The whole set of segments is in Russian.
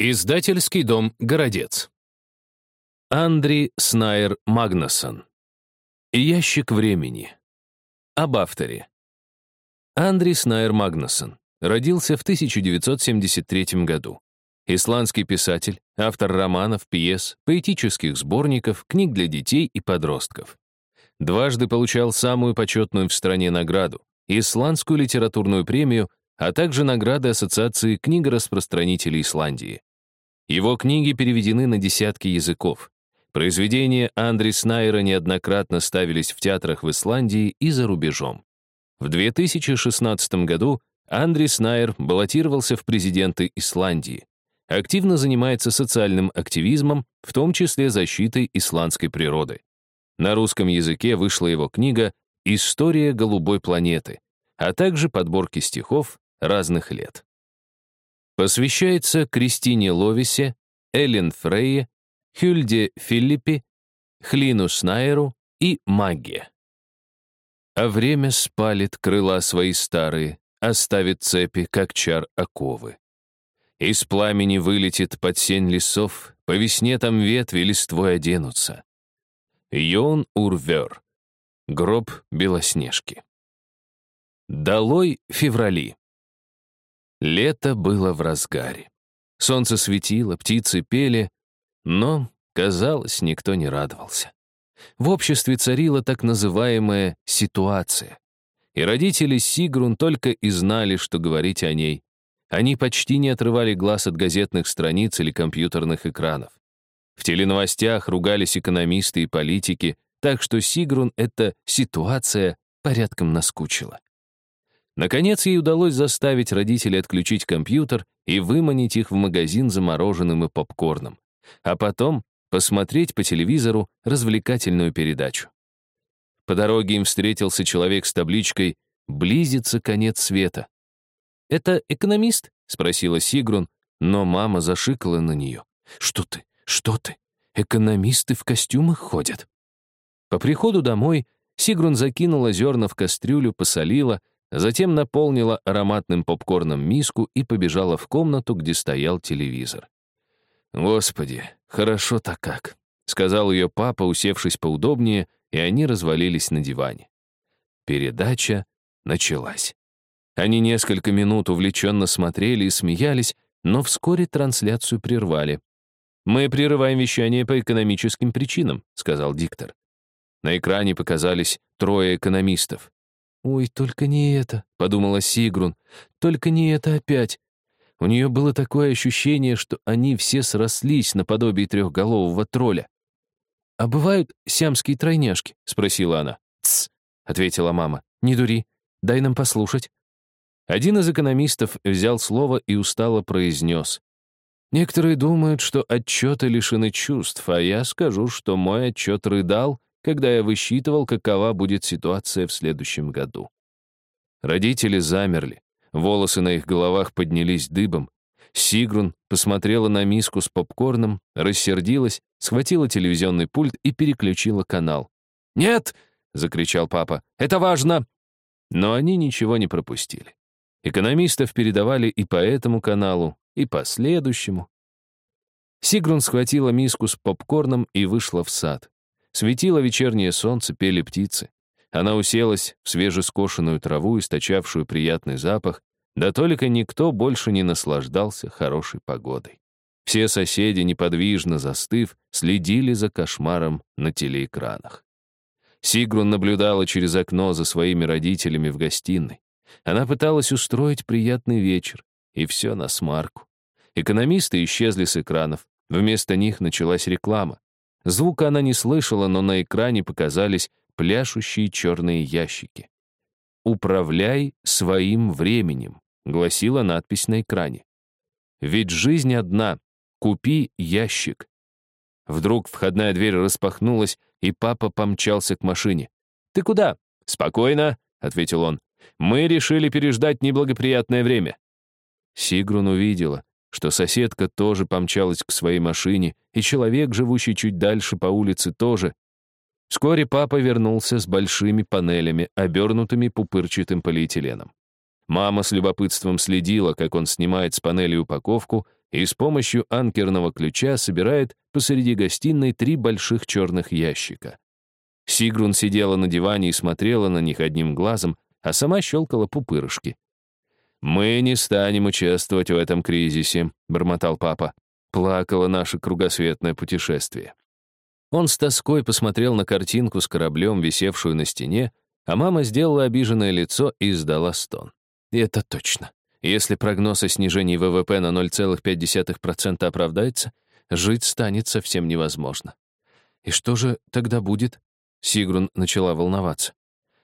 Издательский дом «Городец». Андри Снайер Магнусон. Ящик времени. Об авторе. Андри Снайер Магнусон. Родился в 1973 году. Исландский писатель, автор романов, пьес, поэтических сборников, книг для детей и подростков. Дважды получал самую почетную в стране награду — Исландскую литературную премию, а также награды Ассоциации книгораспространителей Исландии. Его книги переведены на десятки языков. Произведения Андри Снайера неоднократно ставились в театрах в Исландии и за рубежом. В 2016 году Андри Снайер баллотировался в президенты Исландии. Активно занимается социальным активизмом, в том числе защитой исландской природы. На русском языке вышла его книга «История голубой планеты», а также подборки стихов разных лет посвящается Кристине Ловисе, Эллен Фрейе, Хюльде Филиппи, Хлину Снайеру и Магге. А время спалит крыла свои старые, оставит цепи, как чар оковы. Из пламени вылетит под сень лесов, по весне там ветви листвой оденутся. Йон Урвер. Гроб Белоснежки. Долой феврали. Лето было в разгаре. Солнце светило, птицы пели, но, казалось, никто не радовался. В обществе царила так называемая «ситуация». И родители Сигрун только и знали, что говорить о ней. Они почти не отрывали глаз от газетных страниц или компьютерных экранов. В теленовостях ругались экономисты и политики, так что Сигрун эта ситуация порядком наскучила. Наконец, ей удалось заставить родителей отключить компьютер и выманить их в магазин за мороженым и попкорном, а потом посмотреть по телевизору развлекательную передачу. По дороге им встретился человек с табличкой «Близится конец света». «Это экономист?» — спросила Сигрун, но мама зашикала на нее. «Что ты? Что ты? Экономисты в костюмах ходят». По приходу домой Сигрун закинула зерна в кастрюлю, посолила, Затем наполнила ароматным попкорном миску и побежала в комнату, где стоял телевизор. «Господи, хорошо-то как», — сказал ее папа, усевшись поудобнее, и они развалились на диване. Передача началась. Они несколько минут увлеченно смотрели и смеялись, но вскоре трансляцию прервали. «Мы прерываем вещание по экономическим причинам», — сказал диктор. На экране показались трое экономистов. «Ой, только не это», — подумала Сигрун. «Только не это опять». У нее было такое ощущение, что они все срослись наподобие трехголового тролля. «А бывают сиамские тройняшки?» — спросила она. «Тсс», — ответила мама. «Не дури, дай нам послушать». Один из экономистов взял слово и устало произнес. «Некоторые думают, что отчеты лишены чувств, а я скажу, что мой отчет рыдал, когда я высчитывал, какова будет ситуация в следующем году. Родители замерли, волосы на их головах поднялись дыбом. Сигрун посмотрела на миску с попкорном, рассердилась, схватила телевизионный пульт и переключила канал. «Нет!» — закричал папа. «Это важно!» Но они ничего не пропустили. Экономистов передавали и по этому каналу, и по следующему. Сигрун схватила миску с попкорном и вышла в сад. Светило вечернее солнце, пели птицы. Она уселась в свежескошенную траву, источавшую приятный запах, да только никто больше не наслаждался хорошей погодой. Все соседи, неподвижно застыв, следили за кошмаром на телеэкранах. Сигрун наблюдала через окно за своими родителями в гостиной. Она пыталась устроить приятный вечер, и все на смарку. Экономисты исчезли с экранов, вместо них началась реклама. Звука она не слышала, но на экране показались пляшущие черные ящики. «Управляй своим временем», — гласила надпись на экране. «Ведь жизнь одна. Купи ящик». Вдруг входная дверь распахнулась, и папа помчался к машине. «Ты куда?» «Спокойно», — ответил он. «Мы решили переждать неблагоприятное время». Сигрун увидела, что соседка тоже помчалась к своей машине, и человек, живущий чуть дальше по улице, тоже. Вскоре папа вернулся с большими панелями, обернутыми пупырчатым полиэтиленом. Мама с любопытством следила, как он снимает с панели упаковку, и с помощью анкерного ключа собирает посреди гостиной три больших черных ящика. Сигрун сидела на диване и смотрела на них одним глазом, а сама щелкала пупырышки. «Мы не станем участвовать в этом кризисе», — бормотал папа. Плакало наше кругосветное путешествие. Он с тоской посмотрел на картинку с кораблем, висевшую на стене, а мама сделала обиженное лицо и издала стон. И это точно. Если прогноз о снижении ВВП на 0,5% оправдается, жить станет совсем невозможно. И что же тогда будет? Сигрун начала волноваться.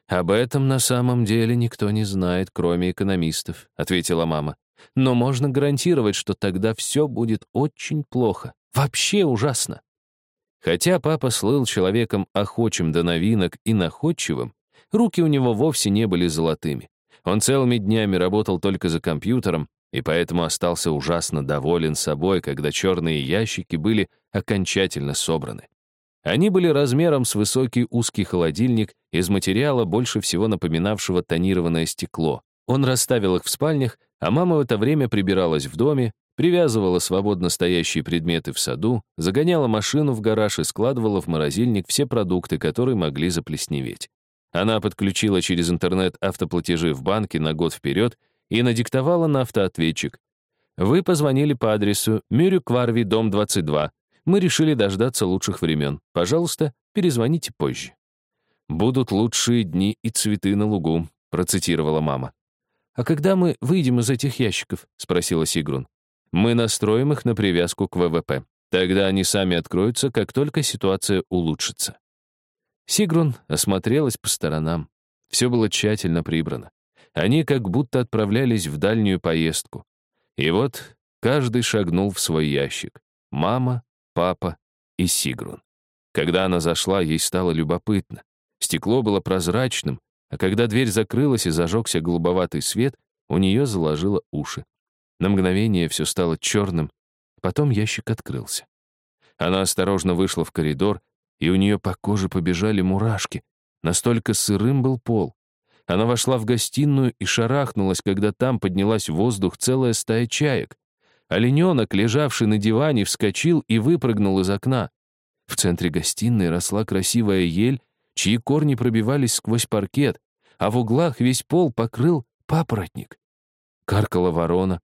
«Об этом на самом деле никто не знает, кроме экономистов», — ответила мама. «Но можно гарантировать, что тогда все будет очень плохо. Вообще ужасно». Хотя папа слыл человеком охочим до новинок и находчивым, руки у него вовсе не были золотыми. Он целыми днями работал только за компьютером, и поэтому остался ужасно доволен собой, когда черные ящики были окончательно собраны. Они были размером с высокий узкий холодильник из материала, больше всего напоминавшего тонированное стекло. Он расставил их в спальнях, а мама в это время прибиралась в доме, привязывала свободно стоящие предметы в саду, загоняла машину в гараж и складывала в морозильник все продукты, которые могли заплесневеть. Она подключила через интернет автоплатежи в банке на год вперед и надиктовала на автоответчик. Вы позвонили по адресу Мюрюкварви, дом 22, мы решили дождаться лучших времен. Пожалуйста, перезвоните позже. «Будут лучшие дни и цветы на лугу», — процитировала мама. «А когда мы выйдем из этих ящиков?» — спросила Сигрун. «Мы настроим их на привязку к ВВП. Тогда они сами откроются, как только ситуация улучшится». Сигрун осмотрелась по сторонам. Все было тщательно прибрано. Они как будто отправлялись в дальнюю поездку. И вот каждый шагнул в свой ящик. Мама, папа и Сигрун. Когда она зашла, ей стало любопытно. Стекло было прозрачным, а когда дверь закрылась и зажегся голубоватый свет, у нее заложило уши. На мгновение все стало черным, потом ящик открылся. Она осторожно вышла в коридор, и у нее по коже побежали мурашки. Настолько сырым был пол. Она вошла в гостиную и шарахнулась, когда там поднялась в воздух целая стая чаек. Олененок, лежавший на диване, вскочил и выпрыгнул из окна. В центре гостиной росла красивая ель, чьи корни пробивались сквозь паркет, а в углах весь пол покрыл папоротник. Каркала ворона.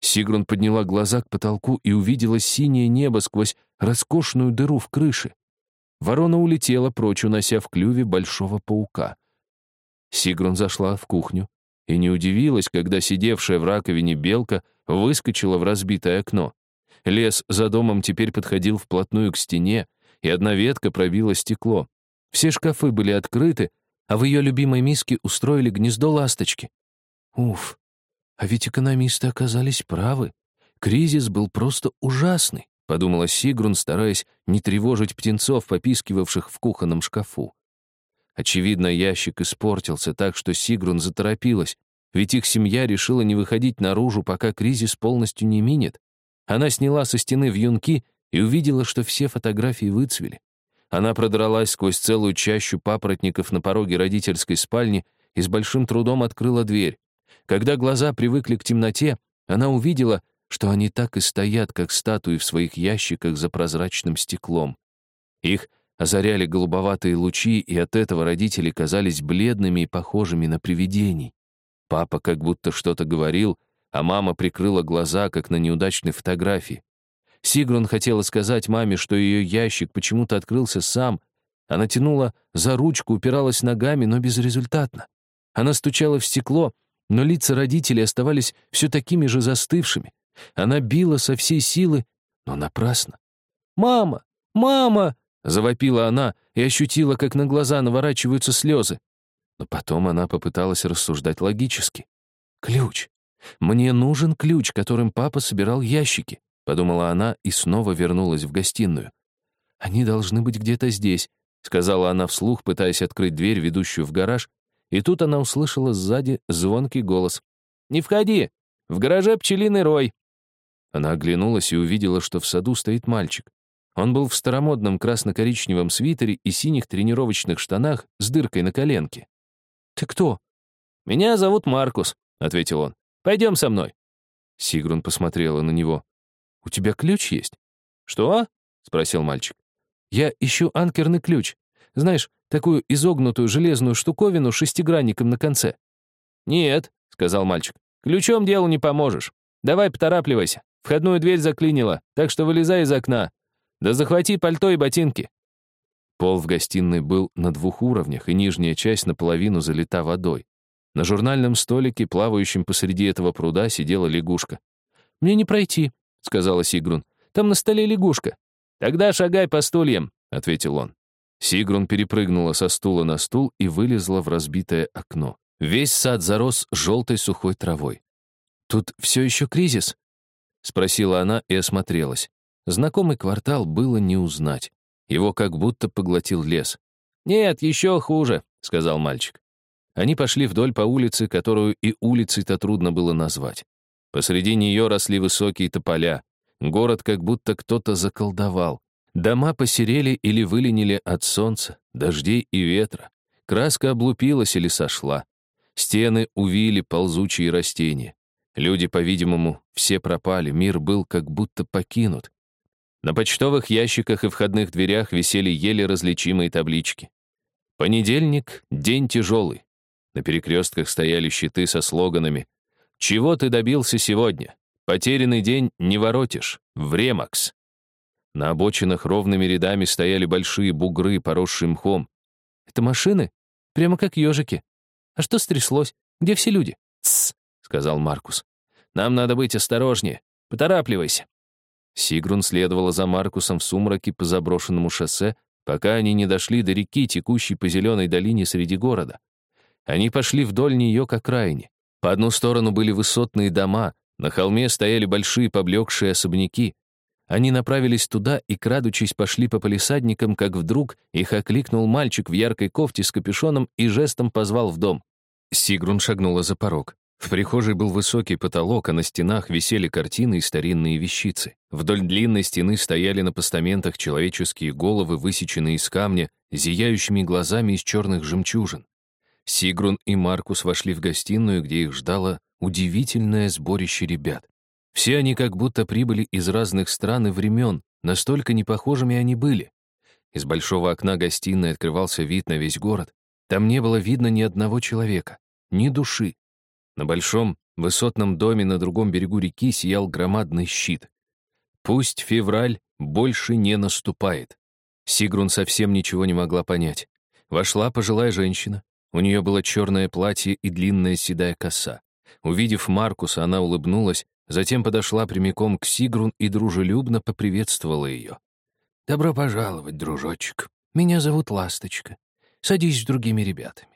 Сигрун подняла глаза к потолку и увидела синее небо сквозь роскошную дыру в крыше. Ворона улетела прочь, унося в клюве большого паука. Сигрун зашла в кухню и не удивилась, когда сидевшая в раковине белка выскочила в разбитое окно. Лес за домом теперь подходил вплотную к стене, и одна ветка пробила стекло. Все шкафы были открыты, а в ее любимой миске устроили гнездо ласточки. Уф, а ведь экономисты оказались правы. Кризис был просто ужасный, подумала Сигрун, стараясь не тревожить птенцов, попискивавших в кухонном шкафу. Очевидно, ящик испортился так, что Сигрун заторопилась, ведь их семья решила не выходить наружу, пока кризис полностью не минет. Она сняла со стены вьюнки и увидела, что все фотографии выцвели. Она продралась сквозь целую чащу папоротников на пороге родительской спальни и с большим трудом открыла дверь. Когда глаза привыкли к темноте, она увидела, что они так и стоят, как статуи в своих ящиках за прозрачным стеклом. Их озаряли голубоватые лучи, и от этого родители казались бледными и похожими на привидений. Папа как будто что-то говорил, а мама прикрыла глаза, как на неудачной фотографии. Сигрун хотела сказать маме, что ее ящик почему-то открылся сам. Она тянула за ручку, упиралась ногами, но безрезультатно. Она стучала в стекло, но лица родителей оставались все такими же застывшими. Она била со всей силы, но напрасно. «Мама! Мама!» Завопила она и ощутила, как на глаза наворачиваются слезы. Но потом она попыталась рассуждать логически. «Ключ. Мне нужен ключ, которым папа собирал ящики», подумала она и снова вернулась в гостиную. «Они должны быть где-то здесь», сказала она вслух, пытаясь открыть дверь, ведущую в гараж, и тут она услышала сзади звонкий голос. «Не входи! В гараже пчелиный рой!» Она оглянулась и увидела, что в саду стоит мальчик. Он был в старомодном красно-коричневом свитере и синих тренировочных штанах с дыркой на коленке. «Ты кто?» «Меня зовут Маркус», — ответил он. «Пойдем со мной». Сигрун посмотрела на него. у тебя ключ есть?» «Что?» — спросил мальчик. «Я ищу анкерный ключ. Знаешь, такую изогнутую железную штуковину с шестигранником на конце». «Нет», — сказал мальчик, — «ключом делу не поможешь. Давай поторапливайся. Входную дверь заклинила, так что вылезай из окна. Да захвати пальто и ботинки». Пол в гостиной был на двух уровнях, и нижняя часть наполовину залита водой. На журнальном столике, плавающем посреди этого пруда, сидела лягушка. «Мне не пройти», — сказала Сигрун. «Там на столе лягушка». «Тогда шагай по стульям», — ответил он. Сигрун перепрыгнула со стула на стул и вылезла в разбитое окно. Весь сад зарос желтой сухой травой. «Тут все еще кризис?» — спросила она и осмотрелась. Знакомый квартал было не узнать. Его как будто поглотил лес. «Нет, еще хуже», — сказал мальчик. Они пошли вдоль по улице, которую и улицей-то трудно было назвать. Посреди нее росли высокие тополя. Город как будто кто-то заколдовал. Дома посерели или выленили от солнца, дождей и ветра. Краска облупилась или сошла. Стены увили ползучие растения. Люди, по-видимому, все пропали, мир был как будто покинут. На почтовых ящиках и входных дверях висели еле различимые таблички. Понедельник — день тяжелый. На перекрестках стояли щиты со слоганами «Чего ты добился сегодня? Потерянный день не воротишь. Времакс». На обочинах ровными рядами стояли большие бугры, поросшие мхом. «Это машины? Прямо как ежики. А что стряслось? Где все люди?» «Тссс», — сказал Маркус. «Нам надо быть осторожнее. Поторапливайся». Сигрун следовала за Маркусом в сумраке по заброшенному шоссе, пока они не дошли до реки, текущей по зеленой долине среди города. Они пошли вдоль нее к окраине. По одну сторону были высотные дома, на холме стояли большие поблекшие особняки. Они направились туда и, крадучись, пошли по полисадникам, как вдруг их окликнул мальчик в яркой кофте с капюшоном и жестом позвал в дом. Сигрун шагнула за порог. В прихожей был высокий потолок, а на стенах висели картины и старинные вещицы. Вдоль длинной стены стояли на постаментах человеческие головы, высеченные из камня, зияющими глазами из черных жемчужин. Сигрун и Маркус вошли в гостиную, где их ждало удивительное сборище ребят. Все они как будто прибыли из разных стран и времен, настолько непохожими они были. Из большого окна гостиной открывался вид на весь город. Там не было видно ни одного человека, ни души. На большом высотном доме на другом берегу реки сиял громадный щит. Пусть февраль больше не наступает. Сигрун совсем ничего не могла понять. Вошла пожилая женщина. У нее было черное платье и длинная седая коса. Увидев Маркуса, она улыбнулась, затем подошла прямиком к Сигрун и дружелюбно поприветствовала ее. «Добро пожаловать, дружочек. Меня зовут Ласточка. Садись с другими ребятами.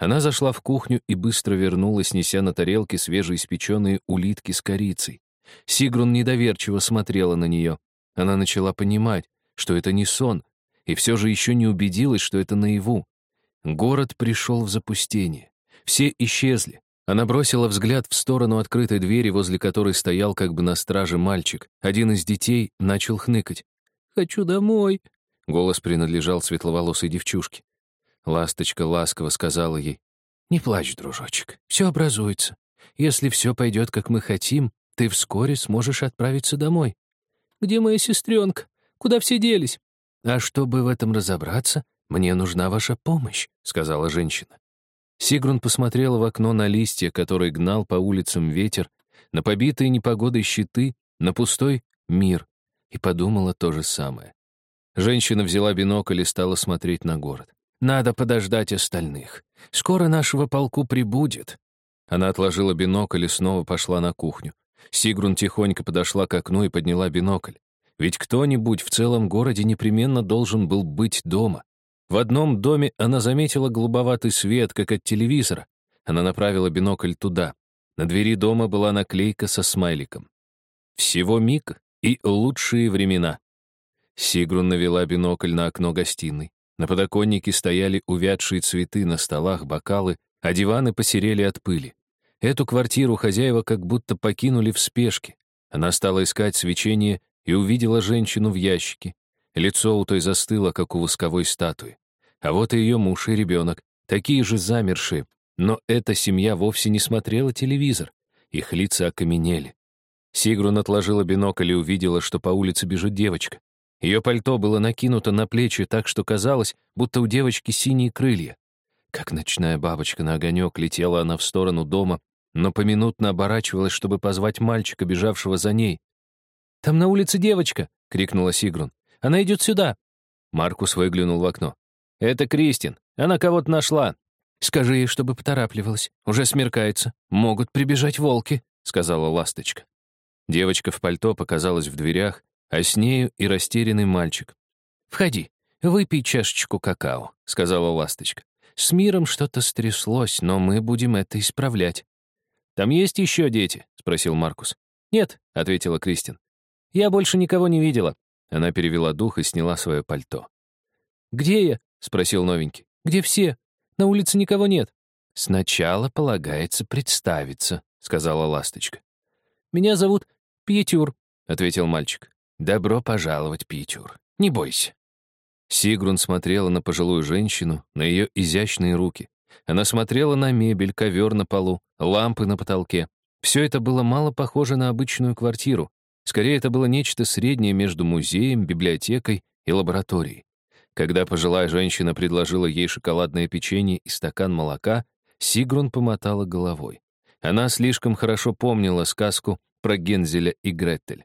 Она зашла в кухню и быстро вернулась, неся на тарелке свежеиспеченные улитки с корицей. Сигрун недоверчиво смотрела на нее. Она начала понимать, что это не сон, и все же еще не убедилась, что это наяву. Город пришел в запустение. Все исчезли. Она бросила взгляд в сторону открытой двери, возле которой стоял как бы на страже мальчик. Один из детей начал хныкать. «Хочу домой», — голос принадлежал светловолосой девчушке. Ласточка ласково сказала ей, «Не плачь, дружочек, все образуется. Если все пойдет, как мы хотим, ты вскоре сможешь отправиться домой». «Где моя сестренка? Куда все делись?» «А чтобы в этом разобраться, мне нужна ваша помощь», — сказала женщина. Сигрун посмотрела в окно на листья, которые гнал по улицам ветер, на побитые непогодой щиты, на пустой мир, и подумала то же самое. Женщина взяла бинокль и стала смотреть на город. Надо подождать остальных. Скоро нашего полку прибудет». Она отложила бинокль и снова пошла на кухню. Сигрун тихонько подошла к окну и подняла бинокль. Ведь кто-нибудь в целом городе непременно должен был быть дома. В одном доме она заметила голубоватый свет, как от телевизора. Она направила бинокль туда. На двери дома была наклейка со смайликом. «Всего миг и лучшие времена». Сигрун навела бинокль на окно гостиной. На подоконнике стояли увядшие цветы, на столах бокалы, а диваны посерели от пыли. Эту квартиру хозяева как будто покинули в спешке. Она стала искать свечение и увидела женщину в ящике. Лицо у той застыло, как у восковой статуи. А вот и ее муж и ребенок, такие же замершие. Но эта семья вовсе не смотрела телевизор. Их лица окаменели. Сигрун отложила бинокль и увидела, что по улице бежит девочка. Ее пальто было накинуто на плечи так, что казалось, будто у девочки синие крылья. Как ночная бабочка на огонек летела она в сторону дома, но поминутно оборачивалась, чтобы позвать мальчика, бежавшего за ней. «Там на улице девочка!» — крикнула Сигрун. «Она идет сюда!» Маркус выглянул в окно. «Это Кристин. Она кого-то нашла. Скажи ей, чтобы поторапливалась. Уже смеркается. Могут прибежать волки», — сказала ласточка. Девочка в пальто показалась в дверях, а с нею и растерянный мальчик. «Входи, выпей чашечку какао», — сказала ласточка. «С миром что-то стряслось, но мы будем это исправлять». «Там есть еще дети?» — спросил Маркус. «Нет», — ответила Кристин. «Я больше никого не видела». Она перевела дух и сняла свое пальто. «Где я?» — спросил новенький. «Где все? На улице никого нет». «Сначала полагается представиться», — сказала ласточка. «Меня зовут Пьетюр», — ответил мальчик. «Добро пожаловать, Пьетюр. Не бойся». Сигрун смотрела на пожилую женщину, на ее изящные руки. Она смотрела на мебель, ковер на полу, лампы на потолке. Все это было мало похоже на обычную квартиру. Скорее, это было нечто среднее между музеем, библиотекой и лабораторией. Когда пожилая женщина предложила ей шоколадное печенье и стакан молока, Сигрун помотала головой. Она слишком хорошо помнила сказку про Гензеля и Гретель.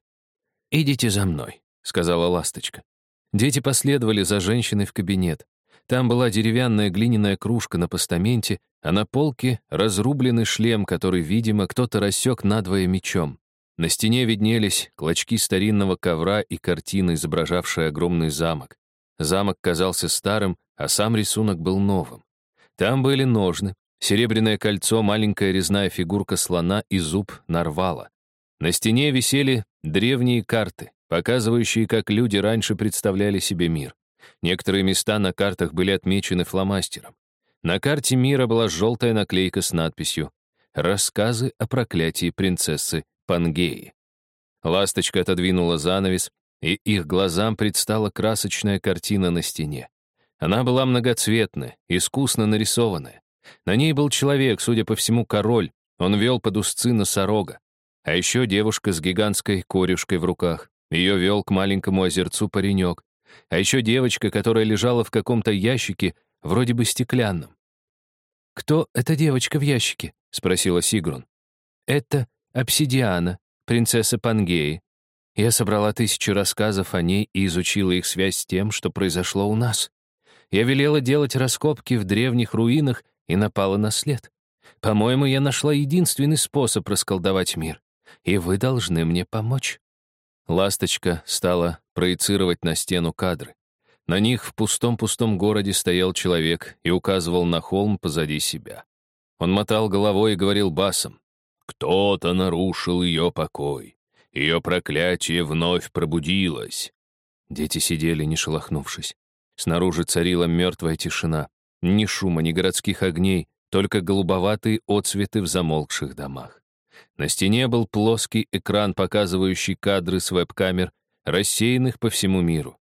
«Идите за мной», — сказала ласточка. Дети последовали за женщиной в кабинет. Там была деревянная глиняная кружка на постаменте, а на полке разрубленный шлем, который, видимо, кто-то рассек надвое мечом. На стене виднелись клочки старинного ковра и картины, изображавшие огромный замок. Замок казался старым, а сам рисунок был новым. Там были ножны, серебряное кольцо, маленькая резная фигурка слона и зуб нарвала. На стене висели древние карты, показывающие, как люди раньше представляли себе мир. Некоторые места на картах были отмечены фломастером. На карте мира была желтая наклейка с надписью «Рассказы о проклятии принцессы Пангеи». Ласточка отодвинула занавес, и их глазам предстала красочная картина на стене. Она была многоцветная, искусно нарисованная. На ней был человек, судя по всему, король. Он вел под узцы носорога. А еще девушка с гигантской корюшкой в руках. Ее вел к маленькому озерцу паренек. А еще девочка, которая лежала в каком-то ящике, вроде бы стеклянном. «Кто эта девочка в ящике?» — спросила Сигрун. «Это обсидиана, принцесса Пангеи. Я собрала тысячи рассказов о ней и изучила их связь с тем, что произошло у нас. Я велела делать раскопки в древних руинах и напала на след. По-моему, я нашла единственный способ расколдовать мир, и вы должны мне помочь». Ласточка стала проецировать на стену кадры. На них в пустом-пустом городе стоял человек и указывал на холм позади себя. Он мотал головой и говорил басом. «Кто-то нарушил ее покой. Ее проклятие вновь пробудилось. Дети сидели, не шелохнувшись. Снаружи царила мертвая тишина. Ни шума, ни городских огней, только голубоватые отцветы в замолкших домах. На стене был плоский экран, показывающий кадры с веб-камер, рассеянных по всему миру.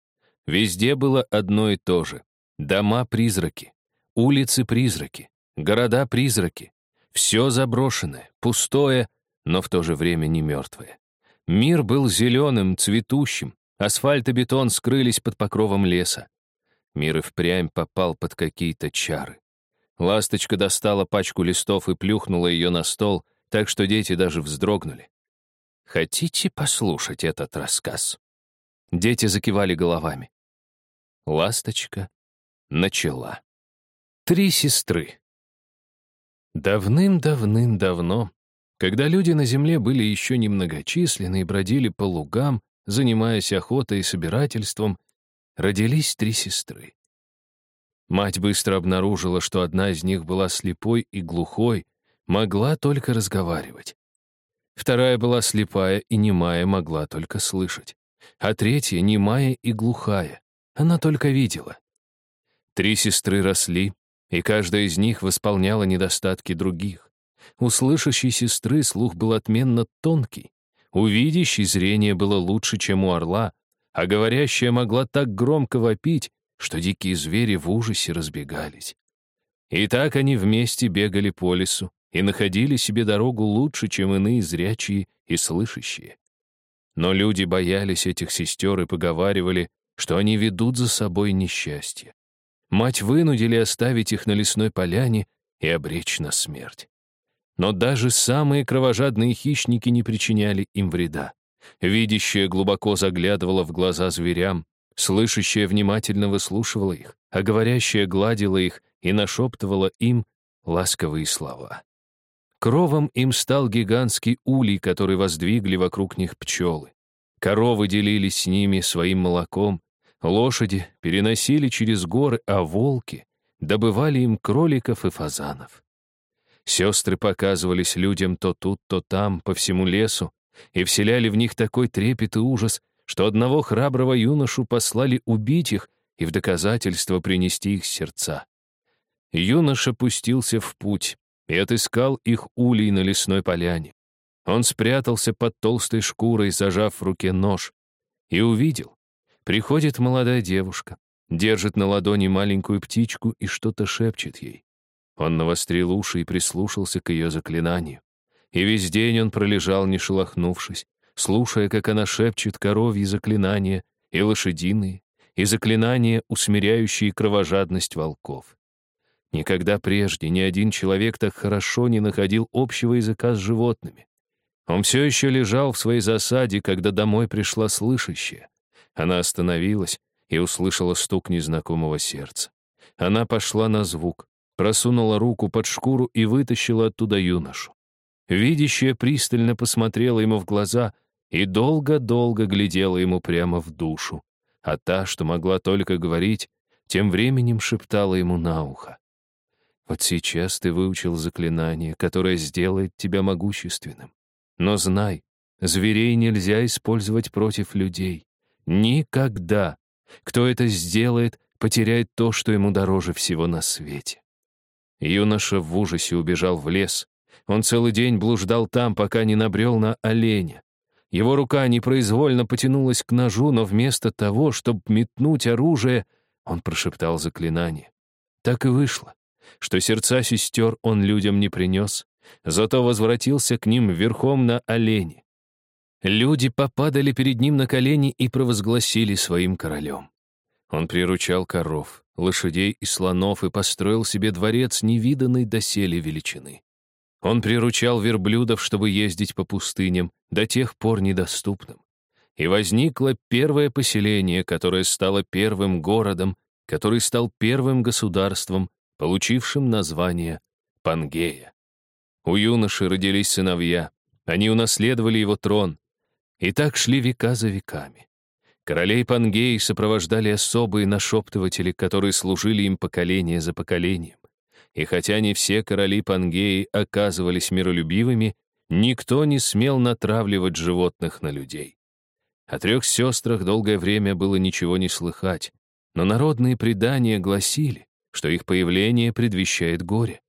Везде было одно и то же. Дома-призраки, улицы-призраки, города-призраки. Все заброшенное, пустое, но в то же время не мертвое. Мир был зеленым, цветущим, асфальт и бетон скрылись под покровом леса. Мир и впрямь попал под какие-то чары. Ласточка достала пачку листов и плюхнула ее на стол, так что дети даже вздрогнули. «Хотите послушать этот рассказ?» Дети закивали головами. Ласточка начала. Три сестры. Давным-давным-давно когда люди на земле были еще немногочисленны и бродили по лугам, занимаясь охотой и собирательством, родились три сестры. Мать быстро обнаружила, что одна из них была слепой и глухой, могла только разговаривать. Вторая была слепая и немая, могла только слышать. А третья — немая и глухая. Она только видела. Три сестры росли, и каждая из них восполняла недостатки других. У слышащей сестры слух был отменно тонкий, у видящей зрение было лучше, чем у орла, а говорящая могла так громко вопить, что дикие звери в ужасе разбегались. И так они вместе бегали по лесу и находили себе дорогу лучше, чем иные зрячие и слышащие. Но люди боялись этих сестер и поговаривали, что они ведут за собой несчастье. Мать вынудили оставить их на лесной поляне и обречь на смерть. Но даже самые кровожадные хищники не причиняли им вреда. Видящая глубоко заглядывала в глаза зверям, слышащая внимательно выслушивала их, а говорящая гладила их и нашептывала им ласковые слова. Кровом им стал гигантский улей, который воздвигли вокруг них пчелы. Коровы делились с ними своим молоком, лошади переносили через горы, а волки добывали им кроликов и фазанов. Сестры показывались людям то тут, то там, по всему лесу, и вселяли в них такой трепет и ужас, что одного храброго юношу послали убить их и в доказательство принести их сердца. Юноша пустился в путь и отыскал их улей на лесной поляне. Он спрятался под толстой шкурой, зажав в руке нож, и увидел. Приходит молодая девушка, держит на ладони маленькую птичку и что-то шепчет ей. Он навострил уши и прислушался к ее заклинанию. И весь день он пролежал, не шелохнувшись, слушая, как она шепчет коровьи заклинания и лошадиные, и заклинания, усмиряющие кровожадность волков. Никогда прежде ни один человек так хорошо не находил общего языка с животными. Он все еще лежал в своей засаде, когда домой пришла слышащая. Она остановилась и услышала стук незнакомого сердца. Она пошла на звук, просунула руку под шкуру и вытащила оттуда юношу. Видящая пристально посмотрела ему в глаза и долго-долго глядела ему прямо в душу, а та, что могла только говорить, тем временем шептала ему на ухо. «Вот сейчас ты выучил заклинание, которое сделает тебя могущественным. Но знай, зверей нельзя использовать против людей. Никогда. Кто это сделает, потеряет то, что ему дороже всего на свете. Юноша в ужасе убежал в лес. Он целый день блуждал там, пока не набрел на оленя. Его рука непроизвольно потянулась к ножу, но вместо того, чтобы метнуть оружие, он прошептал заклинание. Так и вышло, что сердца сестер он людям не принес, зато возвратился к ним верхом на олене. Люди попадали перед ним на колени и провозгласили своим королем. Он приручал коров, лошадей и слонов и построил себе дворец невиданной доселе величины. Он приручал верблюдов, чтобы ездить по пустыням, до тех пор недоступным. И возникло первое поселение, которое стало первым городом, который стал первым государством, получившим название Пангея. У юноши родились сыновья, они унаследовали его трон, и так шли века за веками. Королей Пангеи сопровождали особые нашептыватели, которые служили им поколение за поколением. И хотя не все короли Пангеи оказывались миролюбивыми, никто не смел натравливать животных на людей. О трех сестрах долгое время было ничего не слыхать, но народные предания гласили, что их появление предвещает горе.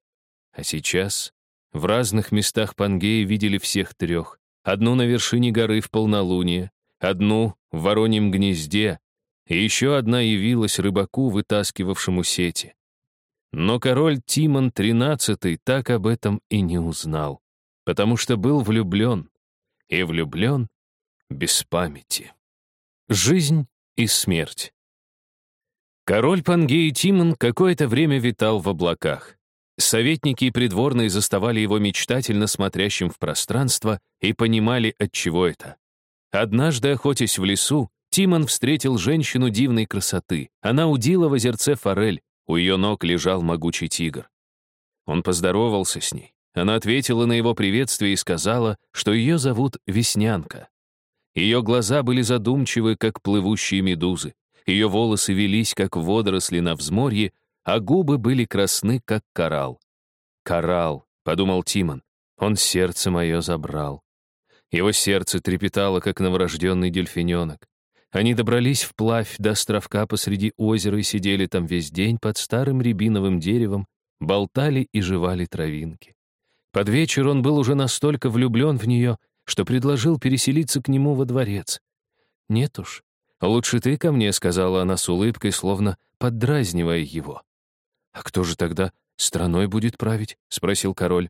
А сейчас в разных местах Пангеи видели всех трех, одну на вершине горы в полнолуние, одну в вороньем гнезде, и еще одна явилась рыбаку, вытаскивавшему сети. Но король Тимон XIII так об этом и не узнал, потому что был влюблен, и влюблен без памяти. Жизнь и смерть. Король Пангеи Тимон какое-то время витал в облаках. Советники и придворные заставали его мечтательно смотрящим в пространство и понимали, от чего это. Однажды, охотясь в лесу, Тимон встретил женщину дивной красоты. Она удила в озерце форель, у ее ног лежал могучий тигр. Он поздоровался с ней. Она ответила на его приветствие и сказала, что ее зовут Веснянка. Ее глаза были задумчивы, как плывущие медузы. Ее волосы велись, как водоросли на взморье, а губы были красны, как коралл. «Коралл», — подумал Тимон, — «он сердце мое забрал». Его сердце трепетало, как новорожденный дельфиненок. Они добрались вплавь до островка посреди озера и сидели там весь день под старым рябиновым деревом, болтали и жевали травинки. Под вечер он был уже настолько влюблен в нее, что предложил переселиться к нему во дворец. «Нет уж, лучше ты ко мне», — сказала она с улыбкой, словно поддразнивая его. «А кто же тогда страной будет править?» — спросил король.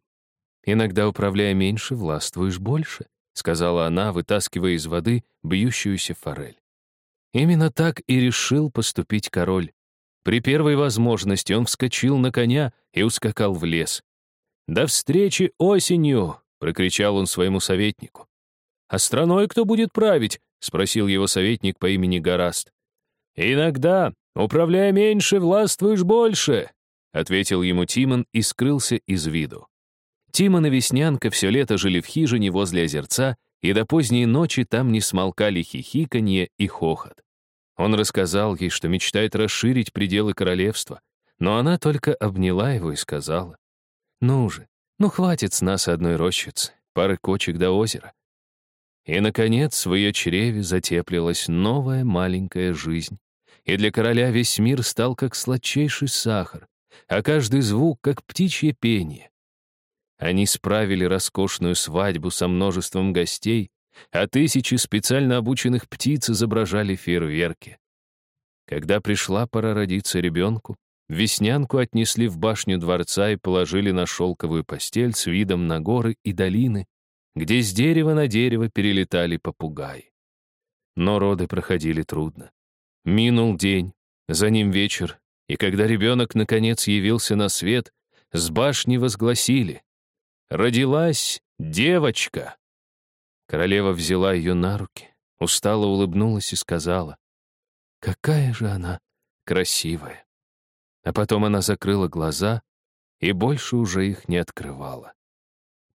«Иногда, управляя меньше, властвуешь больше», — сказала она, вытаскивая из воды бьющуюся форель. Именно так и решил поступить король. При первой возможности он вскочил на коня и ускакал в лес. «До встречи осенью!» — прокричал он своему советнику. «А страной кто будет править?» — спросил его советник по имени Гораст. «Иногда, управляя меньше, властвуешь больше», — ответил ему Тимон и скрылся из виду. Тимон и Веснянка все лето жили в хижине возле озерца, и до поздней ночи там не смолкали хихиканье и хохот. Он рассказал ей, что мечтает расширить пределы королевства, но она только обняла его и сказала, «Ну же, ну хватит с нас одной рощицы, пары кочек до озера». И, наконец, в ее чреве затеплилась новая маленькая жизнь, и для короля весь мир стал как сладчайший сахар, а каждый звук — как птичье пение. Они справили роскошную свадьбу со множеством гостей, а тысячи специально обученных птиц изображали фейерверки. Когда пришла пора родиться ребенку, Веснянку отнесли в башню дворца и положили на шелковую постель с видом на горы и долины, где с дерева на дерево перелетали попугаи. Но роды проходили трудно. Минул день, за ним вечер, и когда ребенок наконец явился на свет, с башни возгласили Родилась девочка. Королева взяла ее на руки, устало улыбнулась и сказала, «Какая же она красивая!» А потом она закрыла глаза и больше уже их не открывала.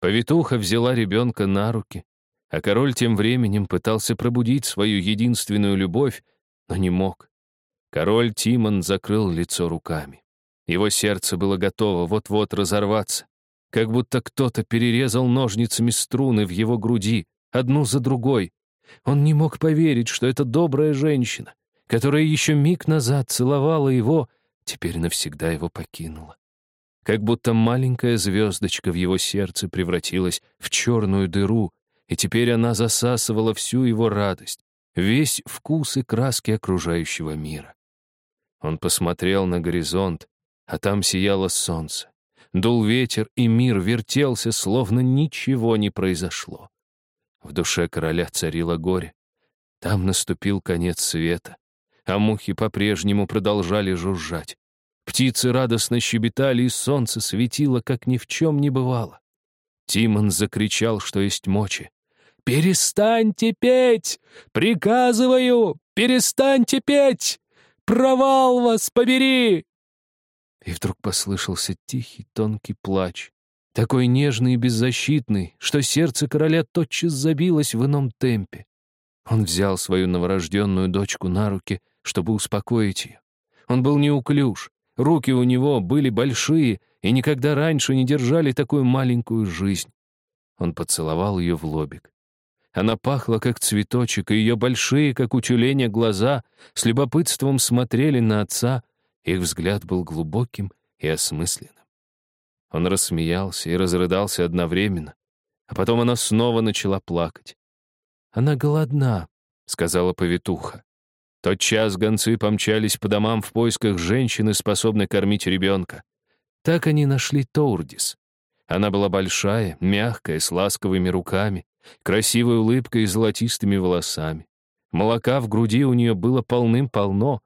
Повитуха взяла ребенка на руки, а король тем временем пытался пробудить свою единственную любовь, но не мог. Король Тимон закрыл лицо руками. Его сердце было готово вот-вот разорваться как будто кто-то перерезал ножницами струны в его груди, одну за другой. Он не мог поверить, что эта добрая женщина, которая еще миг назад целовала его, теперь навсегда его покинула. Как будто маленькая звездочка в его сердце превратилась в черную дыру, и теперь она засасывала всю его радость, весь вкус и краски окружающего мира. Он посмотрел на горизонт, а там сияло солнце. Дул ветер, и мир вертелся, словно ничего не произошло. В душе короля царило горе. Там наступил конец света, а мухи по-прежнему продолжали жужжать. Птицы радостно щебетали, и солнце светило, как ни в чем не бывало. Тимон закричал, что есть мочи. «Перестаньте петь! Приказываю! Перестаньте петь! Провал вас побери! И вдруг послышался тихий, тонкий плач, такой нежный и беззащитный, что сердце короля тотчас забилось в ином темпе. Он взял свою новорожденную дочку на руки, чтобы успокоить ее. Он был неуклюж, руки у него были большие и никогда раньше не держали такую маленькую жизнь. Он поцеловал ее в лобик. Она пахла, как цветочек, и ее большие, как у тюленя, глаза с любопытством смотрели на отца, их взгляд был глубоким и осмысленным. Он рассмеялся и разрыдался одновременно, а потом она снова начала плакать. «Она голодна», — сказала повитуха. Тот час гонцы помчались по домам в поисках женщины, способной кормить ребенка. Так они нашли Тоурдис. Она была большая, мягкая, с ласковыми руками, красивой улыбкой и золотистыми волосами. Молока в груди у нее было полным-полно,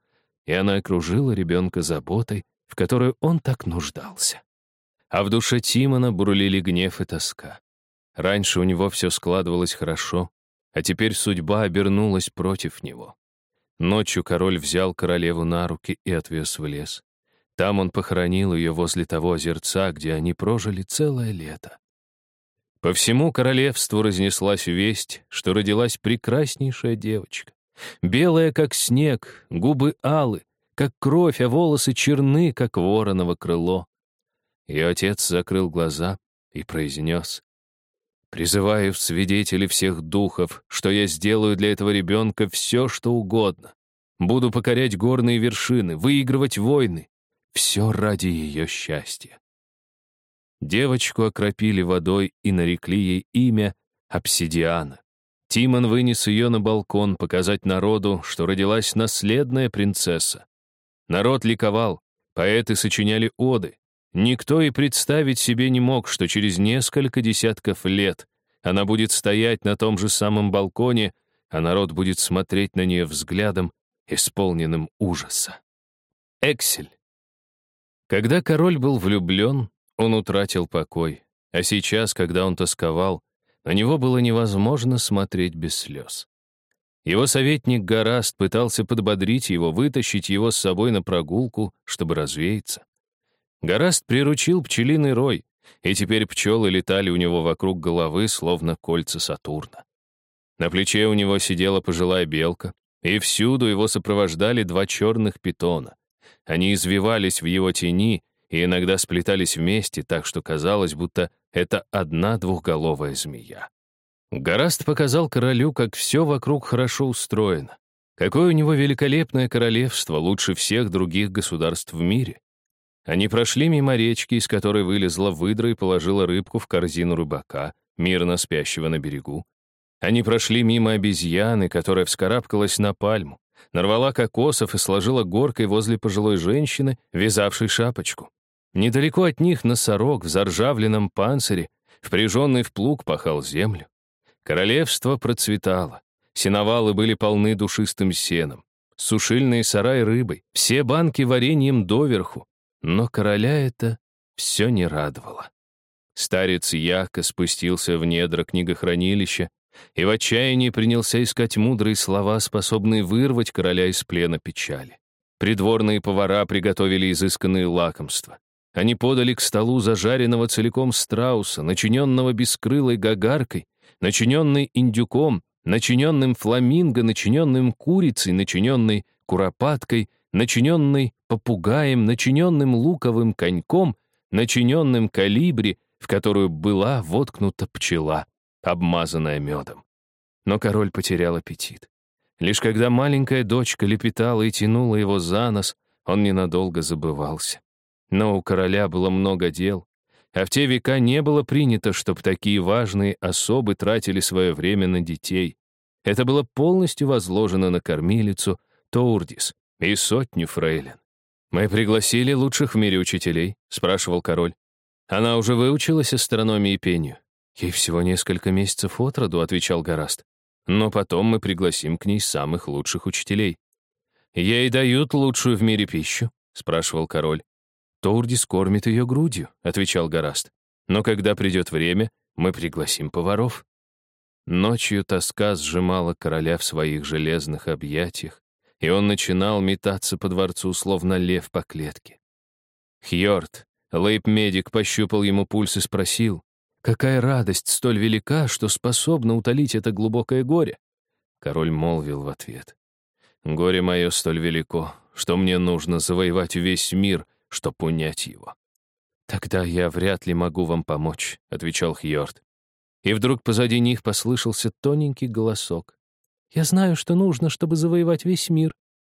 и она окружила ребенка заботой, в которой он так нуждался. А в душе Тимона бурлили гнев и тоска. Раньше у него все складывалось хорошо, а теперь судьба обернулась против него. Ночью король взял королеву на руки и отвез в лес. Там он похоронил ее возле того озерца, где они прожили целое лето. По всему королевству разнеслась весть, что родилась прекраснейшая девочка. Белая, как снег, губы алы, как кровь, а волосы черны, как вороново крыло. Ее отец закрыл глаза и произнес. «Призываю в свидетели всех духов, что я сделаю для этого ребенка все, что угодно. Буду покорять горные вершины, выигрывать войны. Все ради ее счастья». Девочку окропили водой и нарекли ей имя Обсидиана. Тимон вынес ее на балкон показать народу, что родилась наследная принцесса. Народ ликовал, поэты сочиняли оды. Никто и представить себе не мог, что через несколько десятков лет Она будет стоять на том же самом балконе, а народ будет смотреть на нее взглядом, исполненным ужаса. Эксель. Когда король был влюблен, он утратил покой, а сейчас, когда он тосковал, на него было невозможно смотреть без слез. Его советник Гораст пытался подбодрить его, вытащить его с собой на прогулку, чтобы развеяться. Гораст приручил пчелиный рой, и теперь пчелы летали у него вокруг головы, словно кольца Сатурна. На плече у него сидела пожилая белка, и всюду его сопровождали два черных питона. Они извивались в его тени и иногда сплетались вместе, так что казалось, будто это одна двухголовая змея. Гораст показал королю, как все вокруг хорошо устроено. Какое у него великолепное королевство, лучше всех других государств в мире. Они прошли мимо речки, из которой вылезла выдра и положила рыбку в корзину рыбака, мирно спящего на берегу. Они прошли мимо обезьяны, которая вскарабкалась на пальму, нарвала кокосов и сложила горкой возле пожилой женщины, вязавшей шапочку. Недалеко от них носорог в заржавленном панцире, впряженный в плуг, пахал землю. Королевство процветало. Сеновалы были полны душистым сеном. Сушильные сараи рыбой, все банки вареньем доверху. Но короля это все не радовало. Старец Яко спустился в недра книгохранилища и в отчаянии принялся искать мудрые слова, способные вырвать короля из плена печали. Придворные повара приготовили изысканные лакомства. Они подали к столу зажаренного целиком страуса, начиненного бескрылой гагаркой, начиненный индюком, начиненным фламинго, начиненным курицей, начиненной куропаткой, начиненный попугаем, начиненным луковым коньком, начиненным калибри, в которую была воткнута пчела, обмазанная медом. Но король потерял аппетит. Лишь когда маленькая дочка лепетала и тянула его за нос, он ненадолго забывался. Но у короля было много дел, а в те века не было принято, чтобы такие важные особы тратили свое время на детей. Это было полностью возложено на кормилицу Тоурдис и сотню фрейлин. «Мы пригласили лучших в мире учителей?» — спрашивал король. «Она уже выучилась астрономии и пению». «Ей всего несколько месяцев от роду», — отвечал Гораст. «Но потом мы пригласим к ней самых лучших учителей». «Ей дают лучшую в мире пищу?» — спрашивал король. «Тоурдис кормит ее грудью», — отвечал Гораст. «Но когда придет время, мы пригласим поваров». Ночью тоска сжимала короля в своих железных объятиях, и он начинал метаться по дворцу, словно лев по клетке. Хьорд, лейб-медик, пощупал ему пульс и спросил, «Какая радость столь велика, что способна утолить это глубокое горе?» Король молвил в ответ, «Горе мое столь велико, что мне нужно завоевать весь мир — чтобы унять его. «Тогда я вряд ли могу вам помочь», — отвечал Хьорд. И вдруг позади них послышался тоненький голосок. «Я знаю, что нужно, чтобы завоевать весь мир».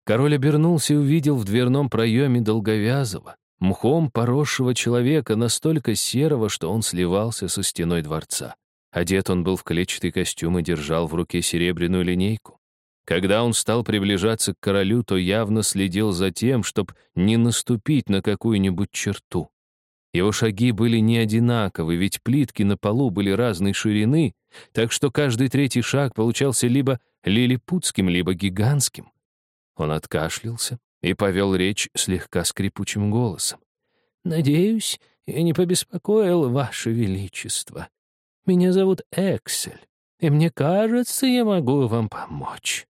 Король обернулся и увидел в дверном проеме долговязого, мхом поросшего человека, настолько серого, что он сливался со стеной дворца. Одет он был в клетчатый костюм и держал в руке серебряную линейку. Когда он стал приближаться к королю, то явно следил за тем, чтобы не наступить на какую-нибудь черту. Его шаги были не одинаковы, ведь плитки на полу были разной ширины, так что каждый третий шаг получался либо лилипутским, либо гигантским. Он откашлялся и повел речь слегка скрипучим голосом. «Надеюсь, я не побеспокоил, Ваше Величество. Меня зовут Эксель, и мне кажется, я могу вам помочь».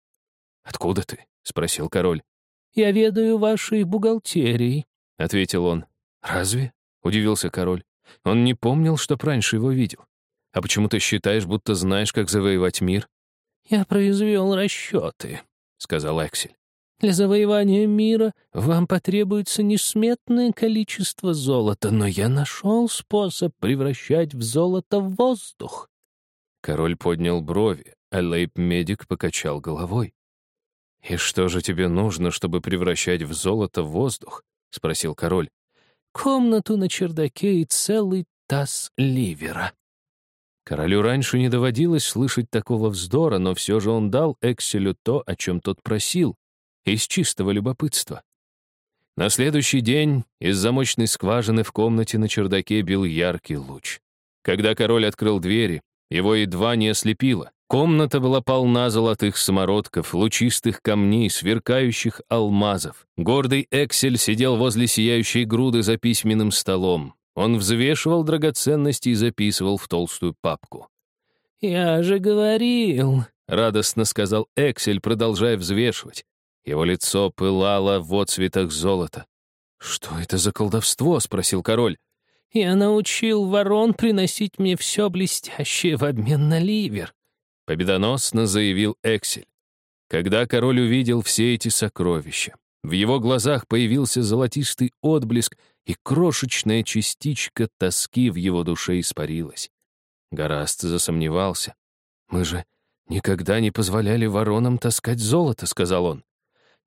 «Откуда ты?» — спросил король. «Я ведаю вашей бухгалтерией», — ответил он. «Разве?» — удивился король. Он не помнил, что раньше его видел. «А почему ты считаешь, будто знаешь, как завоевать мир?» «Я произвел расчеты», — сказал Эксель. «Для завоевания мира вам потребуется несметное количество золота, но я нашел способ превращать в золото воздух». Король поднял брови, а лейб-медик покачал головой. «И что же тебе нужно, чтобы превращать в золото воздух?» — спросил король. «Комнату на чердаке и целый таз ливера». Королю раньше не доводилось слышать такого вздора, но все же он дал Экселю то, о чем тот просил, из чистого любопытства. На следующий день из замочной скважины в комнате на чердаке бил яркий луч. Когда король открыл двери, Его едва не ослепило. Комната была полна золотых самородков, лучистых камней, сверкающих алмазов. Гордый Эксель сидел возле сияющей груды за письменным столом. Он взвешивал драгоценности и записывал в толстую папку. «Я же говорил», — радостно сказал Эксель, продолжая взвешивать. Его лицо пылало в отцветах золота. «Что это за колдовство?» — спросил король. «Я научил ворон приносить мне все блестящее в обмен на ливер», победоносно заявил Эксель. Когда король увидел все эти сокровища, в его глазах появился золотистый отблеск, и крошечная частичка тоски в его душе испарилась. Гораст засомневался. «Мы же никогда не позволяли воронам таскать золото», — сказал он.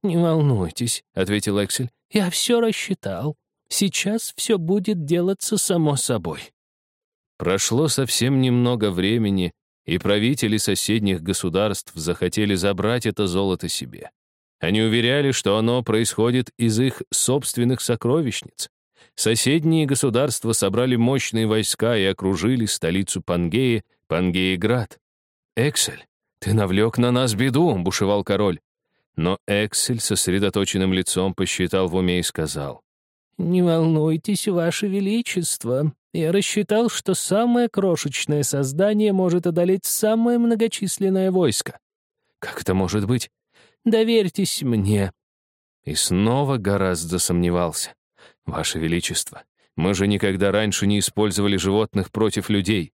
«Не волнуйтесь», — ответил Эксель. «Я все рассчитал. Сейчас все будет делаться само собой». Прошло совсем немного времени, и правители соседних государств захотели забрать это золото себе. Они уверяли, что оно происходит из их собственных сокровищниц. Соседние государства собрали мощные войска и окружили столицу Пангеи, Пангеи-град. «Эксель, ты навлек на нас беду», — бушевал король. Но Эксель сосредоточенным лицом посчитал в уме и сказал. «Не волнуйтесь, Ваше Величество. Я рассчитал, что самое крошечное создание может одолеть самое многочисленное войско. Как это может быть? Доверьтесь мне. И снова гораздо сомневался. Ваше Величество, мы же никогда раньше не использовали животных против людей.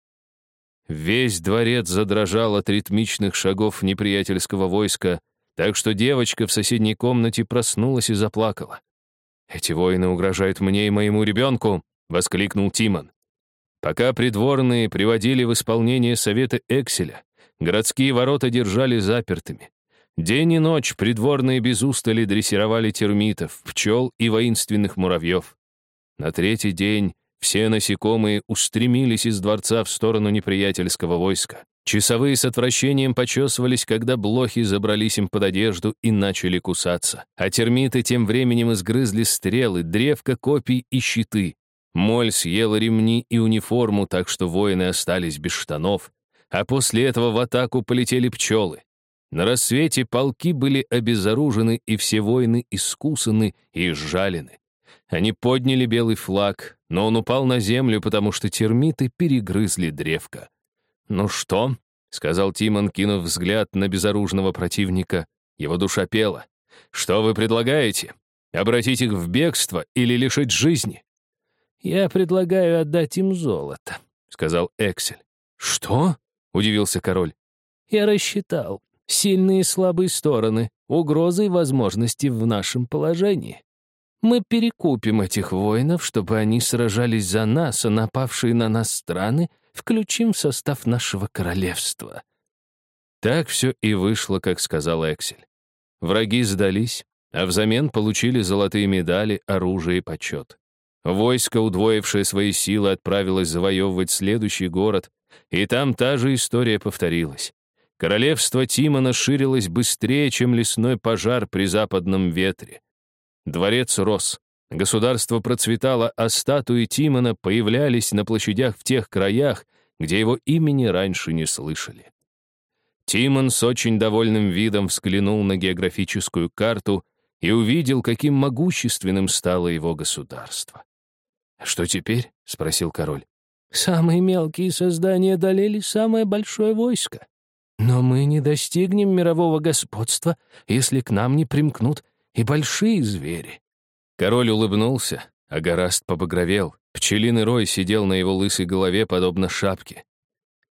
Весь дворец задрожал от ритмичных шагов неприятельского войска, так что девочка в соседней комнате проснулась и заплакала. «Эти воины угрожают мне и моему ребенку!» — воскликнул Тимон. Пока придворные приводили в исполнение совета Экселя, городские ворота держали запертыми. День и ночь придворные без устали дрессировали термитов, пчел и воинственных муравьев. На третий день все насекомые устремились из дворца в сторону неприятельского войска. Часовые с отвращением почесывались, когда блохи забрались им под одежду и начали кусаться. А термиты тем временем изгрызли стрелы, древко, копий и щиты. Моль съела ремни и униформу, так что воины остались без штанов, а после этого в атаку полетели пчелы. На рассвете полки были обезоружены, и все воины искусаны и сжалены. Они подняли белый флаг, но он упал на землю, потому что термиты перегрызли древко. «Ну что?» — сказал Тимон, кинув взгляд на безоружного противника. Его душа пела. «Что вы предлагаете? Обратить их в бегство или лишить жизни?» «Я предлагаю отдать им золото», — сказал Эксель. «Что?» — удивился король. «Я рассчитал сильные и слабые стороны, угрозы и возможности в нашем положении. Мы перекупим этих воинов, чтобы они сражались за нас, а напавшие на нас страны включим в состав нашего королевства». Так все и вышло, как сказал Эксель. Враги сдались, а взамен получили золотые медали, оружие и почет. Войско, удвоившее свои силы, отправилось завоевывать следующий город, и там та же история повторилась. Королевство Тимона ширилось быстрее, чем лесной пожар при западном ветре. Дворец рос, государство процветало, а статуи Тимона появлялись на площадях в тех краях, где его имени раньше не слышали. Тимон с очень довольным видом взглянул на географическую карту и увидел, каким могущественным стало его государство. «Что теперь?» — спросил король. «Самые мелкие создания одолели самое большое войско. Но мы не достигнем мирового господства, если к нам не примкнут и большие звери». Король улыбнулся, а Гораст побагровел. Пчелиный рой сидел на его лысой голове, подобно шапке.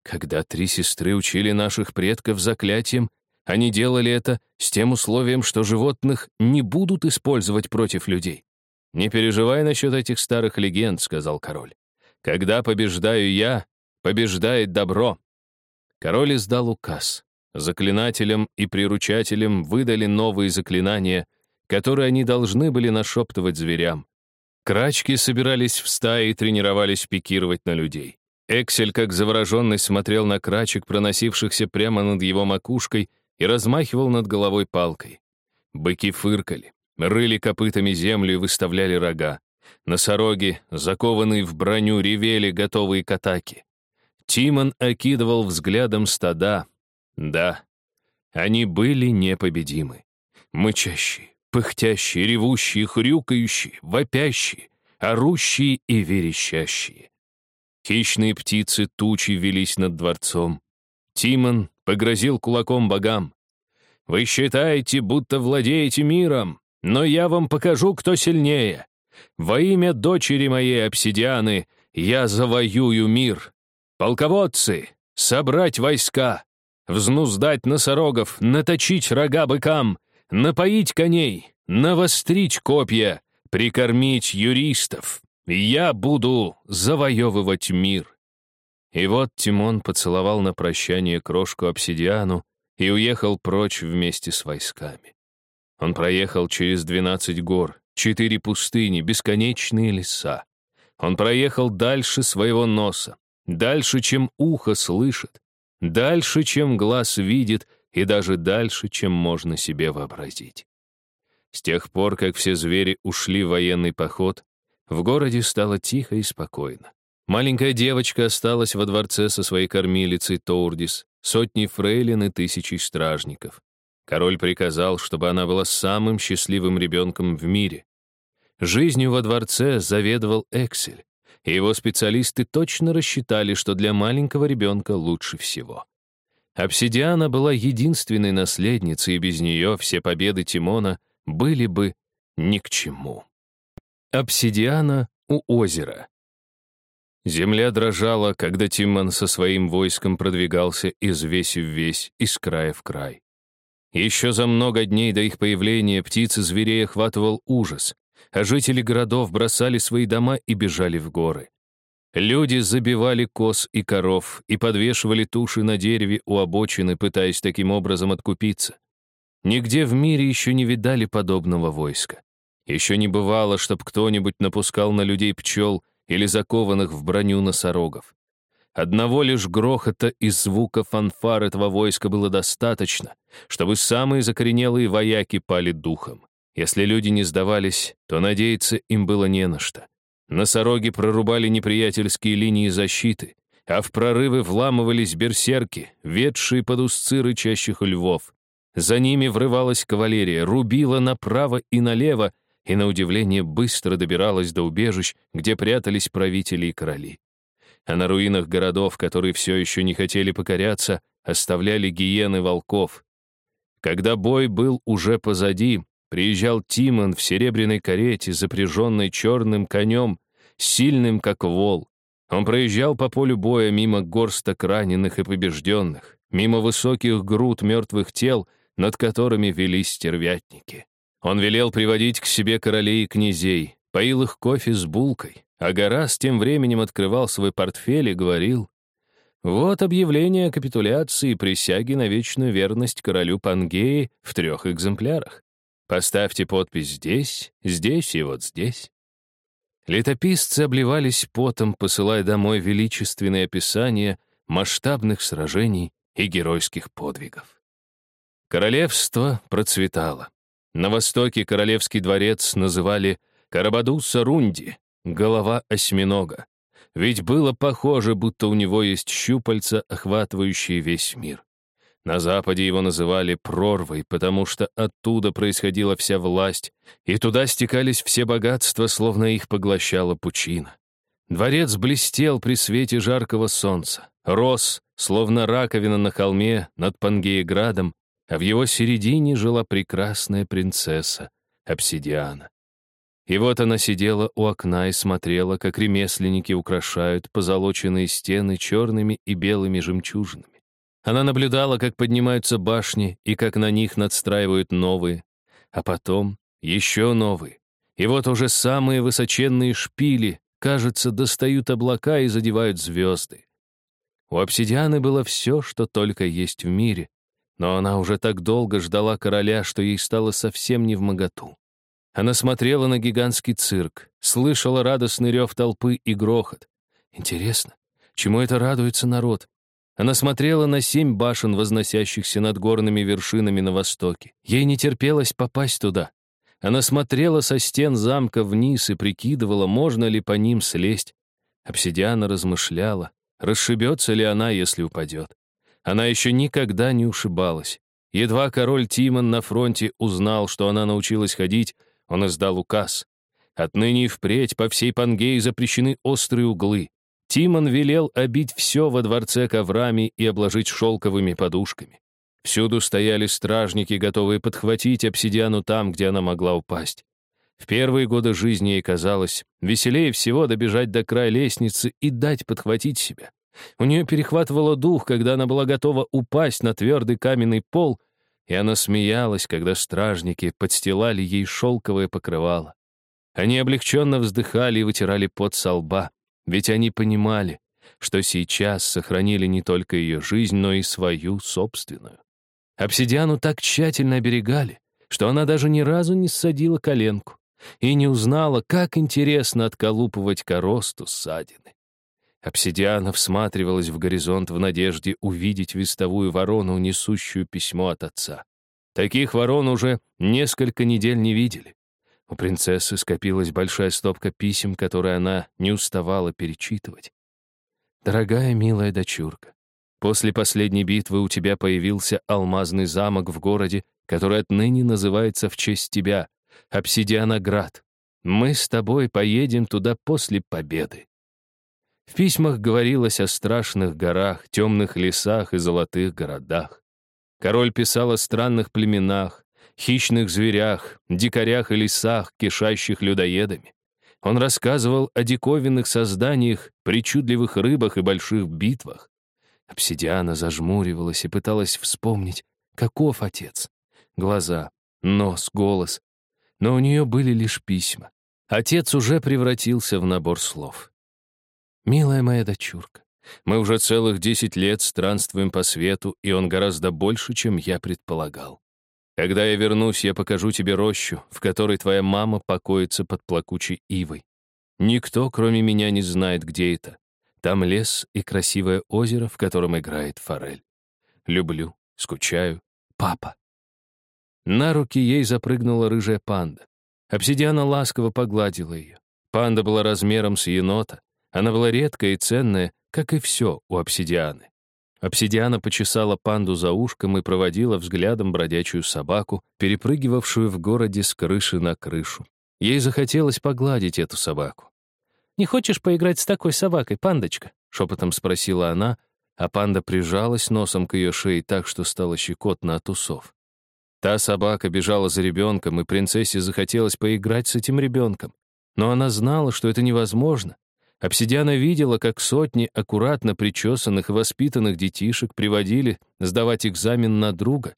Когда три сестры учили наших предков заклятием, они делали это с тем условием, что животных не будут использовать против людей. «Не переживай насчет этих старых легенд», — сказал король. «Когда побеждаю я, побеждает добро». Король издал указ. Заклинателям и приручателям выдали новые заклинания, которые они должны были нашептывать зверям. Крачки собирались в стаи и тренировались пикировать на людей. Эксель, как завороженный, смотрел на крачек, проносившихся прямо над его макушкой, и размахивал над головой палкой. Быки фыркали. Рыли копытами землю и выставляли рога. Носороги, закованные в броню, ревели, готовые к атаке. Тимон окидывал взглядом стада. Да, они были непобедимы. Мычащие, пыхтящие, ревущие, хрюкающие, вопящие, орущие и верещащие. Хищные птицы тучи велись над дворцом. Тимон погрозил кулаком богам. «Вы считаете, будто владеете миром, но я вам покажу, кто сильнее. Во имя дочери моей обсидианы я завоюю мир. Полководцы, собрать войска, взнуздать носорогов, наточить рога быкам, напоить коней, навострить копья, прикормить юристов. Я буду завоевывать мир. И вот Тимон поцеловал на прощание крошку обсидиану и уехал прочь вместе с войсками. Он проехал через двенадцать гор, четыре пустыни, бесконечные леса. Он проехал дальше своего носа, дальше, чем ухо слышит, дальше, чем глаз видит, и даже дальше, чем можно себе вообразить. С тех пор, как все звери ушли в военный поход, в городе стало тихо и спокойно. Маленькая девочка осталась во дворце со своей кормилицей Тоурдис, сотней фрейлин и тысячей стражников. Король приказал, чтобы она была самым счастливым ребенком в мире. Жизнью во дворце заведовал Эксель, его специалисты точно рассчитали, что для маленького ребенка лучше всего. Обсидиана была единственной наследницей, и без нее все победы Тимона были бы ни к чему. Обсидиана у озера. Земля дрожала, когда Тимон со своим войском продвигался из веси в весь, из края в край. Еще за много дней до их появления птицы зверей охватывал ужас, а жители городов бросали свои дома и бежали в горы. Люди забивали коз и коров и подвешивали туши на дереве у обочины, пытаясь таким образом откупиться. Нигде в мире еще не видали подобного войска. Еще не бывало, чтоб кто-нибудь напускал на людей пчел или закованных в броню носорогов. Одного лишь грохота и звука фанфар этого войска было достаточно, чтобы самые закоренелые вояки пали духом. Если люди не сдавались, то надеяться им было не на что. Носороги прорубали неприятельские линии защиты, а в прорывы вламывались берсерки, ведшие под узцы рычащих львов. За ними врывалась кавалерия, рубила направо и налево, и, на удивление, быстро добиралась до убежищ, где прятались правители и короли. А на руинах городов, которые все еще не хотели покоряться, оставляли гиены волков. Когда бой был уже позади, приезжал Тимон в серебряной карете, запряженной черным конем, сильным, как вол. Он проезжал по полю боя мимо горсток раненых и побежденных, мимо высоких груд мертвых тел, над которыми велись стервятники. Он велел приводить к себе королей и князей, поил их кофе с булкой, а Гарас тем временем открывал свой портфель и говорил, «Вот объявление о капитуляции и присяги на вечную верность королю Пангеи в трех экземплярах. Поставьте подпись здесь, здесь и вот здесь». Летописцы обливались потом, посылая домой величественные описания масштабных сражений и геройских подвигов. Королевство процветало. На востоке королевский дворец называли Карабадуса Рунди, голова осьминога. Ведь было похоже, будто у него есть щупальца, охватывающие весь мир. На западе его называли прорвой, потому что оттуда происходила вся власть, и туда стекались все богатства, словно их поглощала пучина. Дворец блестел при свете жаркого солнца, рос, словно раковина на холме над Пангееградом, а в его середине жила прекрасная принцесса, обсидиана. И вот она сидела у окна и смотрела, как ремесленники украшают позолоченные стены черными и белыми жемчужинами. Она наблюдала, как поднимаются башни и как на них надстраивают новые, а потом еще новые. И вот уже самые высоченные шпили, кажется, достают облака и задевают звезды. У обсидианы было все, что только есть в мире, но она уже так долго ждала короля, что ей стало совсем не в моготу. Она смотрела на гигантский цирк, слышала радостный рев толпы и грохот. Интересно, чему это радуется народ? Она смотрела на семь башен, возносящихся над горными вершинами на востоке. Ей не терпелось попасть туда. Она смотрела со стен замка вниз и прикидывала, можно ли по ним слезть. Обсидиана размышляла, расшибется ли она, если упадет. Она еще никогда не ушибалась. Едва король Тимон на фронте узнал, что она научилась ходить, он издал указ. Отныне и впредь по всей Пангее запрещены острые углы. Тимон велел обить все во дворце коврами и обложить шелковыми подушками. Всюду стояли стражники, готовые подхватить обсидиану там, где она могла упасть. В первые годы жизни ей казалось, веселее всего добежать до края лестницы и дать подхватить себя. У нее перехватывало дух, когда она была готова упасть на твердый каменный пол, и она смеялась, когда стражники подстилали ей шелковое покрывало. Они облегченно вздыхали и вытирали пот со лба, ведь они понимали, что сейчас сохранили не только ее жизнь, но и свою собственную. Обсидиану так тщательно оберегали, что она даже ни разу не ссадила коленку и не узнала, как интересно отколупывать коросту ссадины. Обсидиана всматривалась в горизонт в надежде увидеть вестовую ворону, несущую письмо от отца. Таких ворон уже несколько недель не видели. У принцессы скопилась большая стопка писем, которые она не уставала перечитывать. «Дорогая милая дочурка, после последней битвы у тебя появился алмазный замок в городе, который отныне называется в честь тебя, Обсидианоград. Мы с тобой поедем туда после победы. В письмах говорилось о страшных горах, темных лесах и золотых городах. Король писал о странных племенах, хищных зверях, дикарях и лесах, кишащих людоедами. Он рассказывал о диковинных созданиях, причудливых рыбах и больших битвах. Обсидиана зажмуривалась и пыталась вспомнить, каков отец. Глаза, нос, голос. Но у нее были лишь письма. Отец уже превратился в набор слов. «Милая моя дочурка, мы уже целых десять лет странствуем по свету, и он гораздо больше, чем я предполагал. Когда я вернусь, я покажу тебе рощу, в которой твоя мама покоится под плакучей ивой. Никто, кроме меня, не знает, где это. Там лес и красивое озеро, в котором играет форель. Люблю, скучаю. Папа. На руки ей запрыгнула рыжая панда. Обсидиана ласково погладила ее. Панда была размером с енота, она была редкая и ценная, как и все у обсидианы. Обсидиана почесала панду за ушком и проводила взглядом бродячую собаку, перепрыгивавшую в городе с крыши на крышу. Ей захотелось погладить эту собаку. «Не хочешь поиграть с такой собакой, пандочка?» — шепотом спросила она, а панда прижалась носом к ее шее так, что стало щекотно от усов. Та собака бежала за ребенком, и принцессе захотелось поиграть с этим ребенком. Но она знала, что это невозможно, Обсидиана видела, как сотни аккуратно причесанных и воспитанных детишек приводили сдавать экзамен на друга.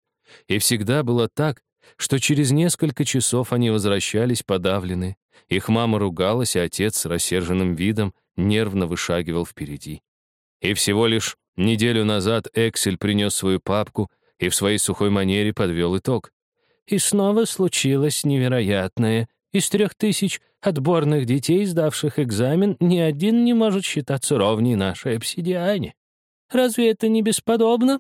И всегда было так, что через несколько часов они возвращались подавленные. Их мама ругалась, а отец с рассерженным видом нервно вышагивал впереди. И всего лишь неделю назад Эксель принес свою папку и в своей сухой манере подвел итог. И снова случилось невероятное. Из трех тысяч отборных детей, сдавших экзамен, ни один не может считаться ровней нашей обсидиане. Разве это не бесподобно?»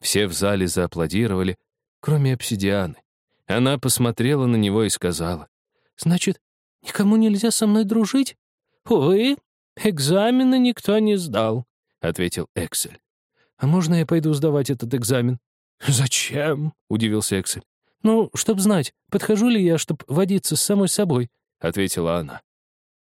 Все в зале зааплодировали, кроме обсидианы. Она посмотрела на него и сказала, «Значит, никому нельзя со мной дружить?» «Увы, экзамены никто не сдал», — ответил Эксель. «А можно я пойду сдавать этот экзамен?» «Зачем?» — удивился Эксель. «Ну, чтоб знать, подхожу ли я, чтоб водиться с самой собой», — ответила она.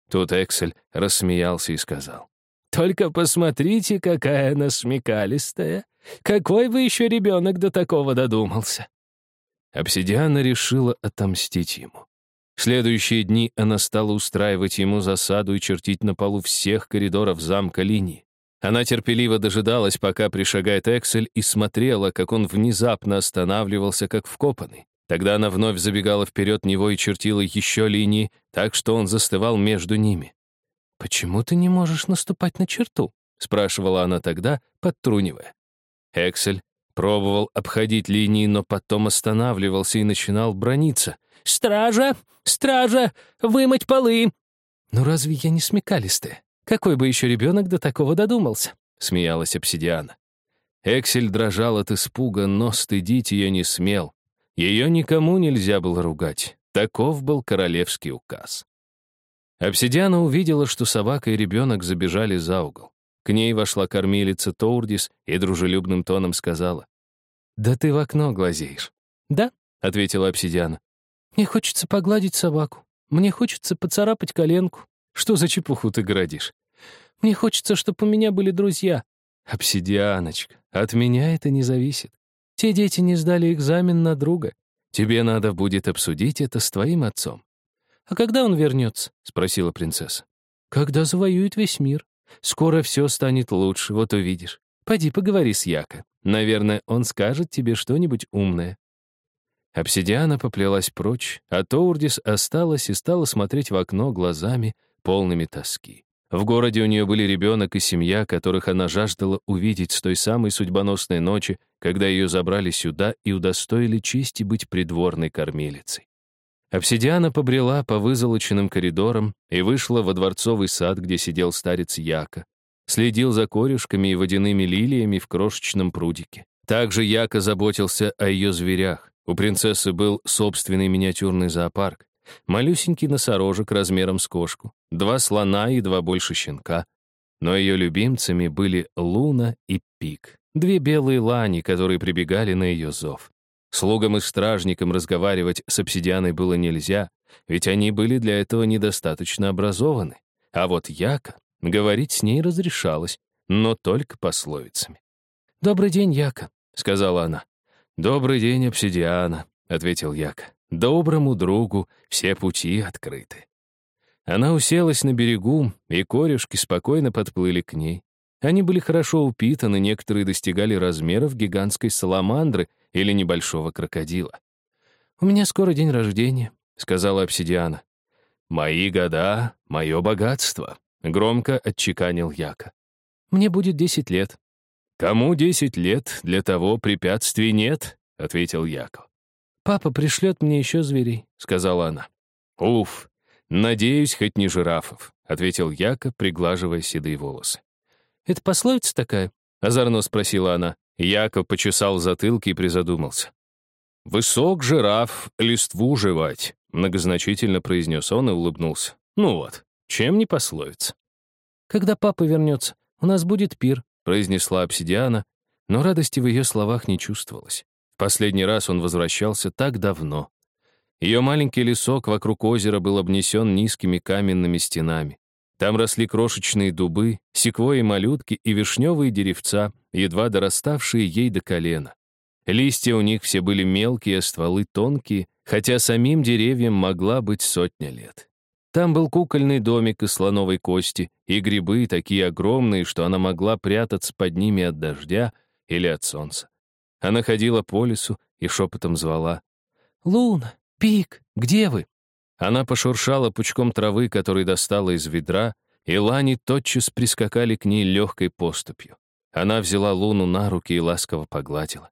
Тут Эксель рассмеялся и сказал. «Только посмотрите, какая она смекалистая. Какой бы еще ребенок до такого додумался?» Обсидиана решила отомстить ему. В следующие дни она стала устраивать ему засаду и чертить на полу всех коридоров замка линии. Она терпеливо дожидалась, пока пришагает Эксель, и смотрела, как он внезапно останавливался, как вкопанный. Тогда она вновь забегала вперед него и чертила еще линии, так что он застывал между ними. «Почему ты не можешь наступать на черту?» — спрашивала она тогда, подтрунивая. Эксель пробовал обходить линии, но потом останавливался и начинал брониться. «Стража! Стража! Вымыть полы!» «Ну разве я не смекалистая? Какой бы еще ребенок до такого додумался?» — смеялась обсидиана. Эксель дрожал от испуга, но стыдить ее не смел. Ее никому нельзя было ругать. Таков был королевский указ. Обсидиана увидела, что собака и ребенок забежали за угол. К ней вошла кормилица Тоурдис и дружелюбным тоном сказала. «Да ты в окно глазеешь». «Да», — ответила обсидиана. «Мне хочется погладить собаку. Мне хочется поцарапать коленку. Что за чепуху ты городишь? Мне хочется, чтобы у меня были друзья. Обсидианочка, от меня это не зависит. Те дети не сдали экзамен на друга. Тебе надо будет обсудить это с твоим отцом. «А когда он вернется?» — спросила принцесса. «Когда завоюет весь мир. Скоро все станет лучше, вот увидишь. Пойди поговори с Яко. Наверное, он скажет тебе что-нибудь умное». Обсидиана поплелась прочь, а Тоурдис осталась и стала смотреть в окно глазами, полными тоски. В городе у нее были ребенок и семья, которых она жаждала увидеть с той самой судьбоносной ночи, когда ее забрали сюда и удостоили чести быть придворной кормилицей. Обсидиана побрела по вызолоченным коридорам и вышла во дворцовый сад, где сидел старец Яка. Следил за корюшками и водяными лилиями в крошечном прудике. Также Яка заботился о ее зверях. У принцессы был собственный миниатюрный зоопарк. Малюсенький носорожек размером с кошку, два слона и два больше щенка. Но ее любимцами были Луна и Пик, две белые лани, которые прибегали на ее зов. Слугам и стражникам разговаривать с обсидианой было нельзя, ведь они были для этого недостаточно образованы. А вот Яка, говорить с ней разрешалось, но только пословицами. «Добрый день, Яка», — сказала она. «Добрый день, обсидиана», — ответил Яка. Доброму другу все пути открыты. Она уселась на берегу, и корюшки спокойно подплыли к ней. Они были хорошо упитаны, некоторые достигали размеров гигантской саламандры или небольшого крокодила. «У меня скоро день рождения», — сказала обсидиана. «Мои года — мое богатство», — громко отчеканил Яка. «Мне будет десять лет». «Кому десять лет, для того препятствий нет», — ответил Яков. «Папа пришлет мне еще зверей», — сказала она. «Уф, надеюсь, хоть не жирафов», — ответил Яко, приглаживая седые волосы. «Это пословица такая?» — озорно спросила она. Яков почесал затылки и призадумался. «Высок жираф, листву жевать», — многозначительно произнес он и улыбнулся. «Ну вот, чем не пословица?» «Когда папа вернется, у нас будет пир», — произнесла обсидиана, но радости в ее словах не чувствовалось. Последний раз он возвращался так давно. Ее маленький лесок вокруг озера был обнесен низкими каменными стенами. Там росли крошечные дубы, секвои малютки и вишневые деревца, едва дораставшие ей до колена. Листья у них все были мелкие, а стволы тонкие, хотя самим деревьям могла быть сотня лет. Там был кукольный домик из слоновой кости и грибы такие огромные, что она могла прятаться под ними от дождя или от солнца. Она ходила по лесу и шепотом звала. «Луна, Пик, где вы?» Она пошуршала пучком травы, который достала из ведра, и лани тотчас прискакали к ней легкой поступью. Она взяла Луну на руки и ласково погладила.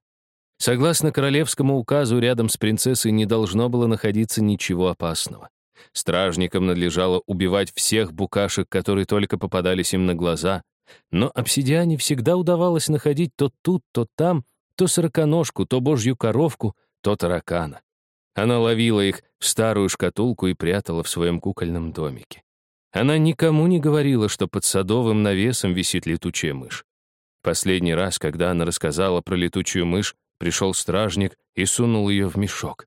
Согласно королевскому указу, рядом с принцессой не должно было находиться ничего опасного. Стражникам надлежало убивать всех букашек, которые только попадались им на глаза, но обсидиане всегда удавалось находить то тут, то там то сороконожку, то божью коровку, то таракана. Она ловила их в старую шкатулку и прятала в своем кукольном домике. Она никому не говорила, что под садовым навесом висит летучая мышь. Последний раз, когда она рассказала про летучую мышь, пришел стражник и сунул ее в мешок.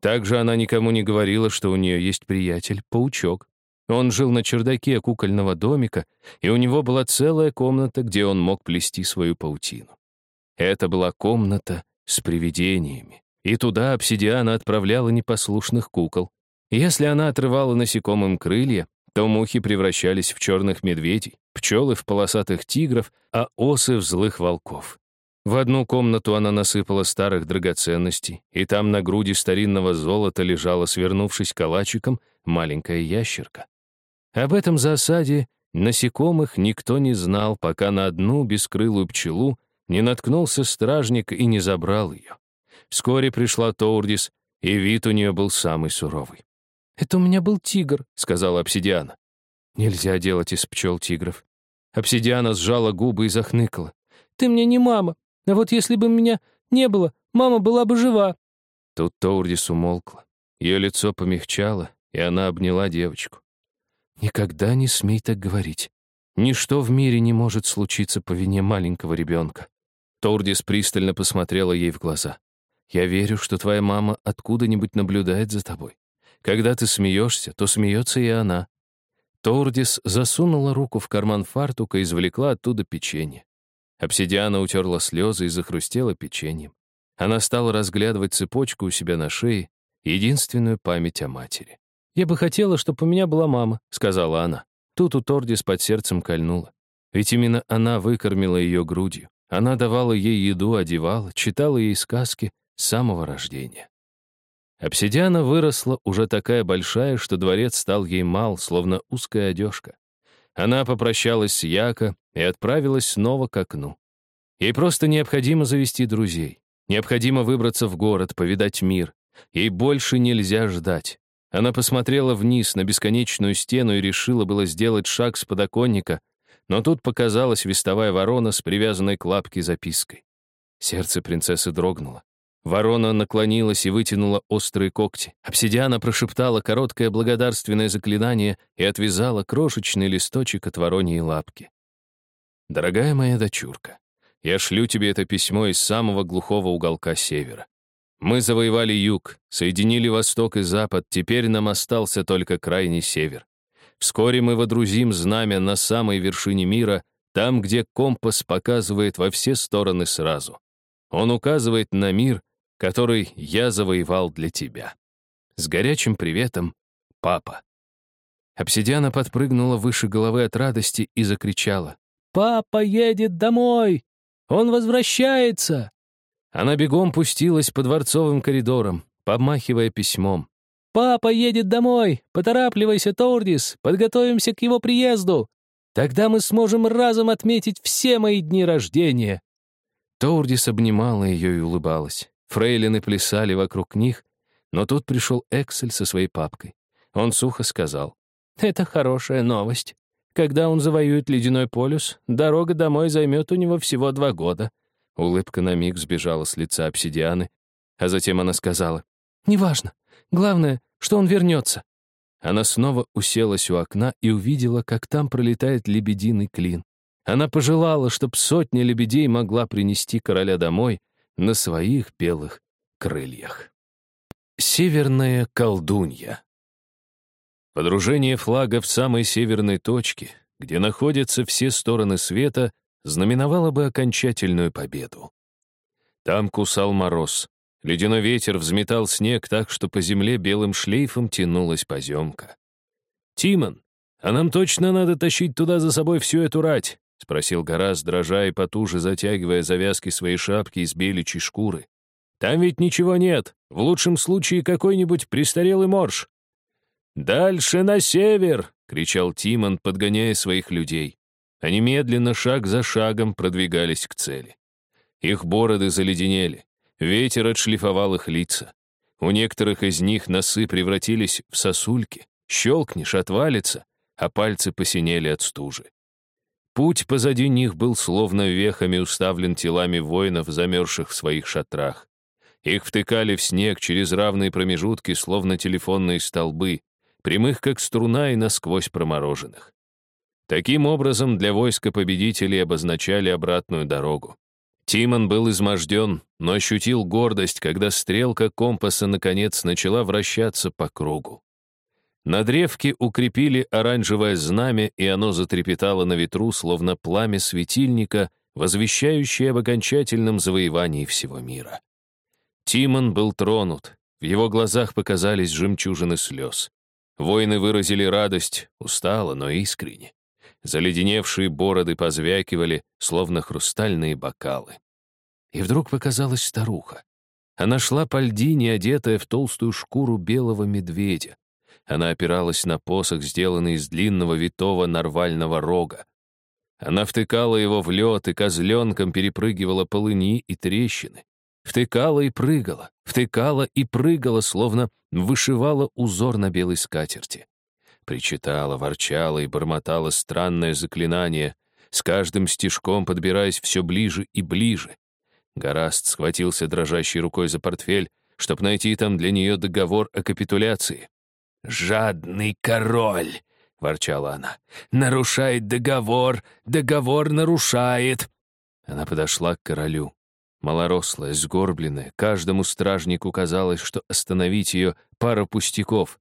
Также она никому не говорила, что у нее есть приятель, паучок. Он жил на чердаке кукольного домика, и у него была целая комната, где он мог плести свою паутину. Это была комната с привидениями, и туда обсидиана отправляла непослушных кукол. Если она отрывала насекомым крылья, то мухи превращались в черных медведей, пчелы в полосатых тигров, а осы в злых волков. В одну комнату она насыпала старых драгоценностей, и там на груди старинного золота лежала, свернувшись калачиком, маленькая ящерка. Об этом засаде насекомых никто не знал, пока на одну бескрылую пчелу не наткнулся стражник и не забрал ее. Вскоре пришла Тоурдис, и вид у нее был самый суровый. «Это у меня был тигр», — сказала обсидиана. «Нельзя делать из пчел тигров». Обсидиана сжала губы и захныкала. «Ты мне не мама. А вот если бы меня не было, мама была бы жива». Тут Тоурдис умолкла. Ее лицо помягчало, и она обняла девочку. «Никогда не смей так говорить. Ничто в мире не может случиться по вине маленького ребенка. Тордис пристально посмотрела ей в глаза. «Я верю, что твоя мама откуда-нибудь наблюдает за тобой. Когда ты смеешься, то смеется и она». Тордис засунула руку в карман фартука и извлекла оттуда печенье. Обсидиана утерла слезы и захрустела печеньем. Она стала разглядывать цепочку у себя на шее, единственную память о матери. «Я бы хотела, чтобы у меня была мама», — сказала она. Тут у Тордис под сердцем кольнула. Ведь именно она выкормила ее грудью. Она давала ей еду, одевала, читала ей сказки с самого рождения. Обсидиана выросла уже такая большая, что дворец стал ей мал, словно узкая одежка. Она попрощалась с Яко и отправилась снова к окну. Ей просто необходимо завести друзей. Необходимо выбраться в город, повидать мир. Ей больше нельзя ждать. Она посмотрела вниз на бесконечную стену и решила было сделать шаг с подоконника, но тут показалась вестовая ворона с привязанной к лапке запиской. Сердце принцессы дрогнуло. Ворона наклонилась и вытянула острые когти. Обсидиана прошептала короткое благодарственное заклинание и отвязала крошечный листочек от вороньей лапки. «Дорогая моя дочурка, я шлю тебе это письмо из самого глухого уголка севера. Мы завоевали юг, соединили восток и запад, теперь нам остался только крайний север. Вскоре мы водрузим знамя на самой вершине мира, там, где компас показывает во все стороны сразу. Он указывает на мир, который я завоевал для тебя. С горячим приветом, папа. Обсидиана подпрыгнула выше головы от радости и закричала. «Папа едет домой! Он возвращается!» Она бегом пустилась по дворцовым коридорам, помахивая письмом. «Папа едет домой! Поторапливайся, Тордис! Подготовимся к его приезду! Тогда мы сможем разом отметить все мои дни рождения!» Тордис обнимала ее и улыбалась. Фрейлины плясали вокруг них, но тут пришел Эксель со своей папкой. Он сухо сказал, «Это хорошая новость. Когда он завоюет Ледяной полюс, дорога домой займет у него всего два года. Улыбка на миг сбежала с лица обсидианы, а затем она сказала, «Неважно. Главное, что он вернется». Она снова уселась у окна и увидела, как там пролетает лебединый клин. Она пожелала, чтоб сотня лебедей могла принести короля домой на своих белых крыльях. Северная колдунья. Подружение флага в самой северной точке, где находятся все стороны света, знаменовало бы окончательную победу. Там кусал мороз. Ледяной ветер взметал снег так, что по земле белым шлейфом тянулась поземка. «Тимон, а нам точно надо тащить туда за собой всю эту рать?» — спросил Гарас, дрожа и потуже затягивая завязки своей шапки из беличьей шкуры. «Там ведь ничего нет. В лучшем случае какой-нибудь престарелый морж». «Дальше на север!» — кричал Тимон, подгоняя своих людей. Они медленно, шаг за шагом, продвигались к цели. Их бороды заледенели, ветер отшлифовал их лица. У некоторых из них носы превратились в сосульки, щелкнешь, отвалится, а пальцы посинели от стужи. Путь позади них был словно вехами уставлен телами воинов, замерзших в своих шатрах. Их втыкали в снег через равные промежутки, словно телефонные столбы, прямых как струна и насквозь промороженных. Таким образом, для войска победителей обозначали обратную дорогу. Тимон был изможден, но ощутил гордость, когда стрелка компаса наконец начала вращаться по кругу. На древке укрепили оранжевое знамя, и оно затрепетало на ветру, словно пламя светильника, возвещающее об окончательном завоевании всего мира. Тимон был тронут, в его глазах показались жемчужины слез. Воины выразили радость, устало, но искренне. Заледеневшие бороды позвякивали, словно хрустальные бокалы. И вдруг показалась старуха. Она шла по льдине, одетая в толстую шкуру белого медведя. Она опиралась на посох, сделанный из длинного витого нарвального рога. Она втыкала его в лед и козленком перепрыгивала полыни и трещины. Втыкала и прыгала, втыкала и прыгала, словно вышивала узор на белой скатерти причитала, ворчала и бормотала странное заклинание, с каждым стежком подбираясь все ближе и ближе. Гораст схватился дрожащей рукой за портфель, чтобы найти там для нее договор о капитуляции. «Жадный король! — ворчала она. «Нарушает договор! Договор нарушает!» Она подошла к королю. Малорослая, сгорбленная, каждому стражнику казалось, что остановить ее пара пустяков.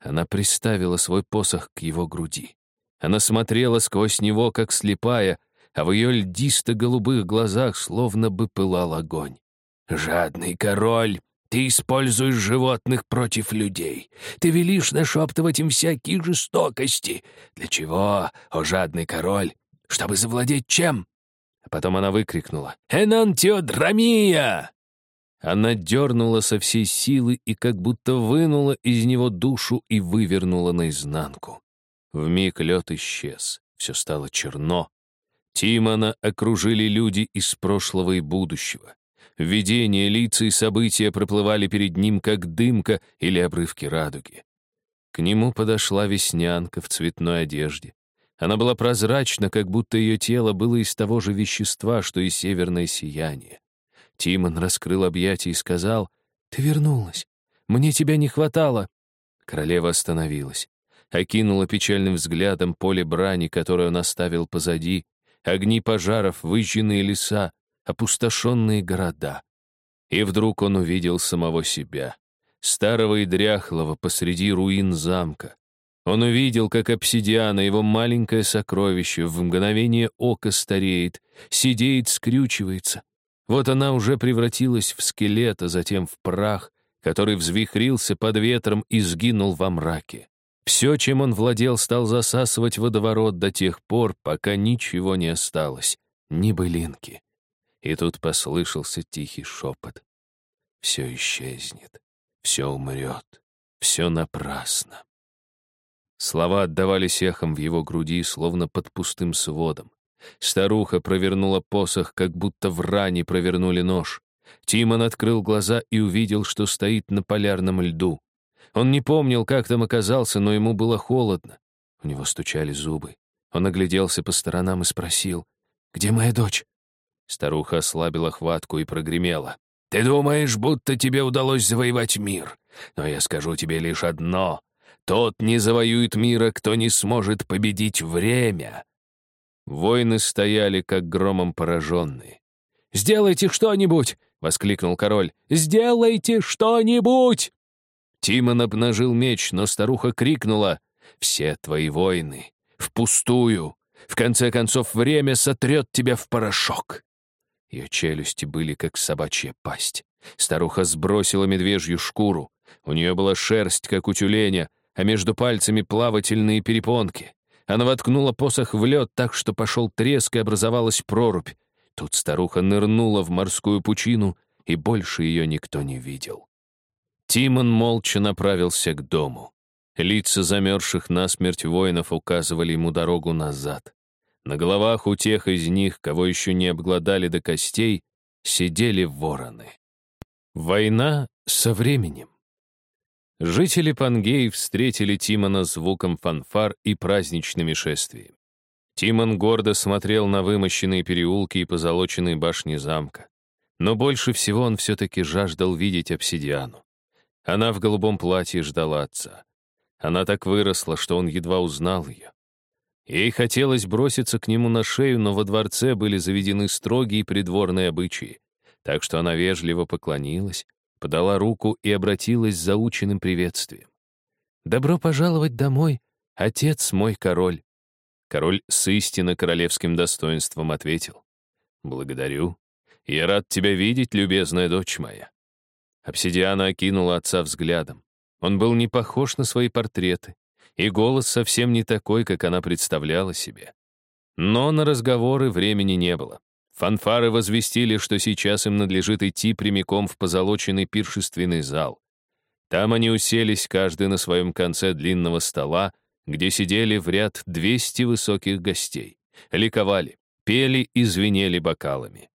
Она приставила свой посох к его груди. Она смотрела сквозь него, как слепая, а в ее льдисто-голубых глазах словно бы пылал огонь. «Жадный король, ты используешь животных против людей. Ты велишь нашептывать им всякие жестокости. Для чего, о жадный король? Чтобы завладеть чем?» Потом она выкрикнула «Энантиодрамия!» Она дернула со всей силы и как будто вынула из него душу и вывернула наизнанку. Вмиг лед исчез, все стало черно. Тимона окружили люди из прошлого и будущего. Видения, лица и события проплывали перед ним, как дымка или обрывки радуги. К нему подошла веснянка в цветной одежде. Она была прозрачна, как будто ее тело было из того же вещества, что и северное сияние. Тимон раскрыл объятия и сказал, «Ты вернулась. Мне тебя не хватало». Королева остановилась, окинула печальным взглядом поле брани, которое он оставил позади, огни пожаров, выжженные леса, опустошенные города. И вдруг он увидел самого себя, старого и дряхлого посреди руин замка. Он увидел, как обсидиана, его маленькое сокровище, в мгновение ока стареет, сидеет, скрючивается. Вот она уже превратилась в скелет, а затем в прах, который взвихрился под ветром и сгинул во мраке. Все, чем он владел, стал засасывать водоворот до тех пор, пока ничего не осталось, ни былинки. И тут послышался тихий шепот. Все исчезнет, все умрет, все напрасно. Слова отдавались эхом в его груди, словно под пустым сводом. Старуха провернула посох, как будто в ране провернули нож. Тимон открыл глаза и увидел, что стоит на полярном льду. Он не помнил, как там оказался, но ему было холодно. У него стучали зубы. Он огляделся по сторонам и спросил, «Где моя дочь?» Старуха ослабила хватку и прогремела. «Ты думаешь, будто тебе удалось завоевать мир? Но я скажу тебе лишь одно. Тот не завоюет мира, кто не сможет победить время». Воины стояли, как громом пораженные. «Сделайте что-нибудь!» — воскликнул король. «Сделайте что-нибудь!» Тимон обнажил меч, но старуха крикнула. «Все твои воины! Впустую! В конце концов, время сотрет тебя в порошок!» Ее челюсти были, как собачья пасть. Старуха сбросила медвежью шкуру. У нее была шерсть, как у тюленя, а между пальцами плавательные перепонки. Она воткнула посох в лед так, что пошел треск и образовалась прорубь. Тут старуха нырнула в морскую пучину, и больше ее никто не видел. Тимон молча направился к дому. Лица замерзших насмерть воинов указывали ему дорогу назад. На головах у тех из них, кого еще не обглодали до костей, сидели вороны. Война со временем. Жители Пангеи встретили Тимона звуком фанфар и праздничными шествиями. Тимон гордо смотрел на вымощенные переулки и позолоченные башни замка. Но больше всего он все-таки жаждал видеть обсидиану. Она в голубом платье ждала отца. Она так выросла, что он едва узнал ее. Ей хотелось броситься к нему на шею, но во дворце были заведены строгие придворные обычаи. Так что она вежливо поклонилась, подала руку и обратилась с заученным приветствием. «Добро пожаловать домой, отец мой король!» Король с истинно королевским достоинством ответил. «Благодарю. Я рад тебя видеть, любезная дочь моя». Обсидиана окинула отца взглядом. Он был не похож на свои портреты, и голос совсем не такой, как она представляла себе. Но на разговоры времени не было. Фанфары возвестили, что сейчас им надлежит идти прямиком в позолоченный пиршественный зал. Там они уселись, каждый на своем конце длинного стола, где сидели в ряд 200 высоких гостей. Ликовали, пели и звенели бокалами.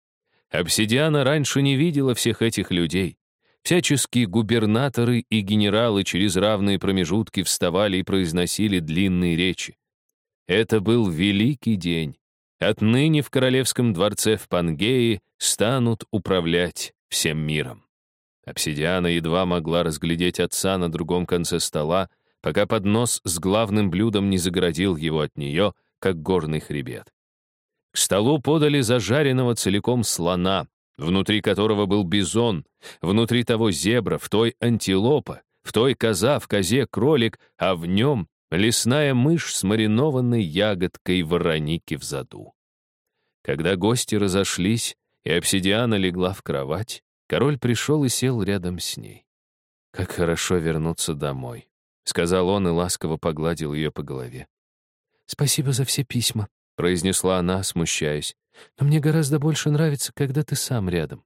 Обсидиана раньше не видела всех этих людей. Всяческие губернаторы и генералы через равные промежутки вставали и произносили длинные речи. Это был великий день. Отныне в королевском дворце в Пангее станут управлять всем миром. Обсидиана едва могла разглядеть отца на другом конце стола, пока поднос с главным блюдом не загородил его от нее, как горный хребет. К столу подали зажаренного целиком слона, внутри которого был бизон, внутри того зебра, в той антилопа, в той коза, в козе кролик, а в нем лесная мышь с маринованной ягодкой вороники в заду. Когда гости разошлись, и обсидиана легла в кровать, король пришел и сел рядом с ней. «Как хорошо вернуться домой», — сказал он и ласково погладил ее по голове. «Спасибо за все письма», — произнесла она, смущаясь. «Но мне гораздо больше нравится, когда ты сам рядом».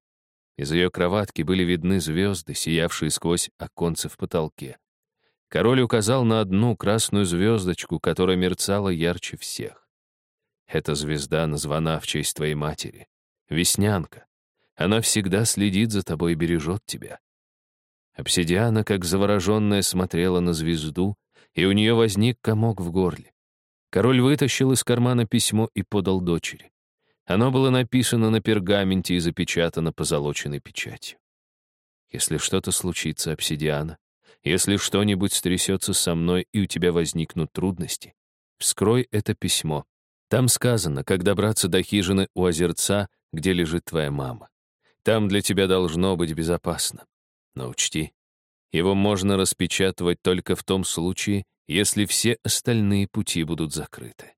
Из ее кроватки были видны звезды, сиявшие сквозь оконцы в потолке. Король указал на одну красную звездочку, которая мерцала ярче всех. «Эта звезда названа в честь твоей матери. Веснянка. Она всегда следит за тобой и бережет тебя». Обсидиана, как завороженная, смотрела на звезду, и у нее возник комок в горле. Король вытащил из кармана письмо и подал дочери. Оно было написано на пергаменте и запечатано позолоченной печатью. «Если что-то случится, обсидиана, если что-нибудь стрясется со мной и у тебя возникнут трудности, вскрой это письмо. Там сказано, как добраться до хижины у озерца, где лежит твоя мама. Там для тебя должно быть безопасно. Но учти, его можно распечатывать только в том случае, если все остальные пути будут закрыты.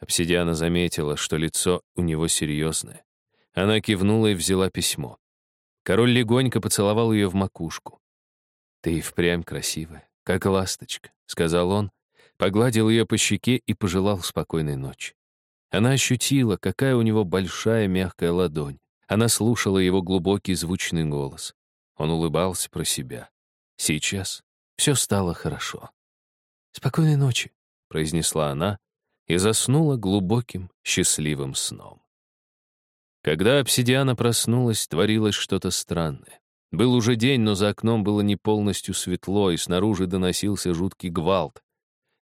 Обсидиана заметила, что лицо у него серьезное. Она кивнула и взяла письмо. Король легонько поцеловал ее в макушку. «Ты и впрямь красивая, как ласточка», — сказал он, погладил ее по щеке и пожелал спокойной ночи. Она ощутила, какая у него большая мягкая ладонь. Она слушала его глубокий звучный голос. Он улыбался про себя. Сейчас все стало хорошо. «Спокойной ночи», — произнесла она и заснула глубоким, счастливым сном. Когда обсидиана проснулась, творилось что-то странное. Был уже день, но за окном было не полностью светло, и снаружи доносился жуткий гвалт.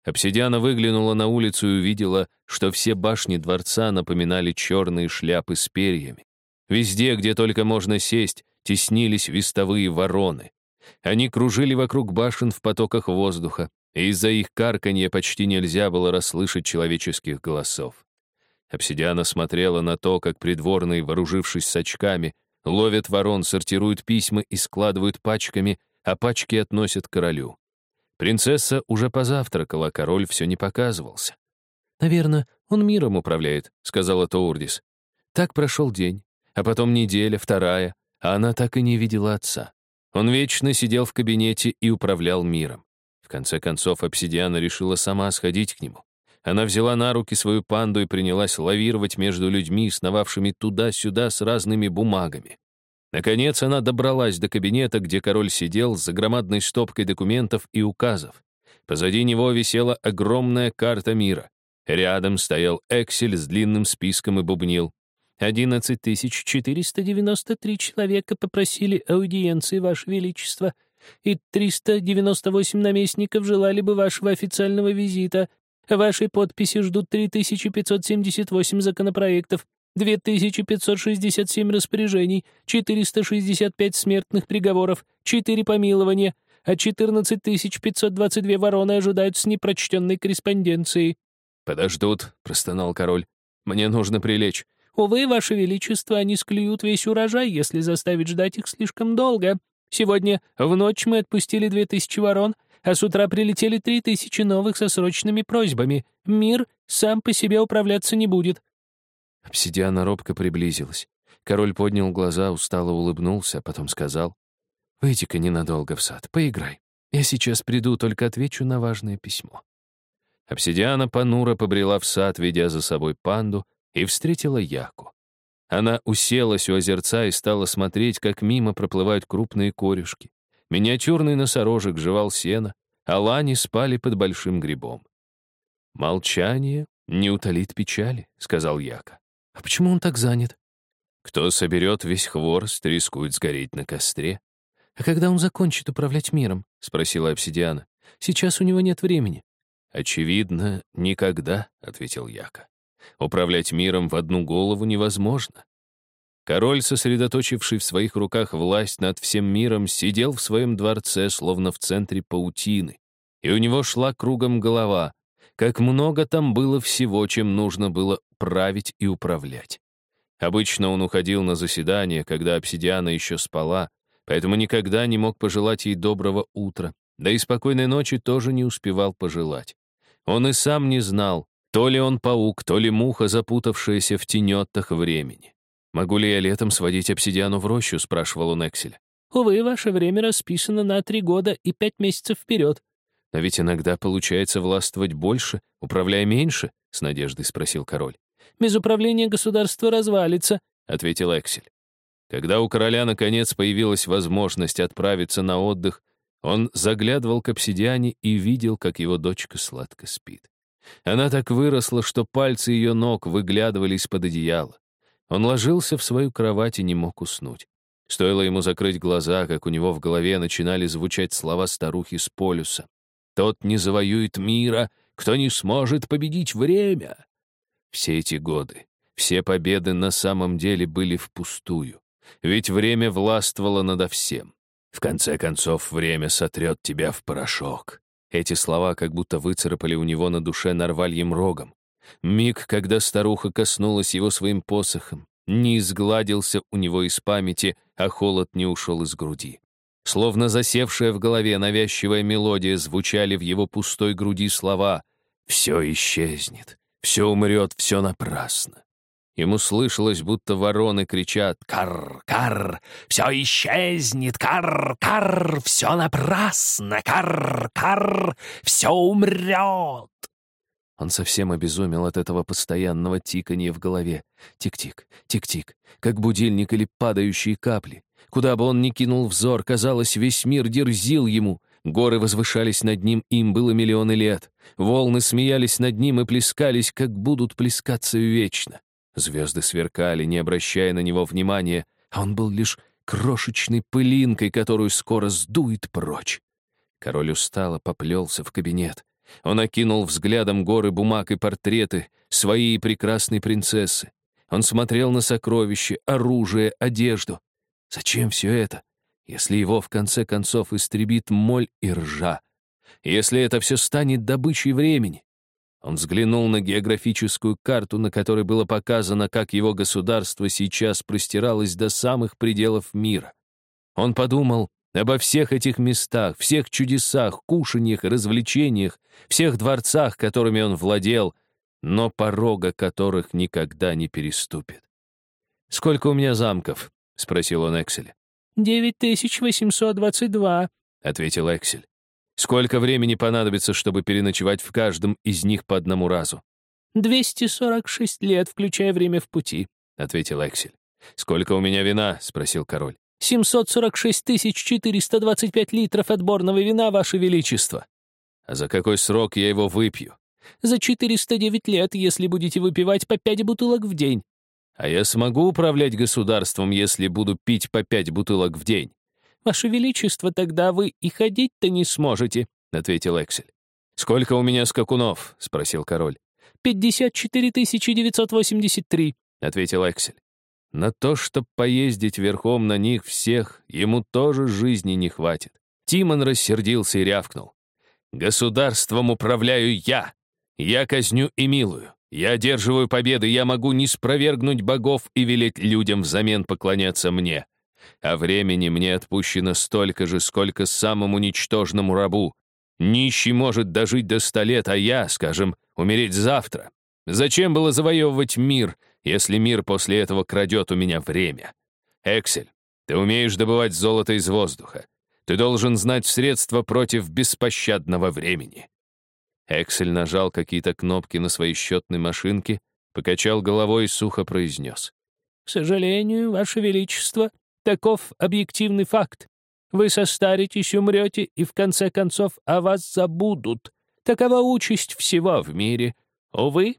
Обсидиана выглянула на улицу и увидела, что все башни дворца напоминали черные шляпы с перьями. Везде, где только можно сесть, теснились вестовые вороны. Они кружили вокруг башен в потоках воздуха, и из-за их карканья почти нельзя было расслышать человеческих голосов. Обсидиана смотрела на то, как придворные, вооружившись с очками, ловят ворон, сортируют письма и складывают пачками, а пачки относят королю. Принцесса уже позавтракала, король все не показывался. «Наверное, он миром управляет», — сказала Тоурдис. Так прошел день, а потом неделя, вторая, а она так и не видела отца. Он вечно сидел в кабинете и управлял миром. В конце концов, обсидиана решила сама сходить к нему. Она взяла на руки свою панду и принялась лавировать между людьми, сновавшими туда-сюда с разными бумагами. Наконец она добралась до кабинета, где король сидел с громадной стопкой документов и указов. Позади него висела огромная карта мира. Рядом стоял Эксель с длинным списком и бубнил. 11493 человека попросили аудиенции, Ваше Величество, и 398 наместников желали бы вашего официального визита. Вашей подписи ждут 3578 законопроектов, 2567 распоряжений, 465 смертных приговоров, 4 помилования, а 14522 вороны ожидают с непрочтенной корреспонденцией». «Подождут», — простонал король. «Мне нужно прилечь. Увы, Ваше Величество, они склюют весь урожай, если заставить ждать их слишком долго. Сегодня в ночь мы отпустили две тысячи ворон, а с утра прилетели три тысячи новых со срочными просьбами. Мир сам по себе управляться не будет». Обсидиана робко приблизилась. Король поднял глаза, устало улыбнулся, а потом сказал, «Выйди-ка ненадолго в сад, поиграй. Я сейчас приду, только отвечу на важное письмо». Обсидиана понуро побрела в сад, ведя за собой панду, и встретила Яку. Она уселась у озерца и стала смотреть, как мимо проплывают крупные корешки. Миниатюрный носорожек жевал сено, а лани спали под большим грибом. «Молчание не утолит печали», — сказал Яка. «А почему он так занят?» «Кто соберет весь хворост, рискует сгореть на костре». «А когда он закончит управлять миром?» — спросила обсидиана. «Сейчас у него нет времени». «Очевидно, никогда», — ответил Яка. Управлять миром в одну голову невозможно. Король, сосредоточивший в своих руках власть над всем миром, сидел в своем дворце, словно в центре паутины. и у него шла кругом голова. Как много там было всего, чем нужно было править и управлять. Обычно он уходил на заседание, когда обсидиана еще спала, поэтому никогда не мог пожелать ей доброго утра, да и спокойной ночи тоже не успевал пожелать. Он и сам не знал, то ли он паук, то ли муха, запутавшаяся в тенетах времени. «Могу ли я летом сводить обсидиану в рощу?» — спрашивал он Экселя. «Увы, ваше время расписано на три года и пять месяцев вперед». «Но ведь иногда получается властвовать больше, управляя меньше?» — с надеждой спросил король. «Без управления государство развалится», — ответил Эксель. Когда у короля наконец появилась возможность отправиться на отдых, он заглядывал к обсидиане и видел, как его дочка сладко спит. Она так выросла, что пальцы ее ног выглядывали из-под одеяла. Он ложился в свою кровать и не мог уснуть. Стоило ему закрыть глаза, как у него в голове начинали звучать слова старухи с полюса. «Тот не завоюет мира, кто не сможет победить время». Все эти годы, все победы на самом деле были впустую. Ведь время властвовало надо всем. В конце концов, время сотрет тебя в порошок. Эти слова как будто выцарапали у него на душе нарвальем рогом. Миг, когда старуха коснулась его своим посохом, не изгладился у него из памяти, а холод не ушел из груди. Словно засевшая в голове навязчивая мелодия звучали в его пустой груди слова «Все исчезнет, все умрет, все напрасно». Ему слышалось, будто вороны кричат «Карр! Карр! Все исчезнет! Карр! Все напрасно! Карр! Все умрет!» Он совсем обезумел от этого постоянного тиканья в голове. Тик-тик, тик-тик, как будильник или падающие капли. Куда бы он ни кинул взор, казалось, весь мир дерзил ему. Горы возвышались над ним, им было миллионы лет. Волны смеялись над ним и плескались, как будут плескаться вечно. Звезды сверкали, не обращая на него внимания, а он был лишь крошечной пылинкой, которую скоро сдует прочь. Король устало поплелся в кабинет. Он окинул взглядом горы бумаг и портреты своей прекрасной принцессы. Он смотрел на сокровища, оружие, одежду. Зачем все это, если его в конце концов истребит моль и ржа? Если это все станет добычей времени? Он взглянул на географическую карту, на которой было показано, как его государство сейчас простиралось до самых пределов мира. Он подумал, Обо всех этих местах, всех чудесах, кушаньях, развлечениях, всех дворцах, которыми он владел, но порога которых никогда не переступит. «Сколько у меня замков?» — спросил он Экселя. «Девять тысяч восемьсот двадцать два», — ответил Эксель. «Сколько времени понадобится, чтобы переночевать в каждом из них по одному разу?» «Двести сорок шесть лет, включая время в пути», — ответил Эксель. «Сколько у меня вина?» — спросил король. 746 425 литров отборного вина, Ваше Величество». «А за какой срок я его выпью?» «За 409 лет, если будете выпивать по пять бутылок в день». «А я смогу управлять государством, если буду пить по пять бутылок в день?» «Ваше Величество, тогда вы и ходить-то не сможете», — ответил Эксель. «Сколько у меня скакунов?» — спросил король. «Пятьдесят четыре тысячи девятьсот восемьдесят три», — ответил Эксель. На то, чтобы поездить верхом на них всех, ему тоже жизни не хватит. Тимон рассердился и рявкнул. «Государством управляю я. Я казню и милую. Я одерживаю победы, я могу не спровергнуть богов и велеть людям взамен поклоняться мне. А времени мне отпущено столько же, сколько самому ничтожному рабу. Нищий может дожить до ста лет, а я, скажем, умереть завтра. Зачем было завоевывать мир, если мир после этого крадет у меня время. Эксель, ты умеешь добывать золото из воздуха. Ты должен знать средства против беспощадного времени». Эксель нажал какие-то кнопки на своей счетной машинке, покачал головой и сухо произнес. «К сожалению, Ваше Величество, таков объективный факт. Вы состаритесь, умрете, и в конце концов о вас забудут. Такова участь всего в мире. Увы,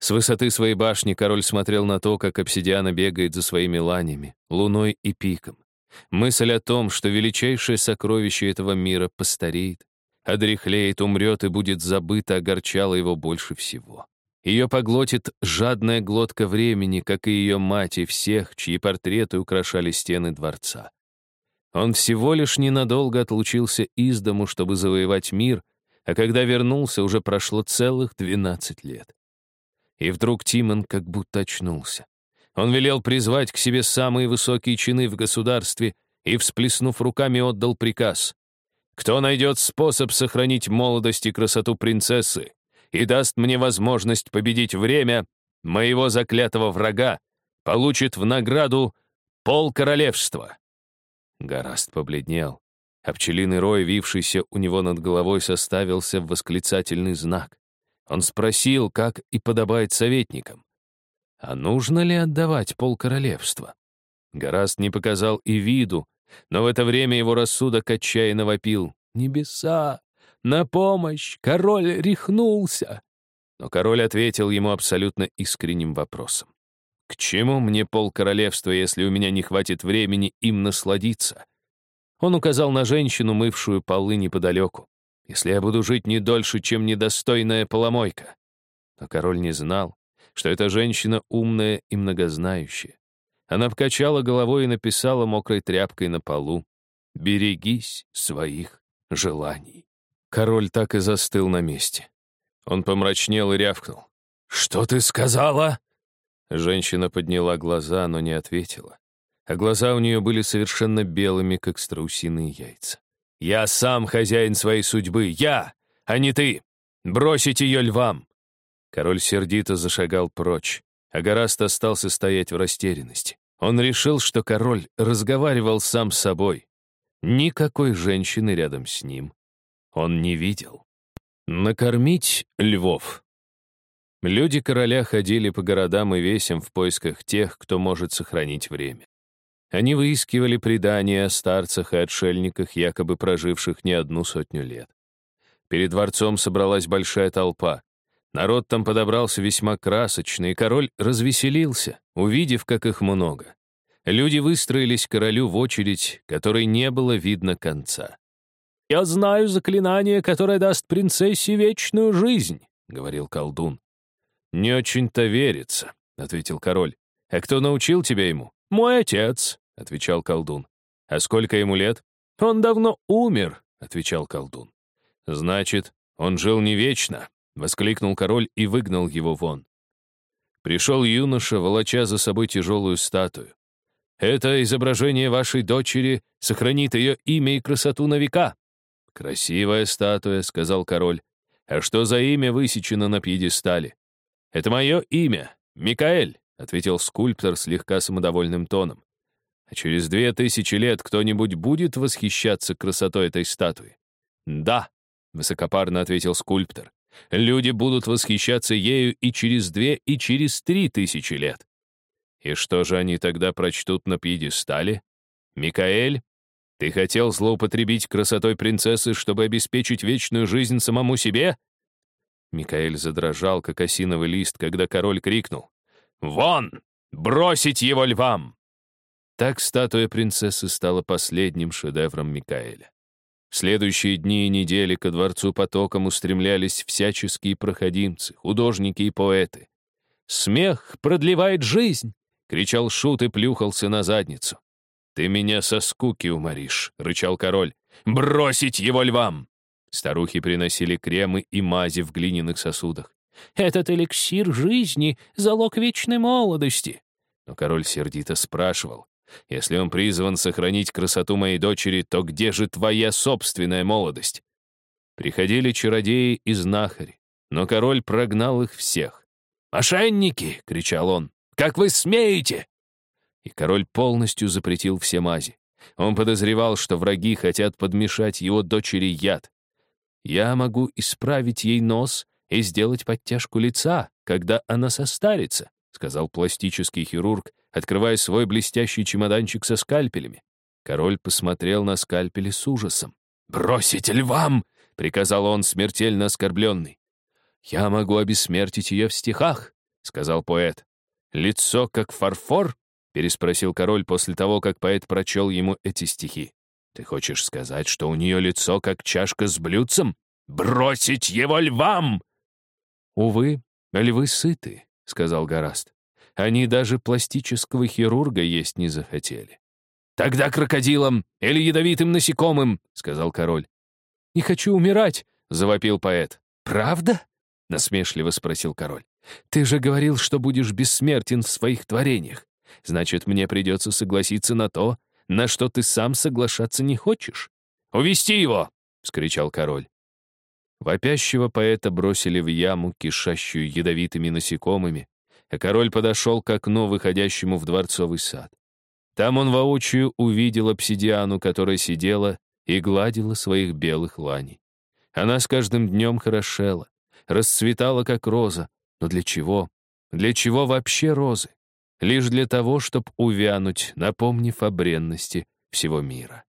с высоты своей башни король смотрел на то, как обсидиана бегает за своими ланями, луной и пиком. Мысль о том, что величайшее сокровище этого мира постареет, одряхлеет, умрет и будет забыто, огорчала его больше всего. Ее поглотит жадная глотка времени, как и ее мать и всех, чьи портреты украшали стены дворца. Он всего лишь ненадолго отлучился из дому, чтобы завоевать мир, а когда вернулся, уже прошло целых 12 лет. И вдруг Тимон как будто очнулся. Он велел призвать к себе самые высокие чины в государстве и, всплеснув руками, отдал приказ. «Кто найдет способ сохранить молодость и красоту принцессы и даст мне возможность победить время, моего заклятого врага, получит в награду пол королевства». Гораст побледнел, а пчелиный рой, вившийся у него над головой, составился в восклицательный знак. Он спросил, как и подобает советникам. А нужно ли отдавать пол королевства? Гораст не показал и виду, но в это время его рассудок отчаянно вопил. «Небеса! На помощь! Король рехнулся!» Но король ответил ему абсолютно искренним вопросом. «К чему мне пол королевства, если у меня не хватит времени им насладиться?» Он указал на женщину, мывшую полы неподалеку. «Если я буду жить не дольше, чем недостойная поломойка». Но король не знал, что эта женщина умная и многознающая. Она вкачала головой и написала мокрой тряпкой на полу «Берегись своих желаний». Король так и застыл на месте. Он помрачнел и рявкнул. «Что ты сказала?» Женщина подняла глаза, но не ответила. А глаза у нее были совершенно белыми, как страусиные яйца. «Я сам хозяин своей судьбы, я, а не ты! Бросить ее львам!» Король сердито зашагал прочь, а Гораст остался стоять в растерянности. Он решил, что король разговаривал сам с собой. Никакой женщины рядом с ним он не видел. Накормить львов. Люди короля ходили по городам и весям в поисках тех, кто может сохранить время. Они выискивали предания о старцах и отшельниках, якобы проживших не одну сотню лет. Перед дворцом собралась большая толпа. Народ там подобрался весьма красочный, и король развеселился, увидев, как их много. Люди выстроились к королю в очередь, которой не было видно конца. «Я знаю заклинание, которое даст принцессе вечную жизнь», — говорил колдун. «Не очень-то верится», — ответил король. «А кто научил тебя ему?» «Мой отец», — отвечал колдун. «А сколько ему лет?» «Он давно умер», — отвечал колдун. «Значит, он жил не вечно», — воскликнул король и выгнал его вон. Пришел юноша, волоча за собой тяжелую статую. «Это изображение вашей дочери сохранит ее имя и красоту на века», «Красивая статуя», — сказал король. «А что за имя высечено на пьедестале?» «Это мое имя, Микаэль», — ответил скульптор слегка самодовольным тоном. «А через две тысячи лет кто-нибудь будет восхищаться красотой этой статуи?» «Да», — высокопарно ответил скульптор. «Люди будут восхищаться ею и через две, и через три тысячи лет». «И что же они тогда прочтут на пьедестале? Микаэль, ты хотел злоупотребить красотой принцессы, чтобы обеспечить вечную жизнь самому себе?» Микаэль задрожал, как осиновый лист, когда король крикнул. «Вон! Бросить его львам!» Так статуя принцессы стала последним шедевром Микаэля. В следующие дни и недели ко дворцу потоком устремлялись всяческие проходимцы, художники и поэты. «Смех продлевает жизнь!» — кричал Шут и плюхался на задницу. «Ты меня со скуки уморишь», — рычал король. «Бросить его львам!» Старухи приносили кремы и мази в глиняных сосудах. «Этот эликсир жизни — залог вечной молодости!» Но король сердито спрашивал. «Если он призван сохранить красоту моей дочери, то где же твоя собственная молодость?» Приходили чародеи и знахари, но король прогнал их всех. «Мошенники!» — кричал он. «Как вы смеете? и король полностью запретил все мази. Он подозревал, что враги хотят подмешать его дочери яд. «Я могу исправить ей нос и сделать подтяжку лица, когда она состарится», сказал пластический хирург, открывая свой блестящий чемоданчик со скальпелями. Король посмотрел на скальпели с ужасом. «Бросить львам!» — приказал он, смертельно оскорбленный. «Я могу обессмертить ее в стихах», — сказал поэт. «Лицо, как фарфор, переспросил король после того, как поэт прочел ему эти стихи. «Ты хочешь сказать, что у нее лицо, как чашка с блюдцем? Бросить его львам!» «Увы, львы сыты», — сказал Гораст. «Они даже пластического хирурга есть не захотели». «Тогда крокодилам или ядовитым насекомым», — сказал король. «Не хочу умирать», —— завопил поэт. «Правда?» — насмешливо спросил король. «Ты же говорил, что будешь бессмертен в своих творениях. Значит, мне придется согласиться на то, на что ты сам соглашаться не хочешь». «Увести его!» — вскричал король. Вопящего поэта бросили в яму, кишащую ядовитыми насекомыми, а король подошел к окну, выходящему в дворцовый сад. Там он воочию увидел обсидиану, которая сидела и гладила своих белых ланей. Она с каждым днем хорошела, расцветала, как роза. Но для чего? Для чего вообще розы? Лишь для того, чтобы увянуть, напомнив о бренности всего мира.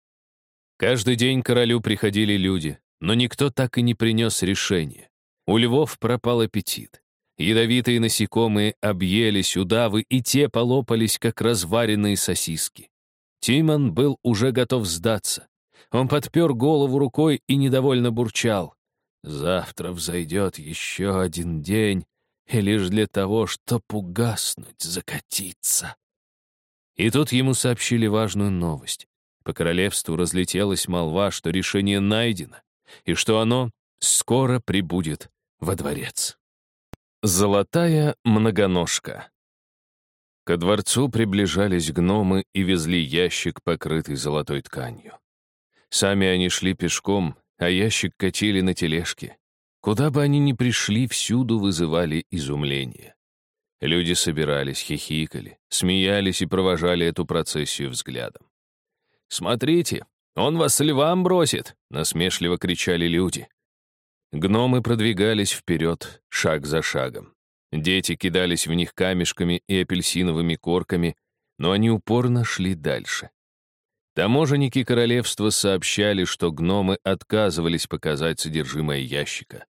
Каждый день королю приходили люди, но никто так и не принес решения. У львов пропал аппетит. Ядовитые насекомые объелись удавы, и те полопались, как разваренные сосиски. Тимон был уже готов сдаться. Он подпер голову рукой и недовольно бурчал. «Завтра взойдет еще один день, и лишь для того, чтоб угаснуть, закатиться». И тут ему сообщили важную новость. По королевству разлетелась молва, что решение найдено, и что оно скоро прибудет во дворец. Золотая многоножка. Ко дворцу приближались гномы и везли ящик, покрытый золотой тканью. Сами они шли пешком, а ящик катили на тележке. Куда бы они ни пришли, всюду вызывали изумление. Люди собирались, хихикали, смеялись и провожали эту процессию взглядом. «Смотрите, он вас львам бросит!» — насмешливо кричали люди. Гномы продвигались вперед, шаг за шагом. Дети кидались в них камешками и апельсиновыми корками, но они упорно шли дальше. Таможенники королевства сообщали, что гномы отказывались показать содержимое ящика.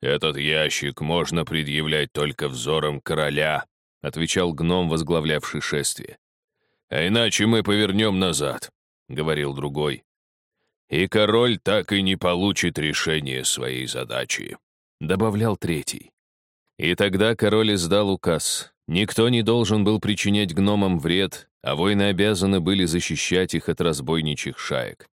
«Этот ящик можно предъявлять только взором короля», отвечал гном, возглавлявший шествие. «А иначе мы повернем назад», — говорил другой и король так и не получит решение своей задачи», — добавлял третий. И тогда король издал указ. Никто не должен был причинять гномам вред, а воины обязаны были защищать их от разбойничьих шаек.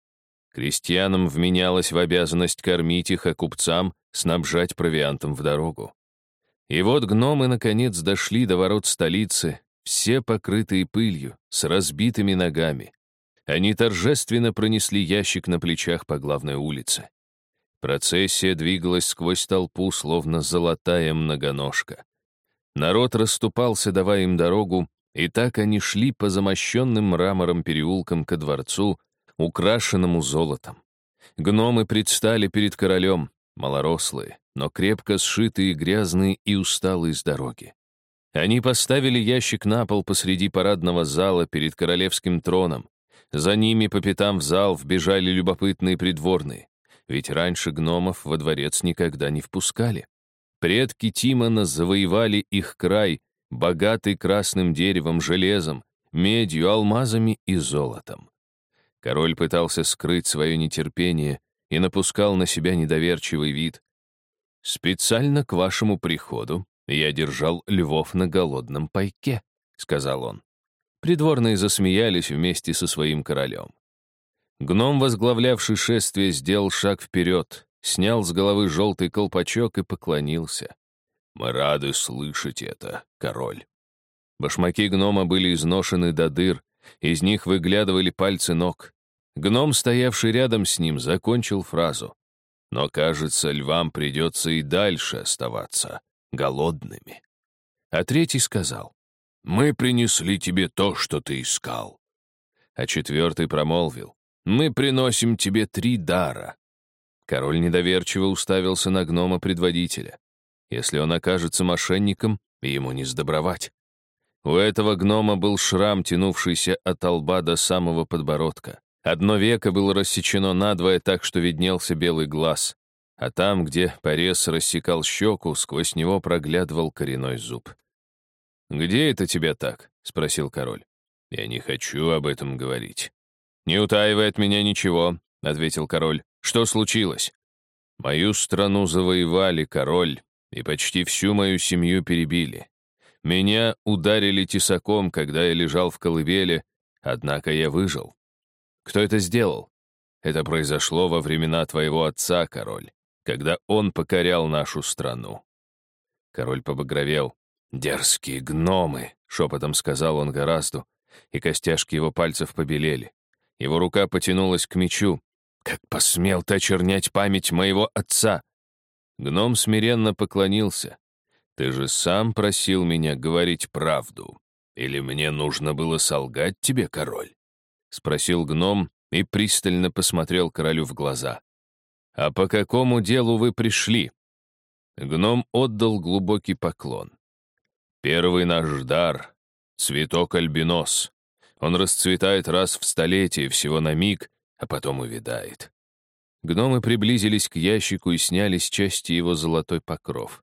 Крестьянам вменялось в обязанность кормить их, а купцам — снабжать провиантом в дорогу. И вот гномы, наконец, дошли до ворот столицы, все покрытые пылью, с разбитыми ногами. Они торжественно пронесли ящик на плечах по главной улице. Процессия двигалась сквозь толпу, словно золотая многоножка. Народ расступался, давая им дорогу, и так они шли по замощенным мрамором переулкам ко дворцу, украшенному золотом. Гномы предстали перед королем, малорослые, но крепко сшитые, грязные и усталые с дороги. Они поставили ящик на пол посреди парадного зала перед королевским троном. За ними по пятам в зал вбежали любопытные придворные, ведь раньше гномов во дворец никогда не впускали. Предки Тимона завоевали их край, богатый красным деревом, железом, медью, алмазами и золотом. Король пытался скрыть свое нетерпение и напускал на себя недоверчивый вид. «Специально к вашему приходу я держал львов на голодном пайке», — сказал он. Придворные засмеялись вместе со своим королем. Гном, возглавлявший шествие, сделал шаг вперед, снял с головы желтый колпачок и поклонился. «Мы рады слышать это, король». Башмаки гнома были изношены до дыр, из них выглядывали пальцы ног. Гном, стоявший рядом с ним, закончил фразу. «Но, кажется, львам придется и дальше оставаться голодными». А третий сказал, мы принесли тебе то, что ты искал». А четвертый промолвил, «Мы приносим тебе три дара». Король недоверчиво уставился на гнома-предводителя. Если он окажется мошенником, ему не сдобровать. У этого гнома был шрам, тянувшийся от лба до самого подбородка. Одно веко было рассечено надвое так, что виднелся белый глаз, а там, где порез рассекал щеку, сквозь него проглядывал коренной зуб. «Где это тебя так?» — спросил король. «Я не хочу об этом говорить». «Не утаивай от меня ничего», — ответил король. «Что случилось?» «Мою страну завоевали, король, и почти всю мою семью перебили. Меня ударили тесаком, когда я лежал в колыбели, однако я выжил. Кто это сделал? Это произошло во времена твоего отца, король. когда он покорял нашу страну. Король побагровел. «Дерзкие гномы!» — шепотом сказал он гораздо, и костяшки его пальцев побелели. Его рука потянулась к мечу. «Как посмел ты очернять память моего отца!» Гном смиренно поклонился. «Ты же сам просил меня говорить правду. Или мне нужно было солгать тебе, король?» — спросил гном и пристально посмотрел королю в глаза. «А по какому делу вы пришли?» Гном отдал глубокий поклон. «Первый наш дар — цветок альбинос. Он расцветает раз в столетие, всего на миг, а потом увядает». Гномы приблизились к ящику и сняли с части его золотой покров.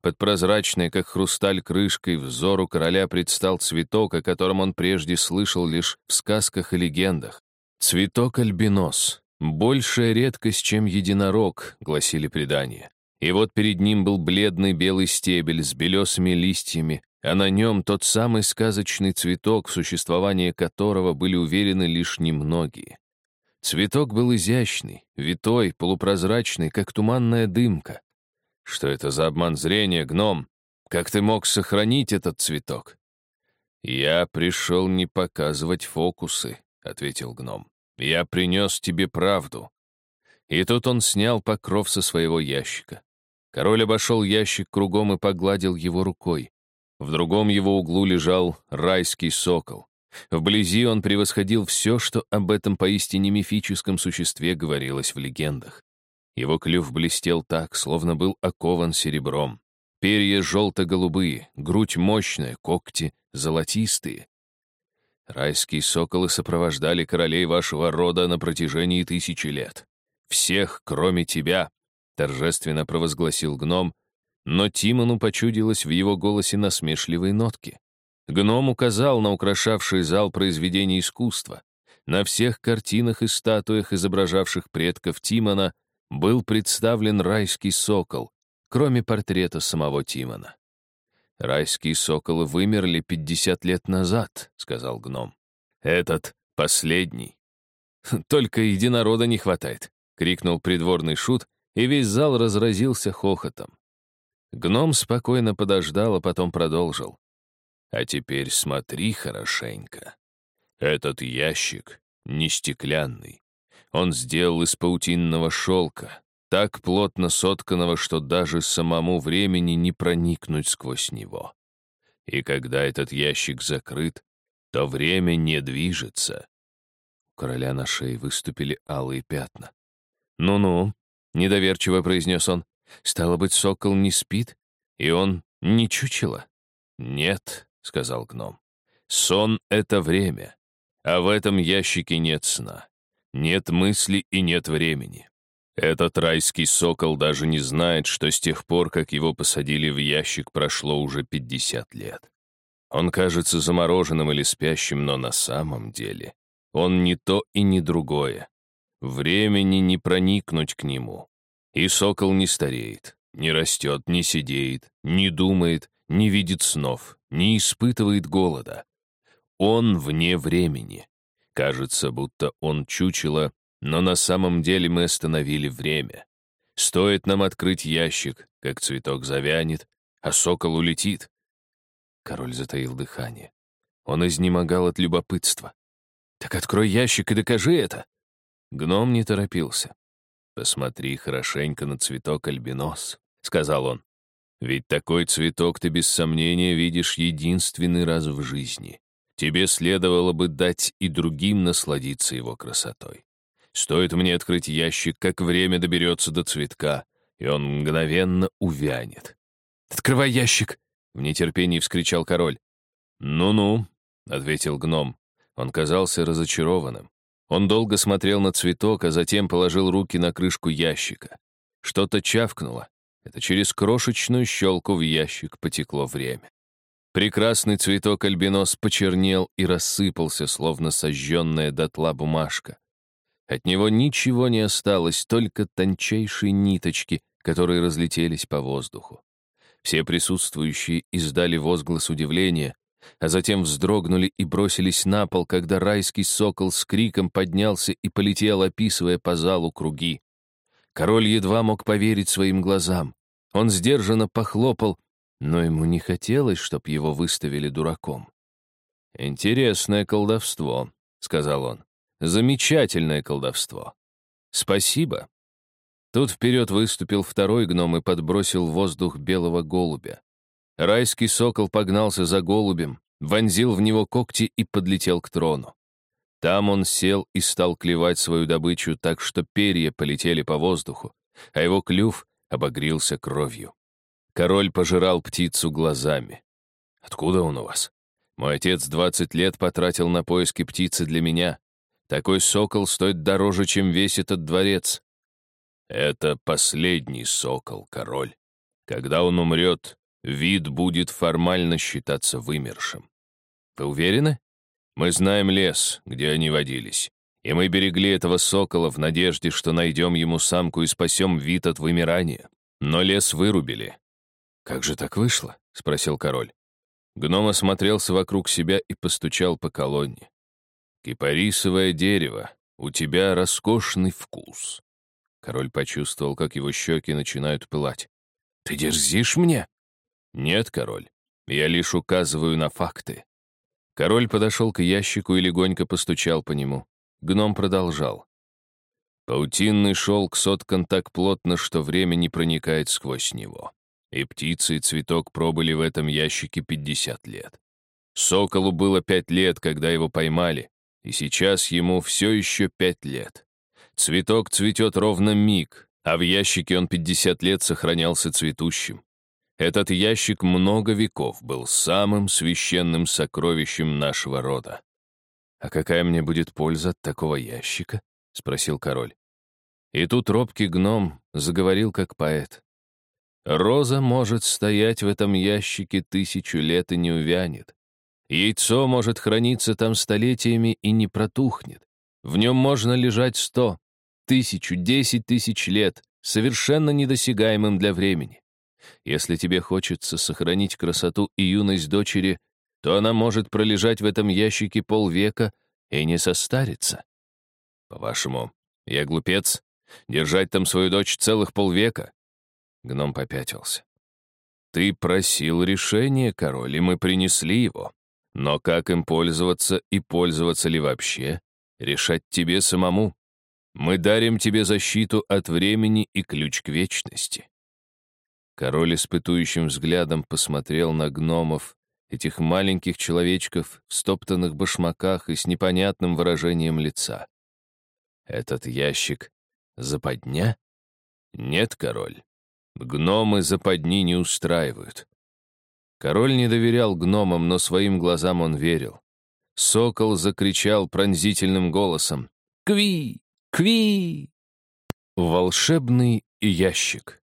Под прозрачной, как хрусталь, крышкой взору короля предстал цветок, о котором он прежде слышал лишь в сказках и легендах. Цветок альбинос. Большая редкость, чем единорог, гласили предания. И вот перед ним был бледный белый стебель с белесыми листьями, а на нем тот самый сказочный цветок, в существовании которого были уверены лишь немногие. Цветок был изящный, витой, полупрозрачный, как туманная дымка. Что это за обман зрения, гном? Как ты мог сохранить этот цветок? Я пришел не показывать фокусы, ответил гном. Я принес тебе правду. И тут он снял покров со своего ящика. Король обошел ящик кругом и погладил его рукой. В другом его углу лежал райский сокол. Вблизи он превосходил все, что об этом поистине мифическом существе говорилось в легендах. Его клюв блестел так, словно был окован серебром. Перья желто-голубые, грудь мощная, когти золотистые. Райские соколы сопровождали королей вашего рода на протяжении тысячи лет. Всех, кроме тебя, — торжественно провозгласил гном, но Тимону почудилось в его голосе насмешливые нотки. Гном указал на украшавший зал произведений искусства. На всех картинах и статуях, изображавших предков Тимона, был представлен райский сокол, кроме портрета самого Тимона. «Райские соколы вымерли 50 лет назад», — сказал гном. «Этот последний». «Только единорода не хватает», — крикнул придворный шут, и весь зал разразился хохотом. Гном спокойно подождал, а потом продолжил. «А теперь смотри хорошенько. Этот ящик не стеклянный. Он сделал из паутинного шелка, так плотно сотканного, что даже самому времени не проникнуть сквозь него. И когда этот ящик закрыт, то время не движется. У короля на шее выступили алые пятна. «Ну-ну», — недоверчиво произнес он, — «стало быть, сокол не спит, и он не чучело?» «Нет», — сказал гном, — «сон — это время, а в этом ящике нет сна. Нет мысли и нет времени. Этот райский сокол даже не знает, что с тех пор, как его посадили в ящик, прошло уже 50 лет. Он кажется замороженным или спящим, но на самом деле он не то и не другое. Времени не проникнуть к нему. И сокол не стареет, не растет, не сидеет, не думает, не видит снов, не испытывает голода. Он вне времени. Кажется, будто он чучело, но на самом деле мы остановили время. Стоит нам открыть ящик, как цветок завянет, а сокол улетит. Король затаил дыхание. Он изнемогал от любопытства. «Так открой ящик и докажи это!» Гном не торопился. «Посмотри хорошенько на цветок альбинос», — сказал он. «Ведь такой цветок ты без сомнения видишь единственный раз в жизни. Тебе следовало бы дать и другим насладиться его красотой. Стоит мне открыть ящик, как время доберется до цветка, и он мгновенно увянет. «Открывай ящик!» — в нетерпении вскричал король. «Ну-ну», — ответил гном. Он казался разочарованным. Он долго смотрел на цветок, а затем положил руки на крышку ящика. Что-то чавкнуло. Это через крошечную щелку в ящик потекло время. Прекрасный цветок альбинос почернел и рассыпался, словно сожженная дотла бумажка. От него ничего не осталось, только тончайшие ниточки, которые разлетелись по воздуху. Все присутствующие издали возглас удивления, а затем вздрогнули и бросились на пол, когда райский сокол с криком поднялся и полетел, описывая по залу круги. Король едва мог поверить своим глазам. Он сдержанно похлопал, но ему не хотелось, чтоб его выставили дураком. «Интересное колдовство», — сказал он. «Замечательное колдовство. Спасибо». Тут вперед выступил второй гном и подбросил воздух белого голубя. Райский сокол погнался за голубем, вонзил в него когти и подлетел к трону. Там он сел и стал клевать свою добычу так, что перья полетели по воздуху, а его клюв обогрился кровью. Король пожирал птицу глазами. «Откуда он у вас?» «Мой отец двадцать лет потратил на поиски птицы для меня. Такой сокол стоит дороже, чем весь этот дворец». «Это последний сокол, король. Когда он умрет, вид будет формально считаться вымершим. Вы уверены? Мы знаем лес, где они водились, и мы берегли этого сокола в надежде, что найдем ему самку и спасем вид от вымирания. Но лес вырубили. «Как же так вышло?» — спросил король. Гном осмотрелся вокруг себя и постучал по колонне. «Кипарисовое дерево, у тебя роскошный вкус». Король почувствовал, как его щеки начинают пылать. «Ты дерзишь мне?» «Нет, король, я лишь указываю на факты. Король подошел к ящику и легонько постучал по нему. Гном продолжал. Паутинный шелк соткан так плотно, что время не проникает сквозь него. И птицы, и цветок пробыли в этом ящике 50 лет. Соколу было пять лет, когда его поймали, и сейчас ему все еще пять лет. Цветок цветет ровно миг, а в ящике он 50 лет сохранялся цветущим. Этот ящик много веков был самым священным сокровищем нашего рода. «А какая мне будет польза от такого ящика?» — спросил король. И тут робкий гном заговорил как поэт. «Роза может стоять в этом ящике тысячу лет и не увянет. Яйцо может храниться там столетиями и не протухнет. В нем можно лежать сто, тысячу, десять тысяч лет, совершенно недосягаемым для времени. Если тебе хочется сохранить красоту и юность дочери, то она может пролежать в этом ящике полвека и не состариться. По-вашему, я глупец? Держать там свою дочь целых полвека? Гном попятился. Ты просил решения, король, и мы принесли его. Но как им пользоваться и пользоваться ли вообще, решать тебе самому. Мы дарим тебе защиту от времени и ключ к вечности. Король испытующим взглядом посмотрел на гномов, этих маленьких человечков в стоптанных башмаках и с непонятным выражением лица. «Этот ящик — западня?» «Нет, король. Гномы западни не устраивают». Король не доверял гномам, но своим глазам он верил. Сокол закричал пронзительным голосом. «Кви! Кви!» Волшебный ящик.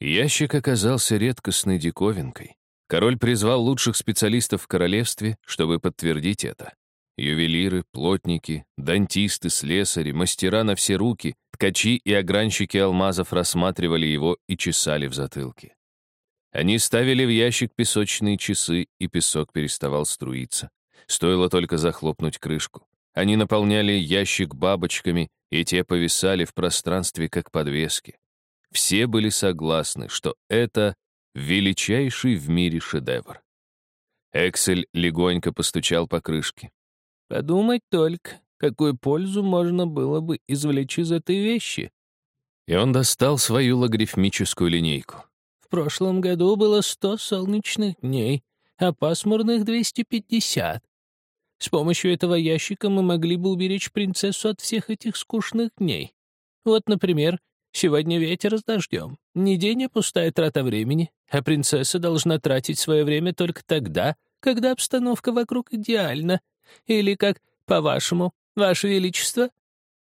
Ящик оказался редкостной диковинкой. Король призвал лучших специалистов в королевстве, чтобы подтвердить это. Ювелиры, плотники, дантисты, слесари, мастера на все руки, ткачи и огранщики алмазов рассматривали его и чесали в затылке. Они ставили в ящик песочные часы, и песок переставал струиться. Стоило только захлопнуть крышку. Они наполняли ящик бабочками, и те повисали в пространстве, как подвески. Все были согласны, что это величайший в мире шедевр. Эксель легонько постучал по крышке. «Подумать только, какую пользу можно было бы извлечь из этой вещи?» И он достал свою логарифмическую линейку. «В прошлом году было сто солнечных дней, а пасмурных — 250. С помощью этого ящика мы могли бы уберечь принцессу от всех этих скучных дней. Вот, например, Сегодня ветер с дождем. Не день, а пустая трата времени, а принцесса должна тратить свое время только тогда, когда обстановка вокруг идеальна. Или как, по-вашему, ваше величество?»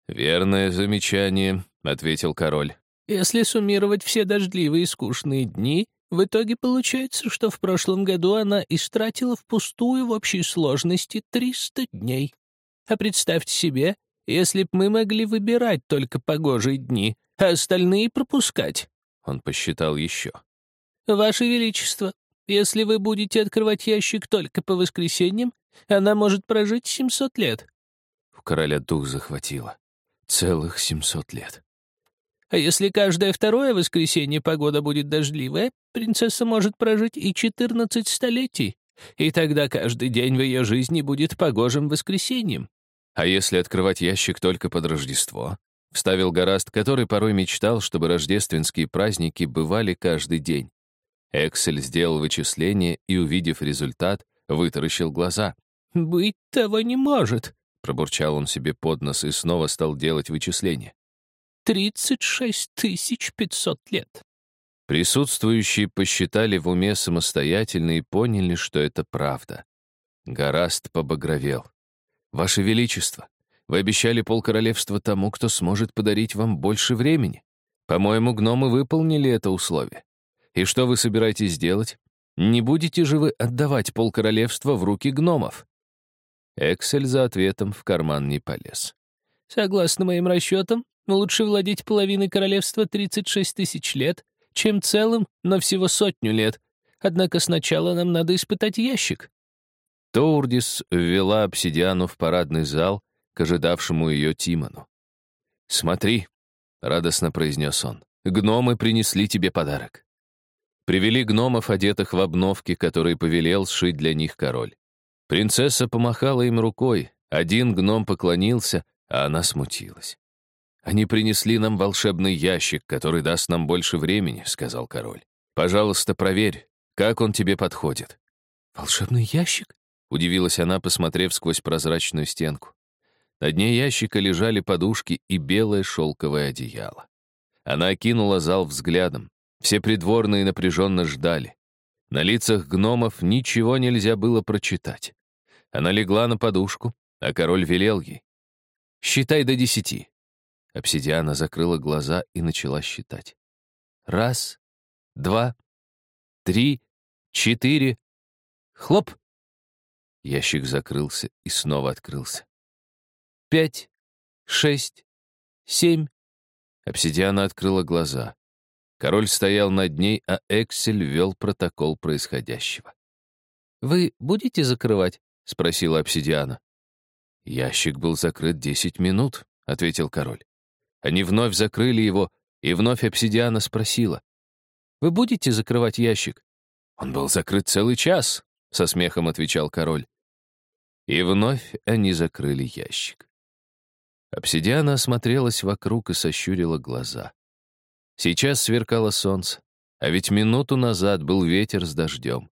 «Верное замечание», — ответил король. «Если суммировать все дождливые и скучные дни, в итоге получается, что в прошлом году она истратила впустую в общей сложности 300 дней. А представьте себе, если б мы могли выбирать только погожие дни, а остальные пропускать. Он посчитал еще. Ваше Величество, если вы будете открывать ящик только по воскресеньям, она может прожить 700 лет. У короля дух захватило. Целых 700 лет. А если каждое второе воскресенье погода будет дождливая, принцесса может прожить и 14 столетий, и тогда каждый день в ее жизни будет погожим воскресеньем. А если открывать ящик только под Рождество? Вставил Гораст, который порой мечтал, чтобы рождественские праздники бывали каждый день. Эксель сделал вычисление и, увидев результат, вытаращил глаза. «Быть того не может», — пробурчал он себе под нос и снова стал делать вычисления. «Тридцать шесть тысяч пятьсот лет». Присутствующие посчитали в уме самостоятельно и поняли, что это правда. Гораст побагровел. «Ваше Величество, вы обещали полкоролевства тому, кто сможет подарить вам больше времени. По-моему, гномы выполнили это условие. И что вы собираетесь делать? Не будете же вы отдавать полкоролевства в руки гномов?» Эксель за ответом в карман не полез. «Согласно моим расчетам, лучше владеть половиной королевства 36 тысяч лет, чем целым, но всего сотню лет. Однако сначала нам надо испытать ящик». Тоурдис ввела обсидиану в парадный зал, к ожидавшему ее Тимону. «Смотри», — радостно произнес он, — «гномы принесли тебе подарок». Привели гномов, одетых в обновки, которые повелел сшить для них король. Принцесса помахала им рукой, один гном поклонился, а она смутилась. «Они принесли нам волшебный ящик, который даст нам больше времени», — сказал король. «Пожалуйста, проверь, как он тебе подходит». «Волшебный ящик?» — удивилась она, посмотрев сквозь прозрачную стенку. На дне ящика лежали подушки и белое шелковое одеяло. Она окинула зал взглядом. Все придворные напряженно ждали. На лицах гномов ничего нельзя было прочитать. Она легла на подушку, а король велел ей. «Считай до десяти». Обсидиана закрыла глаза и начала считать. «Раз, два, три, четыре. Хлоп!» Ящик закрылся и снова открылся пять, шесть, семь. Обсидиана открыла глаза. Король стоял над ней, а Эксель вел протокол происходящего. «Вы будете закрывать?» — спросила обсидиана. «Ящик был закрыт десять минут», — ответил король. Они вновь закрыли его, и вновь обсидиана спросила. «Вы будете закрывать ящик?» «Он был закрыт целый час», — со смехом отвечал король. И вновь они закрыли ящик. Обсидиана осмотрелась вокруг и сощурила глаза. Сейчас сверкало солнце, а ведь минуту назад был ветер с дождем.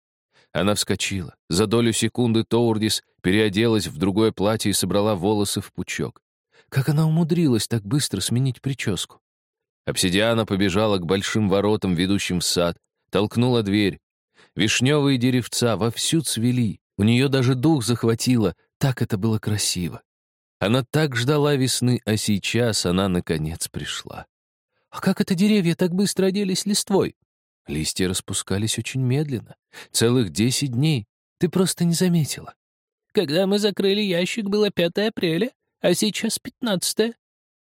Она вскочила. За долю секунды Тоурдис переоделась в другое платье и собрала волосы в пучок. Как она умудрилась так быстро сменить прическу? Обсидиана побежала к большим воротам, ведущим в сад, толкнула дверь. Вишневые деревца вовсю цвели. У нее даже дух захватило, так это было красиво. Она так ждала весны, а сейчас она, наконец, пришла. «А как это деревья так быстро оделись листвой?» Листья распускались очень медленно. Целых десять дней. Ты просто не заметила. Когда мы закрыли ящик, было 5 апреля, а сейчас 15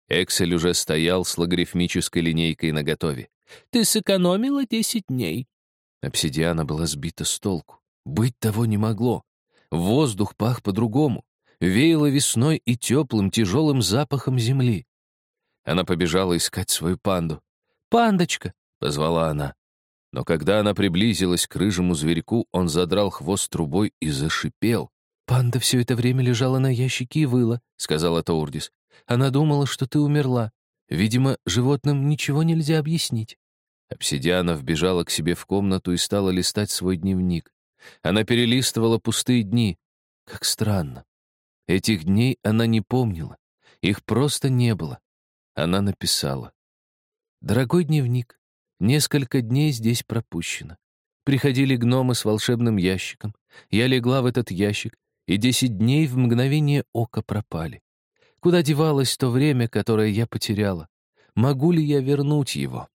Эксель уже стоял с логарифмической линейкой наготове. «Ты сэкономила 10 дней». Обсидиана была сбита с толку. Быть того не могло. Воздух пах по-другому веяло весной и теплым, тяжелым запахом земли. Она побежала искать свою панду. «Пандочка!» — позвала она. Но когда она приблизилась к рыжему зверьку, он задрал хвост трубой и зашипел. «Панда все это время лежала на ящике и выла», — сказала Таурдис. «Она думала, что ты умерла. Видимо, животным ничего нельзя объяснить». Обсидиана вбежала к себе в комнату и стала листать свой дневник. Она перелистывала пустые дни. Как странно. Этих дней она не помнила. Их просто не было. Она написала. «Дорогой дневник, несколько дней здесь пропущено. Приходили гномы с волшебным ящиком. Я легла в этот ящик, и десять дней в мгновение ока пропали. Куда девалось то время, которое я потеряла? Могу ли я вернуть его?»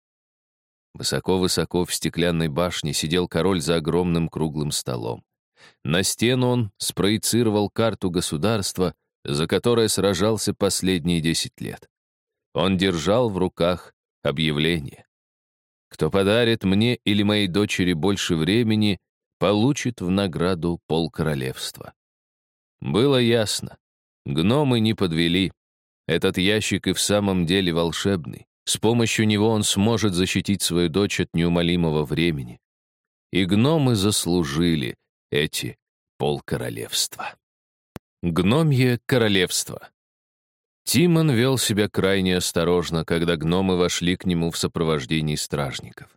Высоко-высоко в стеклянной башне сидел король за огромным круглым столом. На стену он спроецировал карту государства, за которое сражался последние десять лет. Он держал в руках объявление. Кто подарит мне или моей дочери больше времени, получит в награду полкоролевства. Было ясно. Гномы не подвели. Этот ящик и в самом деле волшебный. С помощью него он сможет защитить свою дочь от неумолимого времени. И гномы заслужили эти полкоролевства. Гномье королевство. Тимон вел себя крайне осторожно, когда гномы вошли к нему в сопровождении стражников.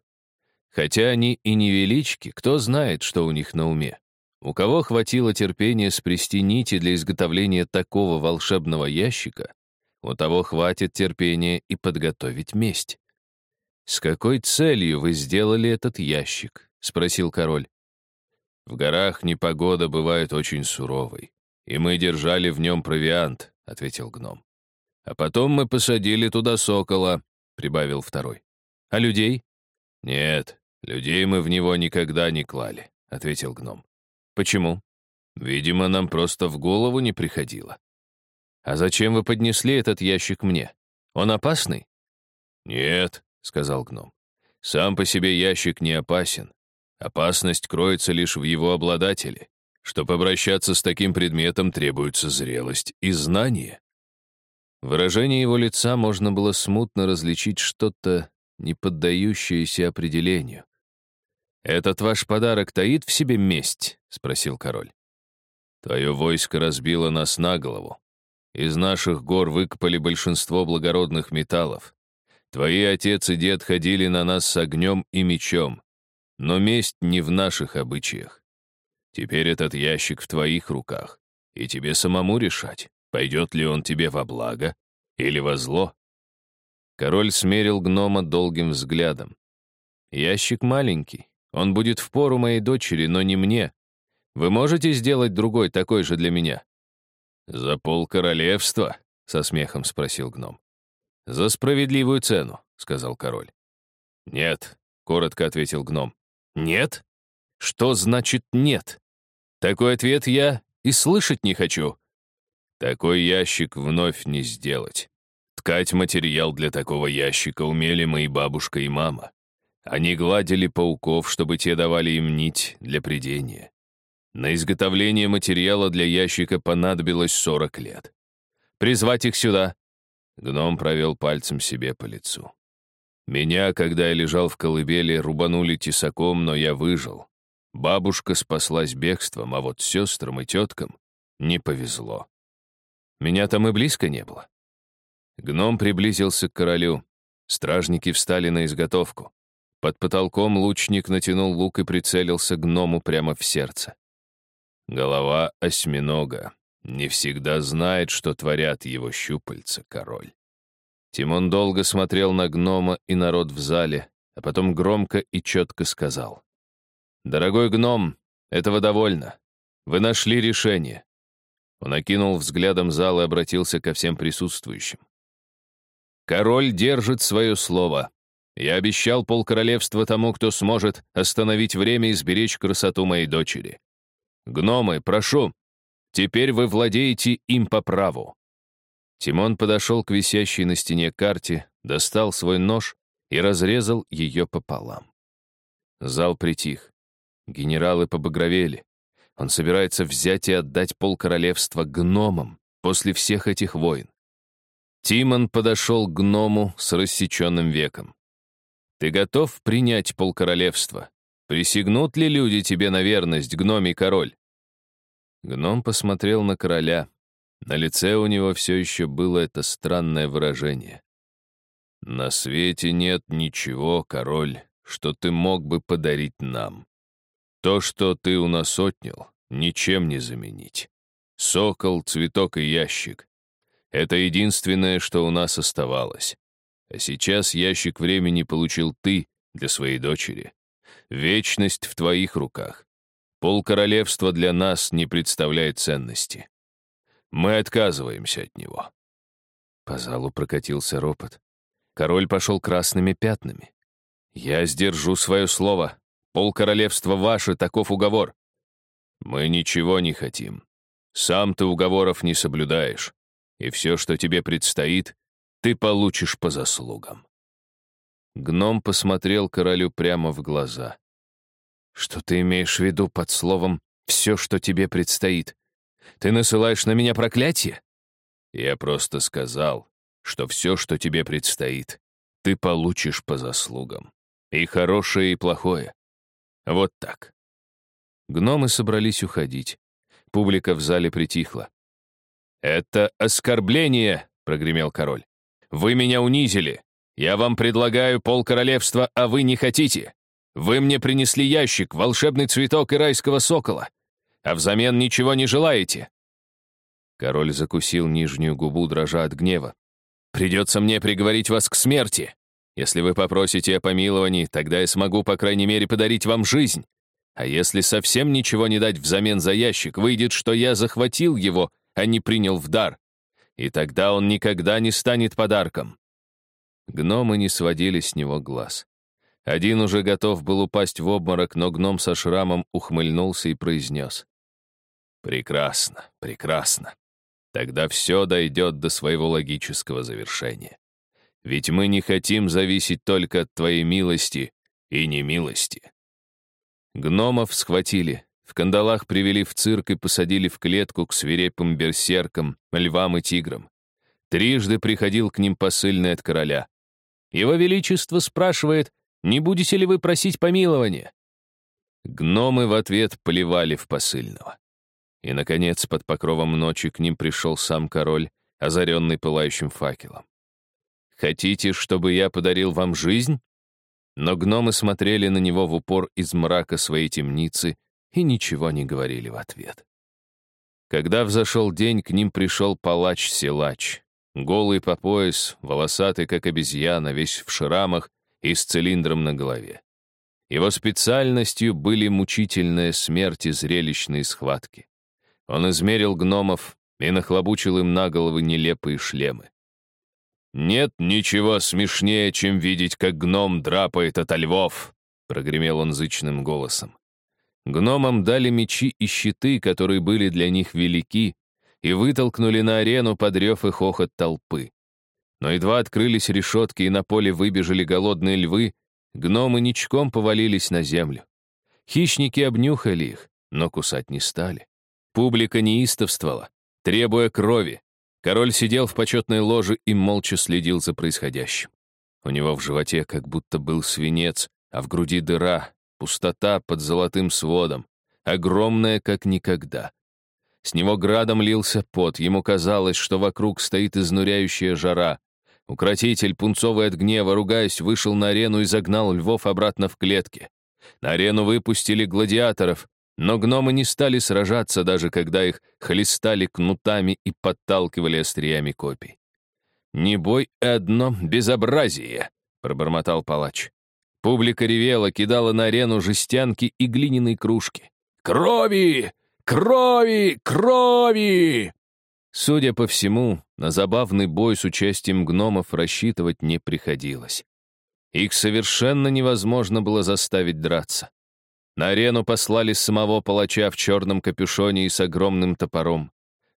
Хотя они и не велички, кто знает, что у них на уме. У кого хватило терпения сплести нити для изготовления такого волшебного ящика, у того хватит терпения и подготовить месть. «С какой целью вы сделали этот ящик?» — спросил король. «В горах непогода бывает очень суровой, и мы держали в нем провиант», — ответил гном. «А потом мы посадили туда сокола», — прибавил второй. «А людей?» «Нет, людей мы в него никогда не клали», — ответил гном. «Почему?» «Видимо, нам просто в голову не приходило». «А зачем вы поднесли этот ящик мне? Он опасный?» «Нет», — сказал гном. «Сам по себе ящик не опасен. Опасность кроется лишь в его обладателе. Чтобы обращаться с таким предметом, требуется зрелость и знание». Выражение его лица можно было смутно различить что-то, не поддающееся определению. «Этот ваш подарок таит в себе месть?» — спросил король. «Твое войско разбило нас на голову. Из наших гор выкопали большинство благородных металлов. Твои отец и дед ходили на нас с огнем и мечом. Но месть не в наших обычаях. Теперь этот ящик в твоих руках, и тебе самому решать, пойдет ли он тебе во благо или во зло. Король смерил гнома долгим взглядом. Ящик маленький, он будет в пору моей дочери, но не мне. Вы можете сделать другой такой же для меня?» «За пол королевства?» — со смехом спросил гном. «За справедливую цену», — сказал король. «Нет», — коротко ответил гном. «Нет? Что значит «нет»? Такой ответ я и слышать не хочу. Такой ящик вновь не сделать. Ткать материал для такого ящика умели мои бабушка и мама. Они гладили пауков, чтобы те давали им нить для придения. На изготовление материала для ящика понадобилось 40 лет. «Призвать их сюда!» Гном провел пальцем себе по лицу. Меня, когда я лежал в колыбели, рубанули тесаком, но я выжил. Бабушка спаслась бегством, а вот сестрам и теткам не повезло. Меня там и близко не было. Гном приблизился к королю. Стражники встали на изготовку. Под потолком лучник натянул лук и прицелился гному прямо в сердце. Голова осьминога не всегда знает, что творят его щупальца, король. Тимон долго смотрел на гнома и народ в зале, а потом громко и четко сказал. «Дорогой гном, этого довольно. Вы нашли решение». Он окинул взглядом зал и обратился ко всем присутствующим. «Король держит свое слово. Я обещал полкоролевства тому, кто сможет остановить время и сберечь красоту моей дочери. Гномы, прошу, теперь вы владеете им по праву». Тимон подошел к висящей на стене карте, достал свой нож и разрезал ее пополам. Зал притих. Генералы побагровели. Он собирается взять и отдать полкоролевства гномам после всех этих войн. Тимон подошел к гному с рассеченным веком. Ты готов принять полкоролевства? Присягнут ли люди тебе на верность, гномий король?» Гном посмотрел на короля. На лице у него все еще было это странное выражение. «На свете нет ничего, король, что ты мог бы подарить нам. То, что ты у нас отнял, ничем не заменить. Сокол, цветок и ящик — это единственное, что у нас оставалось. А сейчас ящик времени получил ты для своей дочери. Вечность в твоих руках. Пол королевства для нас не представляет ценности. Мы отказываемся от него». По залу прокатился ропот. Король пошел красными пятнами. «Я сдержу свое слово. Пол королевства ваше, таков уговор». «Мы ничего не хотим. Сам ты уговоров не соблюдаешь. И все, что тебе предстоит, ты получишь по заслугам». Гном посмотрел королю прямо в глаза. «Что ты имеешь в виду под словом «все, что тебе предстоит»? Ты насылаешь на меня проклятие?» «Я просто сказал, что все, что тебе предстоит, ты получишь по заслугам. И хорошее, и плохое. Вот так. Гномы собрались уходить. Публика в зале притихла. «Это оскорбление!» — прогремел король. «Вы меня унизили. Я вам предлагаю полкоролевства, а вы не хотите. Вы мне принесли ящик, волшебный цветок и райского сокола, а взамен ничего не желаете». Король закусил нижнюю губу, дрожа от гнева. «Придется мне приговорить вас к смерти. Если вы попросите о помиловании, тогда я смогу, по крайней мере, подарить вам жизнь. А если совсем ничего не дать взамен за ящик, выйдет, что я захватил его, а не принял в дар. И тогда он никогда не станет подарком». Гномы не сводили с него глаз. Один уже готов был упасть в обморок, но гном со шрамом ухмыльнулся и произнес. «Прекрасно, прекрасно. Тогда все дойдет до своего логического завершения. Ведь мы не хотим зависеть только от твоей милости и немилости». Гномов схватили, в кандалах привели в цирк и посадили в клетку к свирепым берсеркам, львам и тиграм. Трижды приходил к ним посыльный от короля. Его Величество спрашивает, не будете ли вы просить помилования? Гномы в ответ плевали в посыльного. И, наконец, под покровом ночи к ним пришел сам король, озаренный пылающим факелом. «Хотите, чтобы я подарил вам жизнь?» Но гномы смотрели на него в упор из мрака своей темницы и ничего не говорили в ответ. Когда взошел день, к ним пришел палач-силач, голый по пояс, волосатый, как обезьяна, весь в шрамах и с цилиндром на голове. Его специальностью были мучительная смерть и зрелищные схватки. Он измерил гномов и нахлобучил им на головы нелепые шлемы. «Нет ничего смешнее, чем видеть, как гном драпает от львов», — прогремел он зычным голосом. Гномам дали мечи и щиты, которые были для них велики, и вытолкнули на арену подрев и хохот толпы. Но едва открылись решетки и на поле выбежали голодные львы, гномы ничком повалились на землю. Хищники обнюхали их, но кусать не стали. Публика неистовствовала, требуя крови. Король сидел в почетной ложе и молча следил за происходящим. У него в животе как будто был свинец, а в груди дыра, Пустота под золотым сводом, огромная как никогда. С него градом лился пот, ему казалось, что вокруг стоит изнуряющая жара. Укротитель, пунцовый от гнева, ругаясь, вышел на арену и загнал львов обратно в клетки. На арену выпустили гладиаторов, но гномы не стали сражаться, даже когда их хлестали кнутами и подталкивали остриями копий. «Не бой одно безобразие», — пробормотал палач. Публика ревела, кидала на арену жестянки и глиняные кружки. «Крови! Крови! Крови!» Судя по всему, на забавный бой с участием гномов рассчитывать не приходилось. Их совершенно невозможно было заставить драться. На арену послали самого палача в черном капюшоне и с огромным топором.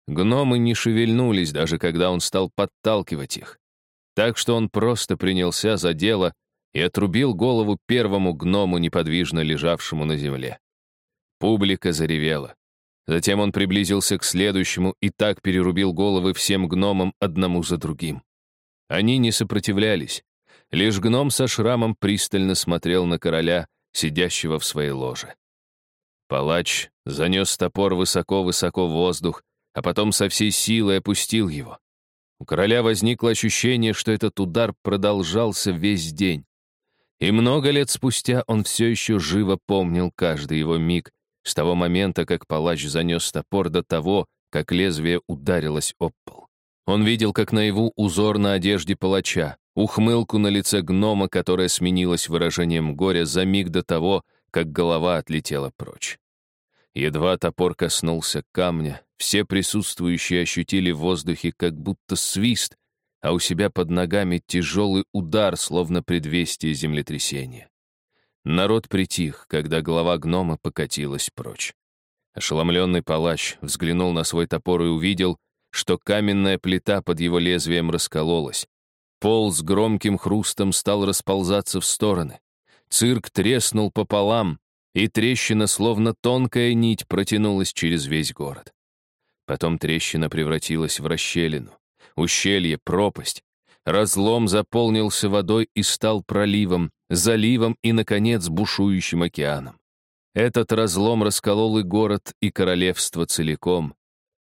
Гномы не шевельнулись, даже когда он стал подталкивать их. Так что он просто принялся за дело, и отрубил голову первому гному, неподвижно лежавшему на земле. Публика заревела. Затем он приблизился к следующему и так перерубил головы всем гномам одному за другим. Они не сопротивлялись. Лишь гном со шрамом пристально смотрел на короля, сидящего в своей ложе. Палач занес топор высоко-высоко в воздух, а потом со всей силой опустил его. У короля возникло ощущение, что этот удар продолжался весь день. И много лет спустя он все еще живо помнил каждый его миг, с того момента, как палач занес топор до того, как лезвие ударилось об пол. Он видел, как наяву узор на одежде палача, ухмылку на лице гнома, которая сменилась выражением горя за миг до того, как голова отлетела прочь. Едва топор коснулся камня, все присутствующие ощутили в воздухе как будто свист, а у себя под ногами тяжелый удар, словно предвестие землетрясения. Народ притих, когда голова гнома покатилась прочь. Ошеломленный палач взглянул на свой топор и увидел, что каменная плита под его лезвием раскололась. Пол с громким хрустом стал расползаться в стороны. Цирк треснул пополам, и трещина, словно тонкая нить, протянулась через весь город. Потом трещина превратилась в расщелину ущелье, пропасть. Разлом заполнился водой и стал проливом, заливом и, наконец, бушующим океаном. Этот разлом расколол и город, и королевство целиком.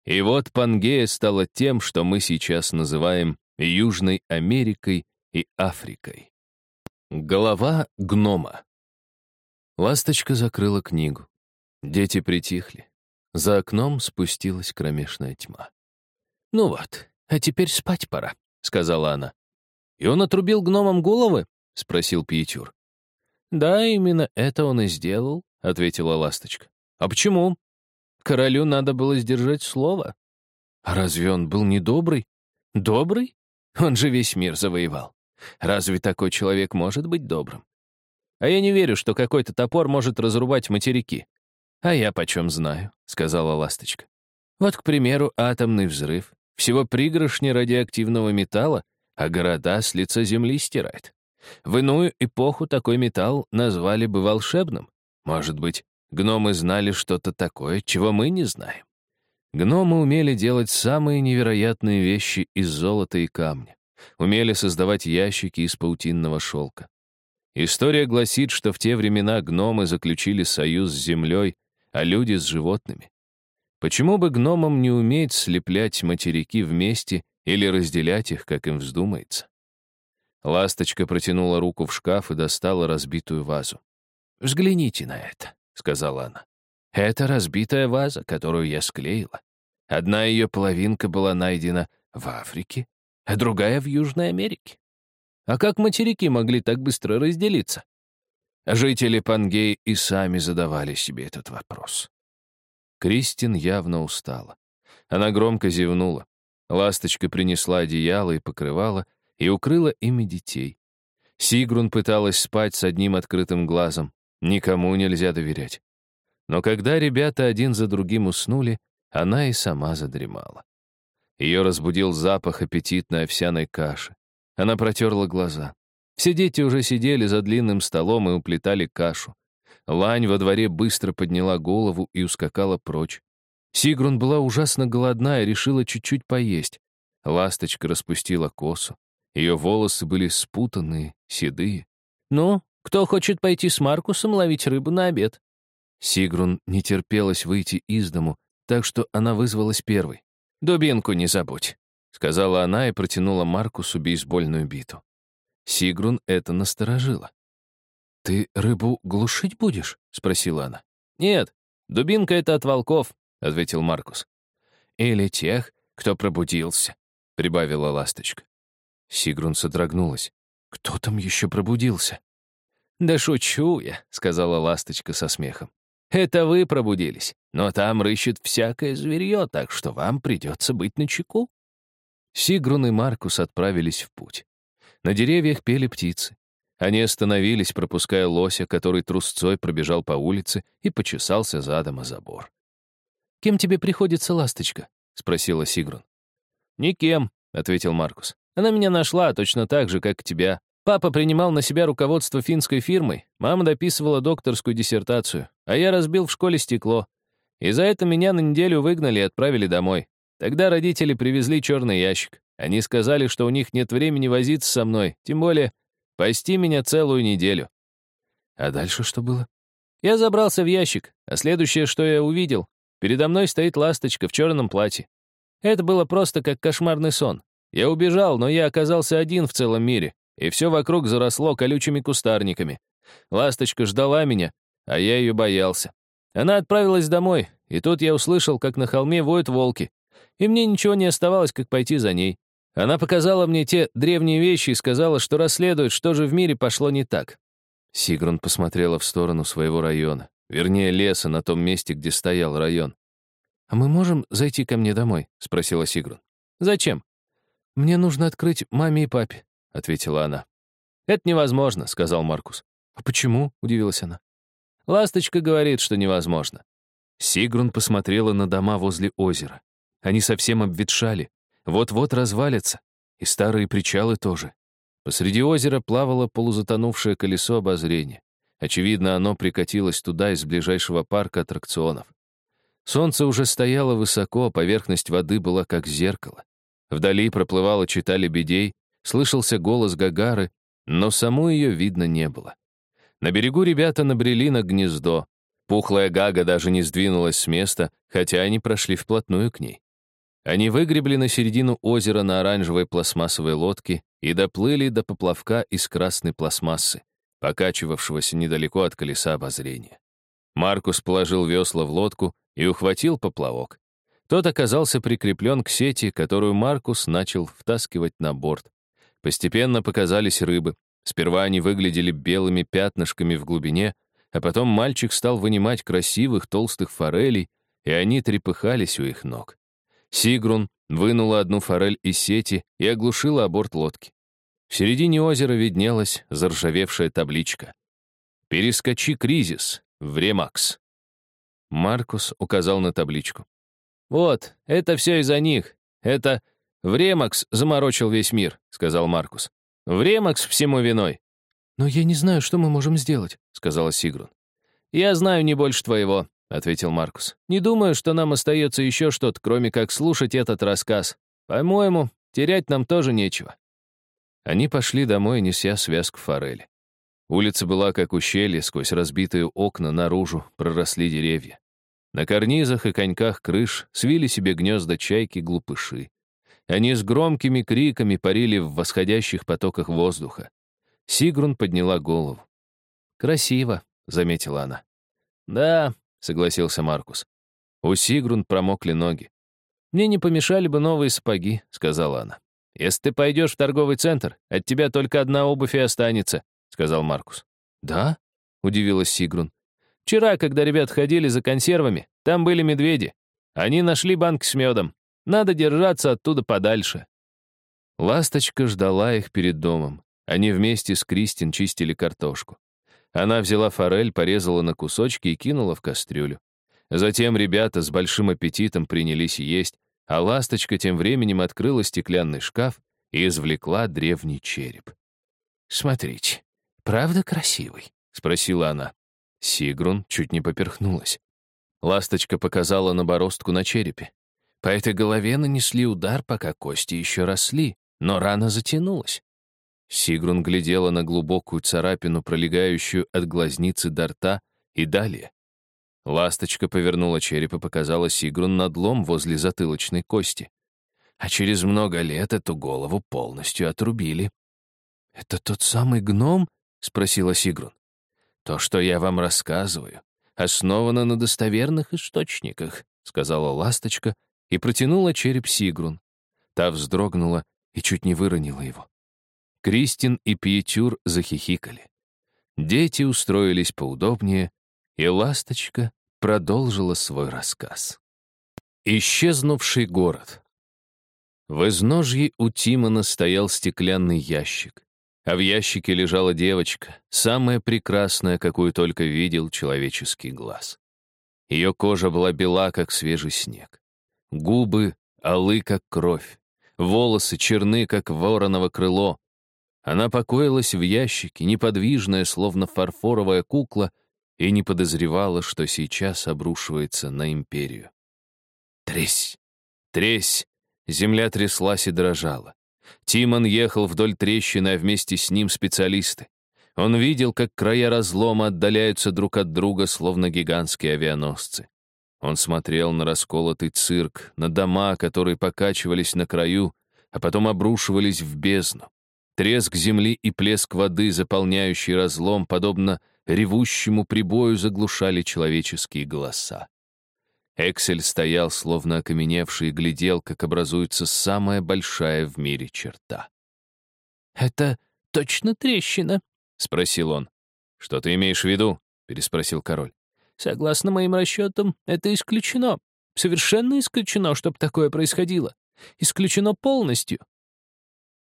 И вот Пангея стала тем, что мы сейчас называем Южной Америкой и Африкой. Голова гнома. Ласточка закрыла книгу. Дети притихли. За окном спустилась кромешная тьма. «Ну вот, а теперь спать пора», — сказала она. «И он отрубил гномам головы?» — спросил Пьетюр. «Да, именно это он и сделал», — ответила ласточка. «А почему?» «Королю надо было сдержать слово». «А разве он был недобрый?» «Добрый? Он же весь мир завоевал. Разве такой человек может быть добрым? А я не верю, что какой-то топор может разрубать материки. «А я почем знаю», — сказала ласточка. «Вот, к примеру, атомный взрыв. Всего пригоршни радиоактивного металла, а города с лица земли стирает. В иную эпоху такой металл назвали бы волшебным. Может быть, гномы знали что-то такое, чего мы не знаем. Гномы умели делать самые невероятные вещи из золота и камня. Умели создавать ящики из паутинного шелка. История гласит, что в те времена гномы заключили союз с землей, а люди с животными. Почему бы гномам не уметь слеплять материки вместе или разделять их, как им вздумается? Ласточка протянула руку в шкаф и достала разбитую вазу. «Взгляните на это», — сказала она. «Это разбитая ваза, которую я склеила. Одна ее половинка была найдена в Африке, а другая — в Южной Америке. А как материки могли так быстро разделиться? Жители Пангеи и сами задавали себе этот вопрос. Кристин явно устала. Она громко зевнула. Ласточка принесла одеяло и покрывало и укрыла ими детей. Сигрун пыталась спать с одним открытым глазом. Никому нельзя доверять. Но когда ребята один за другим уснули, она и сама задремала. Ее разбудил запах аппетитной овсяной каши. Она протерла глаза. Все дети уже сидели за длинным столом и уплетали кашу. Лань во дворе быстро подняла голову и ускакала прочь. Сигрун была ужасно голодна и решила чуть-чуть поесть. Ласточка распустила косу. Ее волосы были спутанные, седые. «Ну, кто хочет пойти с Маркусом ловить рыбу на обед?» Сигрун не терпелась выйти из дому, так что она вызвалась первой. «Дубинку не забудь», — сказала она и протянула Маркусу бейсбольную биту. Сигрун это насторожило. «Ты рыбу глушить будешь?» — спросила она. «Нет, дубинка — это от волков», — ответил Маркус. «Или тех, кто пробудился», — прибавила ласточка. Сигрун содрогнулась. «Кто там еще пробудился?» «Да шучу я», — сказала ласточка со смехом. «Это вы пробудились, но там рыщет всякое зверье, так что вам придется быть начеку». Сигрун и Маркус отправились в путь. На деревьях пели птицы. Они остановились, пропуская лося, который трусцой пробежал по улице и почесался задом о забор. «Кем тебе приходится ласточка?» — спросила Сигрун. «Никем», — ответил Маркус. «Она меня нашла точно так же, как тебя. Папа принимал на себя руководство финской фирмой, мама дописывала докторскую диссертацию, а я разбил в школе стекло. И за это меня на неделю выгнали и отправили домой. Тогда родители привезли черный ящик. Они сказали, что у них нет времени возиться со мной, тем более пасти меня целую неделю. А дальше что было? Я забрался в ящик, а следующее, что я увидел, передо мной стоит ласточка в черном платье. Это было просто как кошмарный сон. Я убежал, но я оказался один в целом мире, и все вокруг заросло колючими кустарниками. Ласточка ждала меня, а я ее боялся. Она отправилась домой, и тут я услышал, как на холме воют волки, и мне ничего не оставалось, как пойти за ней. Она показала мне те древние вещи и сказала, что расследует, что же в мире пошло не так. Сигрун посмотрела в сторону своего района, вернее, леса на том месте, где стоял район. «А мы можем зайти ко мне домой?» — спросила Сигрун. «Зачем?» «Мне нужно открыть маме и папе», — ответила она. «Это невозможно», — сказал Маркус. «А почему?» — удивилась она. «Ласточка говорит, что невозможно». Сигрун посмотрела на дома возле озера. Они совсем обветшали, вот-вот развалится, и старые причалы тоже. Посреди озера плавало полузатонувшее колесо обозрения. Очевидно, оно прикатилось туда из ближайшего парка аттракционов. Солнце уже стояло высоко, а поверхность воды была как зеркало. Вдали проплывала чита лебедей, Слышался голос Гагары, но саму ее видно не было. На берегу ребята набрели на гнездо. Пухлая Гага даже не сдвинулась с места, хотя они прошли вплотную к ней. Они выгребли на середину озера на оранжевой пластмассовой лодке и доплыли до поплавка из красной пластмассы, покачивавшегося недалеко от колеса обозрения. Маркус положил весла в лодку и ухватил поплавок. Тот оказался прикреплен к сети, которую Маркус начал втаскивать на борт. Постепенно показались рыбы. Сперва они выглядели белыми пятнышками в глубине, а потом мальчик стал вынимать красивых толстых форелей, и они трепыхались у их ног. Сигрун вынула одну форель из сети и оглушила борт лодки. В середине озера виднелась заржавевшая табличка. «Перескочи кризис, Времакс». Маркус указал на табличку. «Вот, это все из-за них. Это Времакс заморочил весь мир», — сказал Маркус. «Времакс всему виной». «Но я не знаю, что мы можем сделать», — сказала Сигрун. «Я знаю не больше твоего», — ответил Маркус. «Не думаю, что нам остается еще что-то, кроме как слушать этот рассказ. По-моему, терять нам тоже нечего». Они пошли домой, неся связку форели. Улица была как ущелье, сквозь разбитые окна наружу проросли деревья. На карнизах и коньках крыш свили себе гнезда чайки-глупыши. Они с громкими криками парили в восходящих потоках воздуха. Сигрун подняла голову. «Красиво», — заметила она. «Да», — согласился Маркус. У Сигрун промокли ноги. «Мне не помешали бы новые сапоги», — сказала она. «Если ты пойдешь в торговый центр, от тебя только одна обувь и останется», — сказал Маркус. «Да?» — удивилась Сигрун. Вчера, когда ребят ходили за консервами, там были медведи. Они нашли банк с медом. Надо держаться оттуда подальше. Ласточка ждала их перед домом. Они вместе с Кристин чистили картошку. Она взяла форель, порезала на кусочки и кинула в кастрюлю. Затем ребята с большим аппетитом принялись есть, а ласточка тем временем открыла стеклянный шкаф и извлекла древний череп. «Смотрите, правда красивый?» — спросила она. Сигрун чуть не поперхнулась. Ласточка показала на бороздку на черепе. По этой голове нанесли удар, пока кости еще росли, но рана затянулась. Сигрун глядела на глубокую царапину, пролегающую от глазницы до рта, и далее. Ласточка повернула череп и показала Сигрун надлом возле затылочной кости. А через много лет эту голову полностью отрубили. «Это тот самый гном?» — спросила Сигрун. «То, что я вам рассказываю, основано на достоверных источниках», сказала ласточка и протянула череп Сигрун. Та вздрогнула и чуть не выронила его. Кристин и Пьетюр захихикали. Дети устроились поудобнее, и ласточка продолжила свой рассказ. Исчезнувший город. В изножье у Тимона стоял стеклянный ящик а в ящике лежала девочка, самая прекрасная, какую только видел человеческий глаз. Ее кожа была бела, как свежий снег. Губы алы, как кровь. Волосы черны, как вороново крыло. Она покоилась в ящике, неподвижная, словно фарфоровая кукла, и не подозревала, что сейчас обрушивается на империю. Тресь! Тресь! Земля тряслась и дрожала. Тимон ехал вдоль трещины, а вместе с ним специалисты. Он видел, как края разлома отдаляются друг от друга, словно гигантские авианосцы. Он смотрел на расколотый цирк, на дома, которые покачивались на краю, а потом обрушивались в бездну. Треск земли и плеск воды, заполняющий разлом, подобно ревущему прибою, заглушали человеческие голоса. Эксель стоял, словно окаменевший, и глядел, как образуется самая большая в мире черта. «Это точно трещина?» — спросил он. «Что ты имеешь в виду?» — переспросил король. «Согласно моим расчетам, это исключено. Совершенно исключено, чтобы такое происходило. Исключено полностью».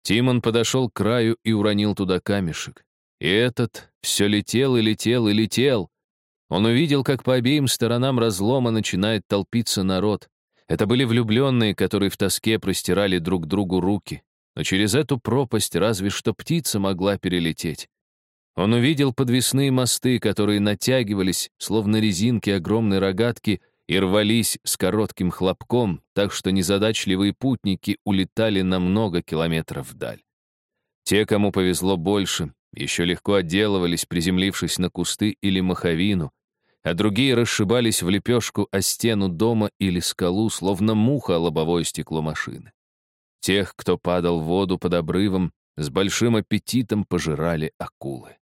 Тимон подошел к краю и уронил туда камешек. И этот все летел и летел и летел, он увидел, как по обеим сторонам разлома начинает толпиться народ. Это были влюбленные, которые в тоске простирали друг другу руки. Но через эту пропасть разве что птица могла перелететь. Он увидел подвесные мосты, которые натягивались, словно резинки огромной рогатки, и рвались с коротким хлопком, так что незадачливые путники улетали на много километров вдаль. Те, кому повезло больше, еще легко отделывались, приземлившись на кусты или маховину, а другие расшибались в лепешку о стену дома или скалу, словно муха о лобовое стекло машины. Тех, кто падал в воду под обрывом, с большим аппетитом пожирали акулы.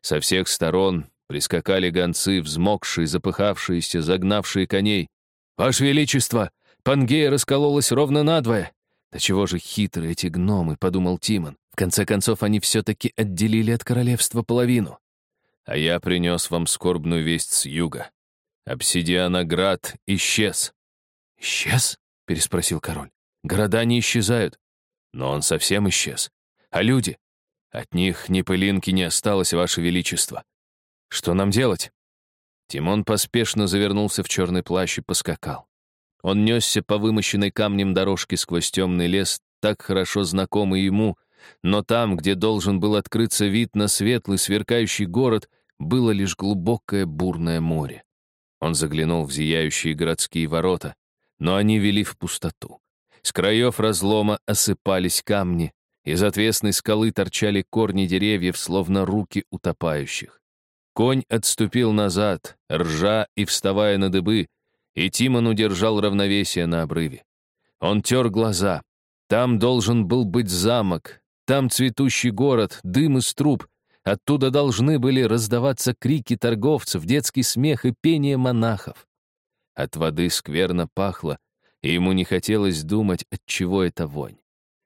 Со всех сторон прискакали гонцы, взмокшие, запыхавшиеся, загнавшие коней. «Ваше Величество! Пангея раскололась ровно надвое!» «Да чего же хитрые эти гномы!» — подумал Тимон. «В конце концов, они все-таки отделили от королевства половину. А я принес вам скорбную весть с юга. Обсидианоград исчез». «Исчез?» — переспросил король. «Города не исчезают». Но он совсем исчез. А люди? От них ни пылинки не осталось, Ваше Величество. Что нам делать? Тимон поспешно завернулся в черный плащ и поскакал. Он несся по вымощенной камнем дорожке сквозь темный лес, так хорошо знакомый ему, но там, где должен был открыться вид на светлый сверкающий город, было лишь глубокое бурное море. Он заглянул в зияющие городские ворота, но они вели в пустоту. С краев разлома осыпались камни, из отвесной скалы торчали корни деревьев, словно руки утопающих. Конь отступил назад, ржа и вставая на дыбы, и Тимон удержал равновесие на обрыве. Он тер глаза. Там должен был быть замок, там цветущий город, дым из труб. Оттуда должны были раздаваться крики торговцев, детский смех и пение монахов. От воды скверно пахло, и ему не хотелось думать, от чего это вонь.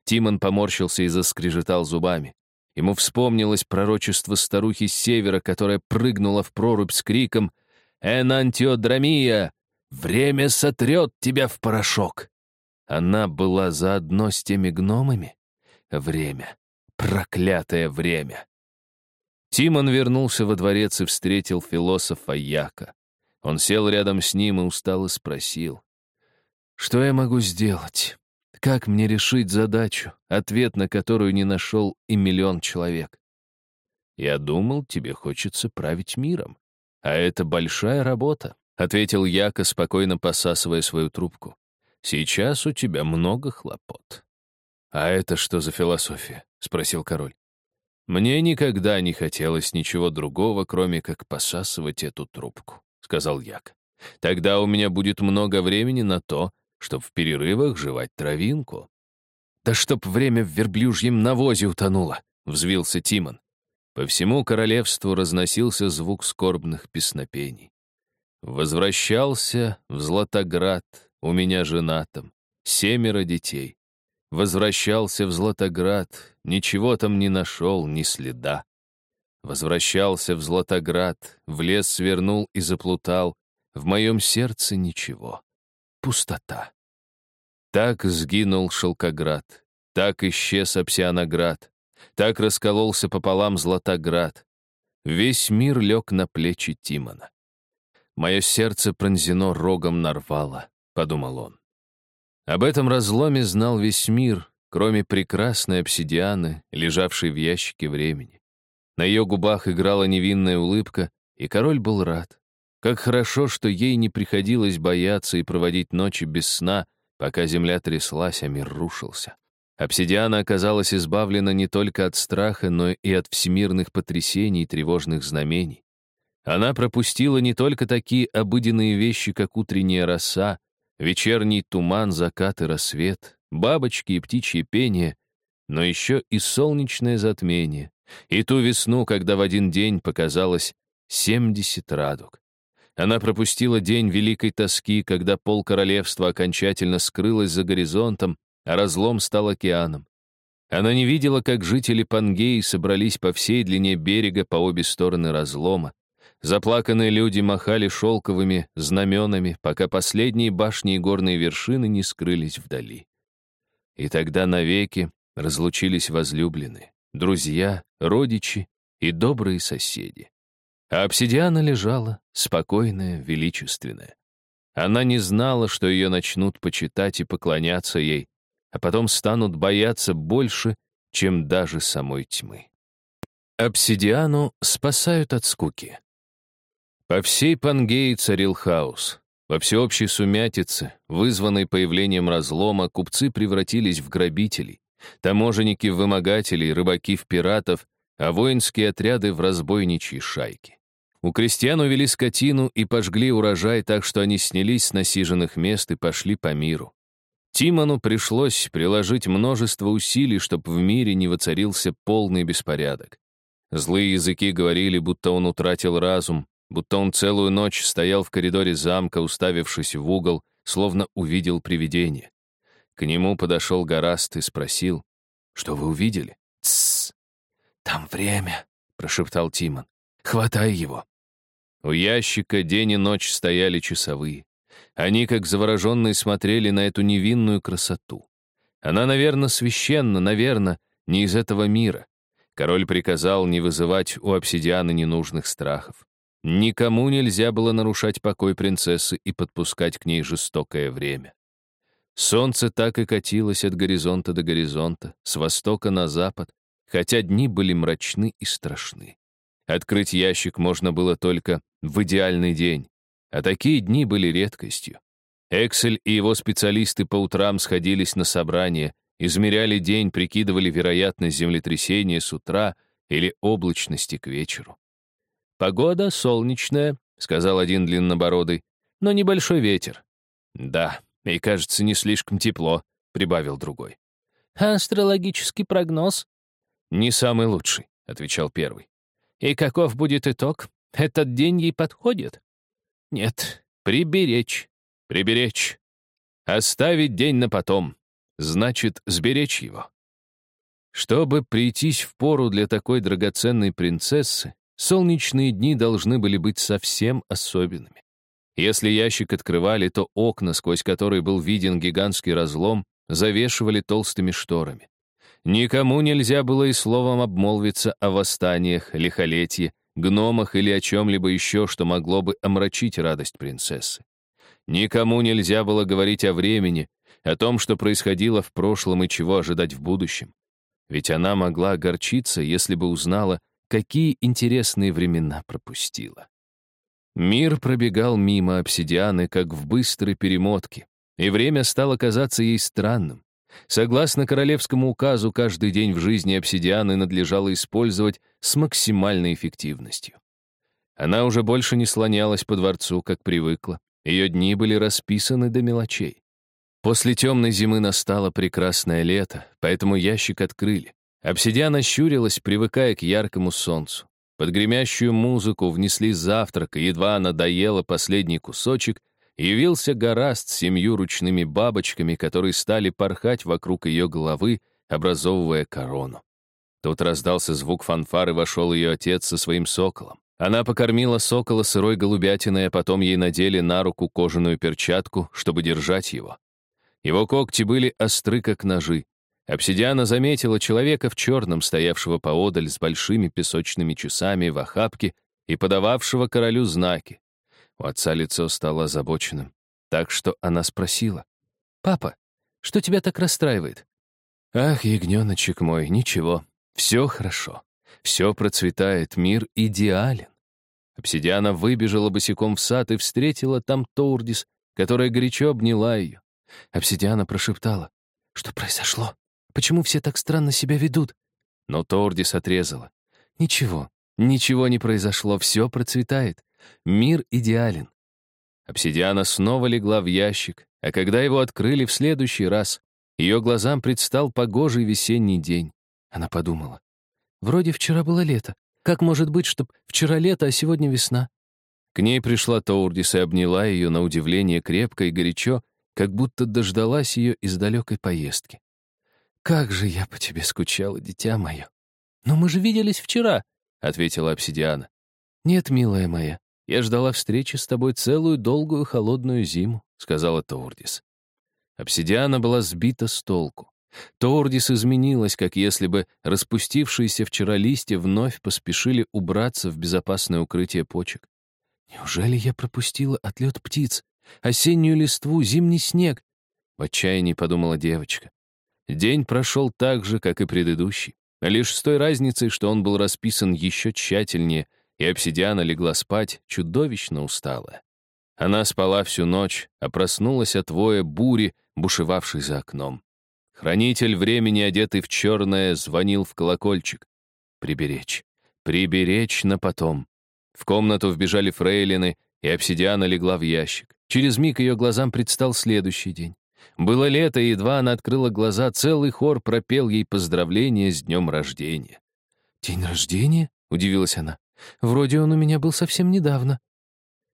Тимон поморщился и заскрежетал зубами. Ему вспомнилось пророчество старухи с севера, которая прыгнула в прорубь с криком «Энантиодрамия! Время сотрет тебя в порошок. Она была заодно с теми гномами? Время. Проклятое время. Тимон вернулся во дворец и встретил философа Яка. Он сел рядом с ним и устало спросил. «Что я могу сделать? Как мне решить задачу, ответ на которую не нашел и миллион человек?» «Я думал, тебе хочется править миром. А это большая работа ответил Яко, спокойно посасывая свою трубку. «Сейчас у тебя много хлопот». «А это что за философия?» — спросил король. «Мне никогда не хотелось ничего другого, кроме как посасывать эту трубку», — сказал Як. «Тогда у меня будет много времени на то, чтобы в перерывах жевать травинку». «Да чтоб время в верблюжьем навозе утонуло!» — взвился Тимон. По всему королевству разносился звук скорбных песнопений. Возвращался в Златоград, у меня женатом, семеро детей. Возвращался в Златоград, ничего там не нашел, ни следа. Возвращался в Златоград, в лес свернул и заплутал, в моем сердце ничего. Пустота. Так сгинул Шелкоград, так исчез Апсианоград, так раскололся пополам Златоград. Весь мир лег на плечи Тимона. «Мое сердце пронзено рогом нарвала», — подумал он. Об этом разломе знал весь мир, кроме прекрасной обсидианы, лежавшей в ящике времени. На ее губах играла невинная улыбка, и король был рад. Как хорошо, что ей не приходилось бояться и проводить ночи без сна, пока земля тряслась, а мир рушился. Обсидиана оказалась избавлена не только от страха, но и от всемирных потрясений и тревожных знамений. Она пропустила не только такие обыденные вещи, как утренняя роса, вечерний туман, закат и рассвет, бабочки и птичье пение, но еще и солнечное затмение, и ту весну, когда в один день показалось 70 радуг. Она пропустила день великой тоски, когда пол королевства окончательно скрылось за горизонтом, а разлом стал океаном. Она не видела, как жители Пангеи собрались по всей длине берега по обе стороны разлома, Заплаканные люди махали шелковыми знаменами, пока последние башни и горные вершины не скрылись вдали. И тогда навеки разлучились возлюбленные, друзья, родичи и добрые соседи. А обсидиана лежала, спокойная, величественная. Она не знала, что ее начнут почитать и поклоняться ей, а потом станут бояться больше, чем даже самой тьмы. Обсидиану спасают от скуки. По всей Пангее царил хаос. Во всеобщей сумятице, вызванной появлением разлома, купцы превратились в грабителей, таможенники в вымогателей, рыбаки в пиратов, а воинские отряды в разбойничьи шайки. У крестьян увели скотину и пожгли урожай так, что они снялись с насиженных мест и пошли по миру. Тимону пришлось приложить множество усилий, чтобы в мире не воцарился полный беспорядок. Злые языки говорили, будто он утратил разум, будто он целую ночь стоял в коридоре замка, уставившись в угол, словно увидел привидение. К нему подошел Гораст и спросил, «Что вы увидели?» «Тссс! Там время!» — прошептал Тимон. «Хватай его!» У ящика день и ночь стояли часовые. Они, как завороженные, смотрели на эту невинную красоту. Она, наверное, священна, наверное, не из этого мира. Король приказал не вызывать у обсидиана ненужных страхов. Никому нельзя было нарушать покой принцессы и подпускать к ней жестокое время. Солнце так и катилось от горизонта до горизонта, с востока на запад, хотя дни были мрачны и страшны. Открыть ящик можно было только в идеальный день, а такие дни были редкостью. Эксель и его специалисты по утрам сходились на собрание, измеряли день, прикидывали вероятность землетрясения с утра или облачности к вечеру. «Погода солнечная», — сказал один длиннобородый, — «но небольшой ветер». «Да, и, кажется, не слишком тепло», — прибавил другой. «А астрологический прогноз?» «Не самый лучший», — отвечал первый. И каков будет итог? Этот день ей подходит? Нет, приберечь, приберечь. Оставить день на потом, значит, сберечь его. Чтобы прийтись в пору для такой драгоценной принцессы, солнечные дни должны были быть совсем особенными. Если ящик открывали, то окна, сквозь которые был виден гигантский разлом, завешивали толстыми шторами. Никому нельзя было и словом обмолвиться о восстаниях, лихолетье, гномах или о чем-либо еще, что могло бы омрачить радость принцессы. Никому нельзя было говорить о времени, о том, что происходило в прошлом и чего ожидать в будущем. Ведь она могла огорчиться, если бы узнала, какие интересные времена пропустила. Мир пробегал мимо обсидианы, как в быстрой перемотке, и время стало казаться ей странным. Согласно королевскому указу, каждый день в жизни обсидианы надлежало использовать с максимальной эффективностью. Она уже больше не слонялась по дворцу, как привыкла. Ее дни были расписаны до мелочей. После темной зимы настало прекрасное лето, поэтому ящик открыли. Обсидиана щурилась, привыкая к яркому солнцу. Под гремящую музыку внесли завтрак, и едва она доела последний кусочек, явился гораст с семью ручными бабочками, которые стали порхать вокруг ее головы, образовывая корону. Тут раздался звук фанфары, вошел ее отец со своим соколом. Она покормила сокола сырой голубятиной, а потом ей надели на руку кожаную перчатку, чтобы держать его. Его когти были остры, как ножи. Обсидиана заметила человека в черном, стоявшего поодаль с большими песочными часами в охапке и подававшего королю знаки. У отца лицо стало озабоченным, так что она спросила. «Папа, что тебя так расстраивает?» «Ах, ягненочек мой, ничего, все хорошо. Все процветает, мир идеален». Обсидиана выбежала босиком в сад и встретила там Тоурдис, которая горячо обняла ее. Обсидиана прошептала. «Что произошло? Почему все так странно себя ведут?» Но Тоурдис отрезала. «Ничего, ничего не произошло, все процветает. Мир идеален. Обсидиана снова легла в ящик, а когда его открыли в следующий раз, ее глазам предстал погожий весенний день. Она подумала. «Вроде вчера было лето. Как может быть, чтоб вчера лето, а сегодня весна?» К ней пришла Тоурдис и обняла ее на удивление крепко и горячо, как будто дождалась ее из далекой поездки. «Как же я по тебе скучала, дитя мое!» «Но мы же виделись вчера», — ответила обсидиана. «Нет, милая моя, «Я ждала встречи с тобой целую долгую холодную зиму», — сказала Тордис. Обсидиана была сбита с толку. Тордис изменилась, как если бы распустившиеся вчера листья вновь поспешили убраться в безопасное укрытие почек. «Неужели я пропустила отлет птиц, осеннюю листву, зимний снег?» В отчаянии подумала девочка. День прошел так же, как и предыдущий, лишь с той разницей, что он был расписан еще тщательнее — и обсидиана легла спать, чудовищно усталая. Она спала всю ночь, а проснулась от воя бури, бушевавшей за окном. Хранитель времени, одетый в черное, звонил в колокольчик. Приберечь. Приберечь на потом. В комнату вбежали фрейлины, и обсидиана легла в ящик. Через миг ее глазам предстал следующий день. Было лето, и едва она открыла глаза, целый хор пропел ей поздравления с днем рождения. «День рождения?» — удивилась она. «Вроде он у меня был совсем недавно».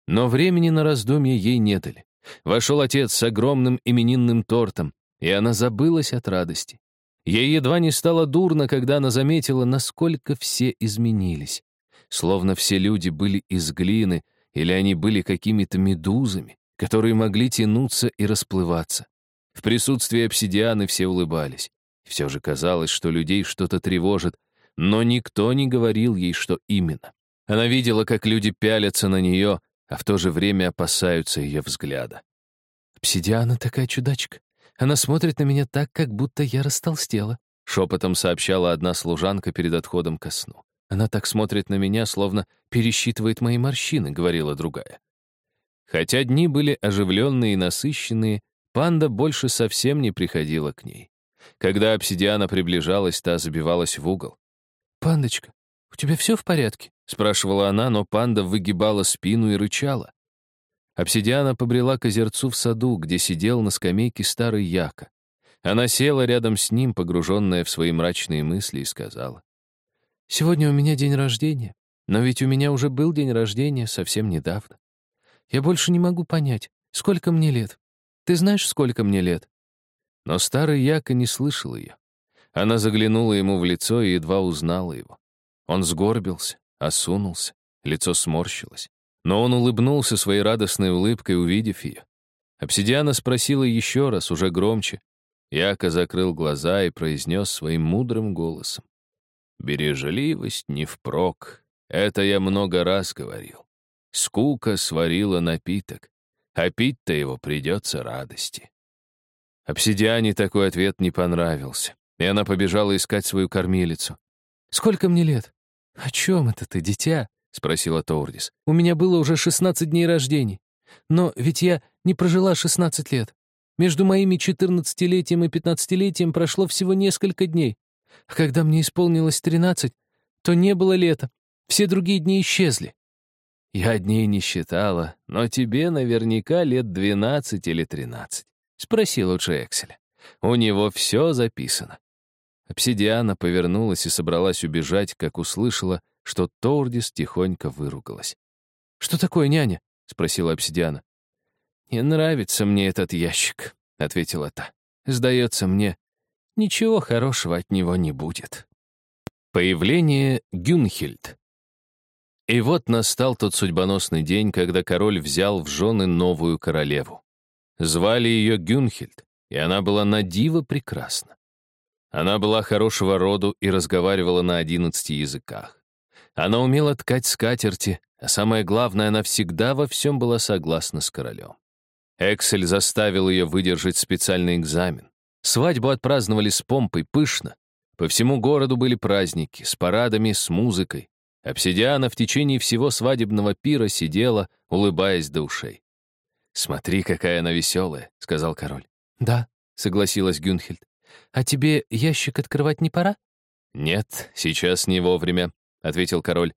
Но времени на раздумье ей не дали. Вошел отец с огромным именинным тортом, и она забылась от радости. Ей едва не стало дурно, когда она заметила, насколько все изменились. Словно все люди были из глины, или они были какими-то медузами, которые могли тянуться и расплываться. В присутствии обсидианы все улыбались. Все же казалось, что людей что-то тревожит, но никто не говорил ей, что именно. Она видела, как люди пялятся на нее, а в то же время опасаются ее взгляда. «Обсидиана такая чудачка. Она смотрит на меня так, как будто я растолстела», шепотом сообщала одна служанка перед отходом ко сну. «Она так смотрит на меня, словно пересчитывает мои морщины», — говорила другая. Хотя дни были оживленные и насыщенные, панда больше совсем не приходила к ней. Когда обсидиана приближалась, та забивалась в угол. «Пандочка, у тебя все в порядке?» — спрашивала она, но панда выгибала спину и рычала. Обсидиана побрела к озерцу в саду, где сидел на скамейке старый Яка. Она села рядом с ним, погруженная в свои мрачные мысли, и сказала. «Сегодня у меня день рождения, но ведь у меня уже был день рождения совсем недавно. Я больше не могу понять, сколько мне лет. Ты знаешь, сколько мне лет?» Но старый Яка не слышал ее. Она заглянула ему в лицо и едва узнала его. Он сгорбился, осунулся, лицо сморщилось. Но он улыбнулся своей радостной улыбкой, увидев ее. Обсидиана спросила еще раз, уже громче. Яко закрыл глаза и произнес своим мудрым голосом. «Бережливость не впрок. Это я много раз говорил. Скука сварила напиток, а пить-то его придется радости». Обсидиане такой ответ не понравился, и она побежала искать свою кормилицу. «Сколько мне лет?» «О чем это ты, дитя?» — спросила Тоурдис. «У меня было уже 16 дней рождения. Но ведь я не прожила 16 лет. Между моими 14-летием и 15-летием прошло всего несколько дней. А когда мне исполнилось 13, то не было лета. Все другие дни исчезли». «Я дней не считала, но тебе наверняка лет 12 или 13. Спроси лучше Экселя. У него все записано. Обсидиана повернулась и собралась убежать, как услышала, что Тордис тихонько выругалась. «Что такое, няня?» — спросила обсидиана. «Не нравится мне этот ящик», — ответила та. «Сдается мне, ничего хорошего от него не будет». Появление Гюнхельд. И вот настал тот судьбоносный день, когда король взял в жены новую королеву. Звали ее Гюнхельд, и она была на диво прекрасна. Она была хорошего роду и разговаривала на одиннадцати языках. Она умела ткать скатерти, а самое главное, она всегда во всем была согласна с королем. Эксель заставил ее выдержать специальный экзамен. Свадьбу отпраздновали с помпой, пышно. По всему городу были праздники, с парадами, с музыкой. Обсидиана в течение всего свадебного пира сидела, улыбаясь до ушей. «Смотри, какая она веселая», — сказал король. «Да», — согласилась Гюнхельд. «А тебе ящик открывать не пора?» «Нет, сейчас не вовремя», — ответил король.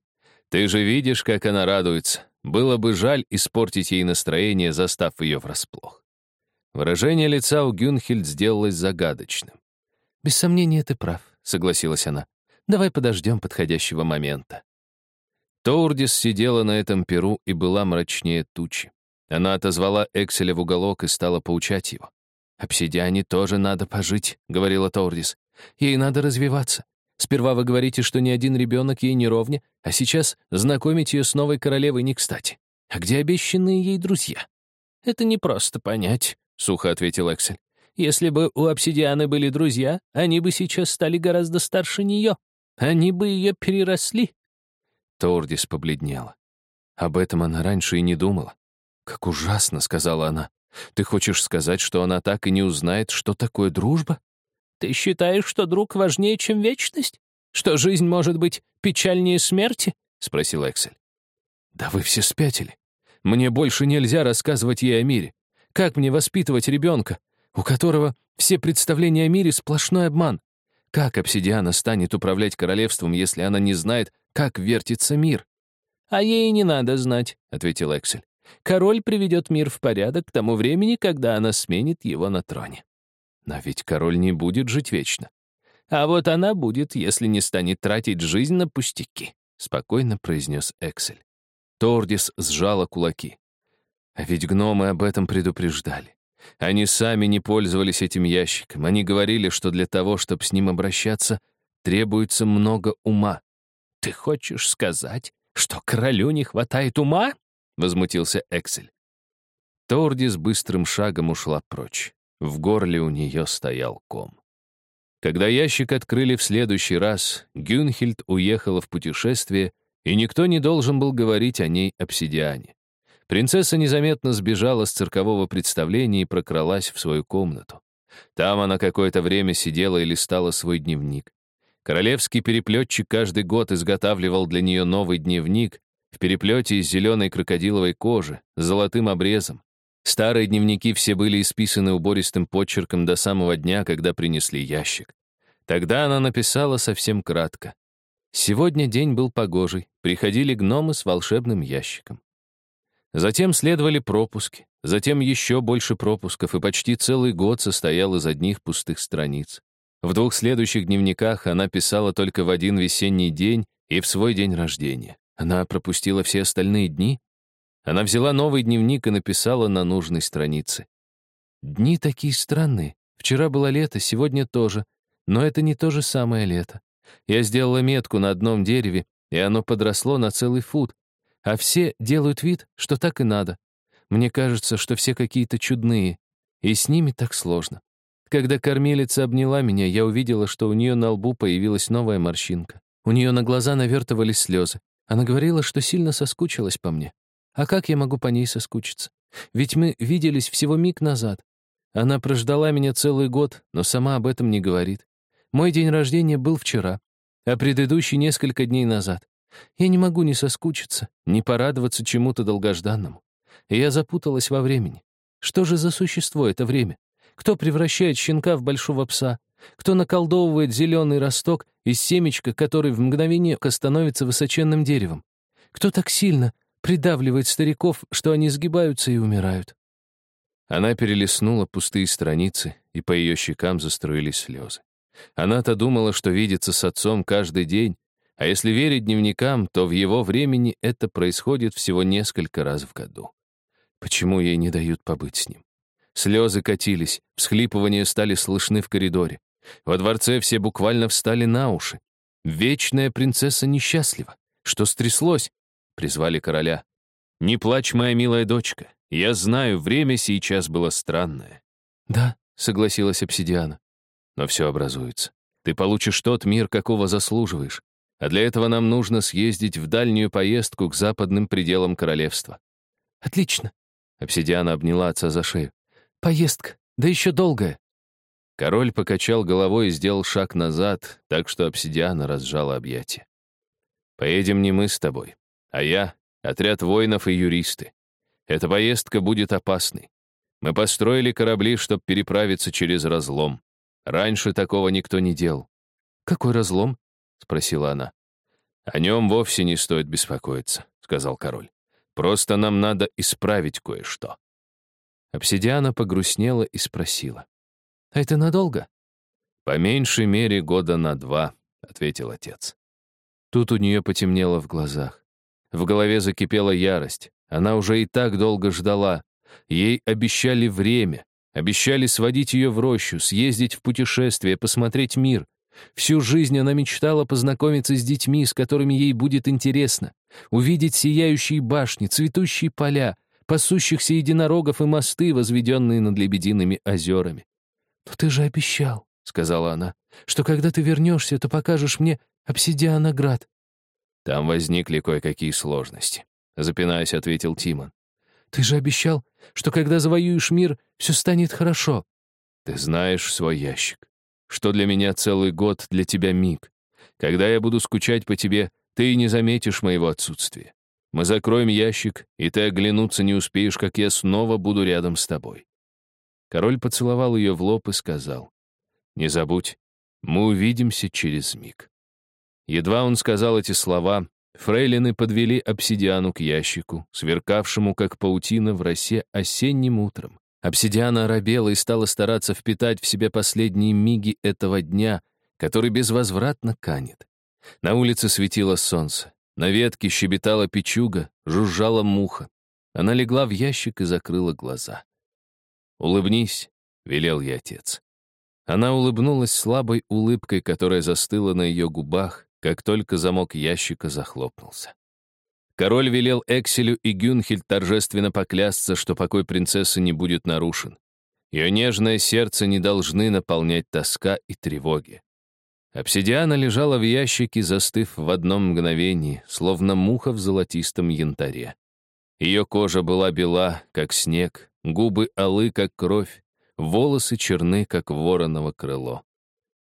«Ты же видишь, как она радуется. Было бы жаль испортить ей настроение, застав ее врасплох». Выражение лица у Гюнхельд сделалось загадочным. «Без сомнения, ты прав», — согласилась она. «Давай подождем подходящего момента». Тоурдис сидела на этом перу и была мрачнее тучи. Она отозвала Экселя в уголок и стала поучать его. «Обсидиане тоже надо пожить», — говорила Тордис. «Ей надо развиваться. Сперва вы говорите, что ни один ребенок ей не ровня, а сейчас знакомить ее с новой королевой не кстати. А где обещанные ей друзья?» «Это непросто понять», — сухо ответил Эксель. «Если бы у обсидианы были друзья, они бы сейчас стали гораздо старше нее. Они бы ее переросли». Тордис побледнела. Об этом она раньше и не думала. «Как ужасно», — сказала она. Ты хочешь сказать, что она так и не узнает, что такое дружба? Ты считаешь, что друг важнее, чем вечность? Что жизнь может быть печальнее смерти? Спросил Эксель. Да вы все спятили. Мне больше нельзя рассказывать ей о мире. Как мне воспитывать ребенка? у которого все представления о мире — сплошной обман. Как обсидиана станет управлять королевством, если она не знает, как вертится мир? «А ей не надо знать», — ответил Эксель. «Король приведет мир в порядок к тому времени, когда она сменит его на троне». Но ведь король не будет жить вечно. «А вот она будет, если не станет тратить жизнь на пустяки», — спокойно произнес Эксель. Тордис сжала кулаки. А ведь гномы об этом предупреждали. Они сами не пользовались этим ящиком. Они говорили, что для того, чтобы с ним обращаться, требуется много ума. «Ты хочешь сказать, что королю не хватает ума?» — возмутился Эксель. Торди с быстрым шагом ушла прочь. В горле у нее стоял ком. Когда ящик открыли в следующий раз, Гюнхельд уехала в путешествие, и никто не должен был говорить о ней обсидиане. Принцесса незаметно сбежала с циркового представления и прокралась в свою комнату. Там она какое-то время сидела и листала свой дневник. Королевский переплетчик каждый год изготавливал для нее новый дневник в переплете из зеленой крокодиловой кожи с золотым обрезом. Старые дневники все были исписаны убористым почерком до самого дня, когда принесли ящик. Тогда она написала совсем кратко. Сегодня день был погожий, приходили гномы с волшебным ящиком. Затем следовали пропуски, затем еще больше пропусков, и почти целый год состоял из одних пустых страниц. В двух следующих дневниках она писала только в один весенний день и в свой день рождения. Она пропустила все остальные дни. Она взяла новый дневник и написала на нужной странице. «Дни такие странные. Вчера было лето, сегодня тоже. Но это не то же самое лето. Я сделала метку на одном дереве, и оно подросло на целый фут, а все делают вид, что так и надо. Мне кажется, что все какие-то чудные, и с ними так сложно. Когда кормилица обняла меня, я увидела, что у нее на лбу появилась новая морщинка. У нее на глаза навертывались слезы. Она говорила, что сильно соскучилась по мне. А как я могу по ней соскучиться? Ведь мы виделись всего миг назад. Она прождала меня целый год, но сама об этом не говорит. Мой день рождения был вчера, а предыдущий несколько дней назад. Я не могу не соскучиться, не порадоваться чему-то долгожданному. Я запуталась во времени. Что же за существо это время? Кто превращает щенка в большого пса? Кто наколдовывает зеленый росток из семечка, который в мгновение становится высоченным деревом? Кто так сильно придавливает стариков, что они сгибаются и умирают? Она перелистнула пустые страницы, и по ее щекам застроились слезы. Она-то думала, что видится с отцом каждый день, а если верить дневникам, то в его времени это происходит всего несколько раз в году. Почему ей не дают побыть с ним? Слезы катились, всхлипывания стали слышны в коридоре. Во дворце все буквально встали на уши. Вечная принцесса несчастлива. Что стряслось? Призвали короля. «Не плачь, моя милая дочка. Я знаю, время сейчас было странное». «Да», — согласилась обсидиана. «Но все образуется. Ты получишь тот мир, какого заслуживаешь. А для этого нам нужно съездить в дальнюю поездку к западным пределам королевства». «Отлично», — обсидиана обняла отца за шею. «Поездка, да еще долгая». Король покачал головой и сделал шаг назад, так что обсидиана разжала объятия. «Поедем не мы с тобой, а я, отряд воинов и юристы. Эта поездка будет опасной. Мы построили корабли, чтобы переправиться через разлом. Раньше такого никто не делал». «Какой разлом?» — спросила она. «О нем вовсе не стоит беспокоиться», — сказал король. «Просто нам надо исправить кое-что». Обсидиана погрустнела и спросила. «А это надолго?» «По меньшей мере года на два», — ответил отец. Тут у нее потемнело в глазах. В голове закипела ярость. Она уже и так долго ждала. Ей обещали время, обещали сводить ее в рощу, съездить в путешествие, посмотреть мир. Всю жизнь она мечтала познакомиться с детьми, с которыми ей будет интересно, увидеть сияющие башни, цветущие поля, пасущихся единорогов и мосты, возведенные над лебедиными озерами. «Но ты же обещал», — сказала она, «что когда ты вернешься, то покажешь мне обсидианоград». Там возникли кое-какие сложности, — запинаясь, ответил Тимон. «Ты же обещал, что когда завоюешь мир, все станет хорошо». «Ты знаешь свой ящик что для меня целый год, для тебя миг. Когда я буду скучать по тебе, ты и не заметишь моего отсутствия. Мы закроем ящик, и ты оглянуться не успеешь, как я снова буду рядом с тобой. Король поцеловал ее в лоб и сказал, «Не забудь, мы увидимся через миг». Едва он сказал эти слова, фрейлины подвели обсидиану к ящику, сверкавшему, как паутина в росе осенним утром. Обсидиана оробела и стала стараться впитать в себя последние миги этого дня, который безвозвратно канет. На улице светило солнце, на ветке щебетала печуга, жужжала муха. Она легла в ящик и закрыла глаза. «Улыбнись», — велел ей отец. Она улыбнулась слабой улыбкой, которая застыла на ее губах, как только замок ящика захлопнулся. Король велел Экселю и Гюнхельд торжественно поклясться, что покой принцессы не будет нарушен. Ее нежное сердце не должны наполнять тоска и тревоги. Обсидиана лежала в ящике, застыв в одном мгновении, словно муха в золотистом янтаре. Ее кожа была бела, как снег, губы алы, как кровь, волосы черны, как вороново крыло.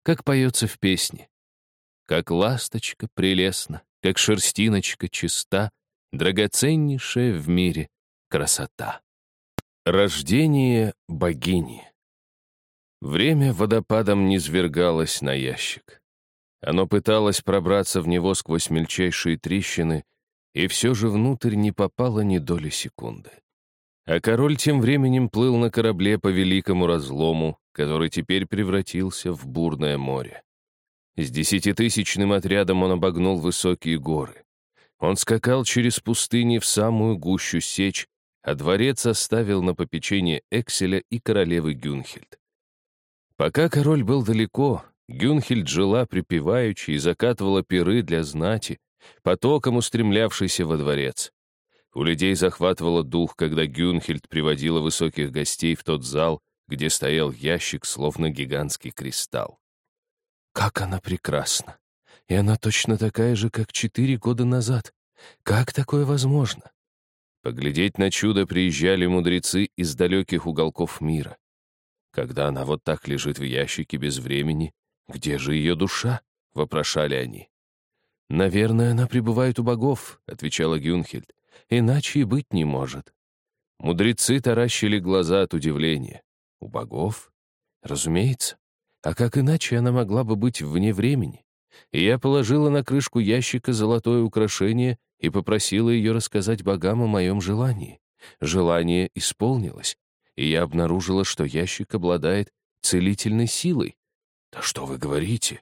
Как поется в песне. Как ласточка прелестна, как шерстиночка чиста, драгоценнейшая в мире красота. Рождение богини. Время водопадом низвергалось на ящик. Оно пыталось пробраться в него сквозь мельчайшие трещины, и все же внутрь не попало ни доли секунды. А король тем временем плыл на корабле по великому разлому, который теперь превратился в бурное море. С десятитысячным отрядом он обогнул высокие горы. Он скакал через пустыни в самую гущу сечь, а дворец оставил на попечение Экселя и королевы Гюнхельд. Пока король был далеко, Гюнхельд жила припеваючи и закатывала пиры для знати, потоком устремлявшийся во дворец. У людей захватывало дух, когда Гюнхельд приводила высоких гостей в тот зал, где стоял ящик, словно гигантский кристалл. Как она прекрасна! И она точно такая же, как четыре года назад. Как такое возможно? Поглядеть на чудо приезжали мудрецы из далеких уголков мира. Когда она вот так лежит в ящике без времени, где же ее душа? — вопрошали они. «Наверное, она пребывает у богов», — отвечала Гюнхельд. «Иначе и быть не может». Мудрецы таращили глаза от удивления. «У богов? Разумеется. А как иначе она могла бы быть вне времени? И я положила на крышку ящика золотое украшение и попросила ее рассказать богам о моем желании. Желание исполнилось и я обнаружила, что ящик обладает целительной силой. Да что вы говорите?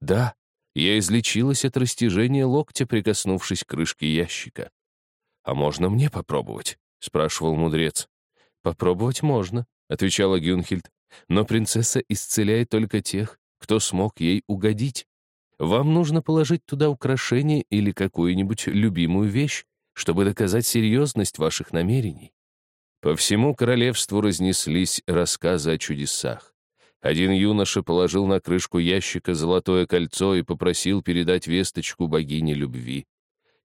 Да, я излечилась от растяжения локтя, прикоснувшись к крышке ящика. «А можно мне попробовать?» — спрашивал мудрец. «Попробовать можно», — отвечала Гюнхельд. «Но принцесса исцеляет только тех, кто смог ей угодить. Вам нужно положить туда украшение или какую-нибудь любимую вещь, чтобы доказать серьезность ваших намерений. По всему королевству разнеслись рассказы о чудесах. Один юноша положил на крышку ящика золотое кольцо и попросил передать весточку богине любви.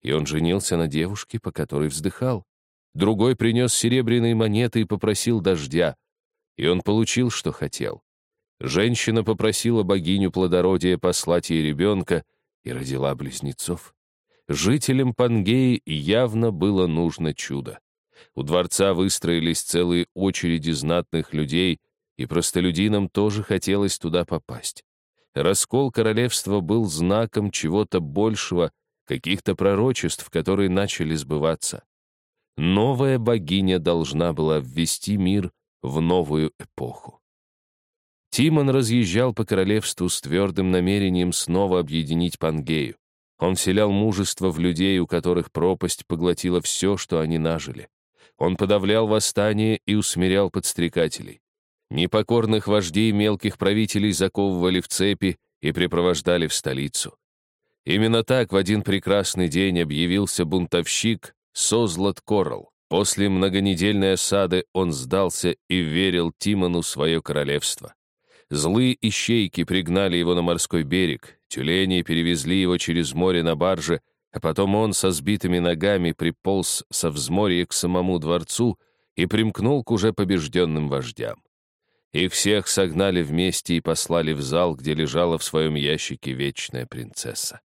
И он женился на девушке, по которой вздыхал. Другой принес серебряные монеты и попросил дождя. И он получил, что хотел. Женщина попросила богиню плодородия послать ей ребенка и родила близнецов. Жителям Пангеи явно было нужно чудо. У дворца выстроились целые очереди знатных людей, и простолюдинам тоже хотелось туда попасть. Раскол королевства был знаком чего-то большего, каких-то пророчеств, которые начали сбываться. Новая богиня должна была ввести мир в новую эпоху. Тимон разъезжал по королевству с твердым намерением снова объединить Пангею. Он вселял мужество в людей, у которых пропасть поглотила все, что они нажили. Он подавлял восстание и усмирял подстрекателей. Непокорных вождей мелких правителей заковывали в цепи и припровождали в столицу. Именно так в один прекрасный день объявился бунтовщик Созлат Корал. После многонедельной осады он сдался и верил Тимону свое королевство. Злые ищейки пригнали его на морской берег, тюлени перевезли его через море на барже, а потом он со сбитыми ногами приполз со взморья к самому дворцу и примкнул к уже побежденным вождям. Их всех согнали вместе и послали в зал, где лежала в своем ящике вечная принцесса.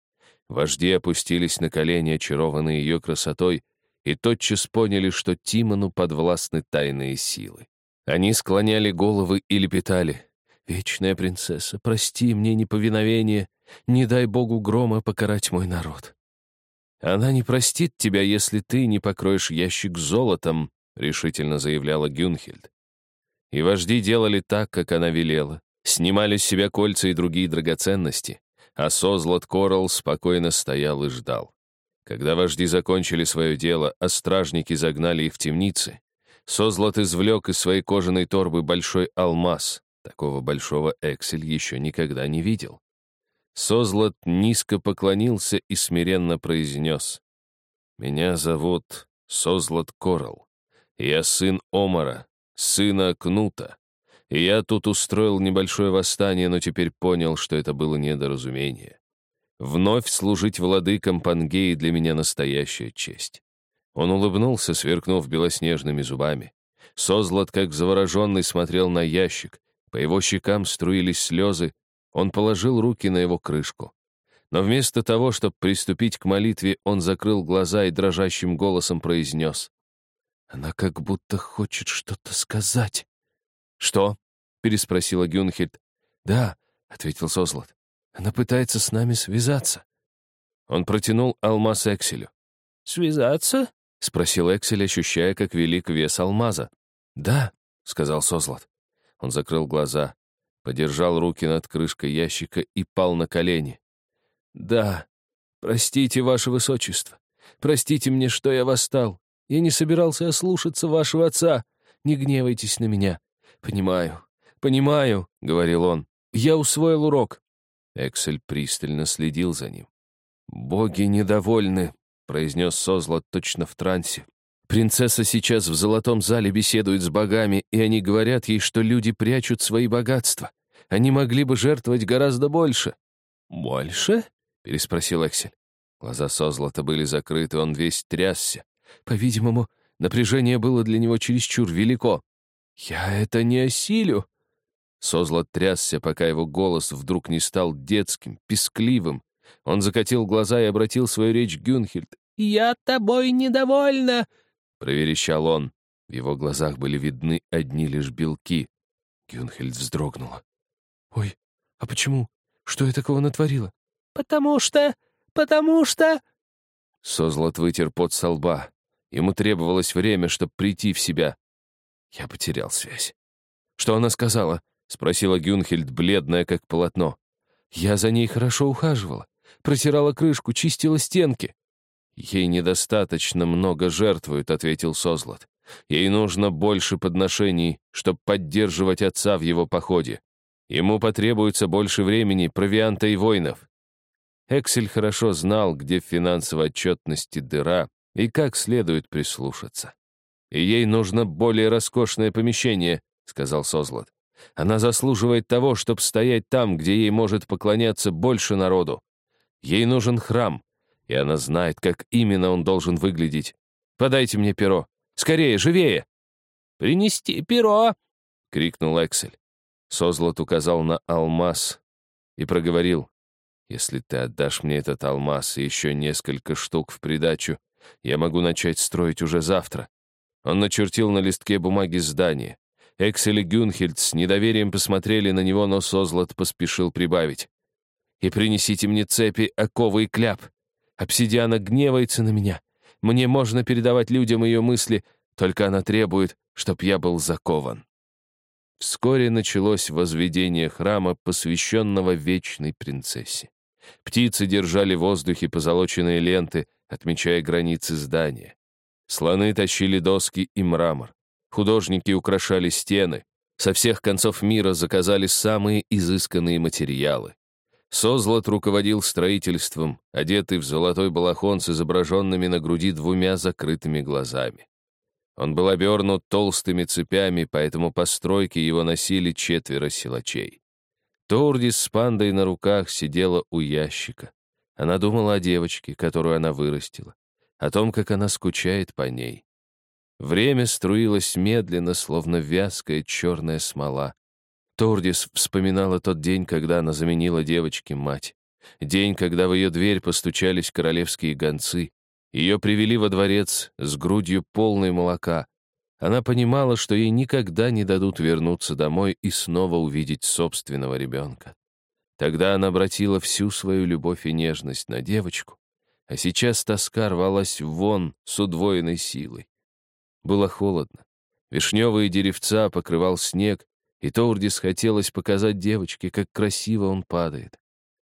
Вожди опустились на колени, очарованные ее красотой, и тотчас поняли, что Тимону подвластны тайные силы. Они склоняли головы и лепетали. «Вечная принцесса, прости мне неповиновение, не дай богу грома покарать мой народ». «Она не простит тебя, если ты не покроешь ящик золотом», — решительно заявляла Гюнхельд. И вожди делали так, как она велела. Снимали с себя кольца и другие драгоценности, а Созлот Коралл спокойно стоял и ждал. Когда вожди закончили свое дело, а стражники загнали их в темницы, Созлот извлек из своей кожаной торбы большой алмаз. Такого большого Эксель еще никогда не видел. Созлот низко поклонился и смиренно произнес. «Меня зовут Созлот Коралл. Я сын Омара, сына Кнута. Я тут устроил небольшое восстание, но теперь понял, что это было недоразумение. Вновь служить владыкам Пангеи для меня настоящая честь. Он улыбнулся, сверкнув белоснежными зубами. Созлот, как завороженный, смотрел на ящик. По его щекам струились слезы. Он положил руки на его крышку. Но вместо того, чтобы приступить к молитве, он закрыл глаза и дрожащим голосом произнес. «Она как будто хочет что-то сказать». «Что?» — переспросила Гюнхельд. «Да», — ответил Созлот. «Она пытается с нами связаться». Он протянул алмаз Экселю. «Связаться?» — спросил Эксель, ощущая, как велик вес алмаза. «Да», — сказал Созлот. Он закрыл глаза, подержал руки над крышкой ящика и пал на колени. «Да, простите, ваше высочество. Простите мне, что я восстал. Я не собирался ослушаться вашего отца. Не гневайтесь на меня. Понимаю, понимаю», — говорил он. «Я усвоил урок». Эксель пристально следил за ним. «Боги недовольны», — произнес Созлот точно в трансе. «Принцесса сейчас в золотом зале беседует с богами, и они говорят ей, что люди прячут свои богатства. Они могли бы жертвовать гораздо больше». «Больше?» — переспросил Эксель. Глаза Созлота были закрыты, он весь трясся. По-видимому, напряжение было для него чересчур велико. «Я это не осилю!» Созлот трясся, пока его голос вдруг не стал детским, пескливым, он закатил глаза и обратил свою речь Гюнхельд. «Я тобой недовольна!» — проверещал он. В его глазах были видны одни лишь белки. Гюнхельд вздрогнула. «Ой, а почему? Что я такого натворила?» «Потому что... потому что...» Созлот вытер пот со лба. Ему требовалось время, чтобы прийти в себя. Я потерял связь. «Что она сказала?» — спросила Гюнхельд, бледная, как полотно. «Я за ней хорошо ухаживала протирала крышку, чистила стенки. «Ей недостаточно много жертвуют», — ответил Созлот. «Ей нужно больше подношений, чтобы поддерживать отца в его походе. Ему потребуется больше времени, провианта и воинов». Эксель хорошо знал, где в финансовой отчетности дыра и как следует прислушаться. «И ей нужно более роскошное помещение», — сказал Созлот. «Она заслуживает того, чтобы стоять там, где ей может поклоняться больше народу. Ей нужен храм, и она знает, как именно он должен выглядеть. Подайте мне перо. Скорее, живее!» «Принести перо!» — крикнул Эксель. Созлот указал на алмаз и проговорил. «Если ты отдашь мне этот алмаз и еще несколько штук в придачу, я могу начать строить уже завтра». Он начертил на листке бумаги здание. Эксель и Гюнхельд с недоверием посмотрели на него, но Созлот поспешил прибавить и принесите мне цепи, оковы и кляп. Обсидиана гневается на меня. Мне можно передавать людям ее мысли, только она требует, чтоб я был закован». Вскоре началось возведение храма, посвященного вечной принцессе. Птицы держали в воздухе позолоченные ленты, отмечая границы здания. Слоны тащили доски и мрамор. Художники украшали стены. Со всех концов мира заказали самые изысканные материалы. Созлот руководил строительством, одетый в золотой балахон с изображенными на груди двумя закрытыми глазами. Он был обернут толстыми цепями, поэтому по стройке его носили четверо силачей. Тордис с пандой на руках сидела у ящика. Она думала о девочке, которую она вырастила, о том, как она скучает по ней. Время струилось медленно, словно вязкая черная смола. Тордис вспоминала тот день, когда она заменила девочке мать. День, когда в ее дверь постучались королевские гонцы. Ее привели во дворец с грудью полной молока. Она понимала, что ей никогда не дадут вернуться домой и снова увидеть собственного ребенка. Тогда она обратила всю свою любовь и нежность на девочку, а сейчас тоска рвалась вон с удвоенной силой. Было холодно. Вишневые деревца покрывал снег, и Тоурдис хотелось показать девочке, как красиво он падает.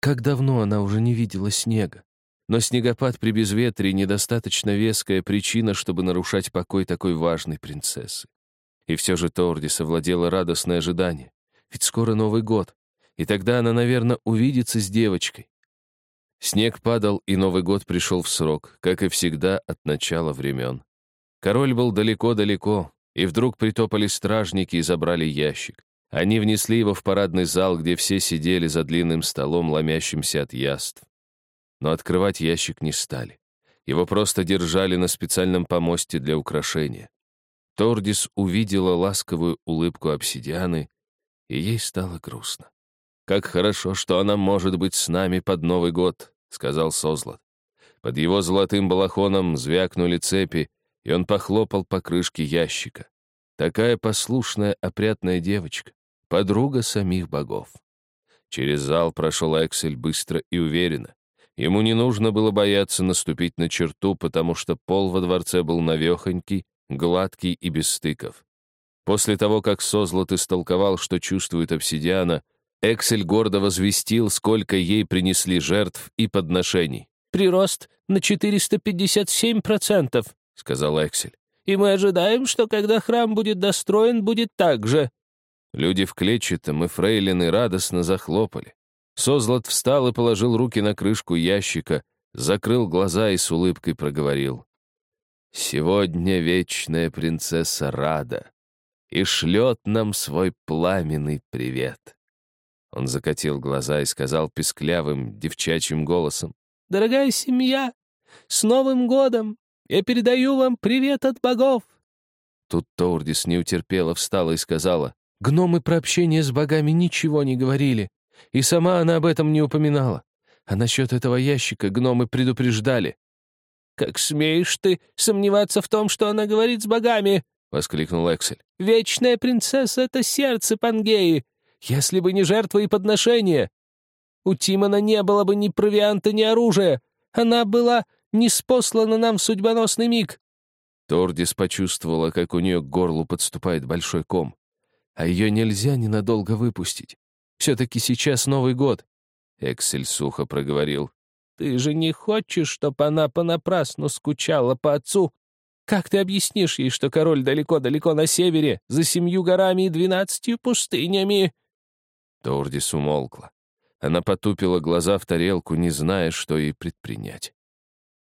Как давно она уже не видела снега. Но снегопад при безветрии — недостаточно веская причина, чтобы нарушать покой такой важной принцессы. И все же Тордис овладело радостное ожидание. Ведь скоро Новый год, и тогда она, наверное, увидится с девочкой. Снег падал, и Новый год пришел в срок, как и всегда от начала времен. Король был далеко-далеко, и вдруг притопали стражники и забрали ящик. Они внесли его в парадный зал, где все сидели за длинным столом, ломящимся от яств но открывать ящик не стали. Его просто держали на специальном помосте для украшения. Тордис увидела ласковую улыбку обсидианы, и ей стало грустно. «Как хорошо, что она может быть с нами под Новый год», — сказал Созлот. Под его золотым балахоном звякнули цепи, и он похлопал по крышке ящика. Такая послушная, опрятная девочка, подруга самих богов. Через зал прошел Эксель быстро и уверенно. Ему не нужно было бояться наступить на черту, потому что пол во дворце был навехонький, гладкий и без стыков. После того, как Созлот истолковал, что чувствует обсидиана, Эксель гордо возвестил, сколько ей принесли жертв и подношений. «Прирост на 457%, — сказал Эксель. «И мы ожидаем, что когда храм будет достроен, будет так же». Люди в клетчатом и фрейлины радостно захлопали. Созлот встал и положил руки на крышку ящика, закрыл глаза и с улыбкой проговорил. «Сегодня вечная принцесса рада и шлет нам свой пламенный привет». Он закатил глаза и сказал песклявым, девчачьим голосом. «Дорогая семья, с Новым годом! Я передаю вам привет от богов!» Тут Тордис не утерпела, встала и сказала, «Гномы про общение с богами ничего не говорили. И сама она об этом не упоминала. А насчет этого ящика гномы предупреждали. «Как смеешь ты сомневаться в том, что она говорит с богами?» — воскликнул Эксель. «Вечная принцесса — это сердце Пангеи. Если бы не жертвы и подношения. У Тимона не было бы ни провианта, ни оружия. Она была не спослана нам в судьбоносный миг». Тордис почувствовала, как у нее к горлу подступает большой ком. А ее нельзя ненадолго выпустить. Все-таки сейчас Новый год. Эксель сухо проговорил. Ты же не хочешь, чтобы она понапрасну скучала по отцу? Как ты объяснишь ей, что король далеко-далеко на севере, за семью горами и двенадцатью пустынями?» Тордис умолкла. Она потупила глаза в тарелку, не зная, что ей предпринять.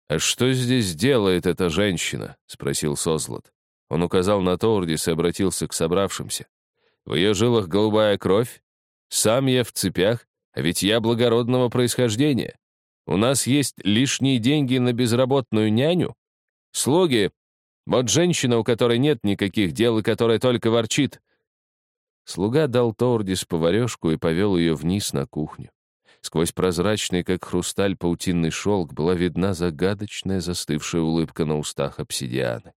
«А что здесь делает эта женщина?» — спросил Созлот. Он указал на Тордис и обратился к собравшимся. «В ее жилах голубая кровь? Сам я в цепях, а ведь я благородного происхождения. У нас есть лишние деньги на безработную няню. Слуги, вот женщина, у которой нет никаких дел и которая только ворчит. Слуга дал Тордис поварешку и повел ее вниз на кухню. Сквозь прозрачный, как хрусталь, паутинный шелк была видна загадочная застывшая улыбка на устах обсидианы.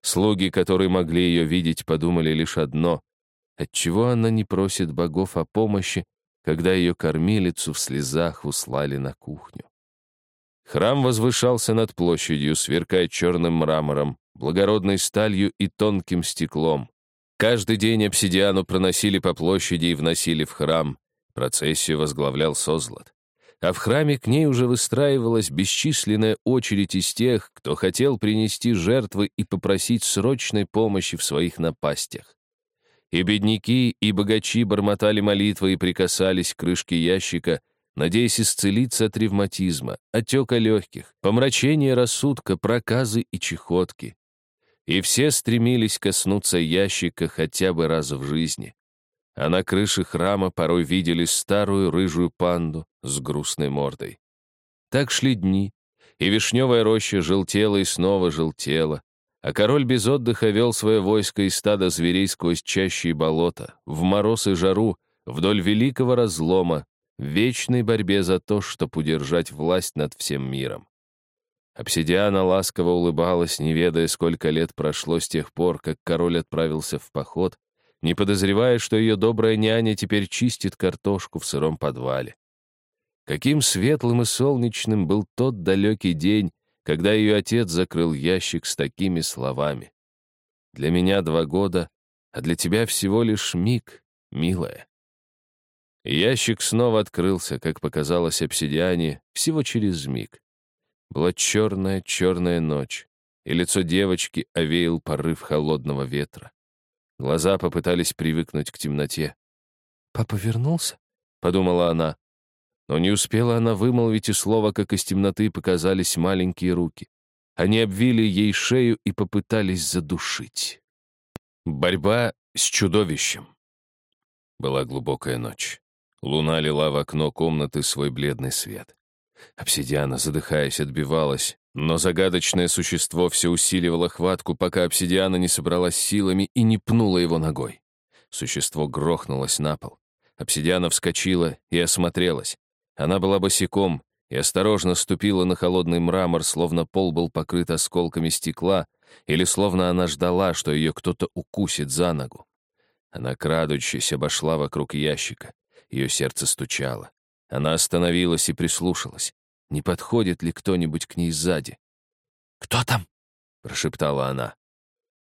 Слуги, которые могли ее видеть, подумали лишь одно Отчего она не просит богов о помощи, когда ее кормилицу в слезах услали на кухню? Храм возвышался над площадью, сверкая черным мрамором, благородной сталью и тонким стеклом. Каждый день обсидиану проносили по площади и вносили в храм. Процессию возглавлял Созлот. А в храме к ней уже выстраивалась бесчисленная очередь из тех, кто хотел принести жертвы и попросить срочной помощи в своих напастях. И бедняки, и богачи бормотали молитвы и прикасались к крышке ящика, надеясь исцелиться от ревматизма, отека легких, помрачения рассудка, проказы и чехотки. И все стремились коснуться ящика хотя бы раз в жизни. А на крыше храма порой видели старую рыжую панду с грустной мордой. Так шли дни, и вишневая роща желтела и снова желтела, а король без отдыха вел свое войско и стадо зверей сквозь чащи и болота, в мороз и жару, вдоль великого разлома, в вечной борьбе за то, чтобы удержать власть над всем миром. Обсидиана ласково улыбалась, не ведая, сколько лет прошло с тех пор, как король отправился в поход, не подозревая, что ее добрая няня теперь чистит картошку в сыром подвале. Каким светлым и солнечным был тот далекий день, когда ее отец закрыл ящик с такими словами. «Для меня два года, а для тебя всего лишь миг, милая». ящик снова открылся, как показалось обсидиане, всего через миг. Была черная-черная ночь, и лицо девочки овеял порыв холодного ветра. Глаза попытались привыкнуть к темноте. «Папа вернулся?» — подумала она. Но не успела она вымолвить и слова, как из темноты показались маленькие руки. Они обвили ей шею и попытались задушить. Борьба с чудовищем. Была глубокая ночь. Луна лила в окно комнаты свой бледный свет. Обсидиана, задыхаясь, отбивалась, но загадочное существо все усиливало хватку, пока обсидиана не собралась силами и не пнула его ногой. Существо грохнулось на пол. Обсидиана вскочила и осмотрелась. Она была босиком и осторожно ступила на холодный мрамор, словно пол был покрыт осколками стекла, или словно она ждала, что ее кто-то укусит за ногу. Она, крадучись, обошла вокруг ящика. Ее сердце стучало. Она остановилась и прислушалась. Не подходит ли кто-нибудь к ней сзади? «Кто там?» — прошептала она.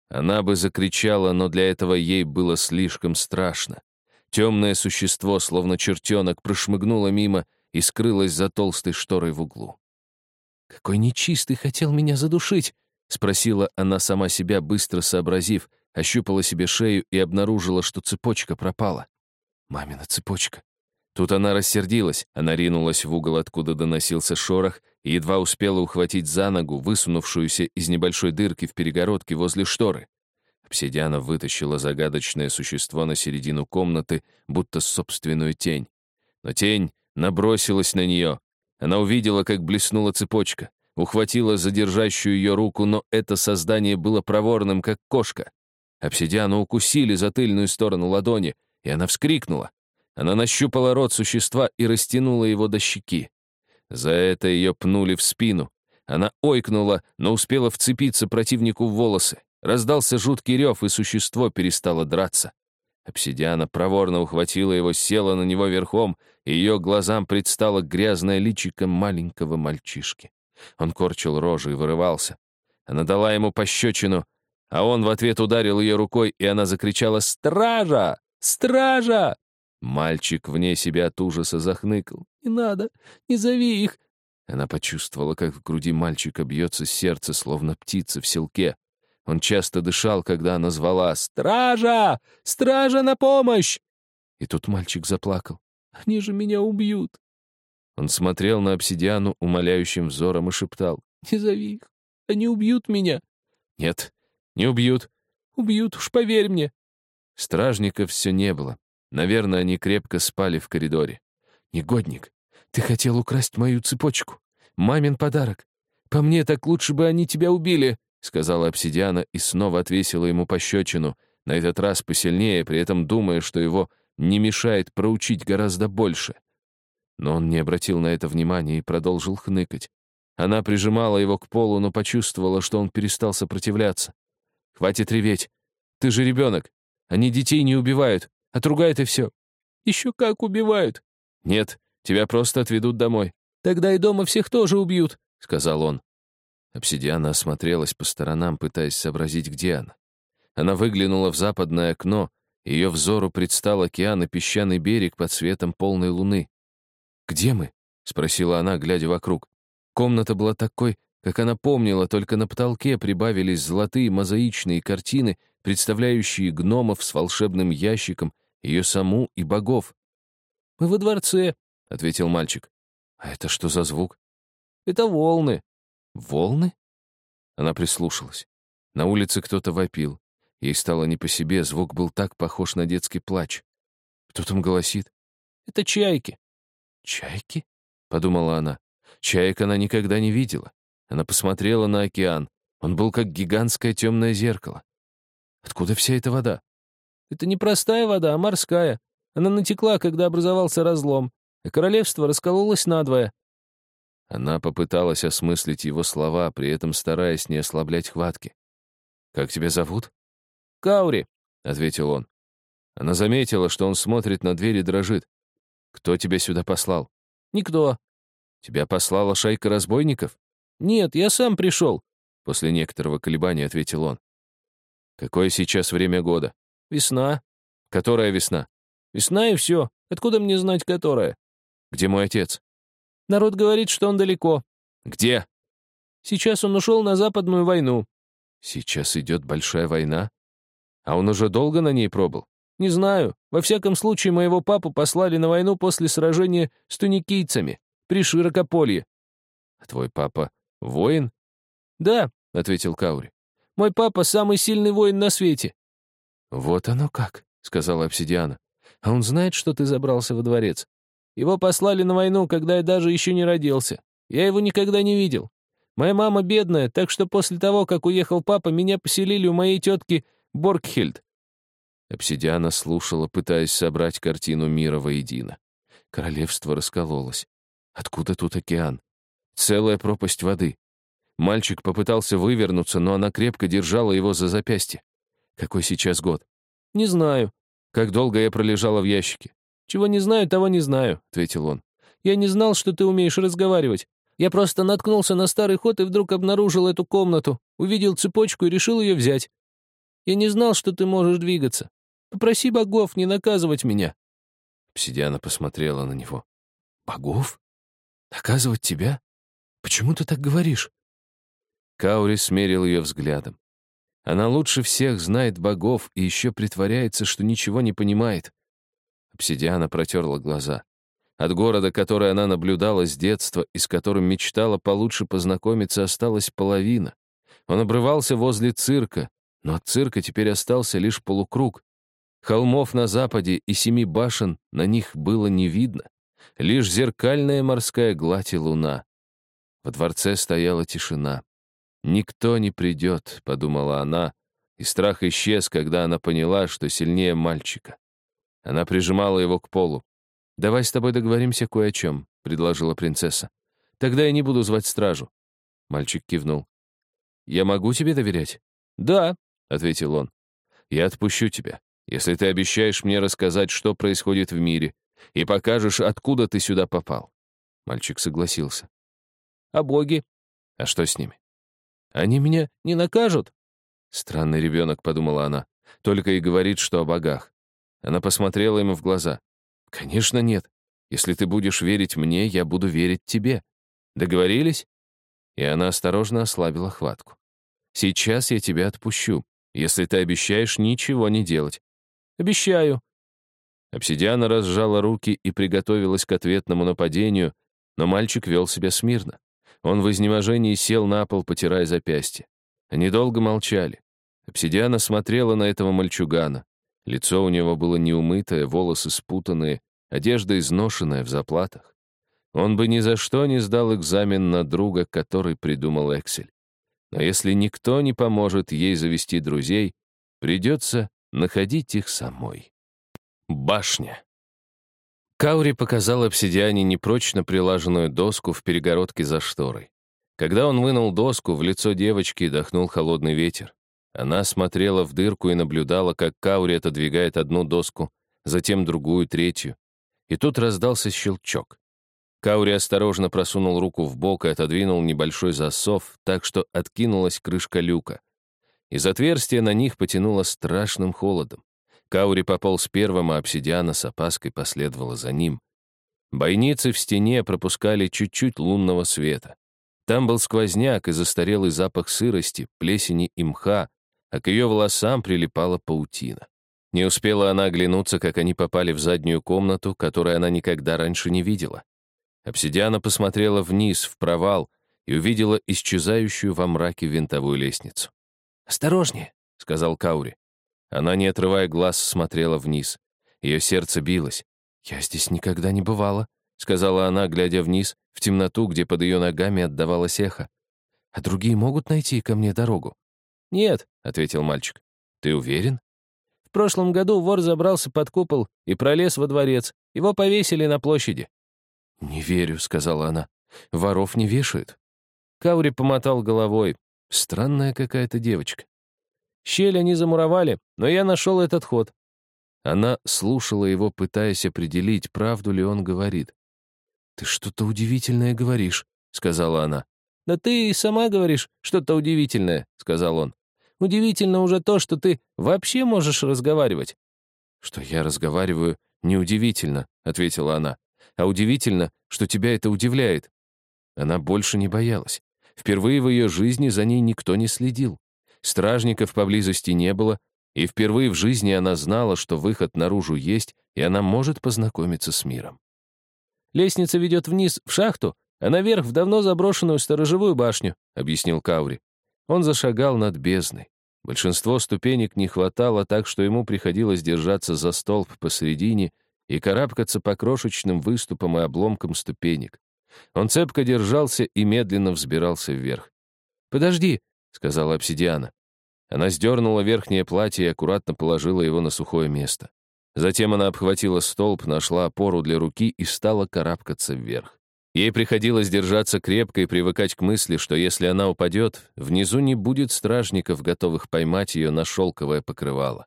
Она бы закричала, но для этого ей было слишком страшно. Темное существо, словно чертенок, прошмыгнуло мимо и скрылось за толстой шторой в углу. «Какой нечистый хотел меня задушить!» — спросила она сама себя, быстро сообразив, ощупала себе шею и обнаружила, что цепочка пропала. Мамина цепочка. Тут она рассердилась, она ринулась в угол, откуда доносился шорох, и едва успела ухватить за ногу, высунувшуюся из небольшой дырки в перегородке возле шторы. Обсидиана вытащила загадочное существо на середину комнаты, будто собственную тень. Но тень набросилась на нее. Она увидела, как блеснула цепочка, ухватила задержащую ее руку, но это создание было проворным, как кошка. Обсидиану укусили за тыльную сторону ладони, и она вскрикнула. Она нащупала рот существа и растянула его до щеки. За это ее пнули в спину. Она ойкнула, но успела вцепиться противнику в волосы. Раздался жуткий рев, и существо перестало драться. Обсидиана проворно ухватила его, села на него верхом, и ее глазам предстало грязное личико маленького мальчишки. Он корчил рожу и вырывался. Она дала ему пощечину, а он в ответ ударил ее рукой, и она закричала «Стража! Стража!» Мальчик вне себя от ужаса захныкал. «Не надо! Не зови их!» Она почувствовала, как в груди мальчика бьется сердце, словно птица в селке. Он часто дышал, когда она звала «Стража! Стража на помощь!» И тут мальчик заплакал. «Они же меня убьют!» Он смотрел на обсидиану умоляющим взором и шептал. «Не зови их! Они убьют меня!» «Нет, не убьют!» «Убьют, уж поверь мне!» Стражников все не было. Наверное, они крепко спали в коридоре. «Негодник, ты хотел украсть мою цепочку. Мамин подарок. По мне, так лучше бы они тебя убили!» — сказала обсидиана и снова отвесила ему пощечину, на этот раз посильнее, при этом думая, что его не мешает проучить гораздо больше. Но он не обратил на это внимания и продолжил хныкать. Она прижимала его к полу, но почувствовала, что он перестал сопротивляться. «Хватит реветь. Ты же ребенок. Они детей не убивают, отругают и все». «Еще как убивают». «Нет, тебя просто отведут домой». «Тогда и дома всех тоже убьют», — сказал он. Обсидиана осмотрелась по сторонам, пытаясь сообразить, где она. Она выглянула в западное окно, ее взору предстал океан и песчаный берег под светом полной луны. «Где мы?» — спросила она, глядя вокруг. Комната была такой, как она помнила, только на потолке прибавились золотые мозаичные картины, представляющие гномов с волшебным ящиком, ее саму и богов. «Мы во дворце», — ответил мальчик. «А это что за звук?» «Это волны», Волны? Она прислушалась. На улице кто-то вопил. Ей стало не по себе, звук был так похож на детский плач. Кто там голосит? Это чайки. Чайки? Подумала она. Чаек она никогда не видела. Она посмотрела на океан. Он был как гигантское темное зеркало. Откуда вся эта вода? Это не простая вода, а морская. Она натекла, когда образовался разлом, и королевство раскололось надвое. Она попыталась осмыслить его слова, при этом стараясь не ослаблять хватки. «Как тебя зовут?» «Каури», — ответил он. Она заметила, что он смотрит на дверь и дрожит. «Кто тебя сюда послал?» «Никто». «Тебя послала шайка разбойников?» «Нет, я сам пришел», — после некоторого колебания ответил он. «Какое сейчас время года?» «Весна». «Которая весна?» «Весна и все. Откуда мне знать, которая?» «Где мой отец?» Народ говорит, что он далеко. Где? Сейчас он ушел на Западную войну. Сейчас идет большая война? А он уже долго на ней пробыл? Не знаю. Во всяком случае, моего папу послали на войну после сражения с туникийцами при Широкополье. А твой папа воин? Да, — ответил Каури. Мой папа самый сильный воин на свете. Вот оно как, — сказала обсидиана. А он знает, что ты забрался во дворец? Его послали на войну, когда я даже еще не родился. Я его никогда не видел. Моя мама бедная, так что после того, как уехал папа, меня поселили у моей тетки Боргхельд. Обсидиана слушала, пытаясь собрать картину мира воедино. Королевство раскололось. Откуда тут океан? Целая пропасть воды. Мальчик попытался вывернуться, но она крепко держала его за запястье. Какой сейчас год? Не знаю. Как долго я пролежала в ящике? «Чего не знаю, того не знаю», — ответил он. «Я не знал, что ты умеешь разговаривать. Я просто наткнулся на старый ход и вдруг обнаружил эту комнату, увидел цепочку и решил ее взять. Я не знал, что ты можешь двигаться. Попроси богов не наказывать меня». Обсидиана посмотрела на него. «Богов? Наказывать тебя? Почему ты так говоришь?» Каури смерил ее взглядом. Она лучше всех знает богов и еще притворяется, что ничего не понимает. Обсидиана протерла глаза. От города, который она наблюдала с детства и с которым мечтала получше познакомиться, осталась половина. Он обрывался возле цирка, но от цирка теперь остался лишь полукруг. Холмов на западе и семи башен на них было не видно. Лишь зеркальная морская гладь и луна. Во дворце стояла тишина. «Никто не придет», — подумала она, и страх исчез, когда она поняла, что сильнее мальчика. Она прижимала его к полу. «Давай с тобой договоримся кое о чем», — предложила принцесса. «Тогда я не буду звать стражу». Мальчик кивнул. «Я могу тебе доверять?» «Да», — ответил он. «Я отпущу тебя, если ты обещаешь мне рассказать, что происходит в мире, и покажешь, откуда ты сюда попал». Мальчик согласился. «А боги?» «А что с ними?» «Они меня не накажут?» Странный ребенок, подумала она, только и говорит, что о богах. Она посмотрела ему в глаза. «Конечно нет. Если ты будешь верить мне, я буду верить тебе. Договорились?» И она осторожно ослабила хватку. «Сейчас я тебя отпущу, если ты обещаешь ничего не делать». «Обещаю». Обсидиана разжала руки и приготовилась к ответному нападению, но мальчик вел себя смирно. Он в изнеможении сел на пол, потирая запястье. Они долго молчали. Обсидиана смотрела на этого мальчугана. Лицо у него было неумытое, волосы спутанные, одежда изношенная в заплатах. Он бы ни за что не сдал экзамен на друга, который придумал Эксель. Но если никто не поможет ей завести друзей, придется находить их самой. Башня. Каури показал обсидиане непрочно прилаженную доску в перегородке за шторой. Когда он вынул доску, в лицо девочки дохнул холодный ветер. Она смотрела в дырку и наблюдала, как Каури отодвигает одну доску, затем другую, третью. И тут раздался щелчок. Каури осторожно просунул руку в бок и отодвинул небольшой засов, так что откинулась крышка люка. Из отверстия на них потянуло страшным холодом. Каури пополз первым, а обсидиана с опаской последовала за ним. Бойницы в стене пропускали чуть-чуть лунного света. Там был сквозняк и застарелый запах сырости, плесени и мха, а к ее волосам прилипала паутина. Не успела она оглянуться, как они попали в заднюю комнату, которую она никогда раньше не видела. Обсидиана посмотрела вниз, в провал, и увидела исчезающую во мраке винтовую лестницу. «Осторожнее», — сказал Каури. Она, не отрывая глаз, смотрела вниз. Ее сердце билось. «Я здесь никогда не бывала», — сказала она, глядя вниз, в темноту, где под ее ногами отдавалось эхо. «А другие могут найти ко мне дорогу?» «Нет», — ответил мальчик. «Ты уверен?» «В прошлом году вор забрался под купол и пролез во дворец. Его повесили на площади». «Не верю», — сказала она. Воров не вешают». Каури помотал головой. Странная какая-то девочка. Щель они замуровали, но я нашел этот ход. Она слушала его, пытаясь определить, правду ли он говорит. «Ты что-то удивительное говоришь», — сказала она. «Да ты и сама говоришь что-то удивительное», — сказал он. «Удивительно уже то, что ты вообще можешь разговаривать». «Что я разговариваю, неудивительно», — ответила она. «А удивительно, что тебя это удивляет». Она больше не боялась. Впервые в ее жизни за ней никто не следил. Стражников поблизости не было, и впервые в жизни она знала, что выход наружу есть, и она может познакомиться с миром. «Лестница ведет вниз в шахту, а наверх в давно заброшенную сторожевую башню», — объяснил Каури. Он зашагал над бездной. Большинство ступенек не хватало, так что ему приходилось держаться за столб посередине и карабкаться по крошечным выступам и обломкам ступенек. Он цепко держался и медленно взбирался вверх. «Подожди», — сказала обсидиана. Она сдернула верхнее платье и аккуратно положила его на сухое место. Затем она обхватила столб, нашла опору для руки и стала карабкаться вверх. Ей приходилось держаться крепко и привыкать к мысли, что если она упадет, внизу не будет стражников, готовых поймать ее на шелковое покрывало.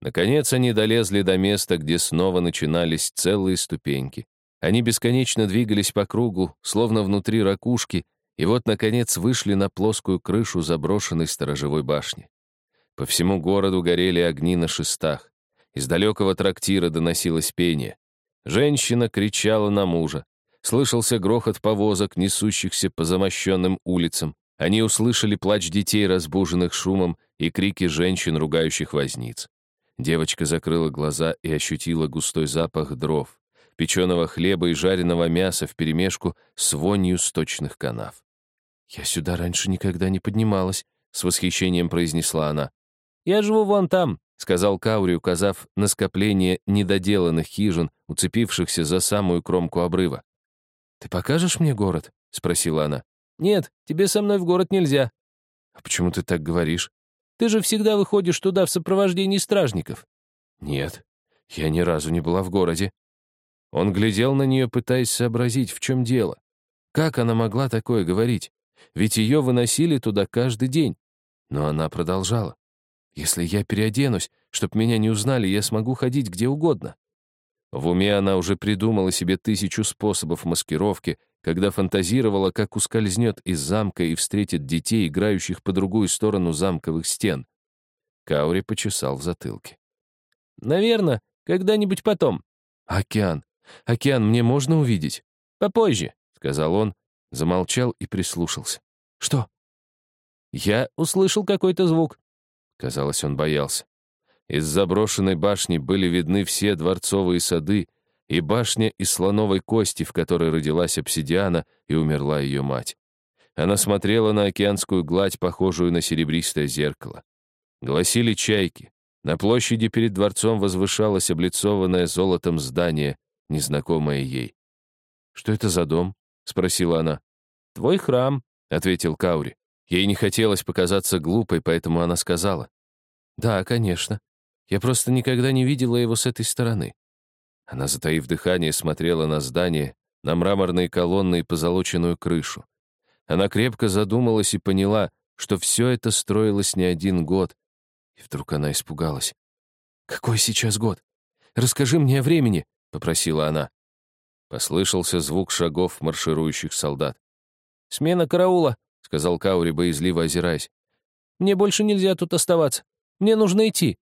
Наконец они долезли до места, где снова начинались целые ступеньки. Они бесконечно двигались по кругу, словно внутри ракушки, и вот, наконец, вышли на плоскую крышу заброшенной сторожевой башни. По всему городу горели огни на шестах. Из далекого трактира доносилось пение. Женщина кричала на мужа. Слышался грохот повозок, несущихся по замощенным улицам. Они услышали плач детей, разбуженных шумом, и крики женщин, ругающих возниц. Девочка закрыла глаза и ощутила густой запах дров, печеного хлеба и жареного мяса вперемешку с вонью сточных канав. «Я сюда раньше никогда не поднималась», — с восхищением произнесла она. «Я живу вон там», — сказал Каури, указав на скопление недоделанных хижин, уцепившихся за самую кромку обрыва. «Ты покажешь мне город?» — спросила она. «Нет, тебе со мной в город нельзя». «А почему ты так говоришь?» «Ты же всегда выходишь туда в сопровождении стражников». «Нет, я ни разу не была в городе». Он глядел на нее, пытаясь сообразить, в чем дело. Как она могла такое говорить? Ведь ее выносили туда каждый день. Но она продолжала. «Если я переоденусь, чтоб меня не узнали, я смогу ходить где угодно». В уме она уже придумала себе тысячу способов маскировки, когда фантазировала, как ускользнет из замка и встретит детей, играющих по другую сторону замковых стен. Каури почесал в затылке. «Наверное, когда-нибудь потом». «Океан! Океан мне можно увидеть?» «Попозже», — сказал он, замолчал и прислушался. «Что?» «Я услышал какой-то звук». Казалось, он боялся. Из заброшенной башни были видны все дворцовые сады и башня из слоновой кости, в которой родилась обсидиана и умерла ее мать. Она смотрела на океанскую гладь, похожую на серебристое зеркало. Гласили чайки. На площади перед дворцом возвышалось облицованное золотом здание, незнакомое ей. «Что это за дом?» — спросила она. «Твой храм», — ответил Каури. Ей не хотелось показаться глупой, поэтому она сказала. «Да, конечно. Я просто никогда не видела его с этой стороны». Она, затаив дыхание, смотрела на здание, на мраморные колонны и позолоченную крышу. Она крепко задумалась и поняла, что все это строилось не один год. И вдруг она испугалась. «Какой сейчас год? Расскажи мне о времени», — попросила она. Послышался звук шагов марширующих солдат. «Смена караула», — сказал Каури, боязливо озираясь. «Мне больше нельзя тут оставаться. Мне нужно идти».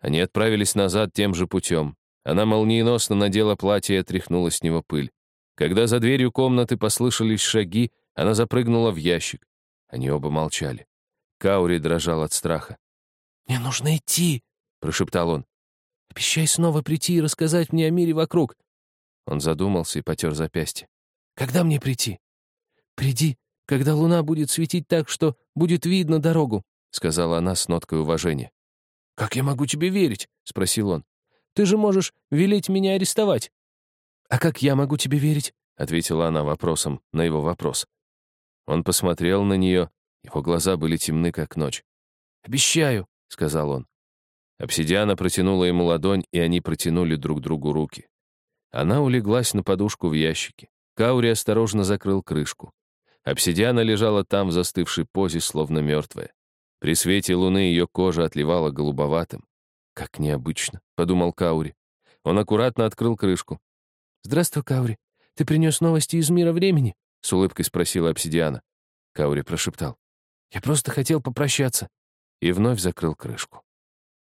Они отправились назад тем же путем. Она молниеносно надела платье и отряхнула с него пыль. Когда за дверью комнаты послышались шаги, она запрыгнула в ящик. Они оба молчали. Каури дрожал от страха. «Мне нужно идти», — прошептал он. «Обещай снова прийти и рассказать мне о мире вокруг». Он задумался и потер запястье. «Когда мне прийти?» «Приди, когда луна будет светить так, что будет видно дорогу», — сказала она с ноткой уважения. «Как я могу тебе верить?» — спросил он. «Ты же можешь велеть меня арестовать». «А как я могу тебе верить?» — ответила она вопросом на его вопрос. Он посмотрел на нее, его глаза были темны, как ночь. «Обещаю», — сказал он. Обсидиана протянула ему ладонь, и они протянули друг другу руки. Она улеглась на подушку в ящике. Каури осторожно закрыл крышку. Обсидиана лежала там в застывшей позе, словно мертвая. При свете луны ее кожа отливала голубоватым. «Как необычно», — подумал Каури. Он аккуратно открыл крышку. «Здравствуй, Каури. Ты принес новости из мира времени?» — с улыбкой спросила обсидиана. Каури прошептал. «Я просто хотел попрощаться». И вновь закрыл крышку.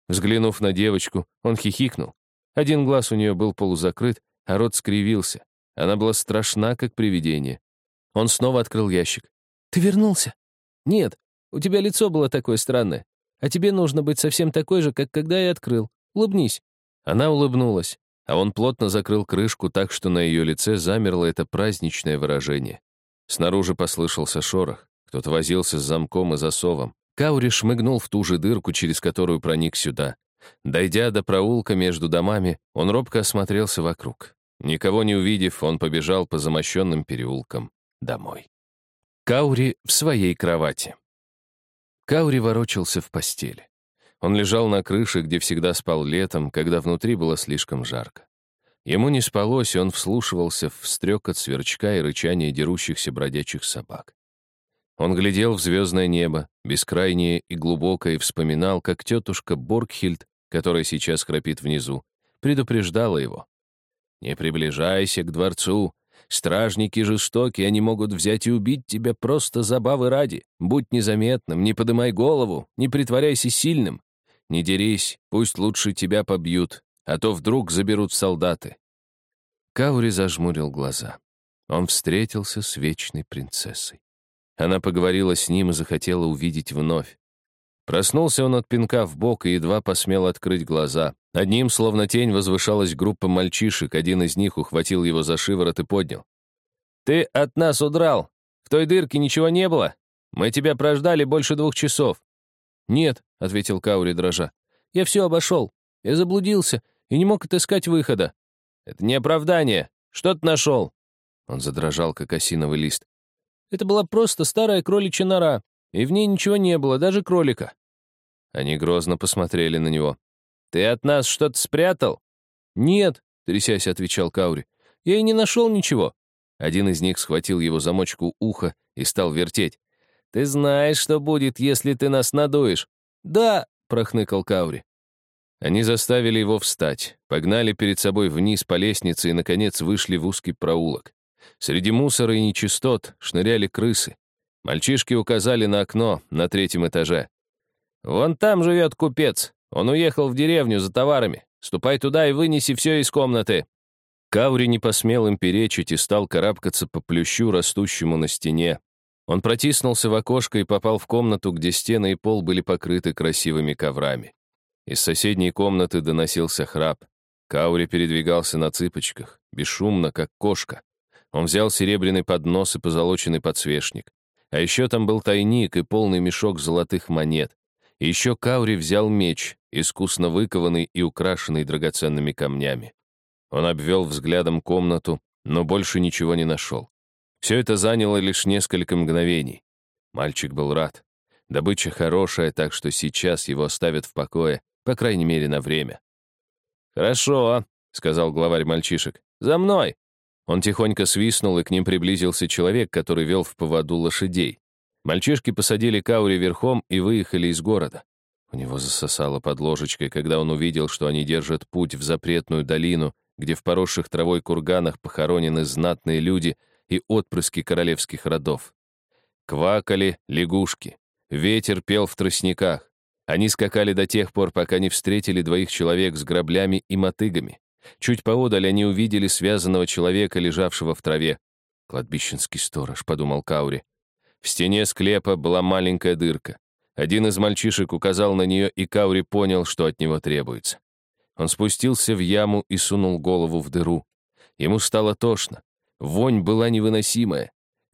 Взглянув на девочку, он хихикнул. Один глаз у нее был полузакрыт, а рот скривился. Она была страшна, как привидение. Он снова открыл ящик. «Ты вернулся?» «Нет, у тебя лицо было такое странное. А тебе нужно быть совсем такой же, как когда я открыл. Улыбнись». Она улыбнулась, а он плотно закрыл крышку так, что на ее лице замерло это праздничное выражение. Снаружи послышался шорох. Кто-то возился с замком и засовом. Каури шмыгнул в ту же дырку, через которую проник сюда. Дойдя до проулка между домами, он робко осмотрелся вокруг. Никого не увидев, он побежал по замощенным переулкам домой. Каури в своей кровати. Каури ворочался в постели. Он лежал на крыше, где всегда спал летом, когда внутри было слишком жарко. Ему не спалось, и он вслушивался в стрекот сверчка и рычание дерущихся бродячих собак. Он глядел в звездное небо, бескрайнее и глубокое, и вспоминал, как тетушка Боргхильд, которая сейчас храпит внизу, предупреждала его. «Не приближайся к дворцу. Стражники жестоки, они могут взять и убить тебя просто забавы ради. Будь незаметным, не подымай голову, не притворяйся сильным. Не дерись, пусть лучше тебя побьют, а то вдруг заберут солдаты». Каури зажмурил глаза. Он встретился с вечной принцессой. Она поговорила с ним и захотела увидеть вновь. Проснулся он от пинка в бок и едва посмел открыть глаза. Над ним, словно тень, возвышалась группа мальчишек. Один из них ухватил его за шиворот и поднял. «Ты от нас удрал. В той дырке ничего не было. Мы тебя прождали больше двух часов». «Нет», — ответил Каури, дрожа. «Я все обошел. Я заблудился и не мог отыскать выхода». «Это не оправдание. Что ты нашел?» Он задрожал, как осиновый лист. «Это была просто старая кроличья нора и в ней ничего не было, даже кролика». Они грозно посмотрели на него. «Ты от нас что-то спрятал?» «Нет», — трясясь, отвечал Каури. «Я и не нашел ничего». Один из них схватил его замочку уха и стал вертеть. «Ты знаешь, что будет, если ты нас надуешь?» «Да», — прохныкал Каури. Они заставили его встать, погнали перед собой вниз по лестнице и, наконец, вышли в узкий проулок. Среди мусора и нечистот шныряли крысы. Мальчишки указали на окно на третьем этаже. «Вон там живет купец. Он уехал в деревню за товарами. Ступай туда и вынеси все из комнаты». Каури не посмел им перечить и стал карабкаться по плющу, растущему на стене. Он протиснулся в окошко и попал в комнату, где стены и пол были покрыты красивыми коврами. Из соседней комнаты доносился храп. Каури передвигался на цыпочках, бесшумно, как кошка. Он взял серебряный поднос и позолоченный подсвечник. А еще там был тайник и полный мешок золотых монет. Еще Каури взял меч, искусно выкованный и украшенный драгоценными камнями. Он обвел взглядом комнату, но больше ничего не нашел. Все это заняло лишь несколько мгновений. Мальчик был рад. Добыча хорошая, так что сейчас его оставят в покое, по крайней мере, на время. «Хорошо», — сказал главарь мальчишек. «За мной!» Он тихонько свистнул, и к ним приблизился человек, который вел в поводу лошадей. Мальчишки посадили Каури верхом и выехали из города. У него засосало под ложечкой, когда он увидел, что они держат путь в запретную долину, где в поросших травой курганах похоронены знатные люди и отпрыски королевских родов. Квакали лягушки. Ветер пел в тростниках. Они скакали до тех пор, пока не встретили двоих человек с граблями и мотыгами. Чуть поодаль они увидели связанного человека, лежавшего в траве. «Кладбищенский сторож», — подумал Каури. В стене склепа была маленькая дырка. Один из мальчишек указал на нее, и Каури понял, что от него требуется. Он спустился в яму и сунул голову в дыру. Ему стало тошно. Вонь была невыносимая.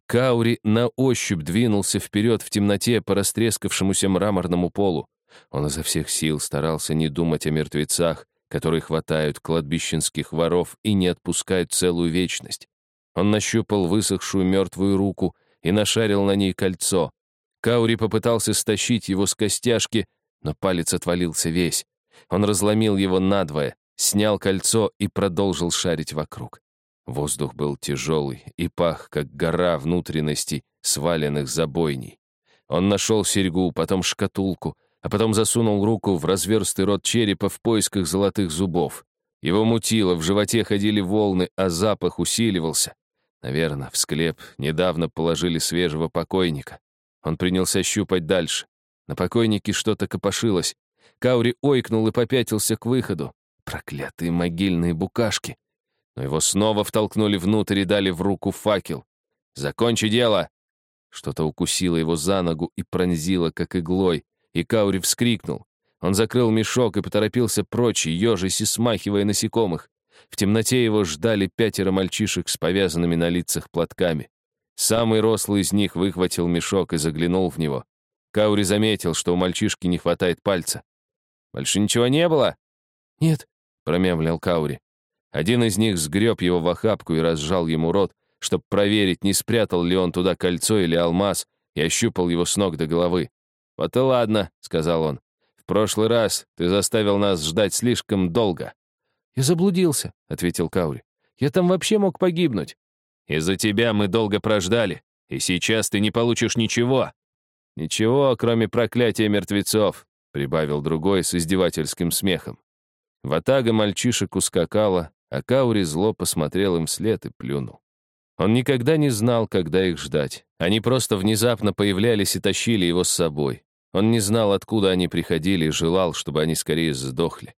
Каури на ощупь двинулся вперед в темноте по растрескавшемуся мраморному полу. Он изо всех сил старался не думать о мертвецах, которые хватают кладбищенских воров и не отпускают целую вечность. Он нащупал высохшую мертвую руку и нашарил на ней кольцо. Каури попытался стащить его с костяшки, но палец отвалился весь. Он разломил его надвое, снял кольцо и продолжил шарить вокруг. Воздух был тяжелый и пах, как гора внутренностей, сваленных забойней. Он нашел серьгу, потом шкатулку, а потом засунул руку в разверстый рот черепа в поисках золотых зубов. Его мутило, в животе ходили волны, а запах усиливался. Наверное, в склеп недавно положили свежего покойника. Он принялся щупать дальше. На покойнике что-то копошилось. Каури ойкнул и попятился к выходу. Проклятые могильные букашки. Но его снова втолкнули внутрь и дали в руку факел. «Закончи дело!» Что-то укусило его за ногу и пронзило, как иглой, и Каури вскрикнул. Он закрыл мешок и поторопился прочь, ежась и смахивая насекомых. В темноте его ждали пятеро мальчишек с повязанными на лицах платками. Самый рослый из них выхватил мешок и заглянул в него. Каури заметил, что у мальчишки не хватает пальца. «Больше ничего не было?» «Нет», — промямлил Каури. Один из них сгреб его в охапку и разжал ему рот, чтобы проверить, не спрятал ли он туда кольцо или алмаз, и ощупал его с ног до головы. «Вот и ладно», — сказал он. «В прошлый раз ты заставил нас ждать слишком долго». «Я заблудился», — ответил Каури. «Я там вообще мог погибнуть». «Из-за тебя мы долго прождали, и сейчас ты не получишь ничего». «Ничего, кроме проклятия мертвецов», — прибавил другой с издевательским смехом. Ватага мальчишек ускакала, а Каури зло посмотрел им вслед и плюнул. Он никогда не знал, когда их ждать. Они просто внезапно появлялись и тащили его с собой. Он не знал, откуда они приходили, и желал, чтобы они скорее сдохли.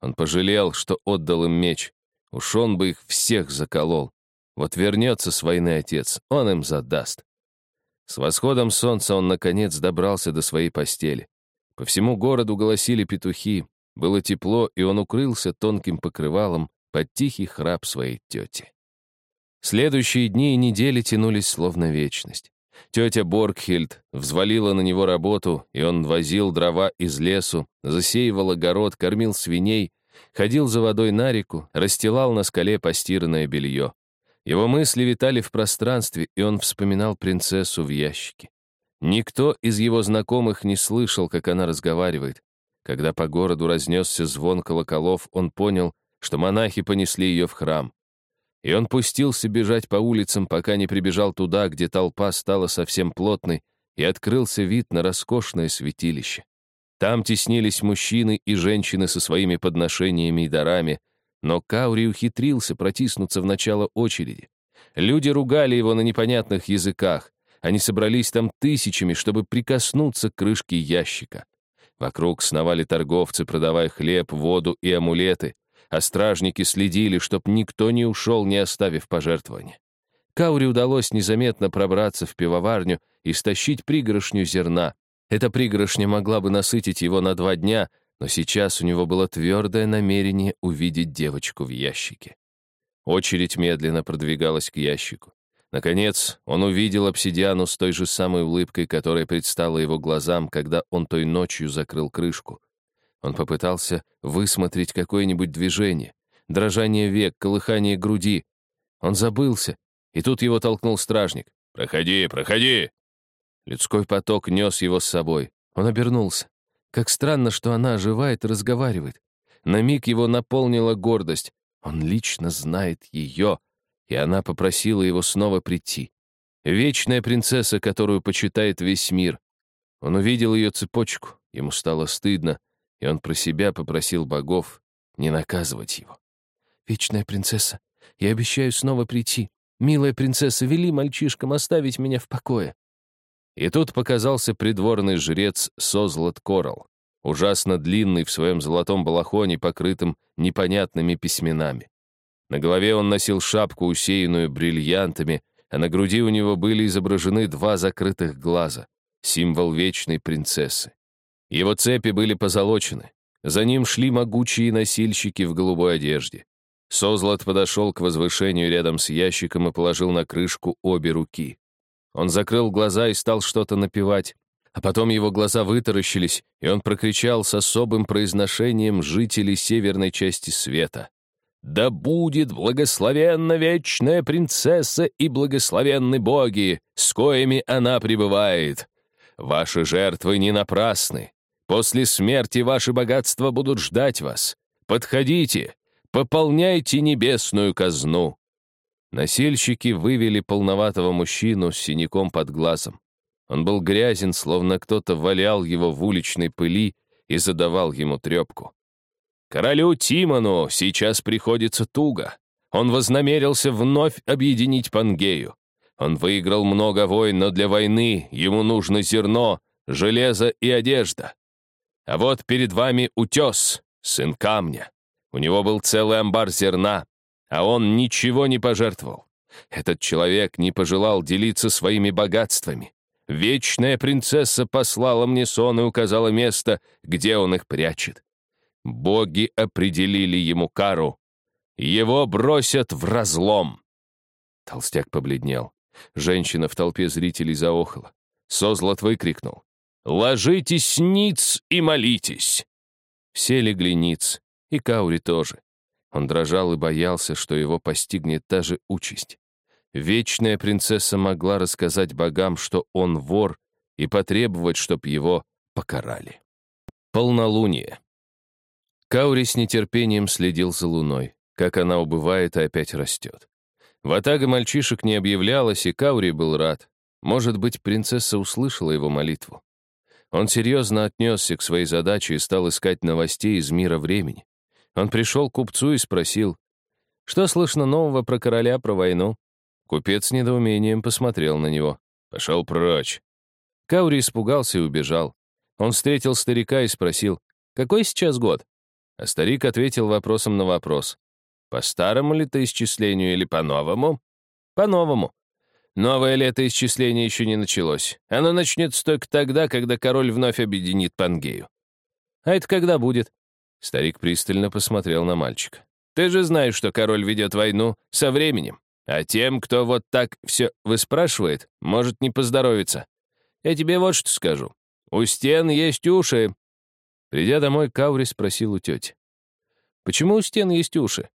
Он пожалел, что отдал им меч. Уж он бы их всех заколол. Вот вернется с войны отец, он им задаст. С восходом солнца он, наконец, добрался до своей постели. По всему городу голосили петухи. Было тепло, и он укрылся тонким покрывалом под тихий храп своей тети. Следующие дни и недели тянулись словно вечность. Тетя Боргхильд взвалила на него работу, и он возил дрова из лесу, засеивал огород, кормил свиней, ходил за водой на реку, расстилал на скале постиранное белье. Его мысли витали в пространстве, и он вспоминал принцессу в ящике. Никто из его знакомых не слышал, как она разговаривает. Когда по городу разнесся звон колоколов, он понял, что монахи понесли ее в храм. И он пустился бежать по улицам, пока не прибежал туда, где толпа стала совсем плотной, и открылся вид на роскошное святилище. Там теснились мужчины и женщины со своими подношениями и дарами, но Каури ухитрился протиснуться в начало очереди. Люди ругали его на непонятных языках. Они собрались там тысячами, чтобы прикоснуться к крышке ящика. Вокруг сновали торговцы, продавая хлеб, воду и амулеты а стражники следили, чтоб никто не ушел, не оставив пожертвования. Каури удалось незаметно пробраться в пивоварню и стащить пригоршню зерна. Эта пригоршня могла бы насытить его на два дня, но сейчас у него было твердое намерение увидеть девочку в ящике. Очередь медленно продвигалась к ящику. Наконец, он увидел обсидиану с той же самой улыбкой, которая предстала его глазам, когда он той ночью закрыл крышку. Он попытался высмотреть какое-нибудь движение, дрожание век, колыхание груди. Он забылся, и тут его толкнул стражник. «Проходи, проходи!» Людской поток нес его с собой. Он обернулся. Как странно, что она оживает и разговаривает. На миг его наполнила гордость. Он лично знает ее, и она попросила его снова прийти. Вечная принцесса, которую почитает весь мир. Он увидел ее цепочку, ему стало стыдно, и он про себя попросил богов не наказывать его. «Вечная принцесса, я обещаю снова прийти. Милая принцесса, вели мальчишкам оставить меня в покое». И тут показался придворный жрец Созлот Корал, ужасно длинный в своем золотом балахоне, покрытым непонятными письменами. На голове он носил шапку, усеянную бриллиантами, а на груди у него были изображены два закрытых глаза, символ вечной принцессы. Его цепи были позолочены. За ним шли могучие носильщики в голубой одежде. Созлот подошел к возвышению рядом с ящиком и положил на крышку обе руки. Он закрыл глаза и стал что-то напевать, а потом его глаза вытаращились, и он прокричал с особым произношением жителей северной части света. «Да будет благословенна вечная принцесса и благословенны боги, с коими она пребывает! Ваши жертвы не напрасны, После смерти ваши богатства будут ждать вас. Подходите, пополняйте небесную казну». Носильщики вывели полноватого мужчину с синяком под глазом. Он был грязен, словно кто-то валял его в уличной пыли и задавал ему трепку. Королю Тимону сейчас приходится туго. Он вознамерился вновь объединить Пангею. Он выиграл много войн, но для войны ему нужно зерно, железо и одежда. А вот перед вами утес, сын камня. У него был целый амбар зерна, а он ничего не пожертвовал. Этот человек не пожелал делиться своими богатствами. Вечная принцесса послала мне сон и указала место, где он их прячет. Боги определили ему кару. Его бросят в разлом. Толстяк побледнел. Женщина в толпе зрителей заохала. Созлот выкрикнул. «Ложитесь ниц и молитесь!» Все легли ниц, и Каури тоже. Он дрожал и боялся, что его постигнет та же участь. Вечная принцесса могла рассказать богам, что он вор, и потребовать, чтоб его покарали. Полнолуние. Каури с нетерпением следил за луной, как она убывает и опять растет. Ватага мальчишек не объявлялась, и Каури был рад. Может быть, принцесса услышала его молитву. Он серьезно отнесся к своей задаче и стал искать новостей из мира времени. Он пришел к купцу и спросил, «Что слышно нового про короля, про войну?» Купец с недоумением посмотрел на него. Пошел прочь. Каури испугался и убежал. Он встретил старика и спросил, «Какой сейчас год?» А старик ответил вопросом на вопрос. «По старому летоисчислению или по новому?» «По новому. Новое летоисчисление еще не началось. Оно начнется только тогда, когда король вновь объединит Пангею». «А это когда будет?» Старик пристально посмотрел на мальчика. «Ты же знаешь, что король ведет войну со временем. А тем, кто вот так все выспрашивает, может не поздоровиться. Я тебе вот что скажу. У стен есть уши». Придя домой, Каури спросил у тети. «Почему у стен есть уши?»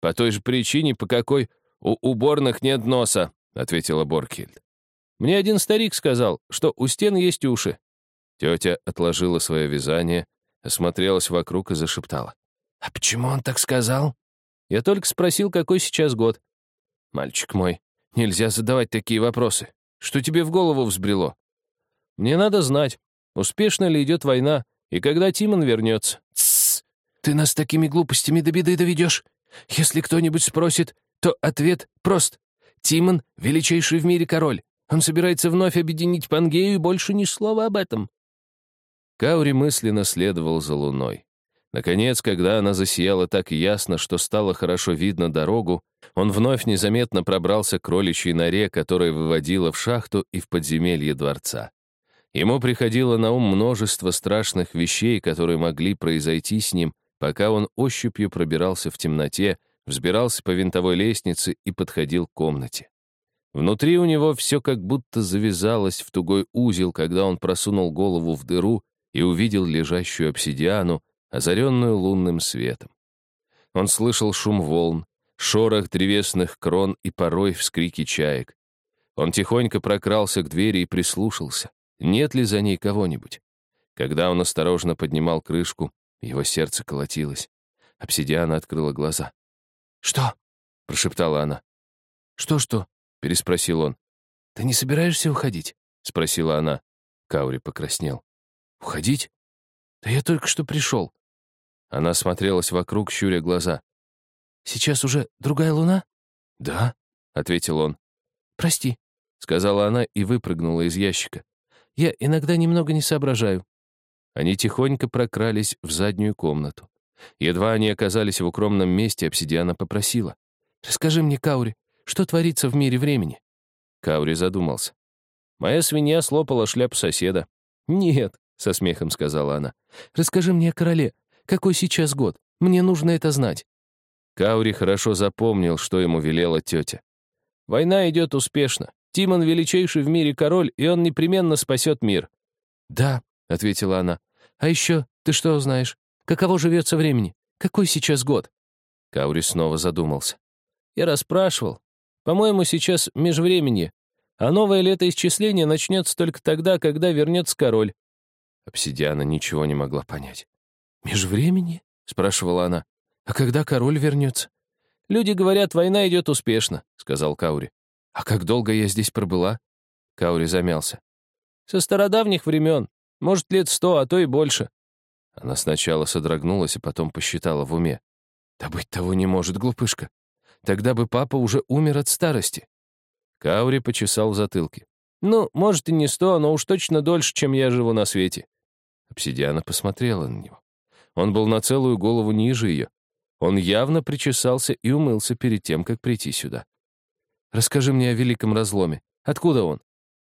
«По той же причине, по какой у уборных нет носа», — ответила Боркхильд. «Мне один старик сказал, что у стен есть уши». Тетя отложила свое вязание, осмотрелась вокруг и зашептала. «А почему он так сказал?» Я только спросил, какой сейчас год. «Мальчик мой, нельзя задавать такие вопросы. Что тебе в голову взбрело?» «Мне надо знать, успешно ли идет война, и когда Тимон вернется». «Тссс! Ты нас такими глупостями до беды доведешь. Если кто-нибудь спросит, то ответ прост. Тимон — величайший в мире король. Он собирается вновь объединить Пангею, и больше ни слова об этом». Каури мысленно следовал за луной. Наконец, когда она засияла так ясно, что стало хорошо видно дорогу, он вновь незаметно пробрался к кроличьей норе, которая выводила в шахту и в подземелье дворца. Ему приходило на ум множество страшных вещей, которые могли произойти с ним, пока он ощупью пробирался в темноте, взбирался по винтовой лестнице и подходил к комнате. Внутри у него все как будто завязалось в тугой узел, когда он просунул голову в дыру и увидел лежащую обсидиану, озаренную лунным светом. Он слышал шум волн, шорох древесных крон и порой вскрики чаек. Он тихонько прокрался к двери и прислушался, нет ли за ней кого-нибудь. Когда он осторожно поднимал крышку, его сердце колотилось. Обсидиана открыла глаза. «Что?» — прошептала она. «Что-что?» — переспросил он. «Ты не собираешься уходить?» — спросила она. Каури покраснел. «Уходить? Да я только что пришел. Она смотрелась вокруг, щуря глаза. «Сейчас уже другая луна?» «Да», — ответил он. «Прости», — сказала она и выпрыгнула из ящика. «Я иногда немного не соображаю». Они тихонько прокрались в заднюю комнату. Едва они оказались в укромном месте, обсидиана попросила. «Расскажи мне, Каури, что творится в мире времени?» Каури задумался. «Моя свинья слопала шляпу соседа». «Нет», — со смехом сказала она. «Расскажи мне о короле. Какой сейчас год? Мне нужно это знать». Каури хорошо запомнил, что ему велела тетя. «Война идет успешно. Тимон — величайший в мире король, и он непременно спасет мир». «Да», — ответила она. «А еще ты что знаешь? Каково живется времени? Какой сейчас год?» Каури снова задумался. «Я расспрашивал. По-моему, сейчас межвременье, а новое летоисчисление начнется только тогда, когда вернется король». Обсидиана ничего не могла понять. «Межвремени?» — спрашивала она. «А когда король вернется?» Люди говорят, война идет успешно», — сказал Каури. «А как долго я здесь пробыла?» Каури замялся. «Со стародавних времен. Может, лет сто, а то и больше». Она сначала содрогнулась, а потом посчитала в уме. «Да быть того не может, глупышка. Тогда бы папа уже умер от старости». Каури почесал в затылке. «Ну, может, и не сто, но уж точно дольше, чем я живу на свете». Обсидиана посмотрела на него. Он был на целую голову ниже ее. Он явно причесался и умылся перед тем, как прийти сюда. «Расскажи мне о Великом Разломе. Откуда он?»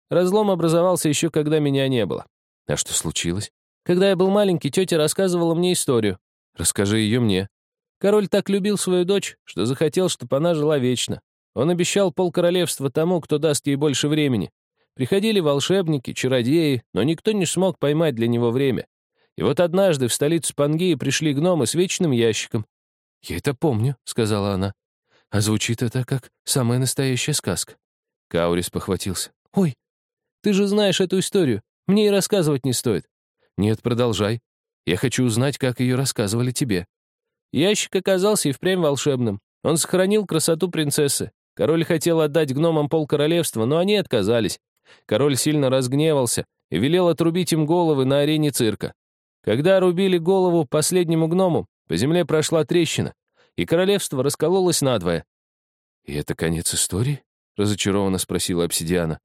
«Разлом образовался еще, когда меня не было». «А что случилось?» «Когда я был маленький, тетя рассказывала мне историю». «Расскажи ее мне». Король так любил свою дочь, что захотел, чтобы она жила вечно. Он обещал полкоролевства тому, кто даст ей больше времени. Приходили волшебники, чародеи, но никто не смог поймать для него время. И вот однажды в столицу Пангеи пришли гномы с вечным ящиком. «Я это помню», — сказала она. «А звучит это как самая настоящая сказка». Каурис похватился. «Ой, ты же знаешь эту историю. Мне и рассказывать не стоит». «Нет, продолжай. Я хочу узнать, как ее рассказывали тебе». Ящик оказался и впрямь волшебным. Он сохранил красоту принцессы. Король хотел отдать гномам полкоролевства, но они отказались. Король сильно разгневался и велел отрубить им головы на арене цирка. Когда рубили голову последнему гному, по земле прошла трещина, и королевство раскололось надвое. «И это конец истории?» — разочарованно спросила обсидиана.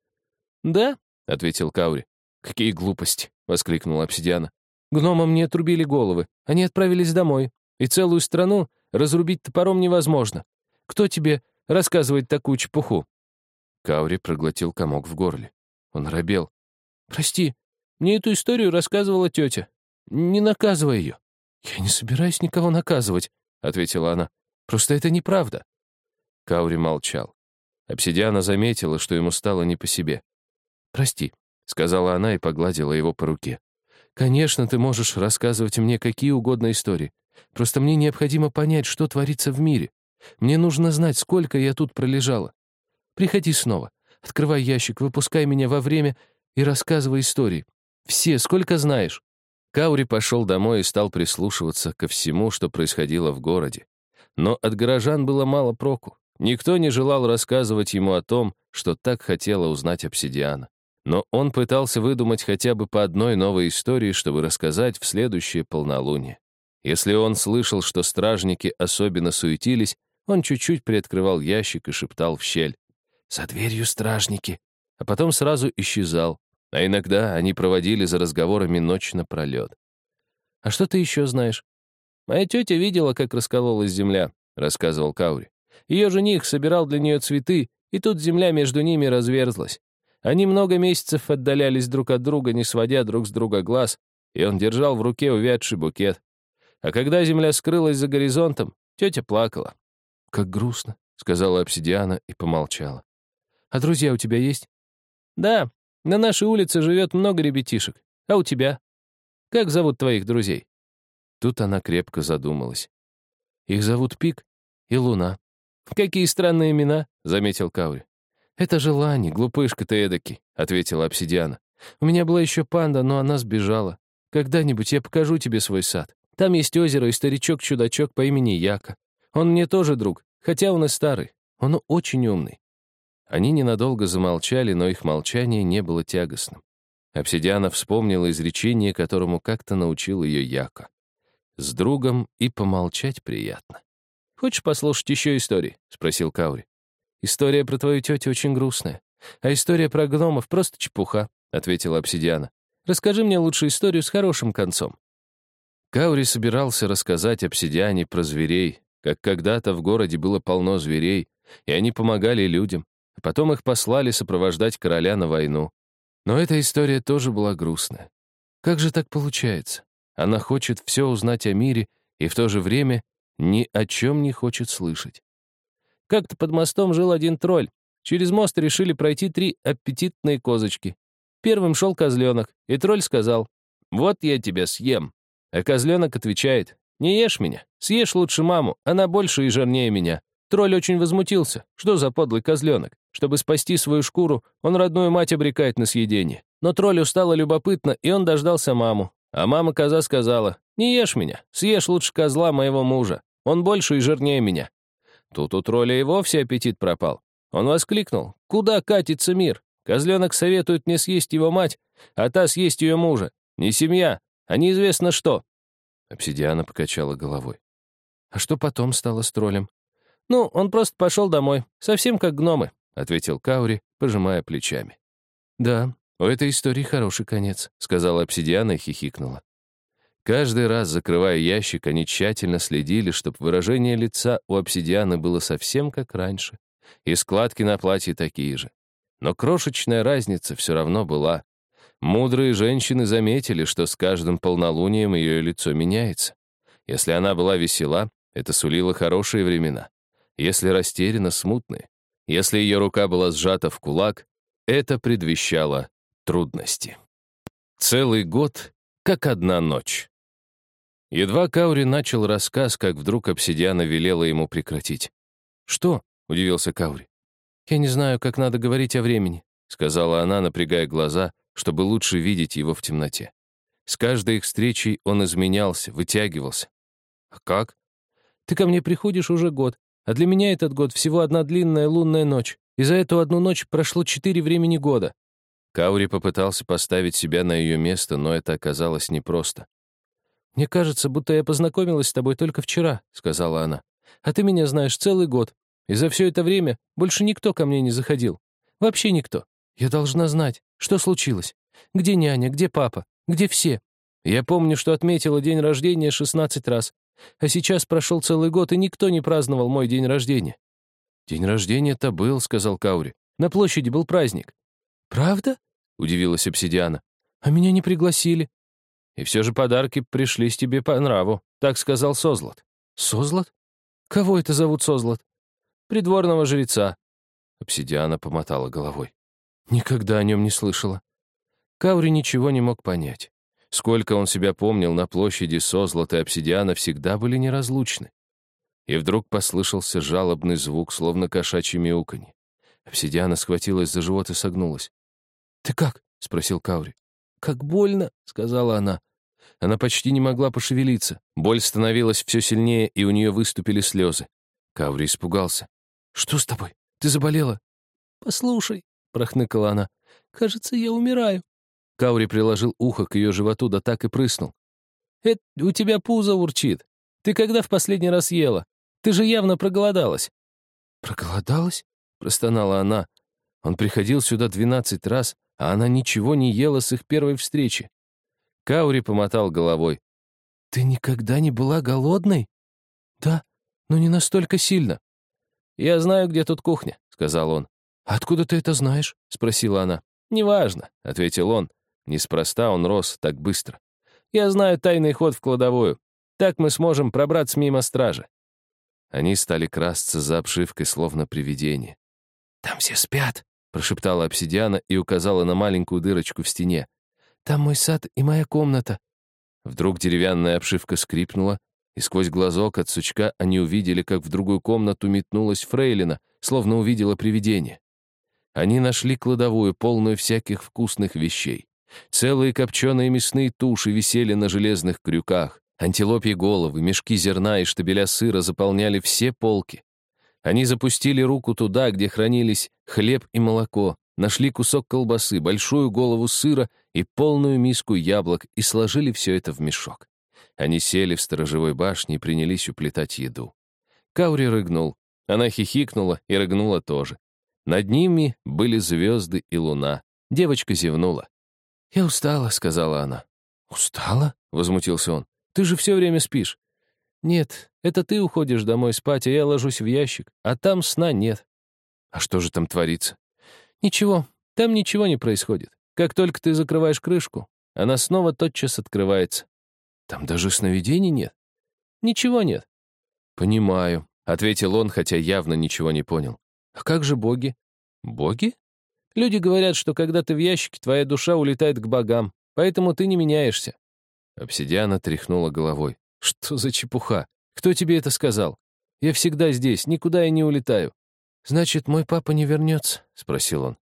«Да», — ответил Каури. «Какие глупости!» — воскликнула обсидиана. «Гномам не отрубили головы. Они отправились домой. И целую страну разрубить топором невозможно. Кто тебе рассказывает такую чепуху?» Каури проглотил комок в горле. Он робел. «Прости, мне эту историю рассказывала тетя. Не наказывай ее». «Я не собираюсь никого наказывать», — ответила она. «Просто это неправда». Каури молчал. Обсидиана заметила, что ему стало не по себе. «Прости», — сказала она и погладила его по руке. «Конечно, ты можешь рассказывать мне какие угодно истории. Просто мне необходимо понять, что творится в мире. Мне нужно знать, сколько я тут пролежала. Приходи снова. Открывай ящик, выпускай меня во время и рассказывай истории. Все, сколько знаешь». Каури пошел домой и стал прислушиваться ко всему, что происходило в городе. Но от горожан было мало проку. Никто не желал рассказывать ему о том, что так хотела узнать обсидиана. Но он пытался выдумать хотя бы по одной новой истории, чтобы рассказать в следующее полнолуние. Если он слышал, что стражники особенно суетились, он чуть-чуть приоткрывал ящик и шептал в щель. «За дверью стражники!» А потом сразу исчезал, а иногда они проводили за разговорами ночь напролет. «А что ты еще знаешь?» «Моя тетя видела, как раскололась земля», — рассказывал Каури. «Ее жених собирал для нее цветы, и тут земля между ними разверзлась. Они много месяцев отдалялись друг от друга, не сводя друг с друга глаз, и он держал в руке увядший букет. А когда земля скрылась за горизонтом, тетя плакала. «Как грустно», — сказала обсидиана и помолчала. «А друзья у тебя есть?» «Да, на нашей улице живет много ребятишек. А у тебя? Как зовут твоих друзей?» Тут она крепко задумалась. «Их зовут Пик и Луна». «Какие странные имена», — заметил Каури. «Это же Лани, глупышка ты эдакий», — ответила обсидиана. «У меня была еще панда, но она сбежала. Когда-нибудь я покажу тебе свой сад. Там есть озеро и старичок-чудачок по имени Яка. Он мне тоже друг, хотя он и старый. Он очень умный. Они ненадолго замолчали, но их молчание не было тягостным. Обсидиана вспомнила изречение, которому как-то научил ее Яко. «С другом и помолчать приятно». «Хочешь послушать еще истории?» — спросил Каури. «История про твою тетю очень грустная. А история про гномов — просто чепуха», — ответила обсидиана. «Расскажи мне лучше историю с хорошим концом». Каури собирался рассказать обсидиане про зверей, как когда-то в городе было полно зверей, и они помогали людям, а потом их послали сопровождать короля на войну. Но эта история тоже была грустная. Как же так получается? Она хочет все узнать о мире и в то же время ни о чем не хочет слышать. Как-то под мостом жил один тролль. Через мост решили пройти три аппетитные козочки. Первым шел козленок, и тролль сказал, «Вот я тебя съем». А козленок отвечает, «Не ешь меня, съешь лучше маму, она больше и жирнее меня». Тролль очень возмутился. Что за подлый козленок? Чтобы спасти свою шкуру, он родную мать обрекает на съедение. Но троллю стало любопытно, и он дождался маму. А мама-коза сказала, «Не ешь меня, съешь лучше козла моего мужа. Он больше и жирнее меня». Тут у тролля и вовсе аппетит пропал. Он воскликнул. «Куда катится мир? Козленок советует мне съесть его мать, а та съесть ее мужа. Не семья, а неизвестно что». Обсидиана покачала головой. «А что потом стало с троллем?» «Ну, он просто пошел домой, совсем как гномы», — ответил Каури, пожимая плечами. «Да, у этой истории хороший конец», — сказала обсидиана и хихикнула. Каждый раз, закрывая ящик, они тщательно следили, чтобы выражение лица у обсидианы было совсем как раньше, и складки на платье такие же. Но крошечная разница все равно была. Мудрые женщины заметили, что с каждым полнолунием ее лицо меняется. Если она была весела, это сулило хорошие времена. Если растеряна, смутные. Если ее рука была сжата в кулак, это предвещало трудности. Целый год, как одна ночь. Едва Каури начал рассказ, как вдруг обсидиана велела ему прекратить. «Что?» — удивился Каури. «Я не знаю, как надо говорить о времени», — сказала она, напрягая глаза, чтобы лучше видеть его в темноте. С каждой их встречей он изменялся, вытягивался. «А как?» «Ты ко мне приходишь уже год, а для меня этот год всего одна длинная лунная ночь, и за эту одну ночь прошло четыре времени года». Каури попытался поставить себя на ее место, но это оказалось непросто. «Мне кажется, будто я познакомилась с тобой только вчера», — сказала она. «А ты меня знаешь целый год, и за все это время больше никто ко мне не заходил. Вообще никто. Я должна знать, что случилось. Где няня, где папа, где все? Я помню, что отметила день рождения 16 раз, а сейчас прошел целый год, и никто не праздновал мой день рождения». «День рождения-то был», — сказал Каури. «На площади был праздник». «Правда?» — удивилась обсидиана. «А меня не пригласили. И все же подарки пришлись тебе по нраву, так сказал Созлот. Созлот? Кого это зовут Созлот? Придворного жреца. Обсидиана помотала головой. Никогда о нем не слышала. Каури ничего не мог понять. Сколько он себя помнил, на площади Созлот и Обсидиана всегда были неразлучны. И вдруг послышался жалобный звук, словно кошачье мяуканье. Обсидиана схватилась за живот и согнулась. «Ты как?» — спросил Каури. «Как больно», — сказала она. Она почти не могла пошевелиться. Боль становилась все сильнее, и у нее выступили слезы. Каври испугался. «Что с тобой? Ты заболела?» «Послушай», — прохныкала она, — «кажется, я умираю». Каури приложил ухо к ее животу, да так и прыснул. «Это у тебя пузо урчит. Ты когда в последний раз ела? Ты же явно проголодалась». «Проголодалась?» — простонала она. Он приходил сюда двенадцать раз, а она ничего не ела с их первой встречи. Каури помотал головой. «Ты никогда не была голодной?» «Да, но не настолько сильно». «Я знаю, где тут кухня», — сказал он. «Откуда ты это знаешь?» — спросила она. «Неважно», — ответил он. Неспроста он рос так быстро. «Я знаю тайный ход в кладовую. Так мы сможем пробраться мимо стражи». Они стали красться за обшивкой, словно привидение. «Там все спят», — прошептала обсидиана и указала на маленькую дырочку в стене. Там мой сад и моя комната». Вдруг деревянная обшивка скрипнула, и сквозь глазок от сучка они увидели, как в другую комнату метнулась фрейлина, словно увидела привидение. Они нашли кладовую, полную всяких вкусных вещей. Целые копченые мясные туши висели на железных крюках, антилопьи головы, мешки зерна и штабеля сыра заполняли все полки. Они запустили руку туда, где хранились хлеб и молоко, нашли кусок колбасы, большую голову сыра и полную миску яблок и сложили все это в мешок. Они сели в сторожевой башне и принялись уплетать еду. Каури рыгнул. Она хихикнула и рыгнула тоже. Над ними были звезды и луна. Девочка зевнула. «Я устала», — сказала она. «Устала?» — возмутился он. «Ты же все время спишь». «Нет, это ты уходишь домой спать, а я ложусь в ящик, а там сна нет». «А что же там творится?» «Ничего, там ничего не происходит. Как только ты закрываешь крышку, она снова тотчас открывается». «Там даже сновидений нет?» «Ничего нет». «Понимаю», — ответил он, хотя явно ничего не понял. «А как же боги?» «Боги?» «Люди говорят, что когда ты в ящике, твоя душа улетает к богам, поэтому ты не меняешься». Обсидиана тряхнула головой. «Что за чепуха? Кто тебе это сказал? Я всегда здесь, никуда я не улетаю. «Значит, мой папа не вернется?» — спросил он.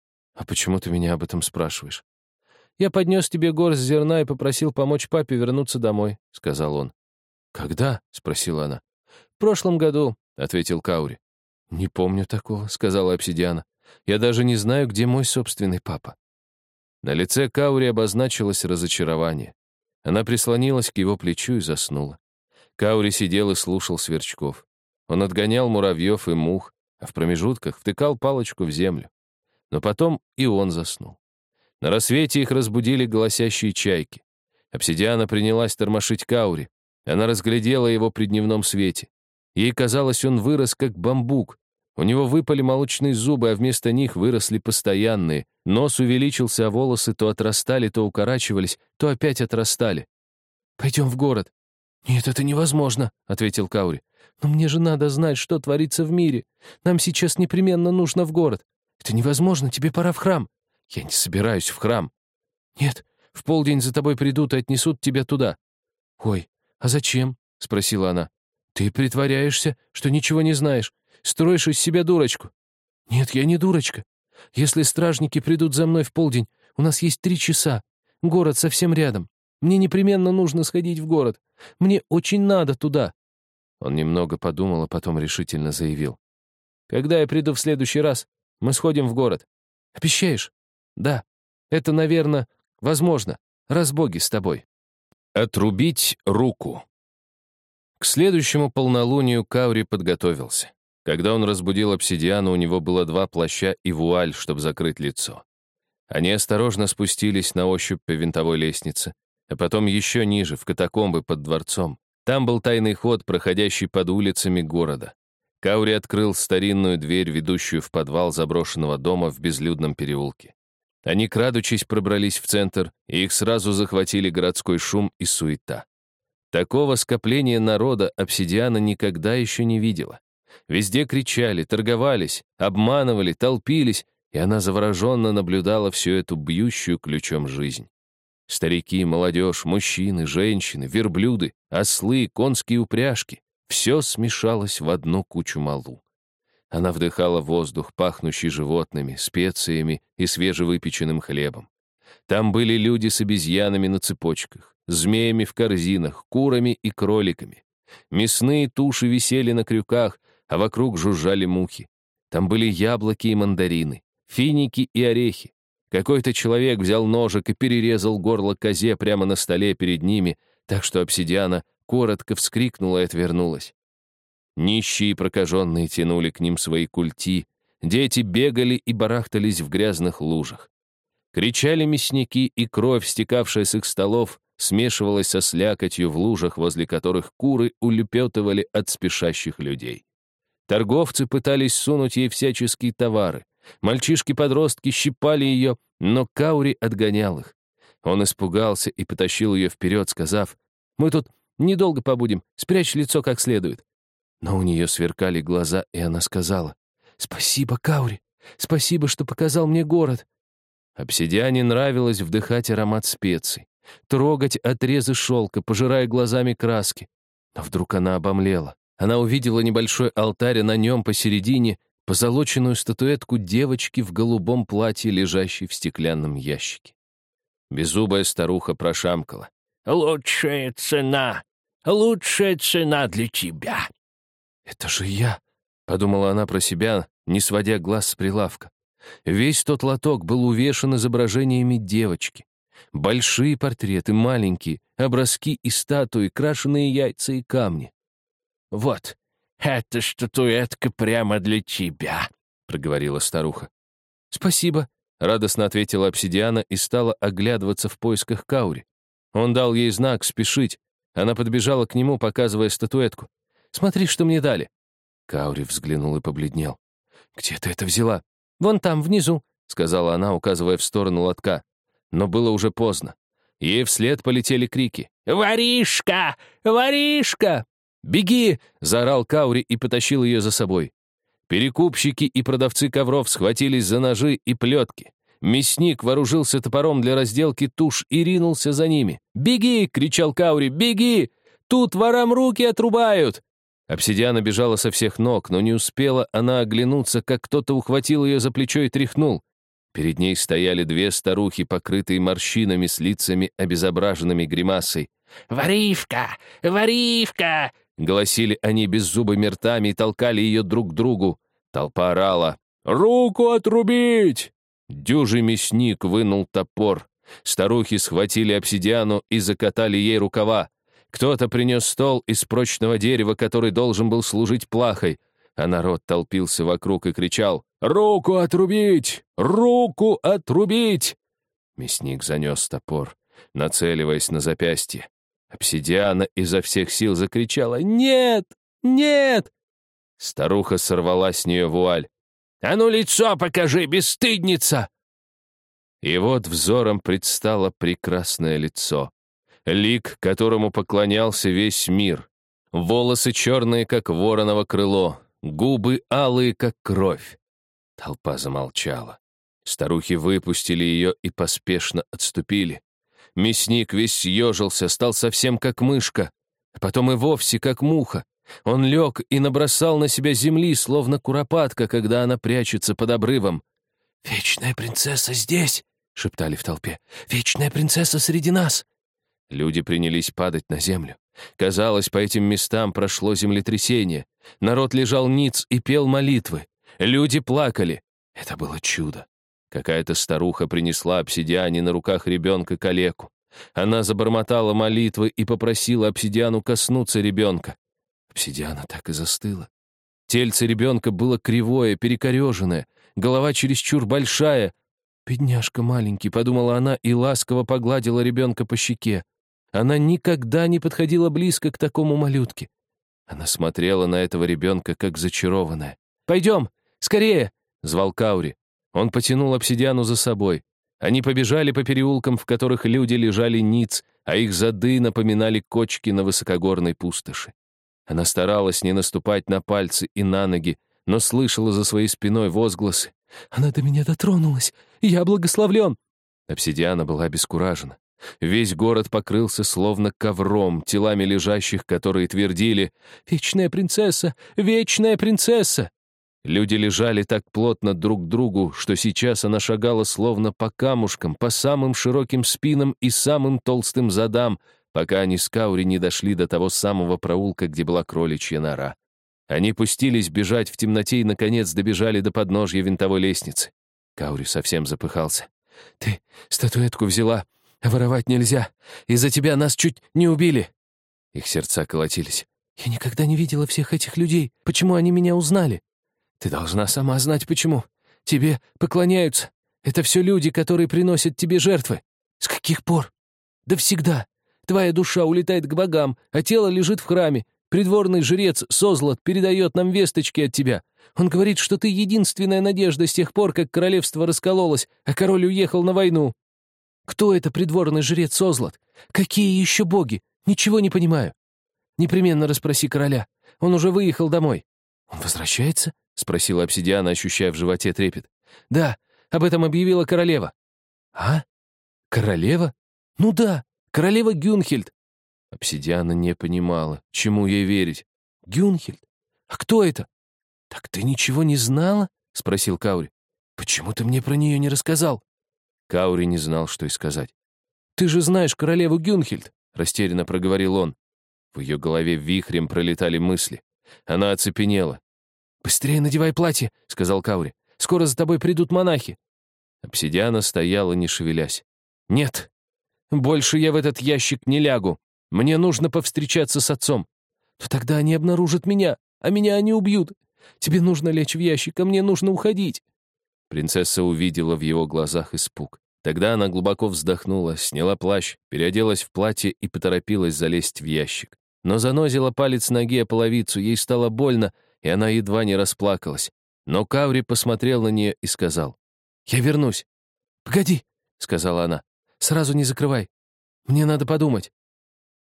«А почему ты меня об этом спрашиваешь?» «Я поднес тебе горсть зерна и попросил помочь папе вернуться домой», — сказал он. «Когда?» — спросила она. «В прошлом году», — ответил Каури. «Не помню такого», — сказала обсидиана. «Я даже не знаю, где мой собственный папа». На лице Каури обозначилось разочарование. Она прислонилась к его плечу и заснула. Каури сидел и слушал сверчков. Он отгонял муравьев и мух, а в промежутках втыкал палочку в землю. Но потом и он заснул. На рассвете их разбудили голосящие чайки. Обсидиана принялась тормошить Каури. Она разглядела его при дневном свете. Ей казалось, он вырос, как бамбук. У него выпали молочные зубы, а вместо них выросли постоянные. Нос увеличился, а волосы то отрастали, то укорачивались, то опять отрастали. «Пойдем в город». «Нет, это невозможно», — ответил Каури. «Но мне же надо знать, что творится в мире. Нам сейчас непременно нужно в город. Это невозможно, тебе пора в храм». «Я не собираюсь в храм». «Нет, в полдень за тобой придут и отнесут тебя туда». «Ой, а зачем?» — спросила она. «Ты притворяешься, что ничего не знаешь, строишь из себя дурочку». «Нет, я не дурочка. Если стражники придут за мной в полдень, у нас есть три часа. Город совсем рядом. Мне непременно нужно сходить в город. Мне очень надо туда». Он немного подумал, а потом решительно заявил. «Когда я приду в следующий раз, мы сходим в город. Обещаешь?» «Да. Это, наверное, возможно, раз боги с тобой». Отрубить руку. К следующему полнолунию Каури подготовился. Когда он разбудил обсидиана, у него было два плаща и вуаль, чтобы закрыть лицо. Они осторожно спустились на ощупь по винтовой лестнице, а потом еще ниже, в катакомбы под дворцом. Там был тайный ход, проходящий под улицами города. Каури открыл старинную дверь, ведущую в подвал заброшенного дома в безлюдном переулке. Они, крадучись, пробрались в центр, и их сразу захватили городской шум и суета. Такого скопления народа обсидиана никогда еще не видела. Везде кричали, торговались, обманывали, толпились, и она завороженно наблюдала всю эту бьющую ключом жизнь. Старики, молодежь, мужчины, женщины, верблюды, ослы, конские упряжки — все смешалось в одну кучу малу. Она вдыхала воздух, пахнущий животными, специями и свежевыпеченным хлебом. Там были люди с обезьянами на цепочках, змеями в корзинах, курами и кроликами. Мясные туши висели на крюках, а вокруг жужжали мухи. Там были яблоки и мандарины, финики и орехи. Какой-то человек взял ножик и перерезал горло козе прямо на столе перед ними, так что обсидиана коротко вскрикнула и отвернулась. Нищие и прокаженные тянули к ним свои культи, дети бегали и барахтались в грязных лужах. Кричали мясники, и кровь, стекавшая с их столов, смешивалась со слякотью в лужах, возле которых куры улепетывали от спешащих людей. Торговцы пытались сунуть ей всяческие товары. Мальчишки-подростки щипали ее, но Каури отгонял их. Он испугался и потащил ее вперед, сказав, «Мы тут недолго побудем, спрячь лицо как следует». Но у нее сверкали глаза, и она сказала, «Спасибо, Каури, спасибо, что показал мне город». Обсидиане нравилось вдыхать аромат специй, трогать отрезы шелка, пожирая глазами краски. Но вдруг она обомлела. Она увидела небольшой алтарь, а на нем посередине позолоченную статуэтку девочки в голубом платье, лежащей в стеклянном ящике. Беззубая старуха прошамкала. «Лучшая цена! Лучшая цена для тебя!» «Это же я!» — подумала она про себя, не сводя глаз с прилавка. Весь тот лоток был увешан изображениями девочки. Большие портреты, маленькие, образки и статуи, крашеные яйца и камни. «Вот, эта статуэтка прямо для тебя», — проговорила старуха. «Спасибо», — радостно ответила обсидиана и стала оглядываться в поисках Каури. Он дал ей знак «спешить». Она подбежала к нему, показывая статуэтку. Смотри, что мне дали». Каури взглянул и побледнел. «Где ты это взяла?» «Вон там, внизу», — сказала она, указывая в сторону лотка. Но было уже поздно. Ей вслед полетели крики. «Воришка! Воришка!» «Беги!» — заорал Каури и потащил ее за собой. Перекупщики и продавцы ковров схватились за ножи и плетки. Мясник вооружился топором для разделки туш и ринулся за ними. «Беги!» — кричал Каури. «Беги! Тут ворам руки отрубают!» Обсидиана бежала со всех ног, но не успела она оглянуться, как кто-то ухватил ее за плечо и тряхнул. Перед ней стояли две старухи, покрытые морщинами с лицами, обезображенными гримасой. «Варивка! Варивка!» — голосили они беззубыми ртами и толкали ее друг к другу. Толпа орала «Руку отрубить!» Дюжий мясник вынул топор. Старухи схватили обсидиану и закатали ей рукава. Кто-то принес стол из прочного дерева, который должен был служить плахой, а народ толпился вокруг и кричал «Руку отрубить! Руку отрубить!» Мясник занес топор, нацеливаясь на запястье. Обсидиана изо всех сил закричала «Нет! Нет!» Старуха сорвала с нее вуаль. «А ну лицо покажи, бесстыдница!» И вот взором предстало прекрасное лицо. Лик, которому поклонялся весь мир. Волосы черные, как вороново крыло, губы алые, как кровь. Толпа замолчала. Старухи выпустили ее и поспешно отступили. Мясник весь съежился, стал совсем как мышка, потом и вовсе как муха. Он лег и набросал на себя земли, словно куропатка, когда она прячется под обрывом. «Вечная принцесса здесь!» — шептали в толпе. «Вечная принцесса среди нас!» Люди принялись падать на землю. Казалось, по этим местам прошло землетрясение. Народ лежал ниц и пел молитвы. Люди плакали. Это было чудо. Какая-то старуха принесла обсидиане на руках ребенка калеку. Она забормотала молитвы и попросила обсидиану коснуться ребенка. Обсидиана так и застыла. Тельце ребенка было кривое, перекореженное, голова чересчур большая. «Бедняжка маленький», — подумала она и ласково погладила ребенка по щеке. Она никогда не подходила близко к такому малютке. Она смотрела на этого ребенка, как зачарованная. «Пойдем, скорее!» — звал Каури. Он потянул обсидиану за собой. Они побежали по переулкам, в которых люди лежали ниц, а их зады напоминали кочки на высокогорной пустоши. Она старалась не наступать на пальцы и на ноги, но слышала за своей спиной возгласы. «Она до меня дотронулась! Я благословлен!» Обсидиана была обескуражена. Весь город покрылся словно ковром, телами лежащих, которые твердили «Вечная принцесса! Вечная принцесса!» Люди лежали так плотно друг к другу, что сейчас она шагала словно по камушкам, по самым широким спинам и самым толстым задам, пока они с Каури не дошли до того самого проулка, где была кроличья нора. Они пустились бежать в темноте и, наконец, добежали до подножья винтовой лестницы. Каури совсем запыхался. «Ты статуэтку взяла, воровать нельзя. Из-за тебя нас чуть не убили». Их сердца колотились. «Я никогда не видела всех этих людей. Почему они меня узнали?» Ты должна сама знать, почему. Тебе поклоняются. Это все люди, которые приносят тебе жертвы. С каких пор? Да всегда. Твоя душа улетает к богам, а тело лежит в храме. Придворный жрец Созлот передает нам весточки от тебя. Он говорит, что ты единственная надежда с тех пор, как королевство раскололось, а король уехал на войну. Кто это придворный жрец Созлот? Какие еще боги? Ничего не понимаю. Непременно расспроси короля. Он уже выехал домой. Он возвращается? — спросила обсидиана, ощущая в животе трепет. «Да, об этом объявила королева». «А? Королева? Ну да, королева Гюнхельд». Обсидиана не понимала, чему ей верить. «Гюнхельд? А кто это?» «Так ты ничего не знала?» — спросил Каури. «Почему ты мне про нее не рассказал?» Каури не знал, что и сказать. «Ты же знаешь королеву Гюнхельд», — растерянно проговорил он. В ее голове вихрем пролетали мысли. Она оцепенела. «Быстрее надевай платье», — сказал Каури. «Скоро за тобой придут монахи». Обсидиана стояла, не шевелясь. «Нет, больше я в этот ящик не лягу. Мне нужно повстречаться с отцом. То тогда они обнаружат меня, а меня они убьют. Тебе нужно лечь в ящик, а мне нужно уходить». Принцесса увидела в его глазах испуг. Тогда она глубоко вздохнула, сняла плащ, переоделась в платье и поторопилась залезть в ящик. Но занозила палец ноги о половицу, ей стало больно, и она едва не расплакалась. Но Каври посмотрел на нее и сказал, «Я вернусь». «Погоди», — сказала она, — «сразу не закрывай. Мне надо подумать».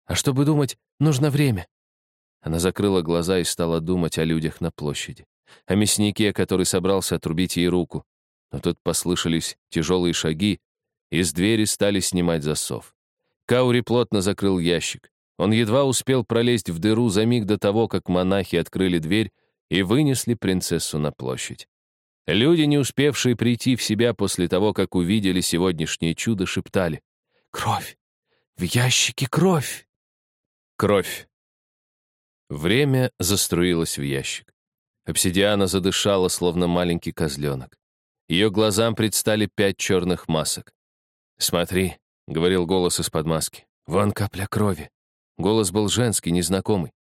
«А чтобы думать, нужно время». Она закрыла глаза и стала думать о людях на площади, о мяснике, который собрался отрубить ей руку. Но тут послышались тяжелые шаги, и с двери стали снимать засов. Каури плотно закрыл ящик. Он едва успел пролезть в дыру за миг до того, как монахи открыли дверь и вынесли принцессу на площадь. Люди, не успевшие прийти в себя после того, как увидели сегодняшнее чудо, шептали «Кровь! В ящике кровь!» Кровь. Время заструилось в ящик. Обсидиана задышала, словно маленький козленок. Ее глазам предстали пять черных масок. «Смотри», — говорил голос из-под маски, — «вон капля крови». Голос был женский, незнакомый.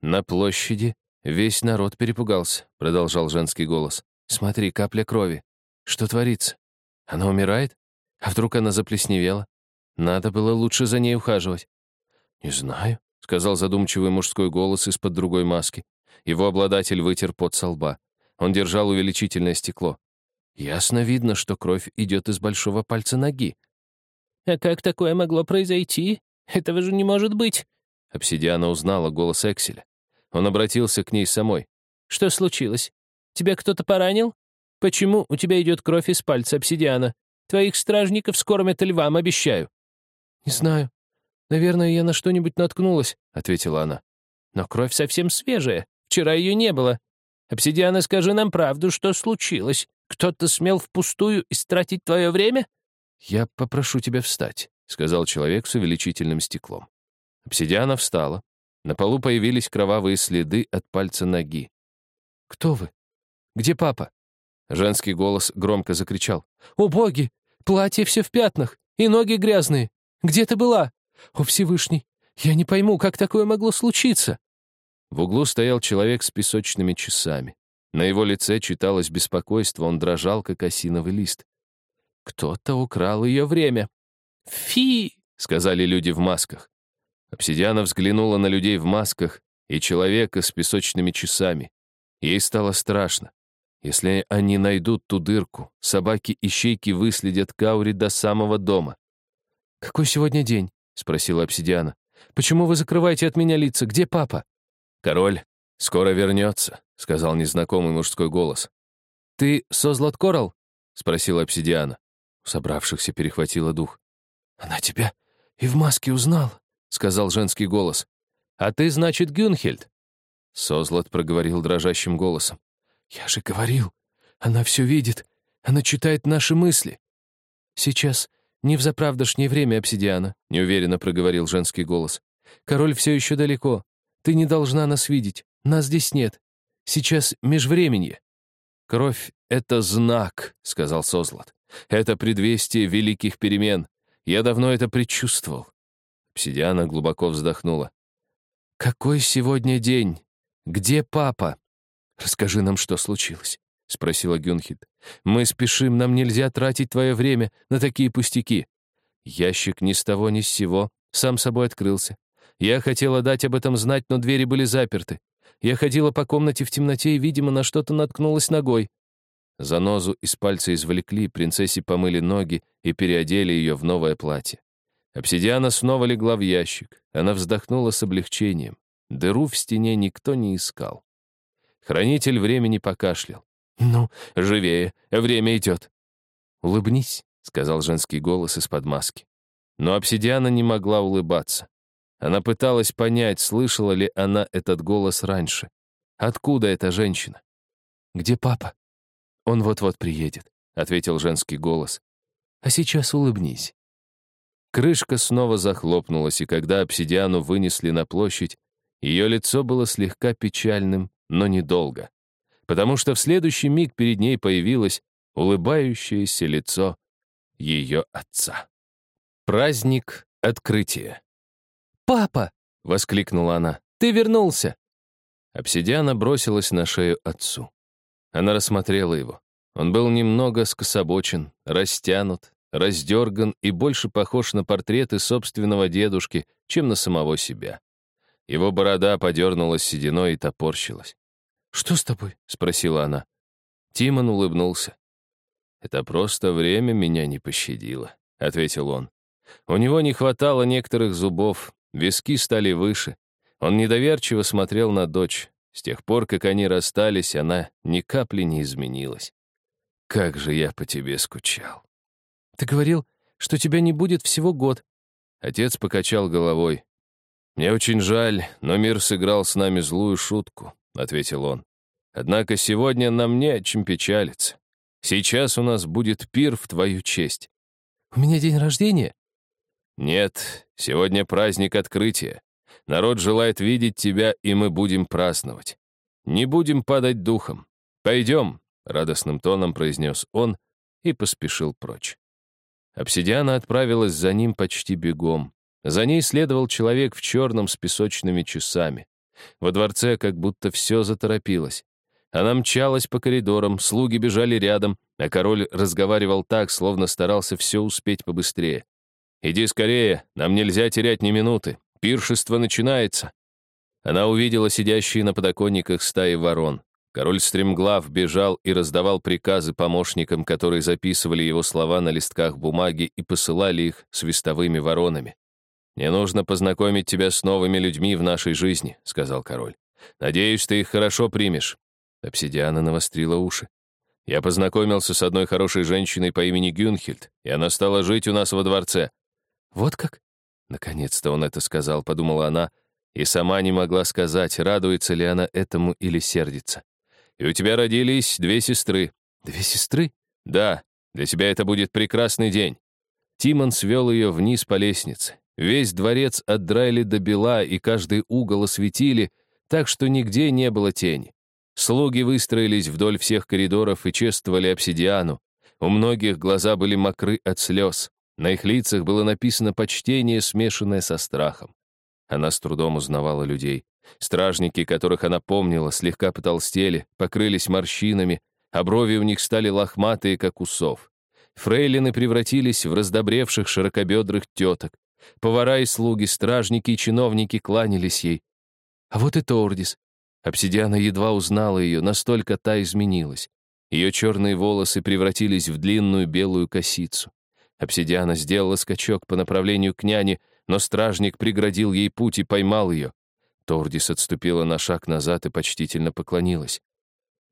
«На площади весь народ перепугался», — продолжал женский голос. «Смотри, капля крови. Что творится? Она умирает? А вдруг она заплесневела? Надо было лучше за ней ухаживать». «Не знаю», — сказал задумчивый мужской голос из-под другой маски. Его обладатель вытер пот со лба. Он держал увеличительное стекло. Ясно видно, что кровь идет из большого пальца ноги. «А как такое могло произойти? Этого же не может быть!» Обсидиана узнала голос Экселя. Он обратился к ней самой. «Что случилось? Тебя кто-то поранил? Почему у тебя идет кровь из пальца обсидиана? Твоих стражников скормят львам, обещаю». «Не знаю. Наверное, я на что-нибудь наткнулась», — ответила она. «Но кровь совсем свежая. Вчера ее не было. Обсидиана, скажи нам правду, что случилось. Кто-то смел впустую истратить твое время?» «Я попрошу тебя встать», — сказал человек с увеличительным стеклом. Обсидиана встала. На полу появились кровавые следы от пальца ноги. «Кто вы? Где папа?» Женский голос громко закричал. «О, боги! Платье все в пятнах, и ноги грязные. Где ты была? О, Всевышний! Я не пойму, как такое могло случиться!» В углу стоял человек с песочными часами. На его лице читалось беспокойство, он дрожал, как осиновый лист. Кто-то украл ее время. «Фи!» — сказали люди в масках. Обсидиана взглянула на людей в масках и человека с песочными часами. Ей стало страшно. Если они найдут ту дырку, собаки-ищейки выследят Каури до самого дома. «Какой сегодня день?» — спросила обсидиана. «Почему вы закрываете от меня лица? Где папа?» «Король скоро вернется», — сказал незнакомый мужской голос. «Ты Созлот Корал?» — спросила обсидиана. У собравшихся перехватила дух. «Она тебя и в маске узнала», — сказал женский голос. «А ты, значит, Гюнхельд?» Созлот проговорил дрожащим голосом. «Я же говорил, она все видит, она читает наши мысли». «Сейчас не в заправдошнее время, обсидиана», — неуверенно проговорил женский голос. «Король все еще далеко. Ты не должна нас видеть. Нас здесь нет. Сейчас межвременье». «Кровь — это знак», — сказал Созлот. «Это предвестие великих перемен. Я давно это предчувствовал». Обсидиана глубоко вздохнула. «Какой сегодня день? Где папа? Расскажи нам, что случилось», — спросила Гюнхит. «Мы спешим, нам нельзя тратить твое время на такие пустяки». Ящик ни с того ни с сего сам собой открылся. Я хотела дать об этом знать, но двери были заперты. Я ходила по комнате в темноте и, видимо, на что-то наткнулась ногой. Занозу из пальца извлекли, принцессе помыли ноги и переодели ее в новое платье. Обсидиана снова легла в ящик. Она вздохнула с облегчением. Дыру в стене никто не искал. Хранитель времени покашлял. «Ну, живее, время идет». «Улыбнись», — сказал женский голос из-под маски. Но обсидиана не могла улыбаться. Она пыталась понять, слышала ли она этот голос раньше. Откуда эта женщина? «Где папа?» «Он вот-вот приедет», — ответил женский голос. «А сейчас улыбнись». Крышка снова захлопнулась, и когда обсидиану вынесли на площадь, ее лицо было слегка печальным, но недолго, потому что в следующий миг перед ней появилось улыбающееся лицо ее отца. Праздник открытия. «Папа!» — воскликнула она. «Ты вернулся!» Обсидиана бросилась на шею отцу. Она рассмотрела его. Он был немного скособочен, растянут, раздерган и больше похож на портреты собственного дедушки, чем на самого себя. Его борода подернулась сединой и топорщилась. «Что с тобой?» — спросила она. Тимон улыбнулся. «Это просто время меня не пощадило», — ответил он. У него не хватало некоторых зубов, Виски стали выше. Он недоверчиво смотрел на дочь. С тех пор, как они расстались, она ни капли не изменилась. «Как же я по тебе скучал!» «Ты говорил, что тебя не будет всего год». Отец покачал головой. «Мне очень жаль, но мир сыграл с нами злую шутку», — ответил он. «Однако сегодня нам не о чем печалиться. Сейчас у нас будет пир в твою честь». «У меня день рождения?» «Нет, сегодня праздник открытия. Народ желает видеть тебя, и мы будем праздновать. Не будем падать духом. Пойдем, — радостным тоном произнес он и поспешил прочь. Обсидиана отправилась за ним почти бегом. За ней следовал человек в черном с песочными часами. Во дворце как будто все заторопилось. Она мчалась по коридорам, слуги бежали рядом, а король разговаривал так, словно старался все успеть побыстрее. «Иди скорее, нам нельзя терять ни минуты. Пиршество начинается». Она увидела сидящие на подоконниках стаи ворон. Король стремглав бежал и раздавал приказы помощникам, которые записывали его слова на листках бумаги и посылали их свистовыми воронами. «Мне нужно познакомить тебя с новыми людьми в нашей жизни», — сказал король. «Надеюсь, ты их хорошо примешь». Обсидиана навострила уши. «Я познакомился с одной хорошей женщиной по имени Гюнхельд, и она стала жить у нас во дворце». «Вот как?» Наконец-то он это сказал, подумала она, и сама не могла сказать, радуется ли она этому или сердится. «И у тебя родились две сестры». «Две сестры?» «Да, для тебя это будет прекрасный день». Тимон свел ее вниз по лестнице. Весь дворец отдраили до бела, и каждый угол осветили, так что нигде не было тени. Слуги выстроились вдоль всех коридоров и чествовали обсидиану. У многих глаза были мокры от слез. На их лицах было написано почтение, смешанное со страхом. Она с трудом узнавала людей. Стражники, которых она помнила, слегка потолстели, покрылись морщинами, а брови у них стали лохматые, как усов. Фрейлины превратились в раздобревших широкобедрых теток. Повара и слуги, стражники и чиновники кланялись ей. А вот и Тордис. Обсидиана едва узнала ее, настолько та изменилась. Ее черные волосы превратились в длинную белую косицу. Обсидиана сделала скачок по направлению к няне, но стражник преградил ей путь и поймал ее. Тордис отступила на шаг назад и почтительно поклонилась.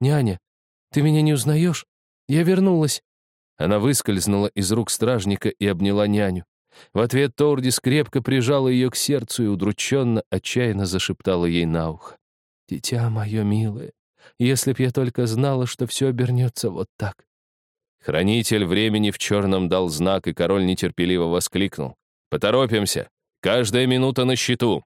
«Няня, ты меня не узнаешь? Я вернулась». Она выскользнула из рук стражника и обняла няню. В ответ Тордис крепко прижала ее к сердцу и удрученно, отчаянно зашептала ей на ухо. «Дитя мое милое, если б я только знала, что все обернется вот так». Хранитель времени в черном дал знак, и король нетерпеливо воскликнул. «Поторопимся! Каждая минута на счету!»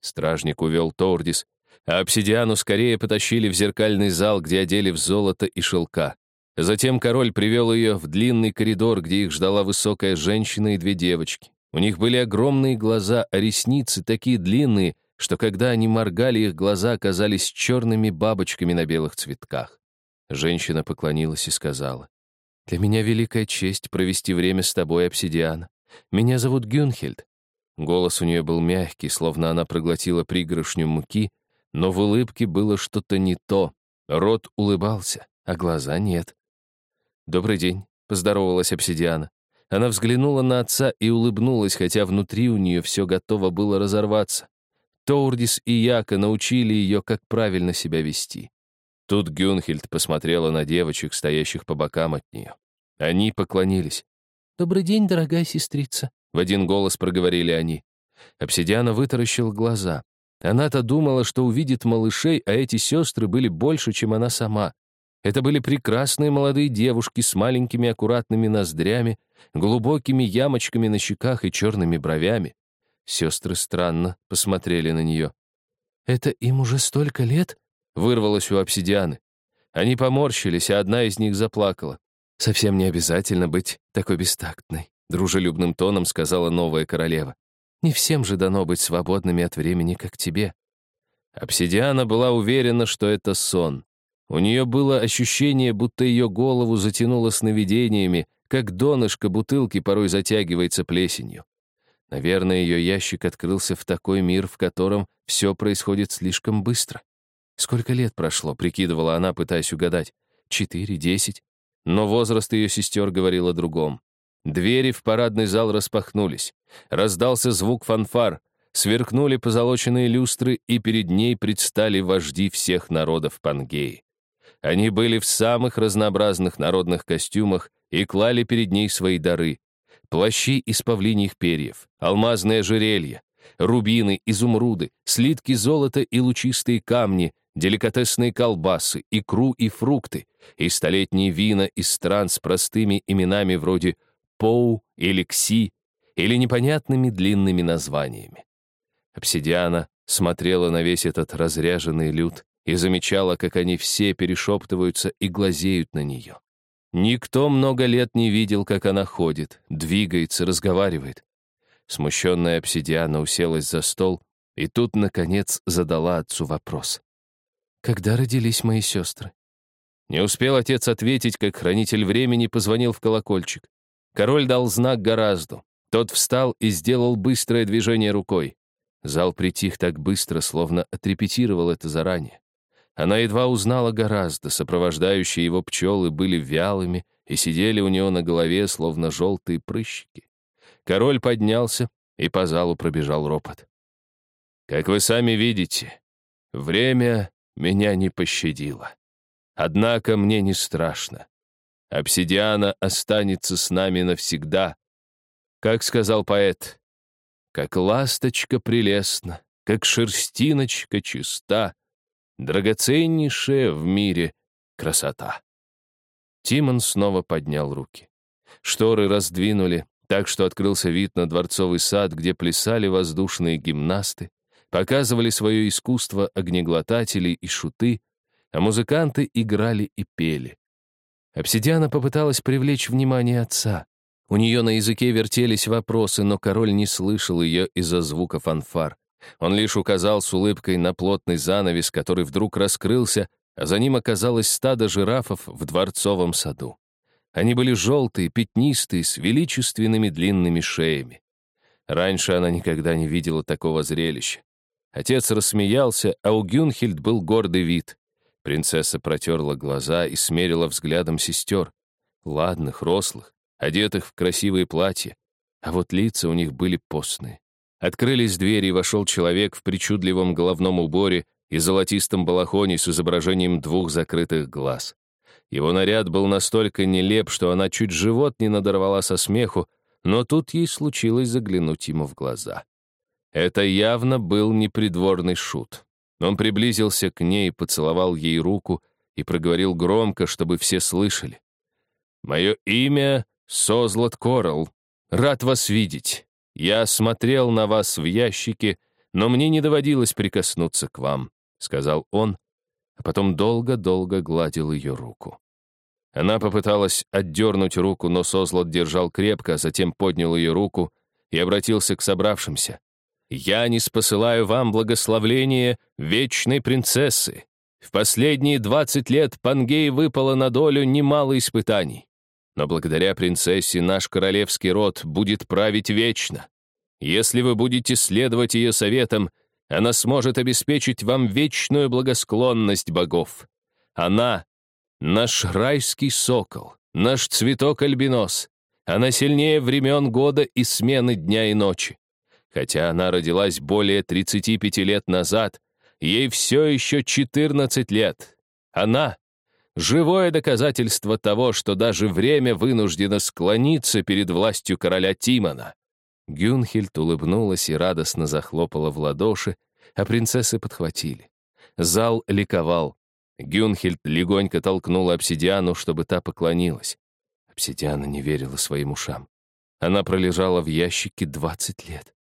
Стражник увел Тордис, а обсидиану скорее потащили в зеркальный зал, где одели в золото и шелка. Затем король привел ее в длинный коридор, где их ждала высокая женщина и две девочки. У них были огромные глаза, а ресницы такие длинные, что когда они моргали, их глаза оказались черными бабочками на белых цветках. Женщина поклонилась и сказала, «Для меня великая честь провести время с тобой, обсидиана. Меня зовут Гюнхельд». Голос у нее был мягкий, словно она проглотила пригоршню муки, но в улыбке было что-то не то. Рот улыбался, а глаза нет. «Добрый день», — поздоровалась обсидиана. Она взглянула на отца и улыбнулась, хотя внутри у нее все готово было разорваться. Тоурдис и Яка научили ее, как правильно себя вести. Тут Гюнхельд посмотрела на девочек, стоящих по бокам от нее. Они поклонились. «Добрый день, дорогая сестрица», — в один голос проговорили они. Обсидиана вытаращил глаза. Она-то думала, что увидит малышей, а эти сестры были больше, чем она сама. Это были прекрасные молодые девушки с маленькими аккуратными ноздрями, глубокими ямочками на щеках и черными бровями. Сестры странно посмотрели на нее. «Это им уже столько лет?» — вырвалось у обсидианы. Они поморщились, а одна из них заплакала. «Совсем не обязательно быть такой бестактной», — дружелюбным тоном сказала новая королева. «Не всем же дано быть свободными от времени, как тебе». Обсидиана была уверена, что это сон. У нее было ощущение, будто ее голову затянуло сновидениями, как донышко бутылки порой затягивается плесенью. Наверное, ее ящик открылся в такой мир, в котором все происходит слишком быстро. Сколько лет прошло, прикидывала она, пытаясь угадать. Четыре, десять. Но возраст ее сестер говорил о другом. Двери в парадный зал распахнулись. Раздался звук фанфар. Сверкнули позолоченные люстры, и перед ней предстали вожди всех народов Пангеи. Они были в самых разнообразных народных костюмах и клали перед ней свои дары. Плащи из павлиньих перьев, алмазные ожерелья, рубины, изумруды, слитки золота и лучистые камни, деликатесные колбасы, икру и фрукты, и столетние вина из стран с простыми именами вроде Поу или Кси, или непонятными длинными названиями. Обсидиана смотрела на весь этот разряженный люд и замечала, как они все перешептываются и глазеют на нее. Никто много лет не видел, как она ходит, двигается, разговаривает. Смущенная обсидиана уселась за стол и тут, наконец, задала отцу вопрос. «Когда родились мои сестры?» Не успел отец ответить, как хранитель времени позвонил в колокольчик. Король дал знак гораздо. Тот встал и сделал быстрое движение рукой. Зал притих так быстро, словно отрепетировал это заранее. Она едва узнала гораздо, сопровождающие его пчелы были вялыми и сидели у него на голове, словно желтые прыщики. Король поднялся, и по залу пробежал ропот. «Как вы сами видите, время меня не пощадило. Однако мне не страшно. Обсидиана останется с нами навсегда. Как сказал поэт, как ласточка прелестна, как шерстиночка чиста, драгоценнейшая в мире красота. Тимон снова поднял руки. Шторы раздвинули, так что открылся вид на дворцовый сад, где плясали воздушные гимнасты, показывали свое искусство огнеглотатели и шуты, а музыканты играли и пели. Обсидиана попыталась привлечь внимание отца. У нее на языке вертелись вопросы, но король не слышал ее из-за звука фанфар. Он лишь указал с улыбкой на плотный занавес, который вдруг раскрылся, а за ним оказалось стадо жирафов в дворцовом саду. Они были желтые, пятнистые, с величественными длинными шеями. Раньше она никогда не видела такого зрелища. Отец рассмеялся, а у Гюнхельд был гордый вид. Принцесса протерла глаза и смерила взглядом сестер. Ладных, рослых, одетых в красивые платья. А вот лица у них были постные. Открылись двери, и вошел человек в причудливом головном уборе и золотистом балахоне с изображением двух закрытых глаз. Его наряд был настолько нелеп, что она чуть живот не надорвала со смеху, но тут ей случилось заглянуть ему в глаза. Это явно был непридворный шут. Он приблизился к ней, поцеловал ей руку и проговорил громко, чтобы все слышали. «Мое имя — Созлот Коралл. Рад вас видеть. «Я смотрел на вас в ящике, но мне не доводилось прикоснуться к вам», — сказал он, а потом долго-долго гладил ее руку. Она попыталась отдернуть руку, но Созлот держал крепко, а затем поднял ее руку и обратился к собравшимся. «Я не спосылаю вам благословление вечной принцессы. В последние двадцать лет Пангей выпало на долю немало испытаний. Но благодаря принцессе наш королевский род будет править вечно. Если вы будете следовать ее советам, она сможет обеспечить вам вечную благосклонность богов. Она — наш райский сокол, наш цветок-альбинос. Она сильнее времен года и смены дня и ночи. Хотя она родилась более 35 лет назад, ей все еще 14 лет. Она живое доказательство того, что даже время вынуждено склониться перед властью короля Тимона. Гюнхельд улыбнулась и радостно захлопала в ладоши, а принцессы подхватили. Зал ликовал. Гюнхельд легонько толкнула обсидиану, чтобы та поклонилась. Обсидиана не верила своим ушам. Она пролежала в ящике 20 лет.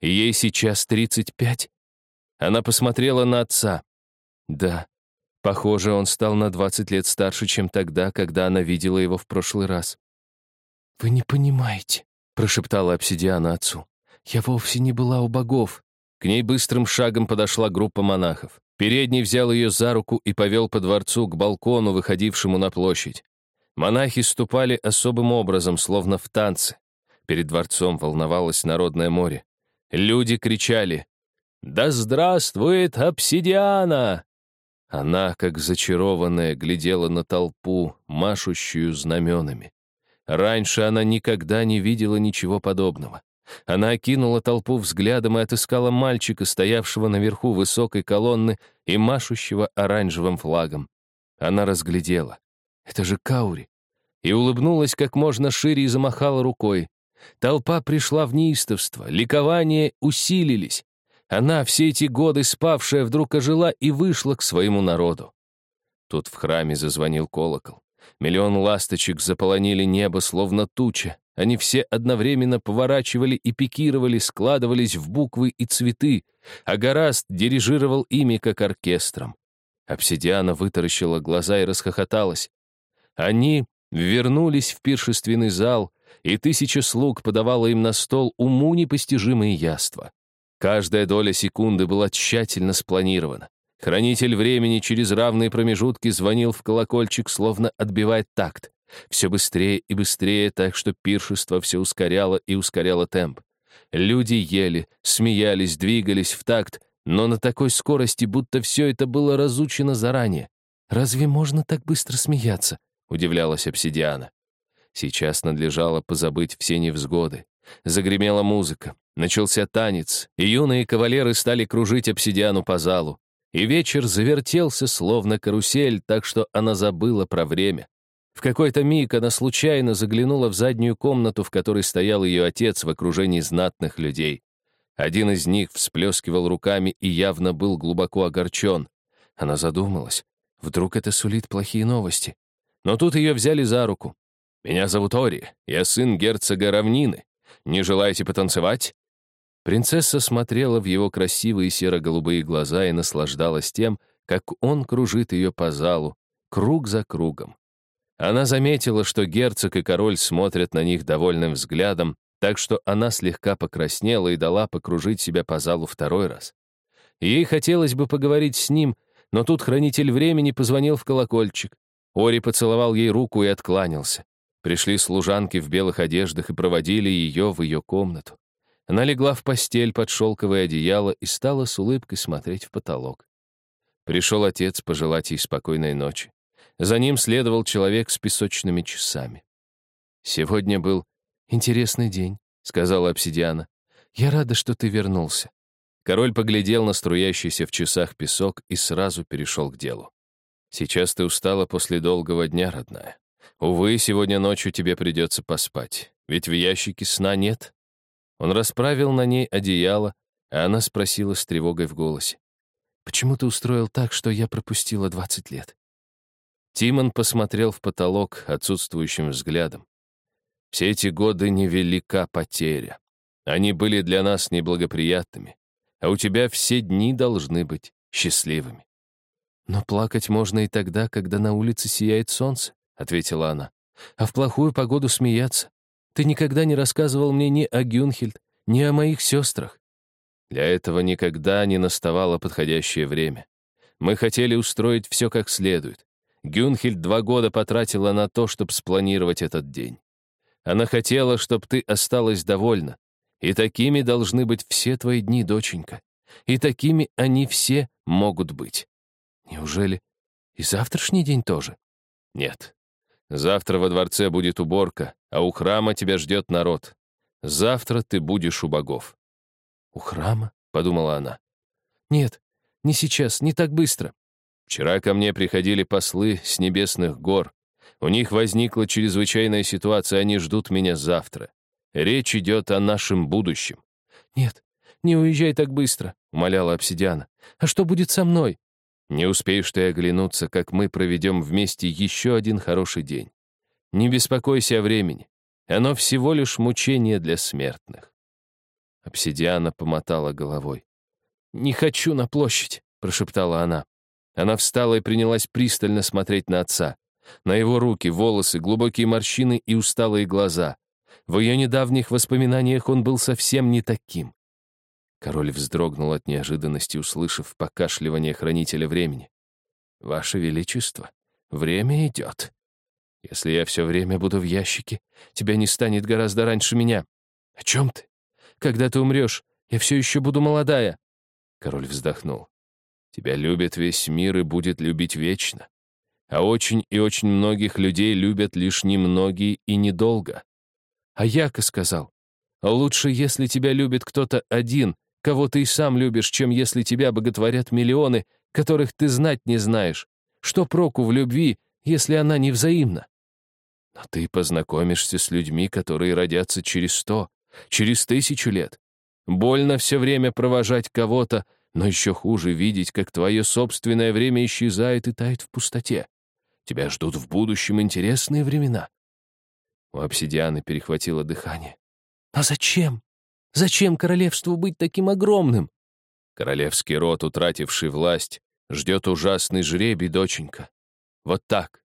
Ей сейчас 35. Она посмотрела на отца. Да, Похоже, он стал на 20 лет старше, чем тогда, когда она видела его в прошлый раз. «Вы не понимаете», — прошептала обсидиана отцу. «Я вовсе не была у богов». К ней быстрым шагом подошла группа монахов. Передний взял ее за руку и повел по дворцу к балкону, выходившему на площадь. Монахи ступали особым образом, словно в танце. Перед дворцом волновалось народное море. Люди кричали «Да здравствует обсидиана!» Она, как зачарованная, глядела на толпу, машущую знаменами. Раньше она никогда не видела ничего подобного. Она окинула толпу взглядом и отыскала мальчика, стоявшего наверху высокой колонны и машущего оранжевым флагом. Она разглядела. Это же Каури. И улыбнулась как можно шире и замахала рукой. Толпа пришла в неистовство, ликование усилились. Она, все эти годы спавшая, вдруг ожила и вышла к своему народу. Тут в храме зазвонил колокол. Миллион ласточек заполонили небо, словно туча. Они все одновременно поворачивали и пикировали, складывались в буквы и цветы, а Гораст дирижировал ими, как оркестром. Обсидиана вытаращила глаза и расхохоталась. Они вернулись в пиршественный зал, и тысяча слуг подавала им на стол уму непостижимые яства. Каждая доля секунды была тщательно спланирована. Хранитель времени через равные промежутки звонил в колокольчик, словно отбивая такт. Все быстрее и быстрее, так что пиршество все ускоряло и ускоряло темп. Люди ели, смеялись, двигались в такт, но на такой скорости, будто все это было разучено заранее. «Разве можно так быстро смеяться?» — удивлялась обсидиана. Сейчас надлежало позабыть все невзгоды. Загремела музыка, начался танец, и юные кавалеры стали кружить обсидиану по залу. И вечер завертелся, словно карусель, так что она забыла про время. В какой-то миг она случайно заглянула в заднюю комнату, в которой стоял ее отец в окружении знатных людей. Один из них всплескивал руками и явно был глубоко огорчен. Она задумалась. Вдруг это сулит плохие новости. Но тут ее взяли за руку. «Меня зовут Ори. Я сын герцога Равнины. Не желаете потанцевать?» Принцесса смотрела в его красивые серо-голубые глаза и наслаждалась тем, как он кружит ее по залу, круг за кругом. Она заметила, что герцог и король смотрят на них довольным взглядом, так что она слегка покраснела и дала покружить себя по залу второй раз. Ей хотелось бы поговорить с ним, но тут хранитель времени позвонил в колокольчик. Ори поцеловал ей руку и откланялся. Пришли служанки в белых одеждах и проводили ее в ее комнату. Она легла в постель под шелковое одеяло и стала с улыбкой смотреть в потолок. Пришел отец пожелать ей спокойной ночи. За ним следовал человек с песочными часами. «Сегодня был интересный день», — сказала обсидиана. «Я рада, что ты вернулся». Король поглядел на струящийся в часах песок и сразу перешел к делу. «Сейчас ты устала после долгого дня, родная. Увы, сегодня ночью тебе придется поспать, ведь в ящике сна нет». Он расправил на ней одеяло, а она спросила с тревогой в голосе. «Почему ты устроил так, что я пропустила двадцать лет?» Тимон посмотрел в потолок отсутствующим взглядом. Все эти годы невелика потеря. Они были для нас неблагоприятными, а у тебя все дни должны быть счастливыми. «Но плакать можно и тогда, когда на улице сияет солнце», — ответила она. «А в плохую погоду смеяться. Ты никогда не рассказывал мне ни о Гюнхельд, ни о моих сестрах». Для этого никогда не наставало подходящее время. Мы хотели устроить все как следует. Гюнхельд два года потратила на то, чтобы спланировать этот день. Она хотела, чтобы ты осталась довольна. И такими должны быть все твои дни, доченька. И такими они все могут быть. Неужели и завтрашний день тоже? Нет. Завтра во дворце будет уборка, а у храма тебя ждет народ. Завтра ты будешь у богов. У храма? — подумала она. Нет, не сейчас, не так быстро. Вчера ко мне приходили послы с небесных гор. У них возникла чрезвычайная ситуация, они ждут меня завтра. Речь идет о нашем будущем. «Нет, не уезжай так быстро», — умоляла обсидиана. «А что будет со мной?» «Не успеешь ты оглянуться, как мы проведем вместе еще один хороший день. Не беспокойся о времени. Оно всего лишь мучение для смертных». Обсидиана помотала головой. «Не хочу на площадь», — прошептала она. Она встала и принялась пристально смотреть на отца. На его руки, волосы, глубокие морщины и усталые глаза. В ее недавних воспоминаниях он был совсем не таким. Король вздрогнул от неожиданности, услышав покашливание хранителя времени. «Ваше Величество, время идет. Если я все время буду в ящике, тебя не станет гораздо раньше меня. О чем ты? Когда ты умрешь, я все еще буду молодая». Король вздохнул. Тебя любит весь мир и будет любить вечно. А очень и очень многих людей любят лишь немногие и недолго. А Яко сказал, лучше, если тебя любит кто-то один, кого ты и сам любишь, чем если тебя боготворят миллионы, которых ты знать не знаешь. Что проку в любви, если она не взаимна? Но ты познакомишься с людьми, которые родятся через сто, через тысячу лет. Больно все время провожать кого-то, но еще хуже видеть, как твое собственное время исчезает и тает в пустоте. Тебя ждут в будущем интересные времена. У обсидианы перехватило дыхание. А зачем? Зачем королевству быть таким огромным? Королевский род, утративший власть, Ждет ужасный жребий, доченька. Вот так.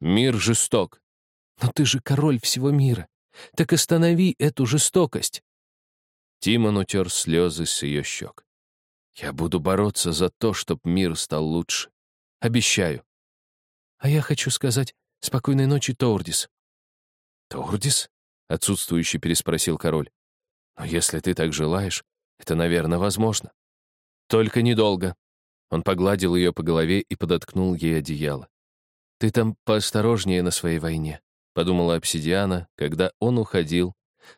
Мир жесток. Но ты же король всего мира. Так останови эту жестокость. Тимон утер слезы с ее щек. Я буду бороться за то, чтобы мир стал лучше. Обещаю. А я хочу сказать спокойной ночи, Тоурдис. Тоурдис? Отсутствующий переспросил король. Но если ты так желаешь, это, наверное, возможно. Только недолго. Он погладил ее по голове и подоткнул ей одеяло. «Ты там поосторожнее на своей войне», — подумала обсидиана, когда он уходил,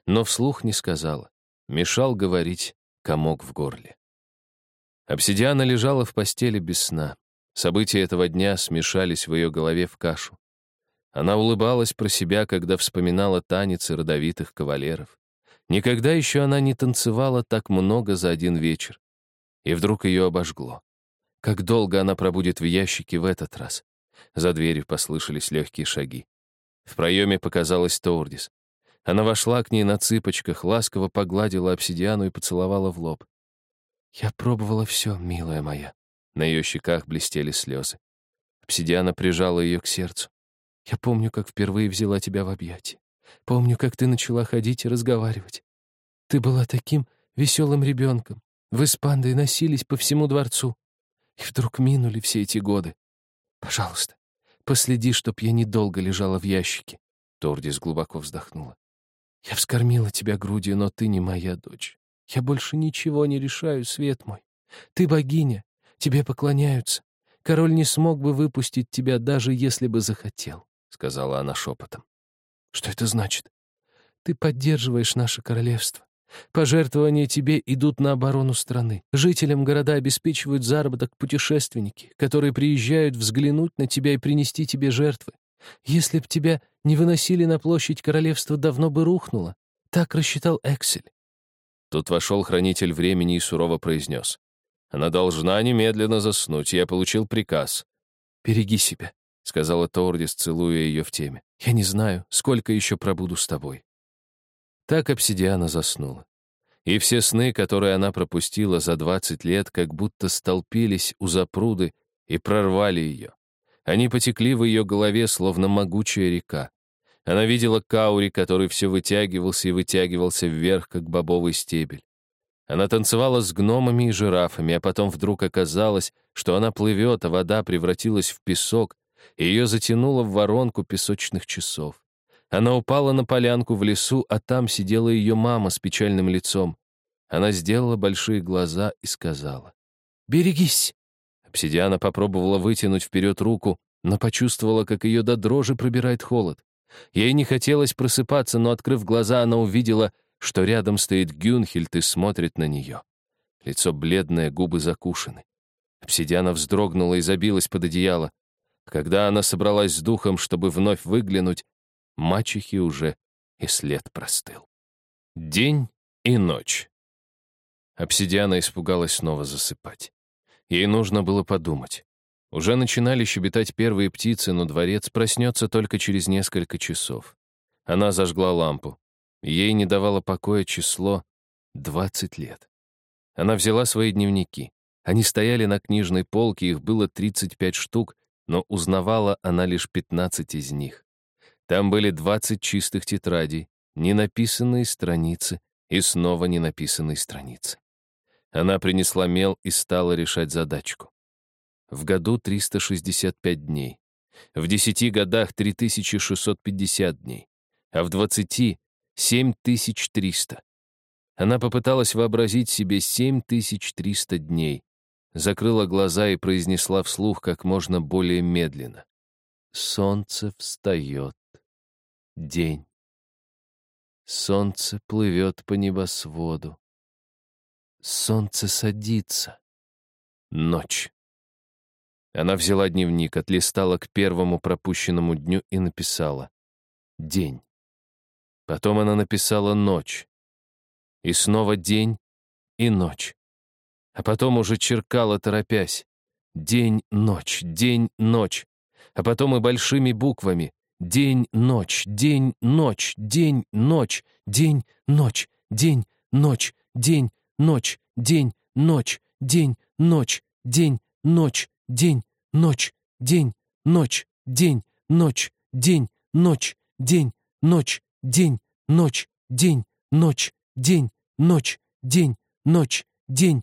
но вслух не сказала. Мешал говорить комок в горле. Обсидиана лежала в постели без сна. События этого дня смешались в ее голове в кашу. Она улыбалась про себя, когда вспоминала танец родовитых кавалеров. Никогда еще она не танцевала так много за один вечер. И вдруг ее обожгло. Как долго она пробудет в ящике в этот раз? За дверью послышались легкие шаги. В проеме показалась Тоурдис. Она вошла к ней на цыпочках, ласково погладила обсидиану и поцеловала в лоб. «Я пробовала все, милая моя». На ее щеках блестели слезы. Обсидиана прижала ее к сердцу. «Я помню, как впервые взяла тебя в объятия. Помню, как ты начала ходить и разговаривать. Ты была таким веселым ребенком. Вы с пандой носились по всему дворцу. И вдруг минули все эти годы. Пожалуйста, последи, чтоб я недолго лежала в ящике. Тордис глубоко вздохнула. Я вскормила тебя грудью, но ты не моя дочь. Я больше ничего не решаю, свет мой. Ты богиня, тебе поклоняются. Король не смог бы выпустить тебя, даже если бы захотел, — сказала она шепотом. Что это значит? Ты поддерживаешь наше королевство. Пожертвования тебе идут на оборону страны. Жителям города обеспечивают заработок путешественники, которые приезжают взглянуть на тебя и принести тебе жертвы. Если б тебя не выносили на площадь, королевство давно бы рухнуло. Так рассчитал Эксель. Тут вошел хранитель времени и сурово произнес. Она должна немедленно заснуть, я получил приказ. «Береги себя», — сказала Тордис, целуя ее в теме. «Я не знаю, сколько еще пробуду с тобой». Так обсидиана заснула. И все сны, которые она пропустила за двадцать лет, как будто столпились у запруды и прорвали ее. Они потекли в ее голове, словно могучая река. Она видела Каури, который все вытягивался и вытягивался вверх, как бобовый стебель. Она танцевала с гномами и жирафами, а потом вдруг оказалось, что она плывет, а вода превратилась в песок, ее затянуло в воронку песочных часов. Она упала на полянку в лесу, а там сидела ее мама с печальным лицом. Она сделала большие глаза и сказала. «Берегись!» Обсидиана попробовала вытянуть вперед руку, но почувствовала, как ее до дрожи пробирает холод. Ей не хотелось просыпаться, но, открыв глаза, она увидела, что рядом стоит Гюнхельд и смотрит на нее. Лицо бледное, губы закушены. Обсидиана вздрогнула и забилась под одеяло. Когда она собралась с духом, чтобы вновь выглянуть, мачехи уже и след простыл. День и ночь. Обсидиана испугалась снова засыпать. Ей нужно было подумать. Уже начинали щебетать первые птицы, но дворец проснется только через несколько часов. Она зажгла лампу. Ей не давало покоя число 20 лет. Она взяла свои дневники. Они стояли на книжной полке, их было 35 штук, но узнавала она лишь 15 из них. Там были 20 чистых тетрадей, ненаписанные страницы и снова ненаписанные страницы. Она принесла мел и стала решать задачку. В году 365 дней. В 10 годах 3650 дней. А в 20 — 7300. Она попыталась вообразить себе 7300 дней, закрыла глаза и произнесла вслух как можно более медленно. Солнце встает день. Солнце плывет по небосводу. Солнце садится. Ночь. Она взяла дневник, отлистала к первому пропущенному дню и написала «День». Потом она написала «Ночь». И снова день и ночь. А потом уже черкала, торопясь. День, ночь, день, ночь. А потом и большими буквами День, ночь, день, ночь, день, ночь, день, ночь, день, ночь, день, ночь, день, ночь, день, ночь, день, ночь, день,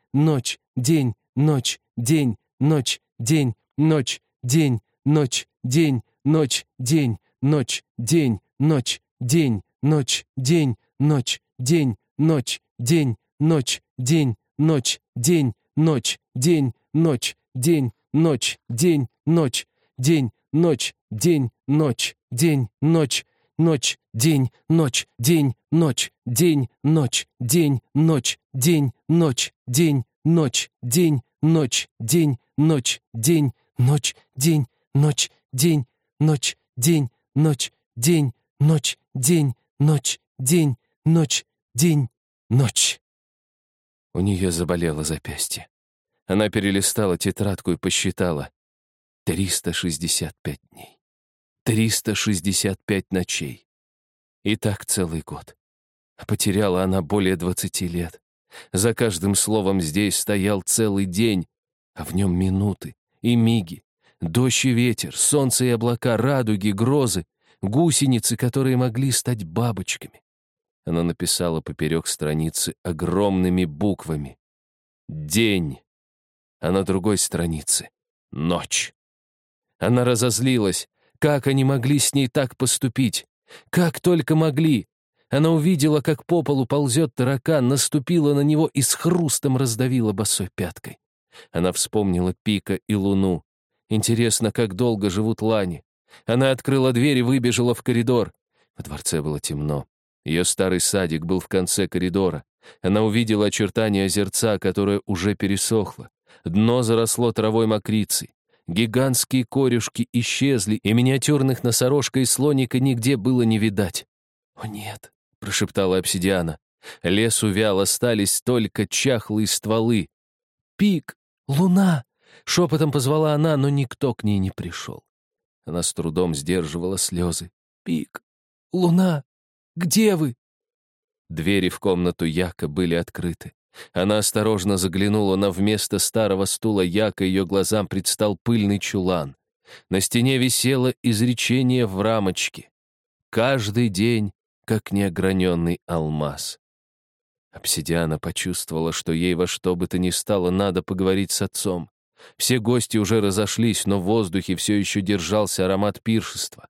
ночь, день, ночь, день, ночь, день, ночь, день, ночь, день, ночь, день, ночь, день, ночь, день, ночь, день, ночь, день, ночь, день, ночь, день, ночь, день, ночь, день, ночь, день, ночь, день, ночь, день, ночь, день, ночь, день, ночь, ночь, день, ночь, день, ночь, день, ночь, день, ночь, день, ночь, день, ночь, день, ночь, день, ночь, день, ночь, день, ночь, день, ночь, день, ночь, день, ночь, день, ночь, день, ночь, день, ночь. У нее заболело запястье. Она перелистала тетрадку и посчитала. 365 дней. 365 ночей. И так целый год. Потеряла она более 20 лет. За каждым словом здесь стоял целый день, а в нем минуты и миги, дождь и ветер, солнце и облака, радуги, грозы, гусеницы, которые могли стать бабочками. Она написала поперек страницы огромными буквами. «День», а на другой странице — «Ночь». Она разозлилась. Как они могли с ней так поступить? Как только могли! Она увидела, как по полу ползет таракан, наступила на него и с хрустом раздавила босой пяткой. Она вспомнила Пика и Луну. Интересно, как долго живут лани. Она открыла дверь и выбежала в коридор. Во дворце было темно. Ее старый садик был в конце коридора. Она увидела очертания озерца, которое уже пересохло. Дно заросло травой мокрицей. Гигантские корюшки исчезли, и миниатюрных носорожка и слоника нигде было не видать. «О, нет!» — прошептала обсидиана. Лес увял, остались только чахлые стволы. «Пик! Луна!» — шепотом позвала она, но никто к ней не пришел. Она с трудом сдерживала слезы. «Пик! Луна! Где вы?» Двери в комнату Яка были открыты. Она осторожно заглянула на вместо старого стула Яка, ее глазам предстал пыльный чулан. На стене висело изречение в рамочке. «Каждый день, как неограненный алмаз». Обсидиана почувствовала, что ей во что бы то ни стало надо поговорить с отцом. Все гости уже разошлись, но в воздухе все еще держался аромат пиршества.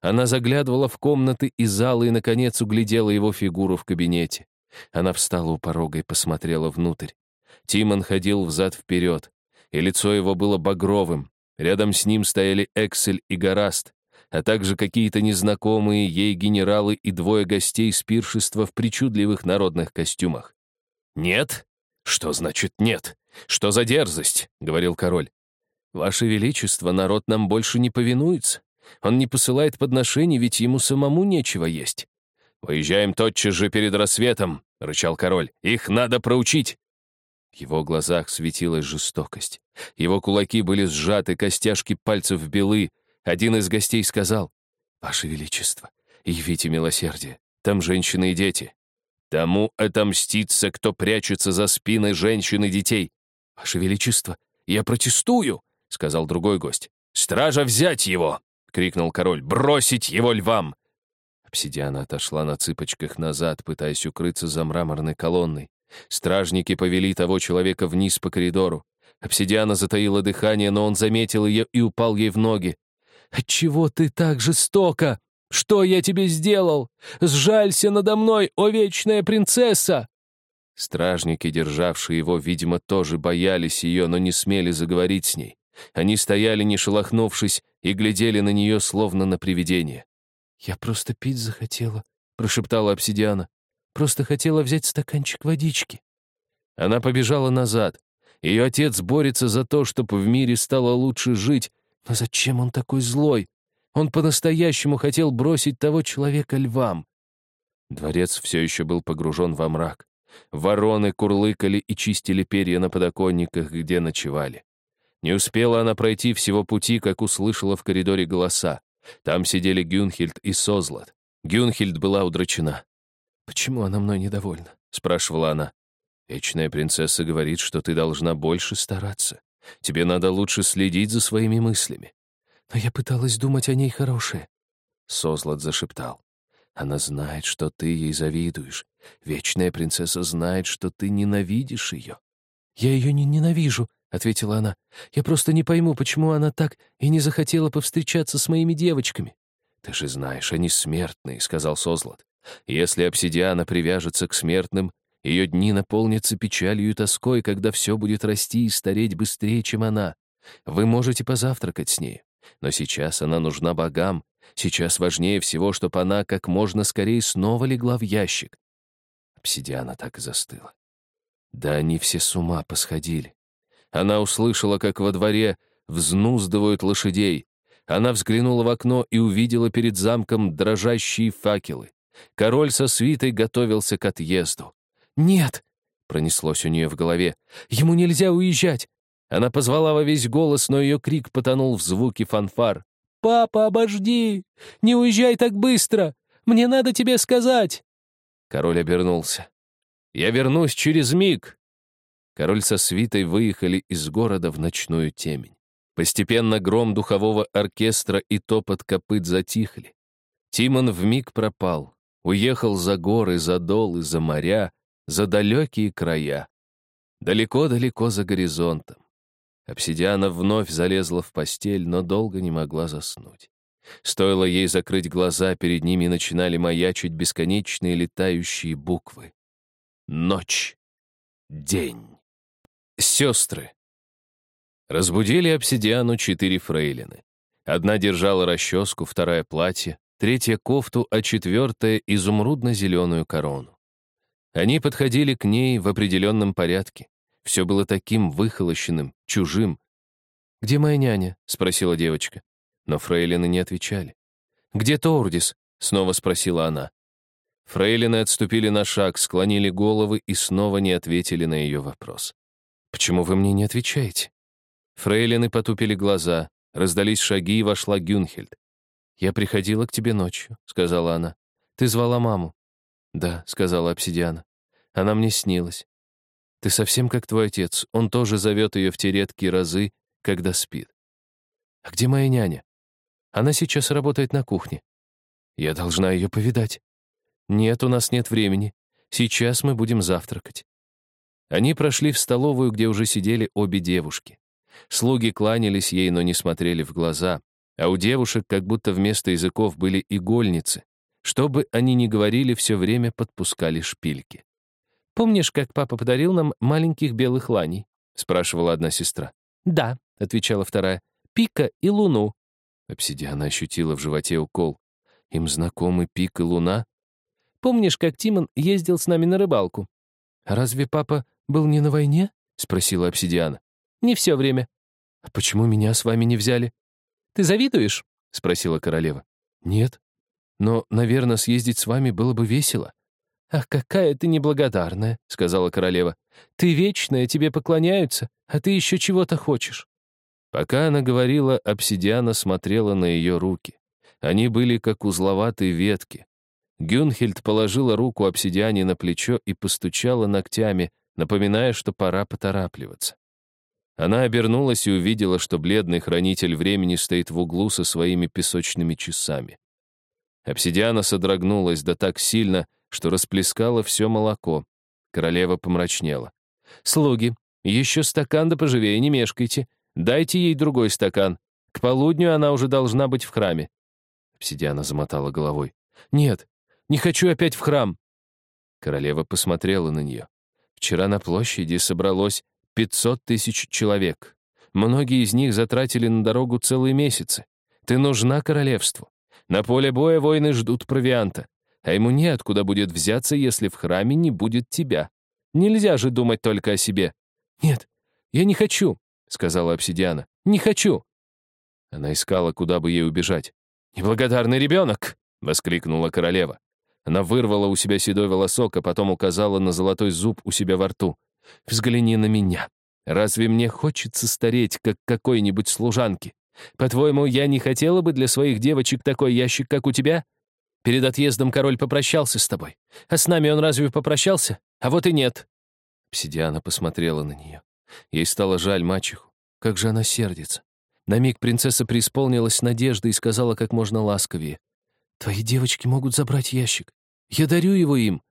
Она заглядывала в комнаты и залы и, наконец, углядела его фигуру в кабинете. Она встала у порога и посмотрела внутрь. Тимон ходил взад-вперед, и лицо его было багровым. Рядом с ним стояли Эксель и Гораст, а также какие-то незнакомые ей генералы и двое гостей с пиршества в причудливых народных костюмах. «Нет? Что значит нет? Что за дерзость?» — говорил король. «Ваше Величество, народ нам больше не повинуется. Он не посылает подношений, ведь ему самому нечего есть. «Уезжаем тотчас же перед рассветом», — рычал король. «Их надо проучить». В его глазах светилась жестокость. Его кулаки были сжаты, костяшки пальцев белы. Один из гостей сказал, «Ваше Величество, явите милосердие. Там женщины и дети. Тому отомстится, кто прячется за спиной женщин и детей. Ваше Величество, я протестую», — сказал другой гость. «Стража взять его!» — крикнул король. «Бросить его львам! Обсидиана отошла на цыпочках назад, пытаясь укрыться за мраморной колонной. Стражники повели того человека вниз по коридору. Обсидиана затаила дыхание, но он заметил ее и упал ей в ноги. «Отчего ты так жестоко? Что я тебе сделал? Сжалься надо мной, о вечная принцесса!» Стражники, державшие его, видимо, тоже боялись ее, но не смели заговорить с ней. Они стояли, не шелохнувшись, и глядели на нее, словно на привидение. «Я просто пить захотела», — прошептала обсидиана. «Просто хотела взять стаканчик водички». Она побежала назад. Ее отец борется за то, чтобы в мире стало лучше жить. Но зачем он такой злой? Он по-настоящему хотел бросить того человека львам. Дворец все еще был погружен во мрак. Вороны курлыкали и чистили перья на подоконниках, где ночевали. Не успела она пройти всего пути, как услышала в коридоре голоса. Там сидели Гюнхельд и Созлат. Гюнхельд была удручена. «Почему она мной недовольна?» — спрашивала она. «Вечная принцесса говорит, что ты должна больше стараться. Тебе надо лучше следить за своими мыслями». «Но я пыталась думать о ней хорошее». Созлат зашептал. «Она знает, что ты ей завидуешь. Вечная принцесса знает, что ты ненавидишь ее». «Я ее не ненавижу», — ответила она. «Я просто не пойму, почему она так и не захотела повстречаться с моими девочками». «Ты же знаешь, они смертные», — сказал Созлат. «Если обсидиана привяжется к смертным, ее дни наполнятся печалью и тоской, когда все будет расти и стареть быстрее, чем она. Вы можете позавтракать с ней. Но сейчас она нужна богам. Сейчас важнее всего, чтобы она как можно скорее снова легла в ящик. Обсидиана так и застыла. Да они все с ума посходили. Она услышала, как во дворе взнуздывают лошадей. Она взглянула в окно и увидела перед замком дрожащие факелы. Король со свитой готовился к отъезду. «Нет!» — пронеслось у нее в голове. «Ему нельзя уезжать!» Она позвала во весь голос, но ее крик потонул в звуке фанфар. «Папа, обожди! Не уезжай так быстро! Мне надо тебе сказать!» Король обернулся. «Я вернусь через миг!» Король со свитой выехали из города в ночную темень. Постепенно гром духового оркестра и топот копыт затихли. Тимон вмиг пропал, уехал за горы, за долы, за моря, за далекие края. Далеко-далеко за горизонтом. Обсидиана вновь залезла в постель, но долго не могла заснуть. Стоило ей закрыть глаза, перед ними начинали маячить бесконечные летающие буквы. Ночь. День. Сестры. Разбудили обсидиану четыре фрейлины. Одна держала расческу, вторая — платье, третья — кофту, а четвертая — изумрудно-зеленую корону. Они подходили к ней в определенном порядке. Все было таким выхолощенным, чужим. «Где моя няня?» — спросила девочка. Но фрейлины не отвечали. «Где Тоурдис?» — снова спросила она. Фрейлины отступили на шаг, склонили головы и снова не ответили на ее вопрос. «Почему вы мне не отвечаете?» Фрейлины потупили глаза, раздались шаги, и вошла Гюнхельд. «Я приходила к тебе ночью», — сказала она. «Ты звала маму». «Да», — сказала обсидиана. «Она мне снилась. Ты совсем как твой отец. Он тоже зовет ее в те редкие разы, когда спит. А где моя няня? Она сейчас работает на кухне. Я должна ее повидать. Нет, у нас нет времени. Сейчас мы будем завтракать. Они прошли в столовую, где уже сидели обе девушки. Слуги кланялись ей, но не смотрели в глаза, а у девушек как будто вместо языков были игольницы, что бы они ни говорили, все время подпускали шпильки. «Помнишь, как папа подарил нам маленьких белых ланей?» — спрашивала одна сестра. «Да», — отвечала вторая, — «Пика и Луну». Обсидиана ощутила в животе укол. «Им знакомы Пик и Луна?» «Помнишь, как Тимон ездил с нами на рыбалку?» «Разве папа был не на войне?» — спросила Обсидиана. «Не все время». «А почему меня с вами не взяли?» «Ты завидуешь?» — спросила королева. «Нет. Но, наверное, съездить с вами было бы весело». «Ах, какая ты неблагодарная», — сказала королева. «Ты вечная, тебе поклоняются, а ты еще чего-то хочешь». Пока она говорила, обсидиана смотрела на ее руки. Они были как узловатые ветки. Гюнхельд положила руку обсидиане на плечо и постучала ногтями, напоминая, что пора поторапливаться. Она обернулась и увидела, что бледный хранитель времени стоит в углу со своими песочными часами. Обсидиана содрогнулась да так сильно, что расплескала все молоко. Королева помрачнела. «Слуги, Еще стакан да поживее, не мешкайте. Дайте ей другой стакан. К полудню она уже должна быть в храме». Обсидиана замотала головой. «Нет, не хочу опять в храм». Королева посмотрела на нее. Вчера на площади собралось 500 тысяч человек. Многие из них затратили на дорогу целые месяцы. Ты нужна королевству. На поле боя воины ждут провианта, а ему неоткуда будет взяться, если в храме не будет тебя. Нельзя же думать только о себе. Нет, я не хочу, сказала обсидиана. Не хочу. Она искала, куда бы ей убежать. «Неблагодарный ребенок!» — воскликнула королева. Она вырвала у себя седой волосок, а потом указала на золотой зуб у себя во рту. «Взгляни на меня. Разве мне хочется стареть, как какой-нибудь служанки? По-твоему, я не хотела бы для своих девочек такой ящик, как у тебя? Перед отъездом король попрощался с тобой. А с нами он разве попрощался? А вот и нет». Обсидиана посмотрела на нее. Ей стало жаль мачеху. Как же она сердится. На миг принцесса преисполнилась надеждой и сказала как можно ласковее. «Твои девочки могут забрать ящик. Я дарю его им».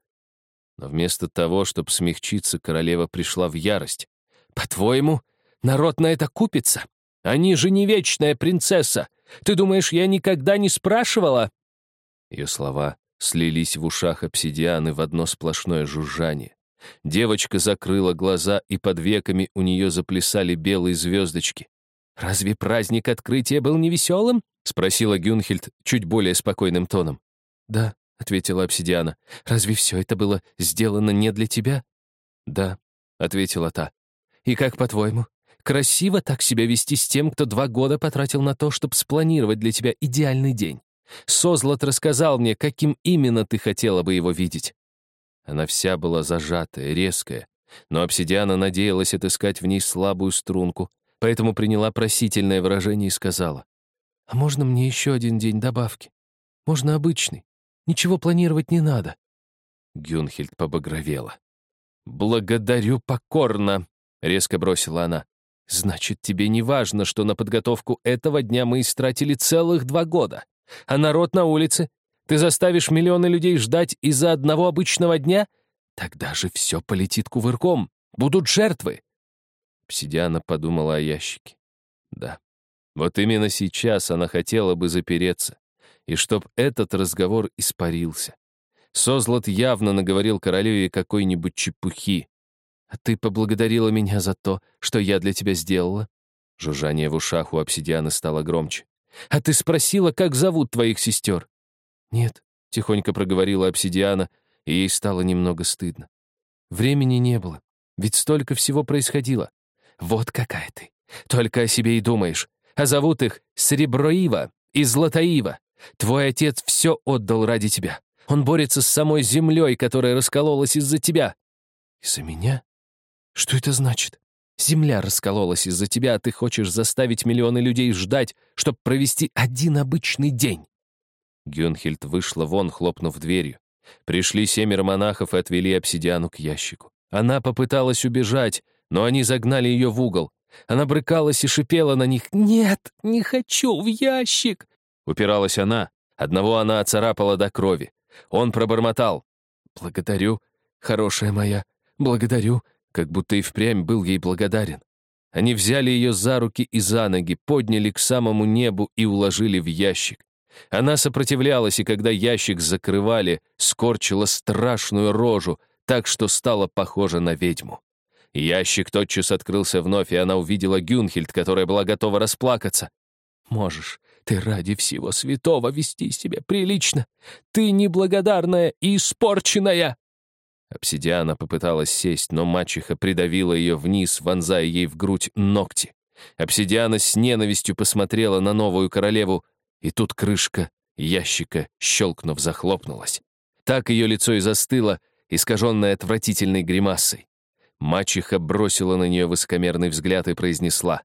Но вместо того, чтобы смягчиться, королева пришла в ярость. «По-твоему, народ на это купится? Они же не вечная принцесса. Ты думаешь, я никогда не спрашивала?» Ее слова слились в ушах обсидианы в одно сплошное жужжание. Девочка закрыла глаза, и под веками у нее заплясали белые звездочки. «Разве праздник открытия был невеселым?» — спросила Гюнхельд чуть более спокойным тоном. «Да», — ответила обсидиана. «Разве все это было сделано не для тебя?» «Да», — ответила та. «И как, по-твоему, красиво так себя вести с тем, кто два года потратил на то, чтобы спланировать для тебя идеальный день? Созлот рассказал мне, каким именно ты хотела бы его видеть». Она вся была зажатая, резкая, но обсидиана надеялась отыскать в ней слабую струнку, поэтому приняла просительное выражение и сказала, «А можно мне еще один день добавки? Можно обычный. Ничего планировать не надо». Гюнхельд побагровела. «Благодарю покорно», — резко бросила она. «Значит, тебе не важно, что на подготовку этого дня мы истратили целых два года. А народ на улице? Ты заставишь миллионы людей ждать из-за одного обычного дня? Тогда же все полетит кувырком. Будут жертвы». Обсидиана подумала о ящике. Да, вот именно сейчас она хотела бы запереться, и чтоб этот разговор испарился. Созлот явно наговорил королеве какой-нибудь чепухи. «А ты поблагодарила меня за то, что я для тебя сделала?» Жужжание в ушах у обсидианы стало громче. «А ты спросила, как зовут твоих сестер?» «Нет», — тихонько проговорила обсидиана, и ей стало немного стыдно. Времени не было, ведь столько всего происходило. Вот какая ты. Только о себе и думаешь. А зовут их Среброива и Златоива. Твой отец все отдал ради тебя. Он борется с самой землей, которая раскололась из-за тебя. Из-за меня? Что это значит? Земля раскололась из-за тебя, а ты хочешь заставить миллионы людей ждать, чтобы провести один обычный день. Гюнхельд вышла вон, хлопнув дверью. Пришли семеро монахов и отвели обсидиану к ящику. Она попыталась убежать, но они загнали ее в угол. Она брыкалась и шипела на них. «Нет, не хочу, в ящик!» Упиралась она. Одного она оцарапала до крови. Он пробормотал. «Благодарю, хорошая моя, благодарю», как будто и впрямь был ей благодарен. Они взяли ее за руки и за ноги, подняли к самому небу и уложили в ящик. Она сопротивлялась, и когда ящик закрывали, скорчила страшную рожу, так что стала похожа на ведьму. Ящик тотчас открылся вновь, и она увидела Гюнхельд, которая была готова расплакаться. «Можешь ты ради всего святого вести себя прилично. Ты неблагодарная и испорченная!» Обсидиана попыталась сесть, но мачеха придавила ее вниз, вонзая ей в грудь ногти. Обсидиана с ненавистью посмотрела на новую королеву, и тут крышка ящика, щелкнув, захлопнулась. Так ее лицо и застыло, искаженное отвратительной гримасой. Мачеха бросила на нее высокомерный взгляд и произнесла.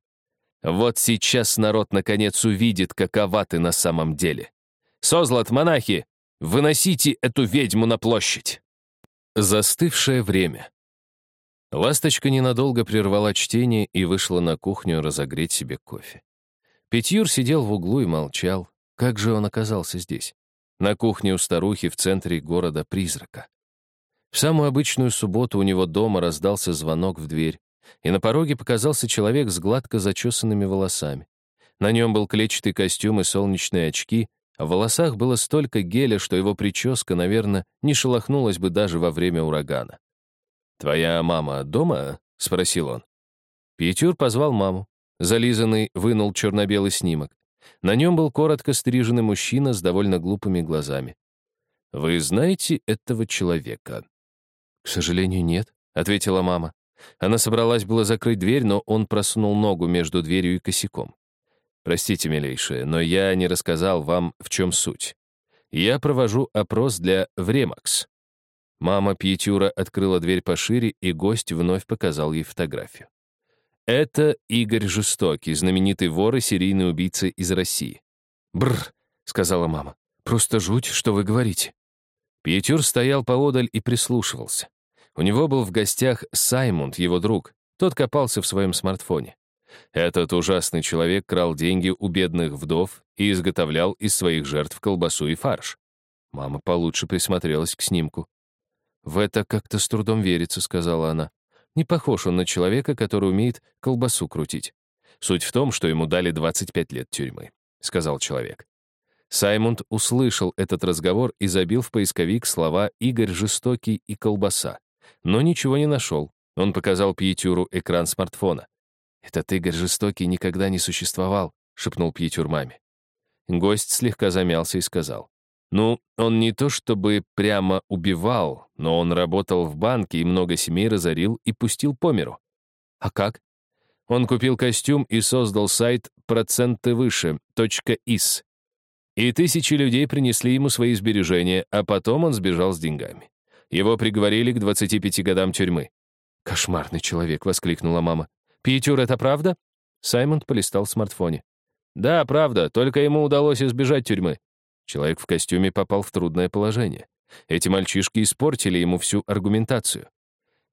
«Вот сейчас народ наконец увидит, какова ты на самом деле. Созлат, монахи, выносите эту ведьму на площадь!» Застывшее время. Ласточка ненадолго прервала чтение и вышла на кухню разогреть себе кофе. Петюр сидел в углу и молчал. Как же он оказался здесь? На кухне у старухи в центре города-призрака. В самую обычную субботу у него дома раздался звонок в дверь. и на пороге показался человек с гладко зачесанными волосами. На нем был клетчатый костюм и солнечные очки, а в волосах было столько геля, что его прическа, наверное, не шелохнулась бы даже во время урагана. «Твоя мама дома?» — спросил он. Пьетюр позвал маму. Зализанный вынул черно-белый снимок. На нем был коротко стриженный мужчина с довольно глупыми глазами. «Вы знаете этого человека?» «К сожалению, нет», — ответила мама. Она собралась было закрыть дверь, но он просунул ногу между дверью и косяком. «Простите, милейшая, но я не рассказал вам, в чем суть. Я провожу опрос для Времакс». Мама Пьетюра открыла дверь пошире, и гость вновь показал ей фотографию. Это Игорь Жестокий, знаменитый вор и серийный убийца из России. «Бррр», — сказала мама, — «просто жуть, что вы говорите». Пьетюр стоял поодаль и прислушивался. У него был в гостях Саймунд, его друг. Тот копался в своем смартфоне. Этот ужасный человек крал деньги у бедных вдов и изготовлял из своих жертв колбасу и фарш. Мама получше присмотрелась к снимку. «В это как-то с трудом верится», — сказала она. Не похож он на человека, который умеет колбасу крутить. Суть в том, что ему дали 25 лет тюрьмы, сказал человек. Саймонд услышал этот разговор и забил в поисковик слова «Игорь жестокий» и «колбаса». Но ничего не нашел. Он показал Пьетюру экран смартфона. «Этот Игорь жестокий никогда не существовал», — шепнул Пьетюр маме. Гость слегка замялся и сказал. Ну, он не то чтобы прямо убивал, но он работал в банке и много семей разорил и пустил по миру. А как? Он купил костюм и создал сайт «Проценты выше. .is». И тысячи людей принесли ему свои сбережения, а потом он сбежал с деньгами. Его приговорили к 25 годам тюрьмы. «Кошмарный человек!» — воскликнула мама. «Питюр, это правда?» Саймонд полистал в смартфоне. «Да, правда, только ему удалось избежать тюрьмы. Человек в костюме попал в трудное положение. Эти мальчишки испортили ему всю аргументацию.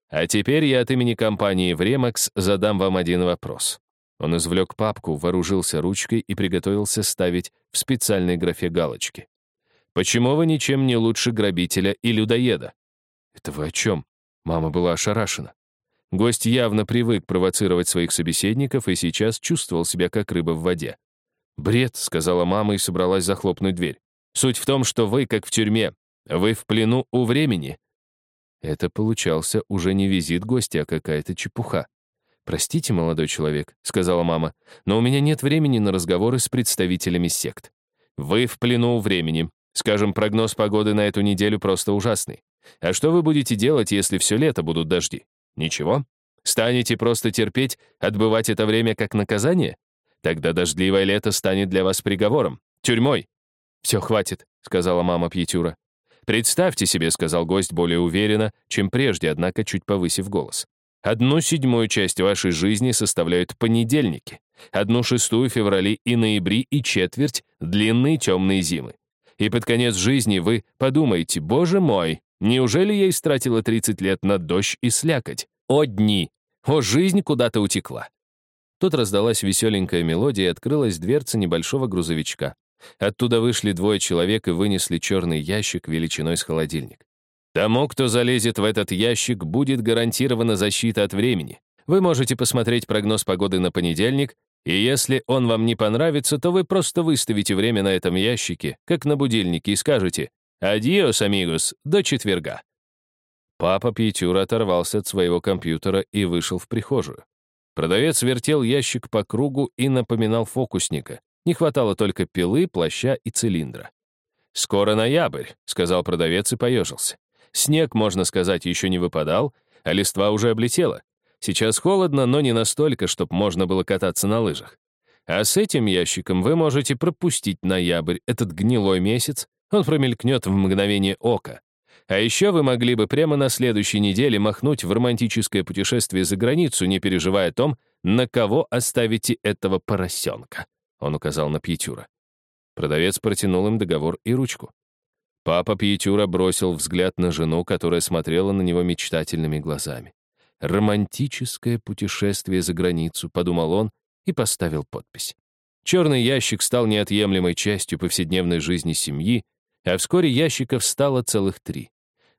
А теперь я от имени компании Времакс задам вам один вопрос. Он извлек папку, вооружился ручкой и приготовился ставить в специальной графе галочки. Почему вы ничем не лучше грабителя и людоеда? Это вы о чем? Мама была ошарашена. Гость явно привык провоцировать своих собеседников и сейчас чувствовал себя как рыба в воде. «Бред», — сказала мама и собралась захлопнуть дверь. «Суть в том, что вы как в тюрьме. Вы в плену у времени». Это получался уже не визит гостя, а какая-то чепуха. «Простите, молодой человек», — сказала мама, «но у меня нет времени на разговоры с представителями сект. Вы в плену у времени. Скажем, прогноз погоды на эту неделю просто ужасный. А что вы будете делать, если все лето будут дожди? Ничего? Станете просто терпеть, отбывать это время как наказание? Тогда дождливое лето станет для вас приговором, тюрьмой. «Все, хватит», — сказала мама Пьетюра. «Представьте себе», — сказал гость более уверенно, чем прежде, однако чуть повысив голос. «Одну седьмую часть вашей жизни составляют понедельники, одну шестую феврали и ноябри и четверть — длинные темные зимы. И под конец жизни вы подумаете, боже мой, неужели я истратила 30 лет на дождь и слякоть? О дни! О, жизнь куда-то утекла. Тут раздалась веселенькая мелодия и открылась дверца небольшого грузовичка. Оттуда вышли двое человек и вынесли черный ящик величиной с холодильник. Тому, кто залезет в этот ящик, будет гарантирована защита от времени. Вы можете посмотреть прогноз погоды на понедельник, и если он вам не понравится, то вы просто выставите время на этом ящике, как на будильнике, и скажете «Адиос, амигос, до четверга». Папа Пьетюра оторвался от своего компьютера и вышел в прихожую. Продавец вертел ящик по кругу и напоминал фокусника. Не хватало только пилы, плаща и цилиндра. «Скоро ноябрь», — сказал продавец и поежился. Снег, можно сказать, еще не выпадал, а листва уже облетела. Сейчас холодно, но не настолько, чтобы можно было кататься на лыжах. А с этим ящиком вы можете пропустить ноябрь, этот гнилой месяц. Он промелькнет в мгновение ока. А еще вы могли бы прямо на следующей неделе махнуть в романтическое путешествие за границу, не переживая о том, на кого оставите этого поросенка. Он указал на Пьетюра. Продавец протянул им договор и ручку. Папа Пьетюра бросил взгляд на жену, которая смотрела на него мечтательными глазами. «Романтическое путешествие за границу», — подумал он и поставил подпись. Черный ящик стал неотъемлемой частью повседневной жизни семьи, а вскоре ящиков стало целых три.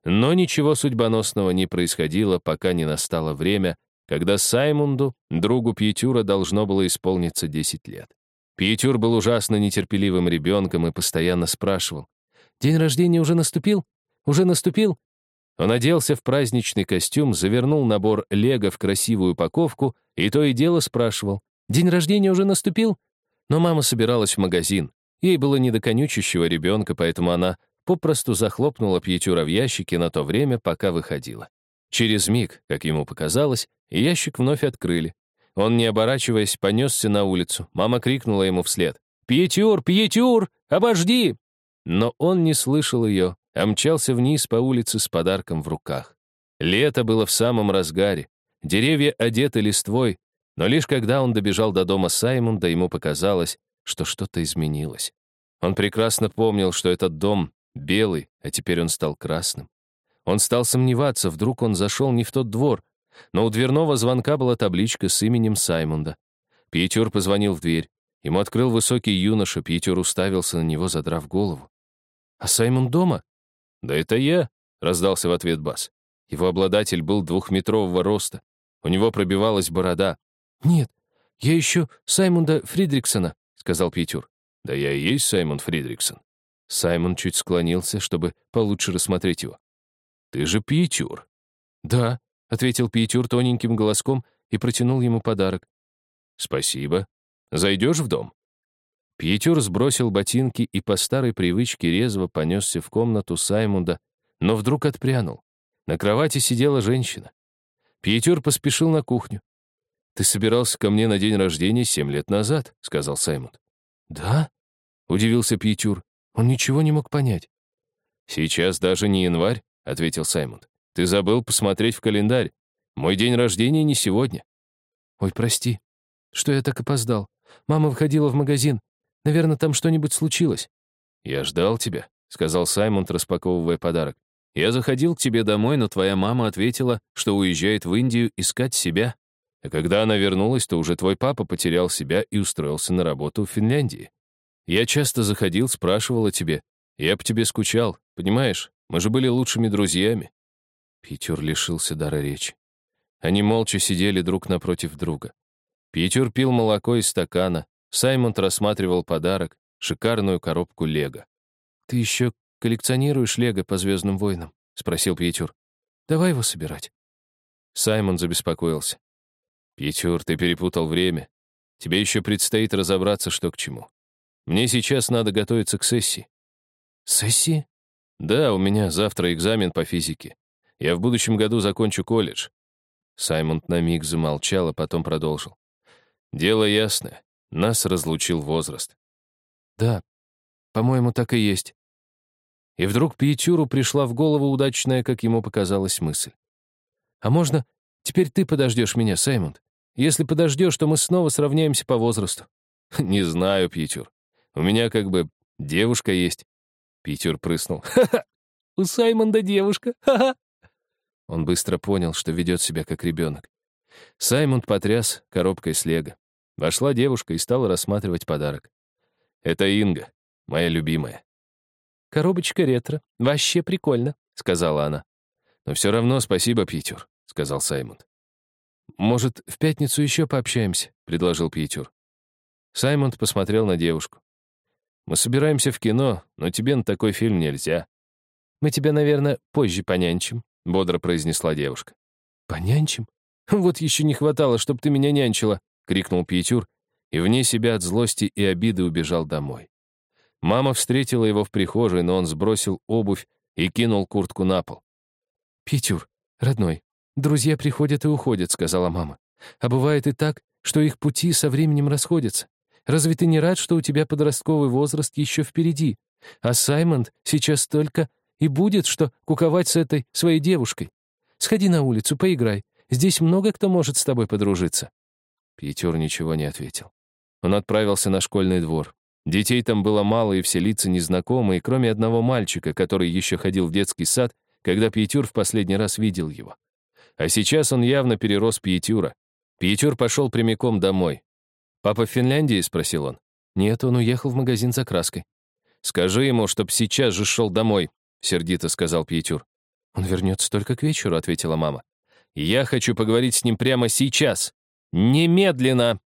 Но ничего судьбоносного не происходило, пока не настало время, когда Саймунду, другу Пьетюра, должно было исполниться 10 лет. Пьетюр был ужасно нетерпеливым ребенком и постоянно спрашивал, «День рождения уже наступил? Уже наступил?» Он оделся в праздничный костюм, завернул набор лего в красивую упаковку и то и дело спрашивал, «День рождения уже наступил?» Но мама собиралась в магазин. Ей было не до конючащего ребенка, поэтому она попросту захлопнула Пьетюра в ящике на то время, пока выходила. Через миг, как ему показалось, ящик вновь открыли. Он, не оборачиваясь, понесся на улицу. Мама крикнула ему вслед. «Пьетюр! Пьетюр! Обожди!» Но он не слышал ее, а мчался вниз по улице с подарком в руках. Лето было в самом разгаре. Деревья одеты листвой, но лишь когда он добежал до дома Саймонда, ему показалось, что что-то изменилось. Он прекрасно помнил, что этот дом белый, а теперь он стал красным. Он стал сомневаться, вдруг он зашел не в тот двор, но у дверного звонка была табличка с именем Саймонда. Пьетюр позвонил в дверь. Ему открыл высокий юноша, Пьетюр уставился на него, задрав голову. «А Саймон дома?» «Да это я», — раздался в ответ бас. Его обладатель был двухметрового роста. У него пробивалась борода. «Нет, я ищу Саймонда Фридриксона», — сказал Пьетюр. «Да я и есть Саймон Фридриксон». Саймон чуть склонился, чтобы получше рассмотреть его. «Ты же Пьетюр». «Да», — ответил Пьетюр тоненьким голоском и протянул ему подарок. «Спасибо. Зайдешь в дом?» Пьетюр сбросил ботинки и по старой привычке резво понесся в комнату Саймунда, но вдруг отпрянул. На кровати сидела женщина. Пьетюр поспешил на кухню. «Ты собирался ко мне на день рождения семь лет назад», — сказал Саймунд. «Да?» — удивился Пьетюр. Он ничего не мог понять. «Сейчас даже не январь», — ответил Саймунд. «Ты забыл посмотреть в календарь. Мой день рождения не сегодня». «Ой, прости, что я так опоздал. Мама выходила в магазин. Наверное, там что-нибудь случилось». «Я ждал тебя», — сказал Саймонд, распаковывая подарок. «Я заходил к тебе домой, но твоя мама ответила, что уезжает в Индию искать себя. А когда она вернулась, то уже твой папа потерял себя и устроился на работу в Финляндии. Я часто заходил, спрашивал о тебе. Я по тебе скучал, понимаешь? Мы же были лучшими друзьями». Питер лишился дара речи. Они молча сидели друг напротив друга. Питер пил молоко из стакана, Саймонд рассматривал подарок, шикарную коробку Лего. «Ты еще коллекционируешь Лего по «Звездным войнам»?» — спросил Пьетюр. «Давай его собирать». Саймон забеспокоился. «Пьетюр, ты перепутал время. Тебе еще предстоит разобраться, что к чему. Мне сейчас надо готовиться к сессии». «Сессии?» «Да, у меня завтра экзамен по физике. Я в будущем году закончу колледж». Саймонд на миг замолчал, а потом продолжил. «Дело ясное. Нас разлучил возраст. Да, по-моему, так и есть. И вдруг Пьетюру пришла в голову удачная, как ему показалась, мысль. А можно теперь ты подождешь меня, Саймонд? Если подождешь, то мы снова сравняемся по возрасту. Не знаю, Пьетюр. У меня как бы девушка есть. Пьетюр прыснул. Ха-ха! У Саймонда девушка. Ха-ха! Он быстро понял, что ведет себя как ребенок. Саймонд потряс коробкой с лего. Вошла девушка и стала рассматривать подарок. «Это Инга, моя любимая». «Коробочка ретро. Вообще прикольно», — сказала она. «Но все равно спасибо, Питер», — сказал Саймонд. «Может, в пятницу еще пообщаемся?» — предложил Питер. Саймонд посмотрел на девушку. «Мы собираемся в кино, но тебе на такой фильм нельзя». «Мы тебя, наверное, позже понянчим», — бодро произнесла девушка. «Понянчим? Вот еще не хватало, чтобы ты меня нянчила», — крикнул Пьетюр, и вне себя от злости и обиды убежал домой. Мама встретила его в прихожей, но он сбросил обувь и кинул куртку на пол. «Пьетюр, родной, друзья приходят и уходят», — сказала мама. «А бывает и так, что их пути со временем расходятся. Разве ты не рад, что у тебя подростковый возраст еще впереди? А Саймонд сейчас только и будет, что куковать с этой своей девушкой. Сходи на улицу, поиграй. Здесь много кто может с тобой подружиться». Пьетер ничего не ответил. Он отправился на школьный двор. Детей там было мало, и все лица незнакомые, кроме одного мальчика, который еще ходил в детский сад, когда Пьетюр в последний раз видел его. А сейчас он явно перерос Пьетюра. Пьетюр пошел прямиком домой. «Папа в Финляндии?» — спросил он. «Нет, он уехал в магазин за краской». «Скажи ему, чтоб сейчас же шел домой», — сердито сказал Пьетюр. «Он вернется только к вечеру», — ответила мама. Я хочу поговорить с ним прямо сейчас. Немедленно!»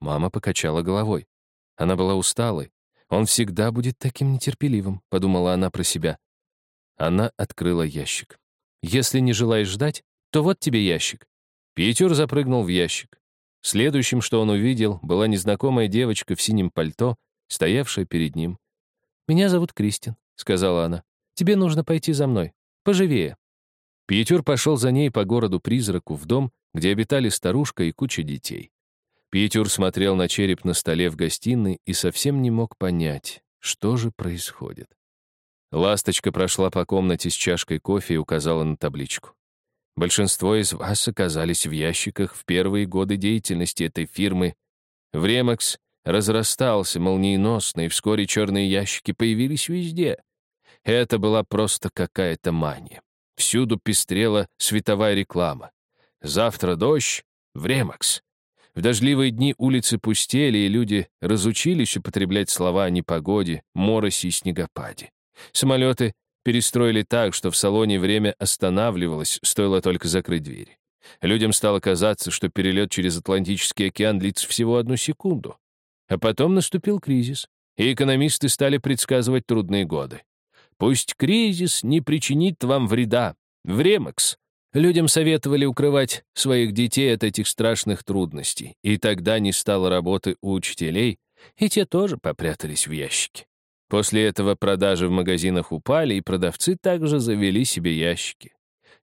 Мама покачала головой. Она была усталой. «Он всегда будет таким нетерпеливым», — подумала она про себя. Она открыла ящик. «Если не желаешь ждать, то вот тебе ящик». Пьетюр запрыгнул в ящик. Следующим, что он увидел, была незнакомая девочка в синем пальто, стоявшая перед ним. «Меня зовут Кристин», — сказала она. «Тебе нужно пойти за мной. Поживее». Пьетюр пошел за ней по городу-призраку в дом, где обитали старушка и куча детей. Пьетюр смотрел на череп на столе в гостиной и совсем не мог понять, что же происходит. Ласточка прошла по комнате с чашкой кофе и указала на табличку. Большинство из вас оказались в ящиках в первые годы деятельности этой фирмы. Времакс разрастался молниеносно, и вскоре черные ящики появились везде. Это была просто какая-то мания. Всюду пестрела световая реклама. Завтра дождь — Времакс. В дождливые дни улицы пустели, и люди разучились употреблять слова о непогоде, моросе и снегопаде. Самолеты перестроили так, что в салоне время останавливалось, стоило только закрыть двери. Людям стало казаться, что перелет через Атлантический океан длится всего одну секунду. А потом наступил кризис, и экономисты стали предсказывать трудные годы. Пусть кризис не причинит вам вреда. Времекс. Людям советовали укрывать своих детей от этих страшных трудностей, и тогда не стало работы у учителей, и те тоже попрятались в ящики. После этого продажи в магазинах упали, и продавцы также завели себе ящики.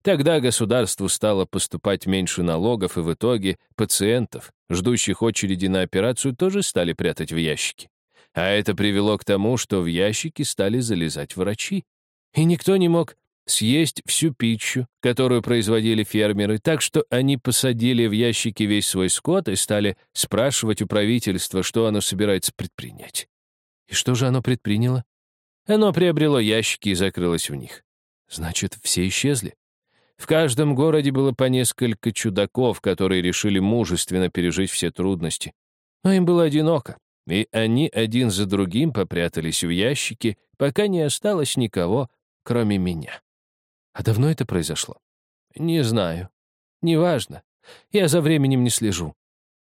Тогда государству стало поступать меньше налогов, и в итоге пациентов, ждущих очереди на операцию, тоже стали прятать в ящики. А это привело к тому, что в ящики стали залезать врачи. И никто не мог съесть всю пищу, которую производили фермеры, так что они посадили в ящики весь свой скот и стали спрашивать у правительства, что оно собирается предпринять. И что же оно предприняло? Оно приобрело ящики и закрылось в них. Значит, все исчезли. В каждом городе было по несколько чудаков, которые решили мужественно пережить все трудности. Но им было одиноко, и они один за другим попрятались в ящики, пока не осталось никого, кроме меня. А давно это произошло? Не знаю. Неважно. Я за временем не слежу.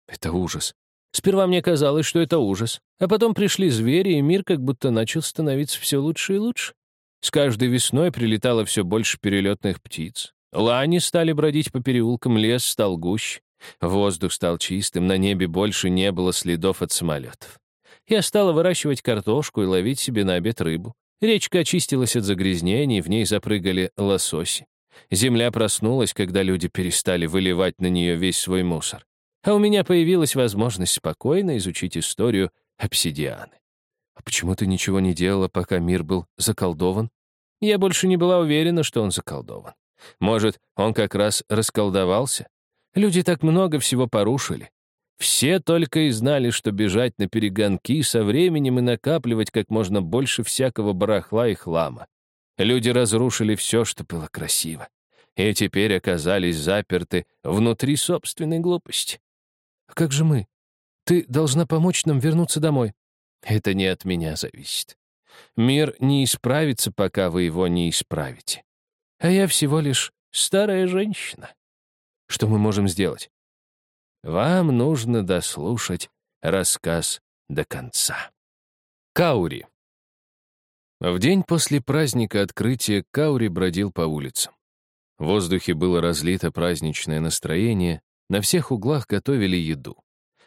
Это ужас. Сперва мне казалось, что это ужас, а потом пришли звери, и мир как будто начал становиться все лучше и лучше. С каждой весной прилетало все больше перелетных птиц. Лани стали бродить по переулкам, лес стал гуще. Воздух стал чистым, на небе больше не было следов от самолетов. Я стала выращивать картошку и ловить себе на обед рыбу. Речка очистилась от загрязнений, в ней запрыгали лососи. Земля проснулась, когда люди перестали выливать на нее весь свой мусор а у меня появилась возможность спокойно изучить историю обсидианы. А почему ты ничего не делала, пока мир был заколдован? Я больше не была уверена, что он заколдован. Может, он как раз расколдовался? Люди так много всего порушили. Все только и знали, что бежать на перегонки со временем и накапливать как можно больше всякого барахла и хлама. Люди разрушили все, что было красиво, и теперь оказались заперты внутри собственной глупости. Как же мы? Ты должна помочь нам вернуться домой. Это не от меня зависит. Мир не исправится, пока вы его не исправите. А я всего лишь старая женщина. Что мы можем сделать? Вам нужно дослушать рассказ до конца. Каури. В день после праздника открытия Каури бродил по улицам. В воздухе было разлито праздничное настроение, на всех углах готовили еду.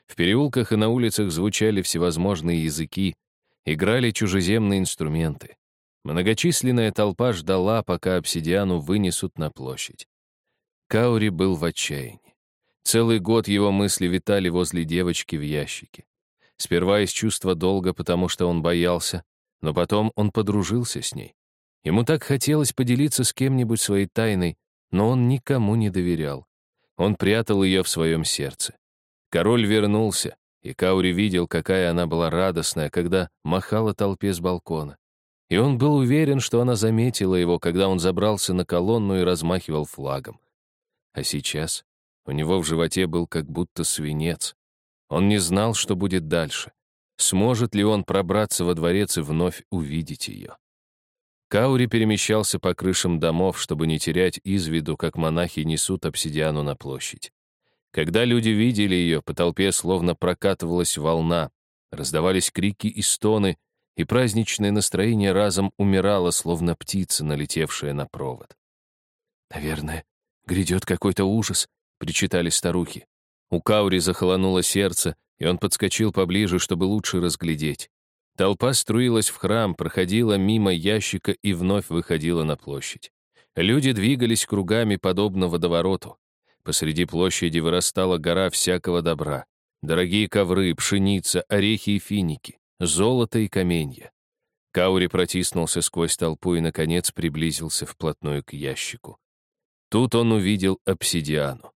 В переулках и на улицах звучали всевозможные языки, играли чужеземные инструменты. Многочисленная толпа ждала, пока обсидиану вынесут на площадь. Каури был в отчаянии. Целый год его мысли витали возле девочки в ящике. Сперва из чувства долга, потому что он боялся, но потом он подружился с ней. Ему так хотелось поделиться с кем-нибудь своей тайной, но он никому не доверял. Он прятал ее в своем сердце. Король вернулся, и Каури видел, какая она была радостная, когда махала толпе с балкона. И он был уверен, что она заметила его, когда он забрался на колонну и размахивал флагом. А сейчас у него в животе был как будто свинец. Он не знал, что будет дальше. Сможет ли он пробраться во дворец и вновь увидеть ее? Каури перемещался по крышам домов, чтобы не терять из виду, как монахи несут обсидиану на площадь. Когда люди видели ее, по толпе словно прокатывалась волна, раздавались крики и стоны, и праздничное настроение разом умирало, словно птица, налетевшая на провод. «Наверное, грядет какой-то ужас», — причитали старухи. У Каури захолонуло сердце, и он подскочил поближе, чтобы лучше разглядеть. Толпа струилась в храм, проходила мимо ящика и вновь выходила на площадь. Люди двигались кругами, подобно водовороту. Посреди площади вырастала гора всякого добра. Дорогие ковры, пшеница, орехи и финики, золото и каменья. Каури протиснулся сквозь толпу и, наконец, приблизился вплотную к ящику. Тут он увидел обсидиану.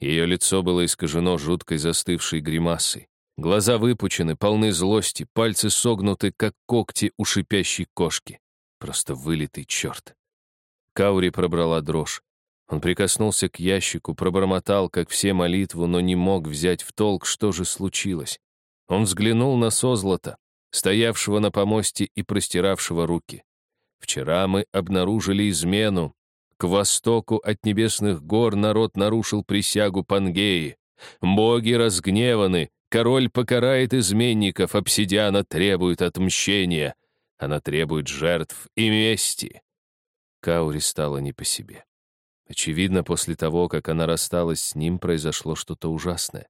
Ее лицо было искажено жуткой застывшей гримасой. Глаза выпучены, полны злости, пальцы согнуты, как когти у шипящей кошки. Просто вылитый черт. Каури пробрала дрожь. Он прикоснулся к ящику, пробормотал, как все молитву, но не мог взять в толк, что же случилось. Он взглянул на Созлота, стоявшего на помосте и простиравшего руки. «Вчера мы обнаружили измену, к востоку от небесных гор народ нарушил присягу Пангеи. Боги разгневаны, король покарает изменников, обсидиана требует отмщения. Она требует жертв и мести. Каури стало не по себе. Очевидно, после того, как она рассталась с ним, произошло что-то ужасное.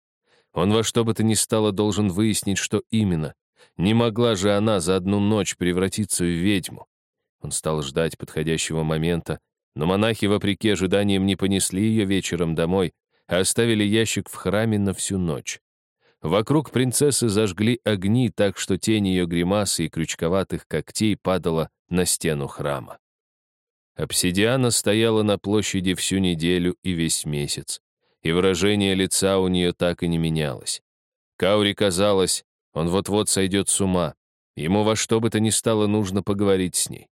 Он во что бы то ни стало должен выяснить, что именно. Не могла же она за одну ночь превратиться в ведьму. Он стал ждать подходящего момента, но монахи, вопреки ожиданиям, не понесли ее вечером домой, а оставили ящик в храме на всю ночь. Вокруг принцессы зажгли огни, так что тень ее гримасы и крючковатых когтей падала на стену храма. Обсидиана стояла на площади всю неделю и весь месяц, и выражение лица у нее так и не менялось. Каури казалось, он вот-вот сойдет с ума. Ему во что бы то ни стало нужно поговорить с ней.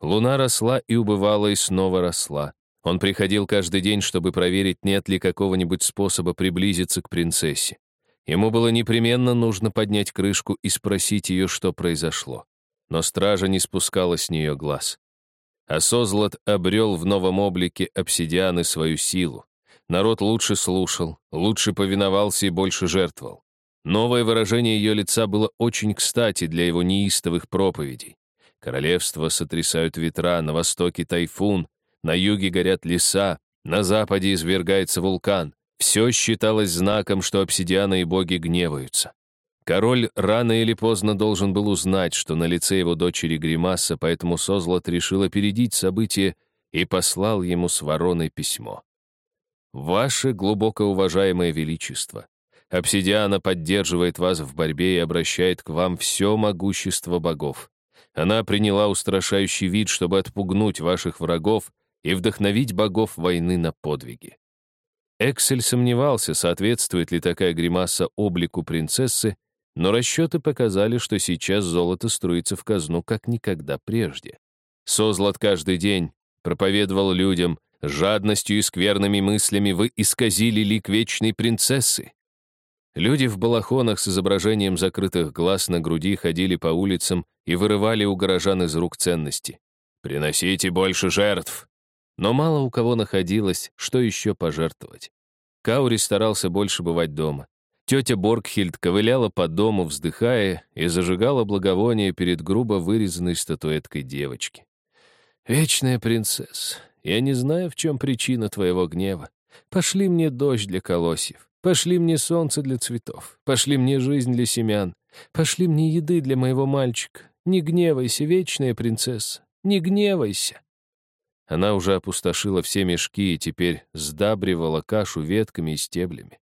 Луна росла и убывала, и снова росла. Он приходил каждый день, чтобы проверить, нет ли какого-нибудь способа приблизиться к принцессе. Ему было непременно нужно поднять крышку и спросить ее, что произошло. Но стража не спускала с нее глаз. А Созлот обрел в новом облике обсидианы свою силу. Народ лучше слушал, лучше повиновался и больше жертвовал. Новое выражение ее лица было очень кстати для его неистовых проповедей. Королевство сотрясают ветра, на востоке тайфун, на юге горят леса, на западе извергается вулкан. Все считалось знаком, что обсидианы и боги гневаются. Король рано или поздно должен был узнать, что на лице его дочери гримаса, поэтому Созлот решил опередить события и послал ему с вороной письмо. «Ваше глубоко уважаемое величество, обсидиана поддерживает вас в борьбе и обращает к вам все могущество богов. Она приняла устрашающий вид, чтобы отпугнуть ваших врагов и вдохновить богов войны на подвиги. Эксель сомневался, соответствует ли такая гримаса облику принцессы, но расчеты показали, что сейчас золото струится в казну как никогда прежде. Созлот каждый день проповедовал людям, жадностью и скверными мыслями вы исказили лик вечной принцессы. Люди в балахонах с изображением закрытых глаз на груди ходили по улицам и вырывали у горожан из рук ценности. «Приносите больше жертв!» Но мало у кого находилось, что еще пожертвовать. Каури старался больше бывать дома. Тетя Боргхильд ковыляла по дому, вздыхая, и зажигала благовоние перед грубо вырезанной статуэткой девочки. «Вечная принцесса, я не знаю, в чем причина твоего гнева. Пошли мне дождь для колосьев. Пошли мне солнце для цветов, пошли мне жизнь для семян, пошли мне еды для моего мальчика. Не гневайся, вечная принцесса, не гневайся. Она уже опустошила все мешки и теперь сдабривала кашу ветками и стеблями.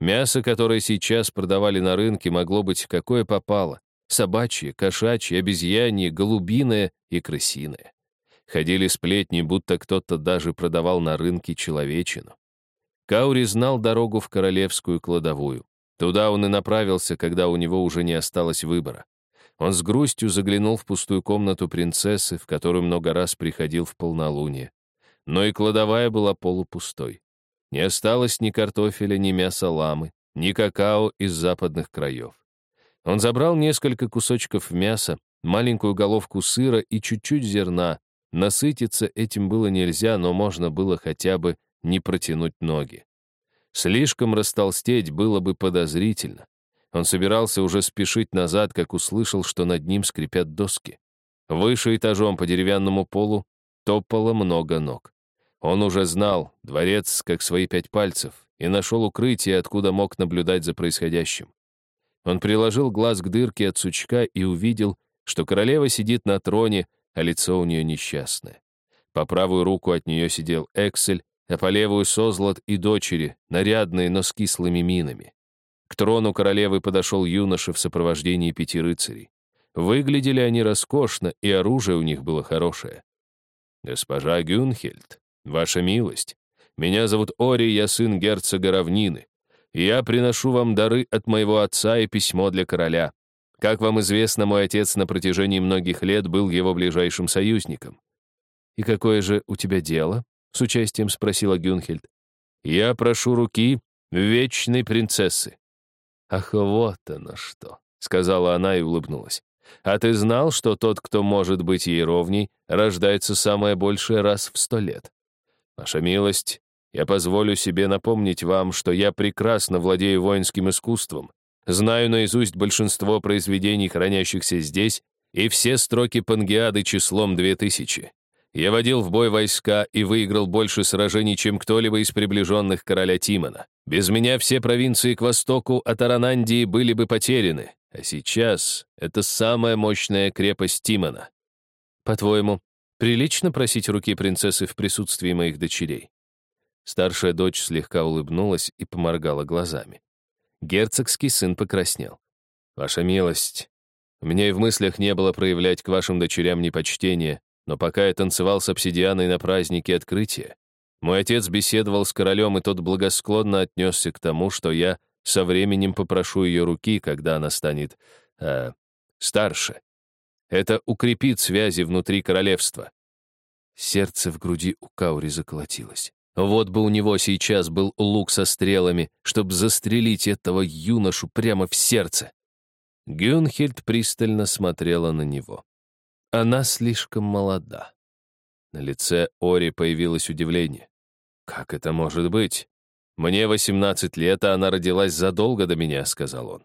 Мясо, которое сейчас продавали на рынке, могло быть какое попало. Собачье, кошачье, обезьянье, голубиное и крысиное. Ходили сплетни, будто кто-то даже продавал на рынке человечину. Каури знал дорогу в королевскую кладовую. Туда он и направился, когда у него уже не осталось выбора. Он с грустью заглянул в пустую комнату принцессы, в которую много раз приходил в полнолуние. Но и кладовая была полупустой. Не осталось ни картофеля, ни мяса ламы, ни какао из западных краев. Он забрал несколько кусочков мяса, маленькую головку сыра и чуть-чуть зерна. Насытиться этим было нельзя, но можно было хотя бы не протянуть ноги. Слишком растолстеть было бы подозрительно. Он собирался уже спешить назад, как услышал, что над ним скрипят доски. Выше этажом по деревянному полу топало много ног. Он уже знал дворец как свои пять пальцев и нашел укрытие, откуда мог наблюдать за происходящим. Он приложил глаз к дырке от сучка и увидел, что королева сидит на троне, а лицо у нее несчастное. По правую руку от нее сидел Эксель, а по левую — Созлот и дочери, нарядные, но с кислыми минами. К трону королевы подошел юноша в сопровождении пяти рыцарей. Выглядели они роскошно, и оружие у них было хорошее. «Госпожа Гюнхельд, ваша милость, меня зовут Ори, я сын герцога Равнины. Я приношу вам дары от моего отца и письмо для короля. Как вам известно, мой отец на протяжении многих лет был его ближайшим союзником. «И какое же у тебя дело?» — с участием спросила Гюнхельд. «Я прошу руки вечной принцессы». «Ах, вот оно что!» — сказала она и улыбнулась. «А ты знал, что тот, кто может быть ей ровней, рождается самое большее раз в сто лет? Ваша милость, я позволю себе напомнить вам, что я прекрасно владею воинским искусством, знаю наизусть большинство произведений, хранящихся здесь, и все строки Пангеады числом две тысячи. Я водил в бой войска и выиграл больше сражений, чем кто-либо из приближенных короля Тимона. Без меня все провинции к востоку от Аранандии были бы потеряны, а сейчас это самая мощная крепость Тимона. По-твоему, прилично просить руки принцессы в присутствии моих дочерей? Старшая дочь слегка улыбнулась и поморгала глазами. Герцогский сын покраснел. «Ваша милость, у меня и в мыслях не было проявлять к вашим дочерям непочтение, но пока я танцевал с обсидианой на празднике открытия, мой отец беседовал с королем, и тот благосклонно отнесся к тому, что я со временем попрошу ее руки, когда она станет... Э, старше. Это укрепит связи внутри королевства. Сердце в груди у Каури заколотилось. Вот бы у него сейчас был лук со стрелами, чтобы застрелить этого юношу прямо в сердце. Гюнхельд пристально смотрела на него. Она слишком молода. На лице Ори появилось удивление. «Как это может быть? Мне 18 лет, а она родилась задолго до меня», — сказал он.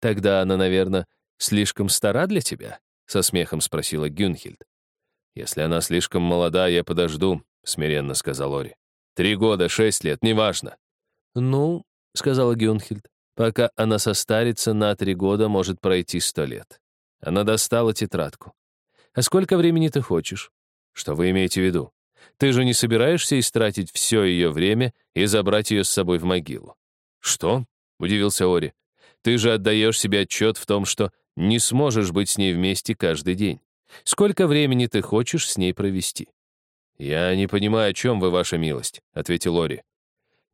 «Тогда она, наверное, слишком стара для тебя?» — со смехом спросила Гюнхельд. «Если она слишком молода, я подожду», — смиренно сказал Ори. Три года, шесть лет, неважно». «Ну», — сказала Гюнхельд, «пока она состарится на три года, может пройти сто лет». Она достала тетрадку. «А сколько времени ты хочешь?» «Что вы имеете в виду? Ты же не собираешься истратить все ее время и забрать ее с собой в могилу?» «Что?» — удивился Ори. «Ты же отдаешь себе отчет в том, что не сможешь быть с ней вместе каждый день. Сколько времени ты хочешь с ней провести?» «Я не понимаю, о чем вы, ваша милость», — ответил Ори.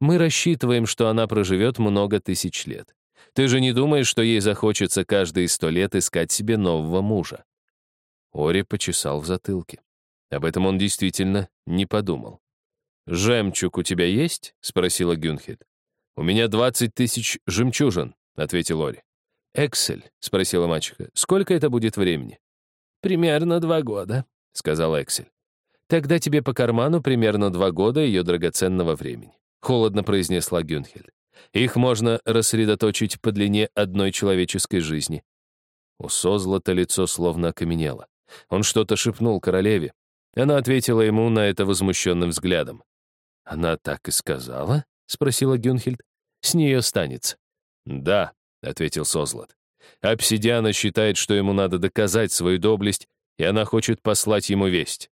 «Мы рассчитываем, что она проживет много тысяч лет. Ты же не думаешь, что ей захочется каждые сто лет искать себе нового мужа?» Ори почесал в затылке. Об этом он действительно не подумал. «Жемчуг у тебя есть?» — спросила Гюнхед. «У меня двадцать тысяч жемчужин», — ответил Ори. «Эксель», — спросила мачеха, — «сколько это будет времени?» «Примерно два года», — сказал Эксель. «Тогда тебе по карману примерно два года ее драгоценного времени», — холодно произнесла Гюнхель. «Их можно рассредоточить по длине одной человеческой жизни». У Созлота лицо словно окаменело. Он что-то шепнул королеве. Она ответила ему на это возмущенным взглядом. «Она так и сказала?» — спросила Гюнхельд. «С нее станется». «Да», — ответил Созлот. «Обсидиана считает, что ему надо доказать свою доблесть, и она хочет послать ему весть.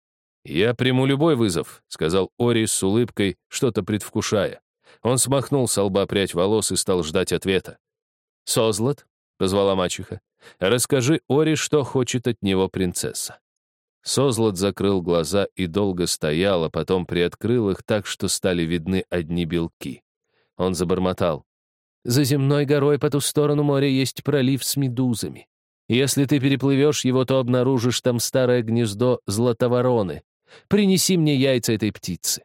«Я приму любой вызов», — сказал Ори с улыбкой, что-то предвкушая. Он смахнул с лба прядь волос и стал ждать ответа. «Созлот», — позвала мачеха, — «расскажи Ори, что хочет от него принцесса». Созлот закрыл глаза и долго стоял, а потом приоткрыл их так, что стали видны одни белки. Он забормотал. «За земной горой по ту сторону моря есть пролив с медузами. Если ты переплывешь его, то обнаружишь там старое гнездо златовороны. Принеси мне яйца этой птицы».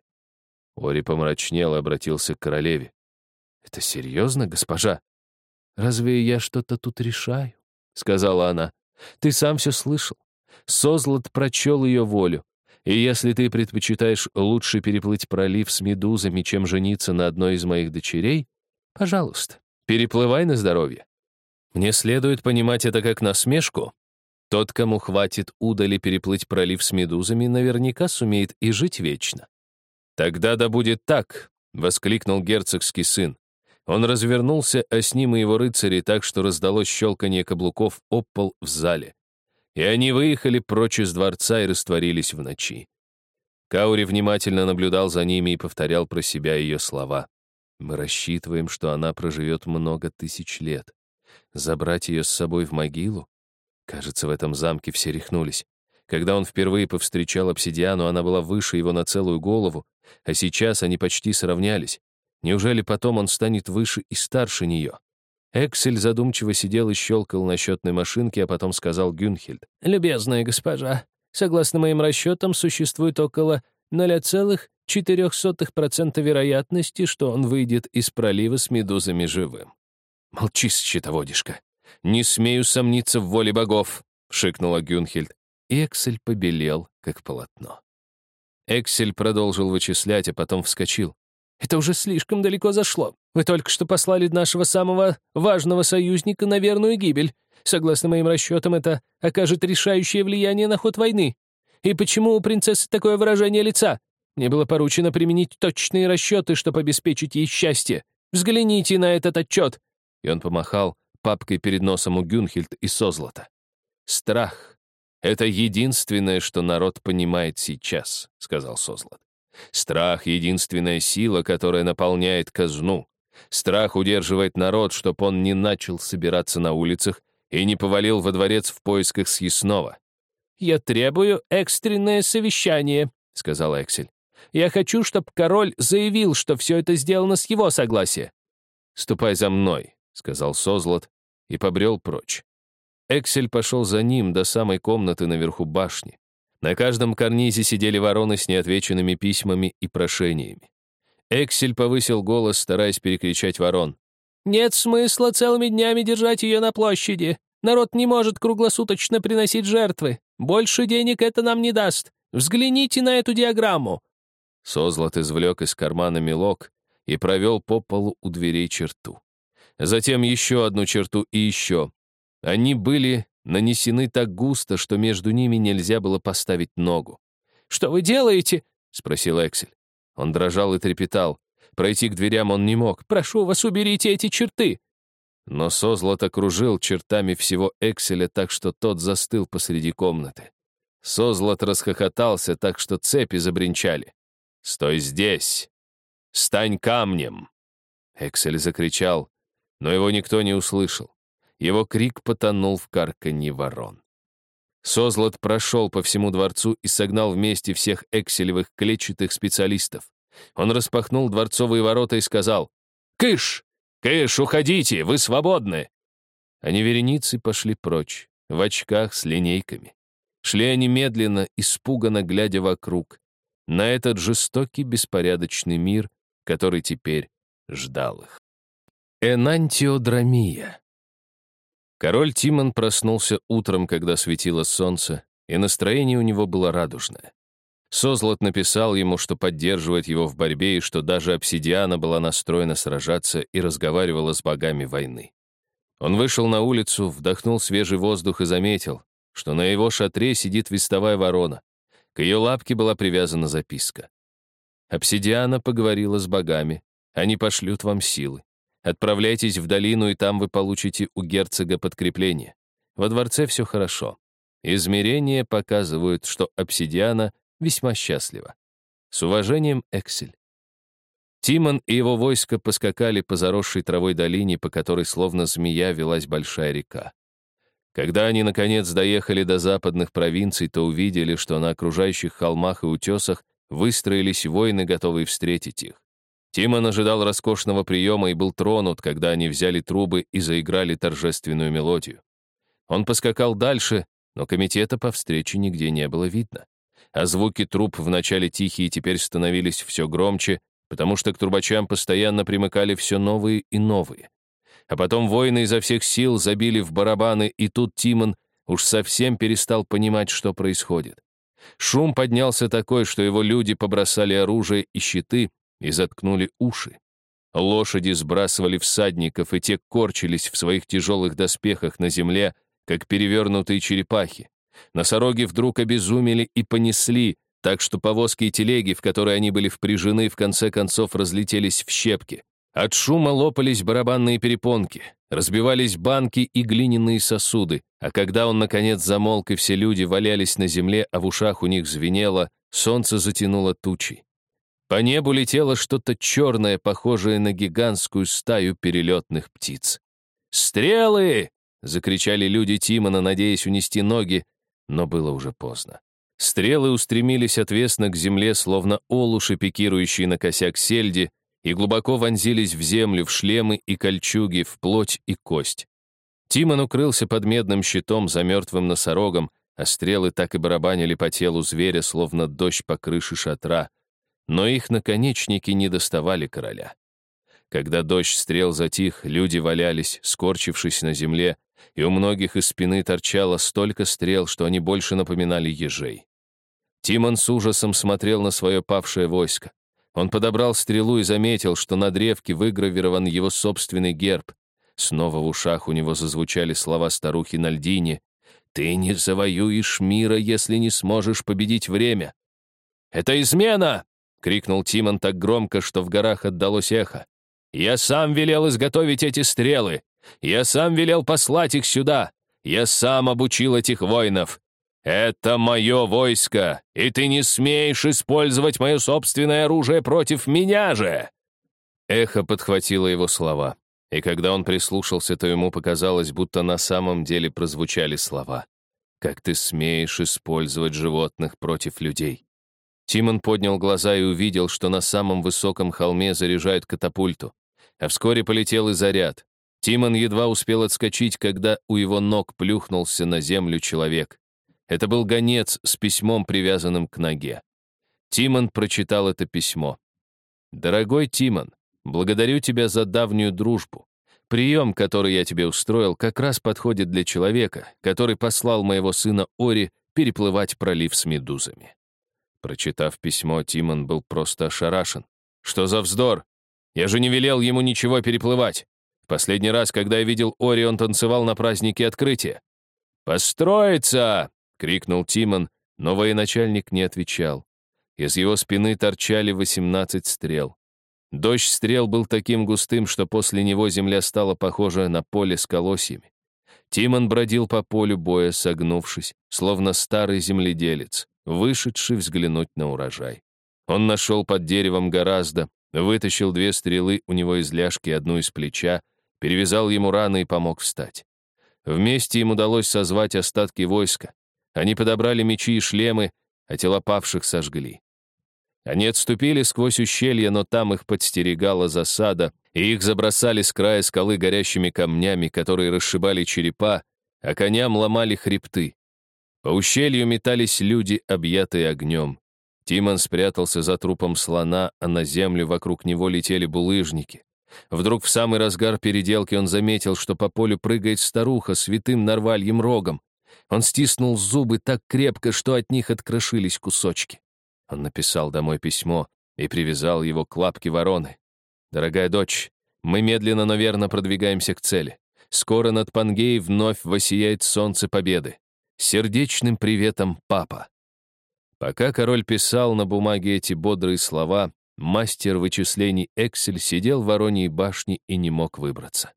Ори помрачнел и обратился к королеве. «Это серьезно, госпожа?» «Разве я что-то тут решаю?» — сказала она. Ты сам все слышал. Созлот прочел ее волю. И если ты предпочитаешь лучше переплыть пролив с медузами, чем жениться на одной из моих дочерей, пожалуйста, переплывай на здоровье. Мне следует понимать это как насмешку. Тот, кому хватит удали переплыть пролив с медузами, наверняка сумеет и жить вечно. «Тогда да будет так», — воскликнул герцогский сын. Он развернулся, а с ним и его рыцари так, что раздалось щелканье каблуков об пол в зале. И они выехали прочь из дворца и растворились в ночи. Каури внимательно наблюдал за ними и повторял про себя ее слова. «Мы рассчитываем, что она проживет много тысяч лет. Забрать ее с собой в могилу? Кажется, в этом замке все рехнулись. Когда он впервые повстречал обсидиану, она была выше его на целую голову, а сейчас они почти сравнялись. Неужели потом он станет выше и старше нее? Эксель задумчиво сидел и щелкал на счетной машинке, а потом сказал Гюнхельд. «Любезная госпожа, согласно моим расчетам, существует около 0,04% вероятности, что он выйдет из пролива с медузами живым». «Молчи, счетоводишка. Не смею сомниться в воле богов», — шикнула Гюнхельд. И Эксель побелел, как полотно. Эксель продолжил вычислять, а потом вскочил. Это уже слишком далеко зашло. Вы только что послали нашего самого важного союзника на верную гибель. Согласно моим расчетам, это окажет решающее влияние на ход войны. И почему у принцессы такое выражение лица? Мне было поручено применить точные расчеты, чтобы обеспечить ей счастье. Взгляните на этот отчет!» И он помахал папкой перед носом у Гюнхельд и Созлота. «Страх — это единственное, что народ понимает сейчас», — сказал Созлот. Страх — единственная сила, которая наполняет казну. Страх удерживает народ, чтоб он не начал собираться на улицах и не повалил во дворец в поисках съестного. «Я требую экстренное совещание», — сказал Эксель. «Я хочу, чтобы король заявил, что все это сделано с его согласия». «Ступай за мной», — сказал Созлот и побрел прочь. Эксель пошел за ним до самой комнаты наверху башни. На каждом карнизе сидели вороны с неотвеченными письмами и прошениями. Эксель повысил голос, стараясь перекричать ворон. «Нет смысла целыми днями держать ее на площади. Народ не может круглосуточно приносить жертвы. Больше денег это нам не даст. Взгляните на эту диаграмму». Созлот извлек из кармана мелок и провел по полу у дверей черту. Затем еще одну черту и еще. Они были нанесены так густо, что между ними нельзя было поставить ногу. «Что вы делаете?» — спросил Эксель. Он дрожал и трепетал. Пройти к дверям он не мог. «Прошу вас, уберите эти черты!» Но Созлот окружил чертами всего Экселя так, что тот застыл посреди комнаты. Созлот расхохотался так, что цепи забринчали. «Стой здесь! Стань камнем!» Эксель закричал, но его никто не услышал. Его крик потонул в карканье ворон. Созлот прошел по всему дворцу и согнал вместе всех экселевых клетчатых специалистов. Он распахнул дворцовые ворота и сказал «Кыш! Кыш, уходите, вы свободны!» Они вереницы пошли прочь, в очках с линейками. Шли они медленно, испуганно глядя вокруг, на этот жестокий беспорядочный мир, который теперь ждал их. Энантиодрамия. Король Тимон проснулся утром, когда светило солнце, и настроение у него было радужное. Созлот написал ему, что поддерживает его в борьбе и что даже обсидиана была настроена сражаться и разговаривала с богами войны. Он вышел на улицу, вдохнул свежий воздух и заметил, что на его шатре сидит вестовая ворона. К ее лапке была привязана записка. Обсидиана поговорила с богами. Они пошлют вам силы. Отправляйтесь в долину, и там вы получите у герцога подкрепление. Во дворце все хорошо. Измерения показывают, что обсидиана весьма счастлива. С уважением, Эксель. Тимон и его войско поскакали по заросшей травой долине, по которой словно змея велась большая река. Когда они, наконец, доехали до западных провинций, то увидели, что на окружающих холмах и утесах выстроились воины, готовые встретить их. Тимон ожидал роскошного приема и был тронут, когда они взяли трубы и заиграли торжественную мелодию. Он поскакал дальше, но комитета по встрече нигде не было видно. А звуки труб вначале тихие теперь становились все громче, потому что к трубачам постоянно примыкали все новые и новые. А потом воины изо всех сил забили в барабаны, и тут Тимон уж совсем перестал понимать, что происходит. Шум поднялся такой, что его люди побросали оружие и щиты и заткнули уши. Лошади сбрасывали всадников, и те корчились в своих тяжелых доспехах на земле, как перевернутые черепахи. Носороги вдруг обезумели и понесли, так что повозки и телеги, в которые они были впряжены, в конце концов разлетелись в щепки. От шума лопались барабанные перепонки, разбивались банки и глиняные сосуды, а когда он, наконец, замолк и все люди валялись на земле, а в ушах у них звенело, солнце затянуло тучи. По небу летело что-то черное, похожее на гигантскую стаю перелетных птиц. «Стрелы!» — закричали люди Тимона, надеясь унести ноги, но было уже поздно. Стрелы устремились отвесно к земле, словно олуши, пикирующие на косяк сельди, и глубоко вонзились в землю, в шлемы и кольчуги, в плоть и кость. Тимон укрылся под медным щитом за мертвым носорогом, а стрелы так и барабанили по телу зверя, словно дождь по крыше шатра, но их наконечники не доставали короля. Когда дождь стрел затих, люди валялись, скорчившись на земле, и у многих из спины торчало столько стрел, что они больше напоминали ежей. Тимон с ужасом смотрел на свое павшее войско. Он подобрал стрелу и заметил, что на древке выгравирован его собственный герб. Снова в ушах у него зазвучали слова старухи на льдине. «Ты не завоюешь мира, если не сможешь победить время». «Это измена!» — крикнул Тимон так громко, что в горах отдалось эхо. «Я сам велел изготовить эти стрелы. Я сам велел послать их сюда. Я сам обучил этих воинов. Это мое войско, и ты не смеешь использовать мое собственное оружие против меня же!» Эхо подхватило его слова, и когда он прислушался, то ему показалось, будто на самом деле прозвучали слова. «Как ты смеешь использовать животных против людей?» Тимон поднял глаза и увидел, что на самом высоком холме заряжают катапульту. А вскоре полетел и заряд. Тимон едва успел отскочить, когда у его ног плюхнулся на землю человек. Это был гонец с письмом, привязанным к ноге. Тимон прочитал это письмо. «Дорогой Тимон, благодарю тебя за давнюю дружбу. Прием, который я тебе устроил, как раз подходит для человека, который послал моего сына Ори переплывать пролив с медузами. Прочитав письмо, Тимон был просто ошарашен. «Что за вздор? Я же не велел ему ничего переплывать. В последний раз, когда я видел Ори, он танцевал на празднике открытия». «Построиться!» — крикнул Тимон, но военачальник не отвечал. Из его спины торчали 18 стрел. Дождь стрел был таким густым, что после него земля стала похожа на поле с колосьями. Тимон бродил по полю боя, согнувшись, словно старый земледелец вышедший взглянуть на урожай. Он нашел под деревом гораздо, вытащил две стрелы у него из ляжки, одну из плеча, перевязал ему раны и помог встать. Вместе им удалось созвать остатки войска. Они подобрали мечи и шлемы, а тела павших сожгли. Они отступили сквозь ущелье, но там их подстерегала засада, и их забросали с края скалы горящими камнями, которые расшибали черепа, а коням ломали хребты. По ущелью метались люди, объятые огнем. Тимон спрятался за трупом слона, а на землю вокруг него летели булыжники. Вдруг в самый разгар переделки он заметил, что по полю прыгает старуха с витым нарвальем рогом. Он стиснул зубы так крепко, что от них открошились кусочки. Он написал домой письмо и привязал его к лапке вороны. «Дорогая дочь, мы медленно, но верно продвигаемся к цели. Скоро над Пангеей вновь воссияет солнце победы. Сердечным приветом, папа. Пока король писал на бумаге эти бодрые слова, мастер вычислений Эксель сидел в Вороньей башне и не мог выбраться.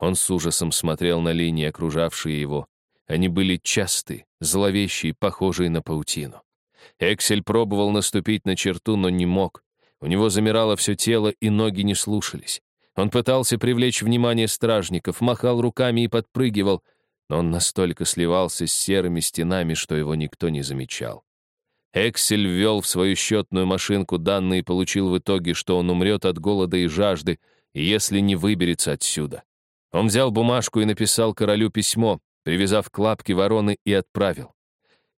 Он с ужасом смотрел на линии, окружавшие его. Они были часты, зловещие, похожие на паутину. Эксель пробовал наступить на черту, но не мог. У него замирало все тело, и ноги не слушались. Он пытался привлечь внимание стражников, махал руками и подпрыгивал, но он настолько сливался с серыми стенами, что его никто не замечал. Эксель ввел в свою счетную машинку данные и получил в итоге, что он умрет от голода и жажды, если не выберется отсюда. Он взял бумажку и написал королю письмо, привязав к лапке вороны и отправил.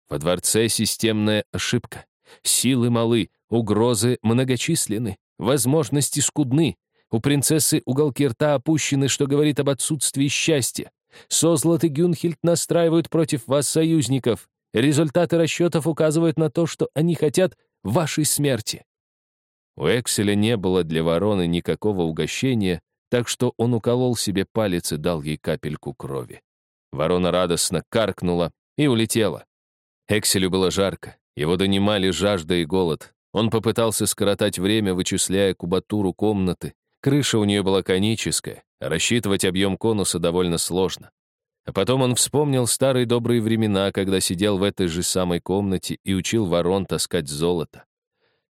Во дворце системная ошибка. Силы малы, угрозы многочисленны, возможности скудны. У принцессы уголки рта опущены, что говорит об отсутствии счастья. Созлот и Гюнхильд настраивают против вас союзников. Результаты расчетов указывают на то, что они хотят вашей смерти». У Экселя не было для вороны никакого угощения, так что он уколол себе палец и дал ей капельку крови. Ворона радостно каркнула и улетела. Экселю было жарко, его донимали жажда и голод. Он попытался скоротать время, вычисляя кубатуру комнаты. Крыша у нее была коническая, а рассчитывать объем конуса довольно сложно. А потом он вспомнил старые добрые времена, когда сидел в этой же самой комнате и учил ворон таскать золото.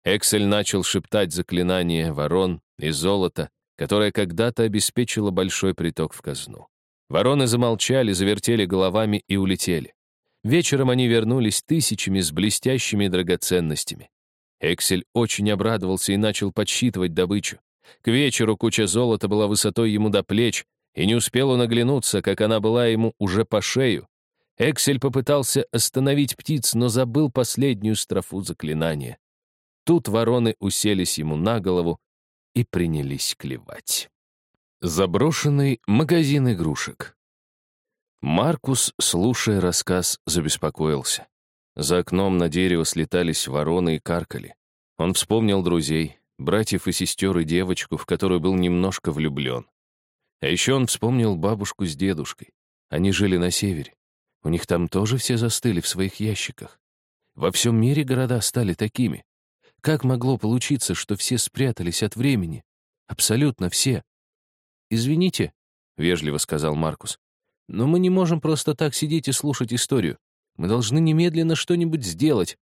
Эксель начал шептать заклинание ворон и золота, которое когда-то обеспечило большой приток в казну. Вороны замолчали, завертели головами и улетели. Вечером они вернулись тысячами с блестящими драгоценностями. Эксель очень обрадовался и начал подсчитывать добычу. К вечеру куча золота была высотой ему до плеч, и не успел он оглянуться, как она была ему уже по шею. Эксель попытался остановить птиц, но забыл последнюю строфу заклинания. Тут вороны уселись ему на голову и принялись клевать. Заброшенный магазин игрушек. Маркус, слушая рассказ, забеспокоился. За окном на дерево слетались вороны и каркали. Он вспомнил друзей, братьев и сестер и девочку, в которую был немножко влюблен. А еще он вспомнил бабушку с дедушкой. Они жили на севере. У них там тоже все застыли в своих ящиках. Во всем мире города стали такими. Как могло получиться, что все спрятались от времени? Абсолютно все. «Извините», — вежливо сказал Маркус, «но мы не можем просто так сидеть и слушать историю. Мы должны немедленно что-нибудь сделать».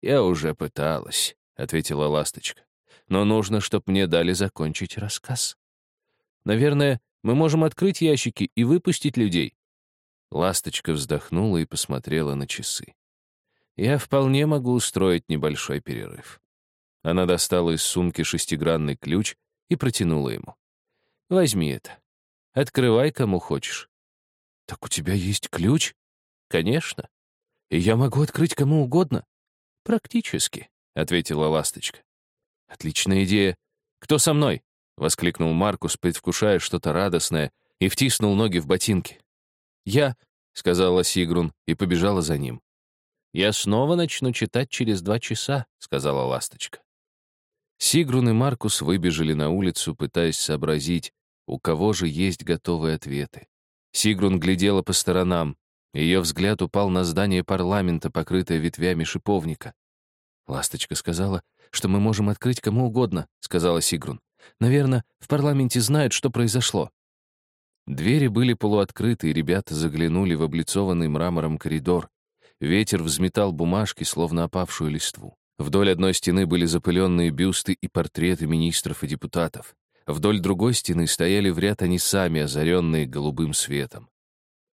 «Я уже пыталась», — ответила ласточка. «Но нужно, чтобы мне дали закончить рассказ». «Наверное, мы можем открыть ящики и выпустить людей». Ласточка вздохнула и посмотрела на часы. «Я вполне могу устроить небольшой перерыв». Она достала из сумки шестигранный ключ и протянула ему. «Возьми это. Открывай, кому хочешь». «Так у тебя есть ключ?» «Конечно. И я могу открыть кому угодно?» «Практически», — ответила ласточка. «Отличная идея. Кто со мной?» — воскликнул Маркус, предвкушая что-то радостное, и втиснул ноги в ботинки. «Я», — сказала Сигрун, и побежала за ним. «Я снова начну читать через два часа», — сказала ласточка. Сигрун и Маркус выбежали на улицу, пытаясь сообразить, у кого же есть готовые ответы. Сигрун глядела по сторонам. Ее взгляд упал на здание парламента, покрытое ветвями шиповника. «Ласточка сказала, что мы можем открыть кому угодно», — сказала Сигрун. «Наверное, в парламенте знают, что произошло». Двери были полуоткрыты, и ребята заглянули в облицованный мрамором коридор. Ветер взметал бумажки, словно опавшую листву. Вдоль одной стены были запыленные бюсты и портреты министров и депутатов. Вдоль другой стены стояли в ряд они сами, озаренные голубым светом.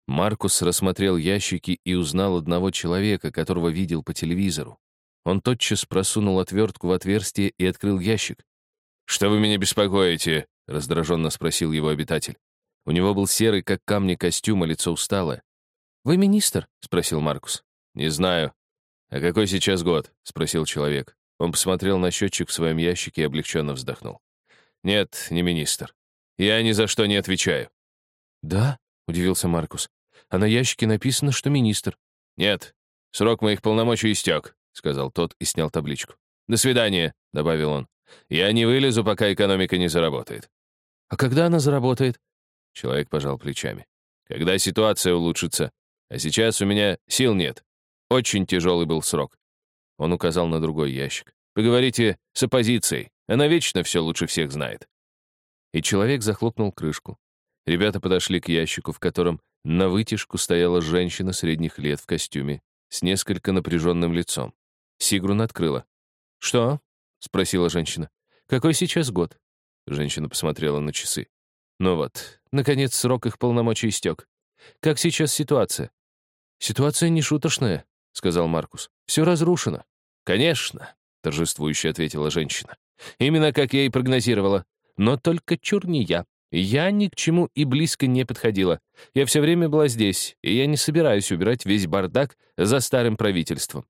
Маркус рассмотрел ящики и узнал одного человека, которого видел по телевизору. Он тотчас просунул отвертку в отверстие и открыл ящик. «Что вы меня беспокоите?» — раздраженно спросил его обитатель. У него был серый, как камни, костюм, а лицо усталое. «Вы министр?» — спросил Маркус. «Не знаю. «А какой сейчас год?» — спросил человек. Он посмотрел на счетчик в своем ящике и облегченно вздохнул. «Нет, не министр. Я ни за что не отвечаю». «Да?» — удивился Маркус. «А на ящике написано, что министр». «Нет, срок моих полномочий истек», — сказал тот и снял табличку. «До свидания», — добавил он. «Я не вылезу, пока экономика не заработает». «А когда она заработает?» Человек пожал плечами. «Когда ситуация улучшится. А сейчас у меня сил нет. Очень тяжелый был срок. Он указал на другой ящик. Поговорите с оппозицией. Она вечно все лучше всех знает. И человек захлопнул крышку. Ребята подошли к ящику, в котором на вытяжку стояла женщина средних лет в костюме с несколько напряженным лицом. Сигрун открыла. «Что?» — спросила женщина. «Какой сейчас год?» Женщина посмотрела на часы. «Ну вот, наконец срок их полномочий истек. Как сейчас ситуация?» «Ситуация не шуточная», — сказал Маркус. «Все разрушено». «Конечно», — торжествующе ответила женщина. «Именно как я и прогнозировала. Но только чур не я. Я ни к чему и близко не подходила. Я все время была здесь, и я не собираюсь убирать весь бардак за старым правительством».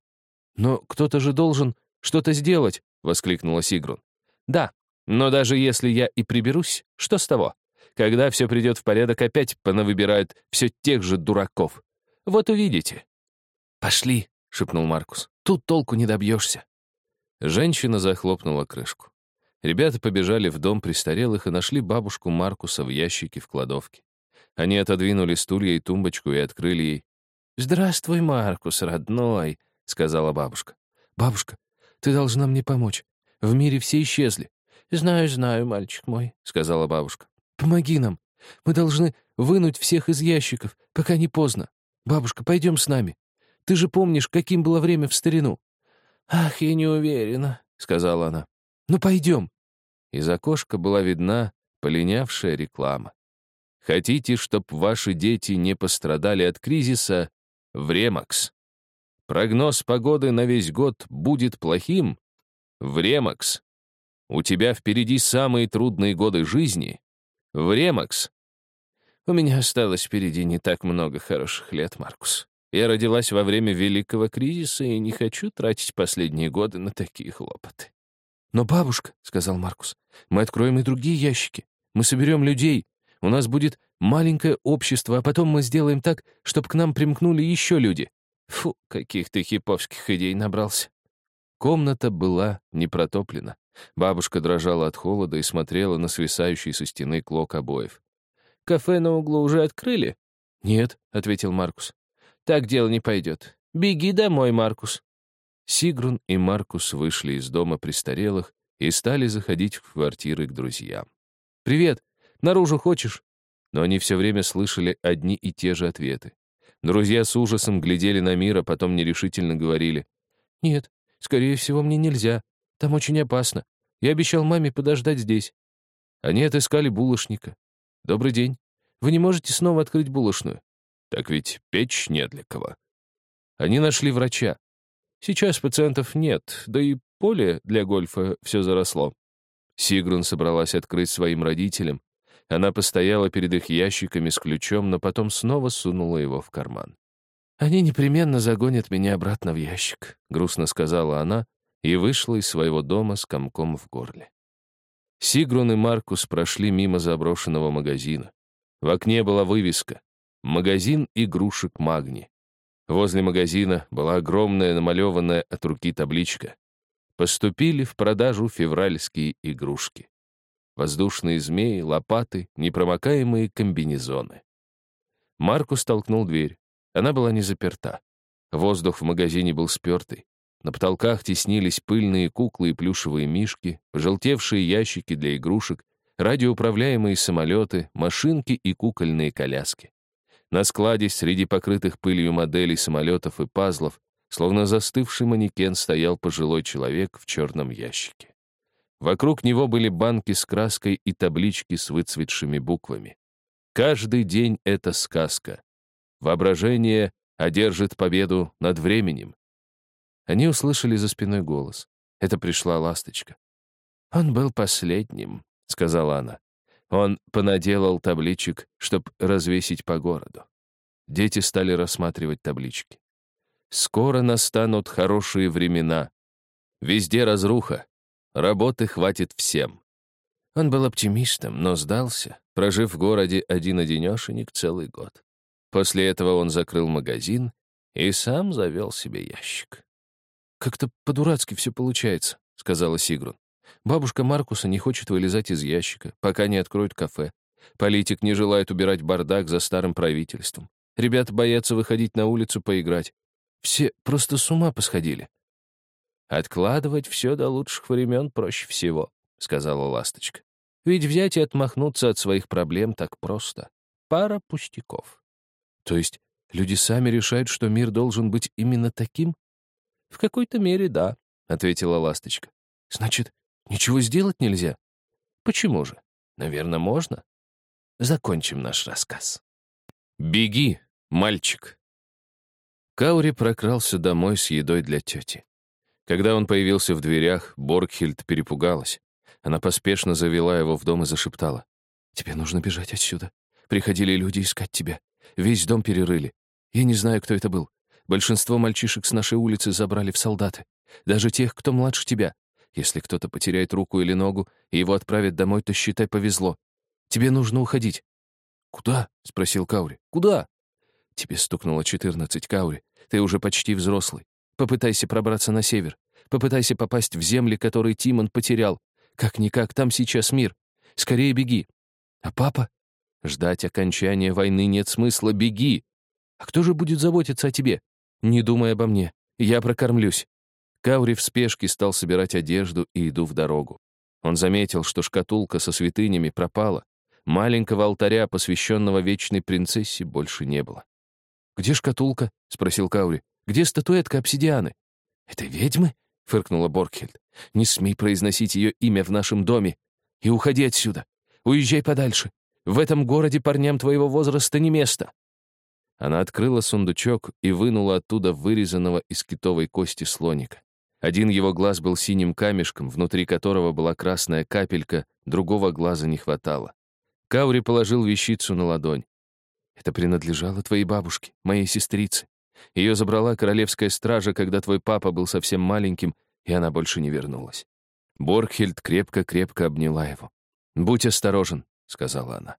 «Но кто-то же должен что-то сделать», — воскликнула Сигрун. «Да, но даже если я и приберусь, что с того? Когда все придет в порядок, опять понавыбирают все тех же дураков. Вот увидите». «Пошли», — шепнул Маркус. «Тут толку не добьешься». Женщина захлопнула крышку. Ребята побежали в дом престарелых и нашли бабушку Маркуса в ящике в кладовке. Они отодвинули стулья и тумбочку и открыли ей. «Здравствуй, Маркус, родной», — сказала бабушка. «Бабушка, ты должна мне помочь. В мире все исчезли». «Знаю, знаю, мальчик мой», — сказала бабушка. «Помоги нам. Мы должны вынуть всех из ящиков, пока не поздно. Бабушка, пойдем с нами. Ты же помнишь, каким было время в старину?» «Ах, я не уверена», — сказала она. «Ну, пойдем». Из окошка была видна полинявшая реклама. Хотите, чтоб ваши дети не пострадали от кризиса? Времакс. Прогноз погоды на весь год будет плохим? Времакс. У тебя впереди самые трудные годы жизни? Времакс. У меня осталось впереди не так много хороших лет, Маркус. Я родилась во время великого кризиса и не хочу тратить последние годы на такие хлопоты. «Но, бабушка», — сказал Маркус, — «мы откроем и другие ящики. Мы соберем людей. У нас будет маленькое общество, а потом мы сделаем так, чтобы к нам примкнули еще люди». Фу, каких ты хиповских идей набрался. Комната была не протоплена. Бабушка дрожала от холода и смотрела на свисающий со стены клок обоев. «Кафе на углу уже открыли?» «Нет», — ответил Маркус. «Так дело не пойдет. Беги домой, Маркус». Сигрун и Маркус вышли из дома престарелых и стали заходить в квартиры к друзьям. «Привет! Наружу хочешь?» Но они все время слышали одни и те же ответы. Друзья с ужасом глядели на мир, а потом нерешительно говорили. «Нет, скорее всего, мне нельзя. Там очень опасно. Я обещал маме подождать здесь». Они отыскали булочника. «Добрый день. Вы не можете снова открыть булочную?» «Так ведь печь не для кого». Они нашли врача. Сейчас пациентов нет, да и поле для гольфа все заросло. Сигрун собралась открыть своим родителям. Она постояла перед их ящиками с ключом, но потом снова сунула его в карман. «Они непременно загонят меня обратно в ящик», — грустно сказала она и вышла из своего дома с комком в горле. Сигрун и Маркус прошли мимо заброшенного магазина. В окне была вывеска «Магазин игрушек Магни». Возле магазина была огромная намалеванная от руки табличка. Поступили в продажу февральские игрушки. Воздушные змеи, лопаты, непромокаемые комбинезоны. Маркус толкнул дверь. Она была не заперта. Воздух в магазине был спертый. На потолках теснились пыльные куклы и плюшевые мишки, желтевшие ящики для игрушек, радиоуправляемые самолеты, машинки и кукольные коляски. На складе среди покрытых пылью моделей самолетов и пазлов, словно застывший манекен, стоял пожилой человек в черном ящике. Вокруг него были банки с краской и таблички с выцветшими буквами. Каждый день — это сказка. Воображение одержит победу над временем. Они услышали за спиной голос. Это пришла ласточка. «Он был последним», — сказала она. Он понаделал табличек, чтобы развесить по городу. Дети стали рассматривать таблички. Скоро настанут хорошие времена. Везде разруха. Работы хватит всем. Он был оптимистом, но сдался, прожив в городе один-одинешенек целый год. После этого он закрыл магазин и сам завел себе ящик. «Как-то по-дурацки все получается», — сказала Сигрун. Бабушка Маркуса не хочет вылезать из ящика, пока не откроют кафе. Политик не желает убирать бардак за старым правительством. Ребята боятся выходить на улицу поиграть. Все просто с ума посходили. «Откладывать все до лучших времен проще всего», — сказала Ласточка. «Ведь взять и отмахнуться от своих проблем так просто. Пара пустяков». «То есть люди сами решают, что мир должен быть именно таким?» «В какой-то мере да», — ответила Ласточка. «Значит, Ничего сделать нельзя? Почему же? Наверное, можно. Закончим наш рассказ. «Беги, мальчик!» Каури прокрался домой с едой для тети. Когда он появился в дверях, Боргхильд перепугалась. Она поспешно завела его в дом и зашептала. «Тебе нужно бежать отсюда. Приходили люди искать тебя. Весь дом перерыли. Я не знаю, кто это был. Большинство мальчишек с нашей улицы забрали в солдаты. Даже тех, кто младше тебя. Если кто-то потеряет руку или ногу и его отправят домой, то, считай, повезло. Тебе нужно уходить». «Куда?» — спросил Каури. «Куда?» «Тебе стукнуло четырнадцать, Каури. Ты уже почти взрослый. Попытайся пробраться на север. Попытайся попасть в земли, которые Тимон потерял. Как-никак, там сейчас мир. Скорее беги. А папа? Ждать окончания войны нет смысла. Беги. А кто же будет заботиться о тебе? Не думай обо мне. Я прокормлюсь. Каури в спешке стал собирать одежду и иду в дорогу. Он заметил, что шкатулка со святынями пропала. Маленького алтаря, посвященного вечной принцессе, больше не было. «Где шкатулка?» — спросил Каури. «Где статуэтка обсидианы?» «Это ведьмы?» — фыркнула Боргхельд. «Не смей произносить ее имя в нашем доме. И уходи отсюда. Уезжай подальше. В этом городе парням твоего возраста не место». Она открыла сундучок и вынула оттуда вырезанного из китовой кости слоника. Один его глаз был синим камешком, внутри которого была красная капелька, другого глаза не хватало. Каури положил вещицу на ладонь. «Это принадлежало твоей бабушке, моей сестрице. Ее забрала королевская стража, когда твой папа был совсем маленьким, и она больше не вернулась. Боргхельд крепко-крепко обняла его. «Будь осторожен», — сказала она.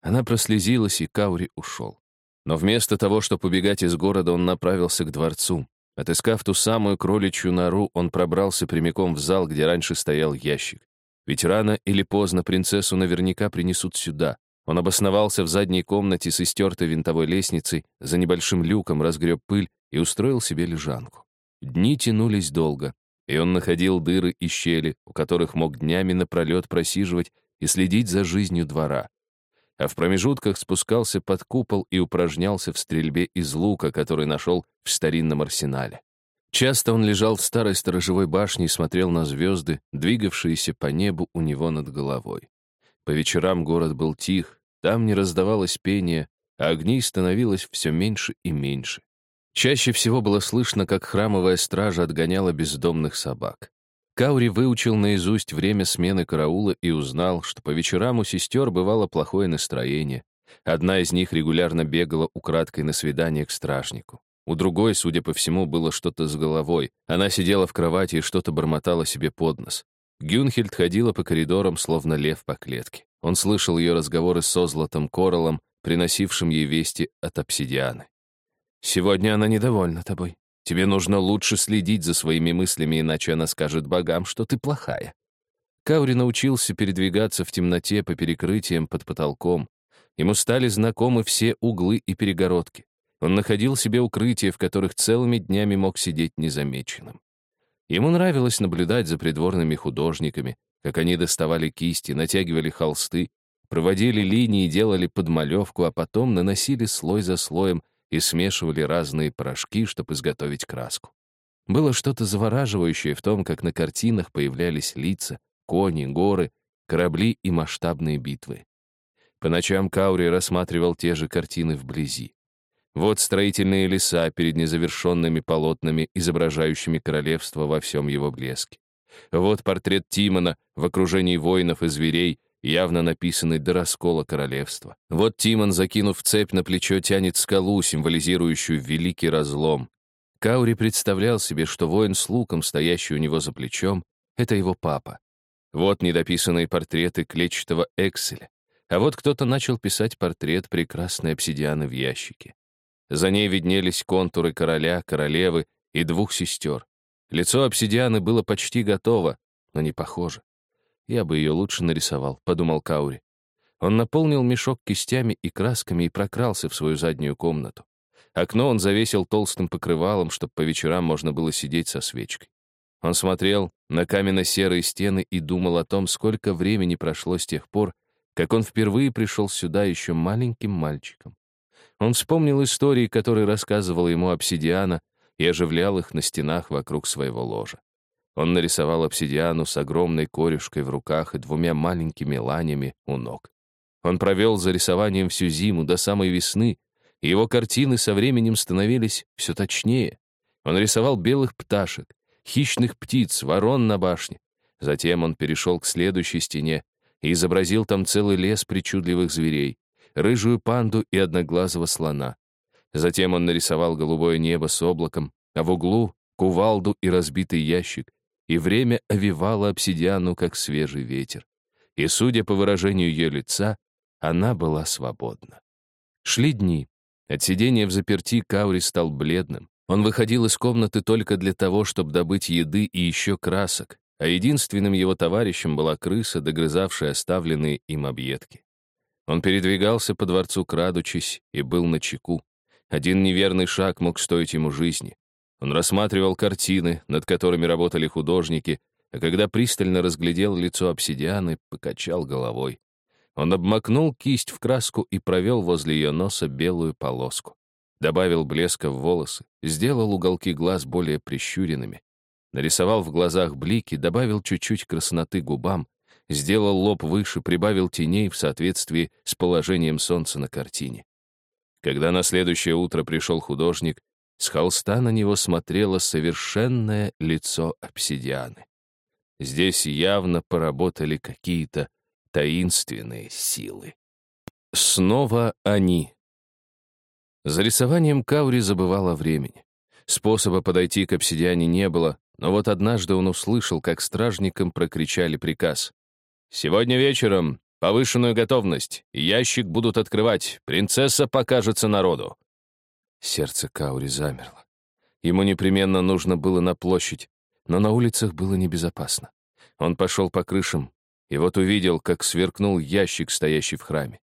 Она прослезилась, и Каури ушел. Но вместо того, чтобы убегать из города, он направился к дворцу. Отыскав ту самую кроличью нору, он пробрался прямиком в зал, где раньше стоял ящик. Ведь рано или поздно принцессу наверняка принесут сюда. Он обосновался в задней комнате с истертой винтовой лестницей, за небольшим люком разгреб пыль и устроил себе лежанку. Дни тянулись долго, и он находил дыры и щели, у которых мог днями напролет просиживать и следить за жизнью двора. А в промежутках спускался под купол и упражнялся в стрельбе из лука, который нашел в старинном арсенале. Часто он лежал в старой сторожевой башне и смотрел на звезды, двигавшиеся по небу у него над головой. По вечерам город был тих, там не раздавалось пение, а огней становилось все меньше и меньше. Чаще всего было слышно, как храмовая стража отгоняла бездомных собак. Каури выучил наизусть время смены караула и узнал, что по вечерам у сестер бывало плохое настроение. Одна из них регулярно бегала украдкой на свидание к стражнику. У другой, судя по всему, было что-то с головой. Она сидела в кровати и что-то бормотала себе под нос. Гюнхельд ходила по коридорам, словно лев по клетке. Он слышал ее разговоры со Златом Коралом, приносившим ей вести от обсидианы. «Сегодня она недовольна тобой. Тебе нужно лучше следить за своими мыслями, иначе она скажет богам, что ты плохая». Каури научился передвигаться в темноте по перекрытиям под потолком. Ему стали знакомы все углы и перегородки. Он находил себе укрытия, в которых целыми днями мог сидеть незамеченным. Ему нравилось наблюдать за придворными художниками, как они доставали кисти, натягивали холсты, проводили линии, делали подмалевку, а потом наносили слой за слоем и смешивали разные порошки, чтобы изготовить краску. Было что-то завораживающее в том, как на картинах появлялись лица, кони, горы, корабли и масштабные битвы. По ночам Каури рассматривал те же картины вблизи. Вот строительные леса перед незавершенными полотнами, изображающими королевство во всем его блеске. Вот портрет Тимона в окружении воинов и зверей, явно написанный до раскола королевства. Вот Тимон, закинув цепь на плечо, тянет скалу, символизирующую великий разлом. Каури представлял себе, что воин с луком, стоящий у него за плечом, — это его папа. Вот недописанные портреты клетчатого Экселя. А вот кто-то начал писать портрет прекрасной обсидианы в ящике. За ней виднелись контуры короля, королевы и двух сестер. Лицо обсидианы было почти готово, но не похоже. Я бы ее лучше нарисовал, подумал Каури. Он наполнил мешок кистями и красками и прокрался в свою заднюю комнату. Окно он завесил толстым покрывалом, чтобы по вечерам можно было сидеть со свечкой. Он смотрел на каменно-серые стены и думал о том, сколько времени прошло с тех пор, как он впервые пришел сюда еще маленьким мальчиком. Он вспомнил истории, которые рассказывал ему обсидиана, и оживлял их на стенах вокруг своего ложа. Он нарисовал обсидиану с огромной корюшкой в руках и двумя маленькими ланями у ног. Он провел за рисованием всю зиму до самой весны, и его картины со временем становились все точнее. Он рисовал белых пташек, хищных птиц, ворон на башне. Затем он перешел к следующей стене и изобразил там целый лес причудливых зверей рыжую панду и одноглазого слона. Затем он нарисовал голубое небо с облаком, а в углу — кувалду и разбитый ящик, и время овивало обсидиану, как свежий ветер. и, судя по выражению ее лица, она была свободна. Шли дни. От сидения в заперти Каури стал бледным. Он выходил из комнаты только для того, чтобы добыть еды и еще красок, а единственным его товарищем была крыса, догрызавшая оставленные им объедки. Он передвигался по дворцу, крадучись, и был на чеку. Один неверный шаг мог стоить ему жизни. Он рассматривал картины, над которыми работали художники, а когда пристально разглядел лицо обсидианы, покачал головой. Он обмакнул кисть в краску и провел возле ее носа белую полоску. Добавил блеска в волосы, сделал уголки глаз более прищуренными. Нарисовал в глазах блики, добавил чуть-чуть красноты губам, сделал лоб выше, прибавил теней в соответствии с положением солнца на картине. Когда на следующее утро пришел художник, с холста на него смотрело совершенное лицо обсидианы. Здесь явно поработали какие-то таинственные силы. Снова они. За рисованием Каури забывала времени. Способа подойти к обсидиане не было, но вот однажды он услышал, как стражникам прокричали приказ. «Сегодня вечером повышенную готовность. Ящик будут открывать. Принцесса покажется народу». Сердце Каури замерло. Ему непременно нужно было на площадь, но на улицах было небезопасно. Он пошел по крышам, и вот увидел, как сверкнул ящик, стоящий в храме.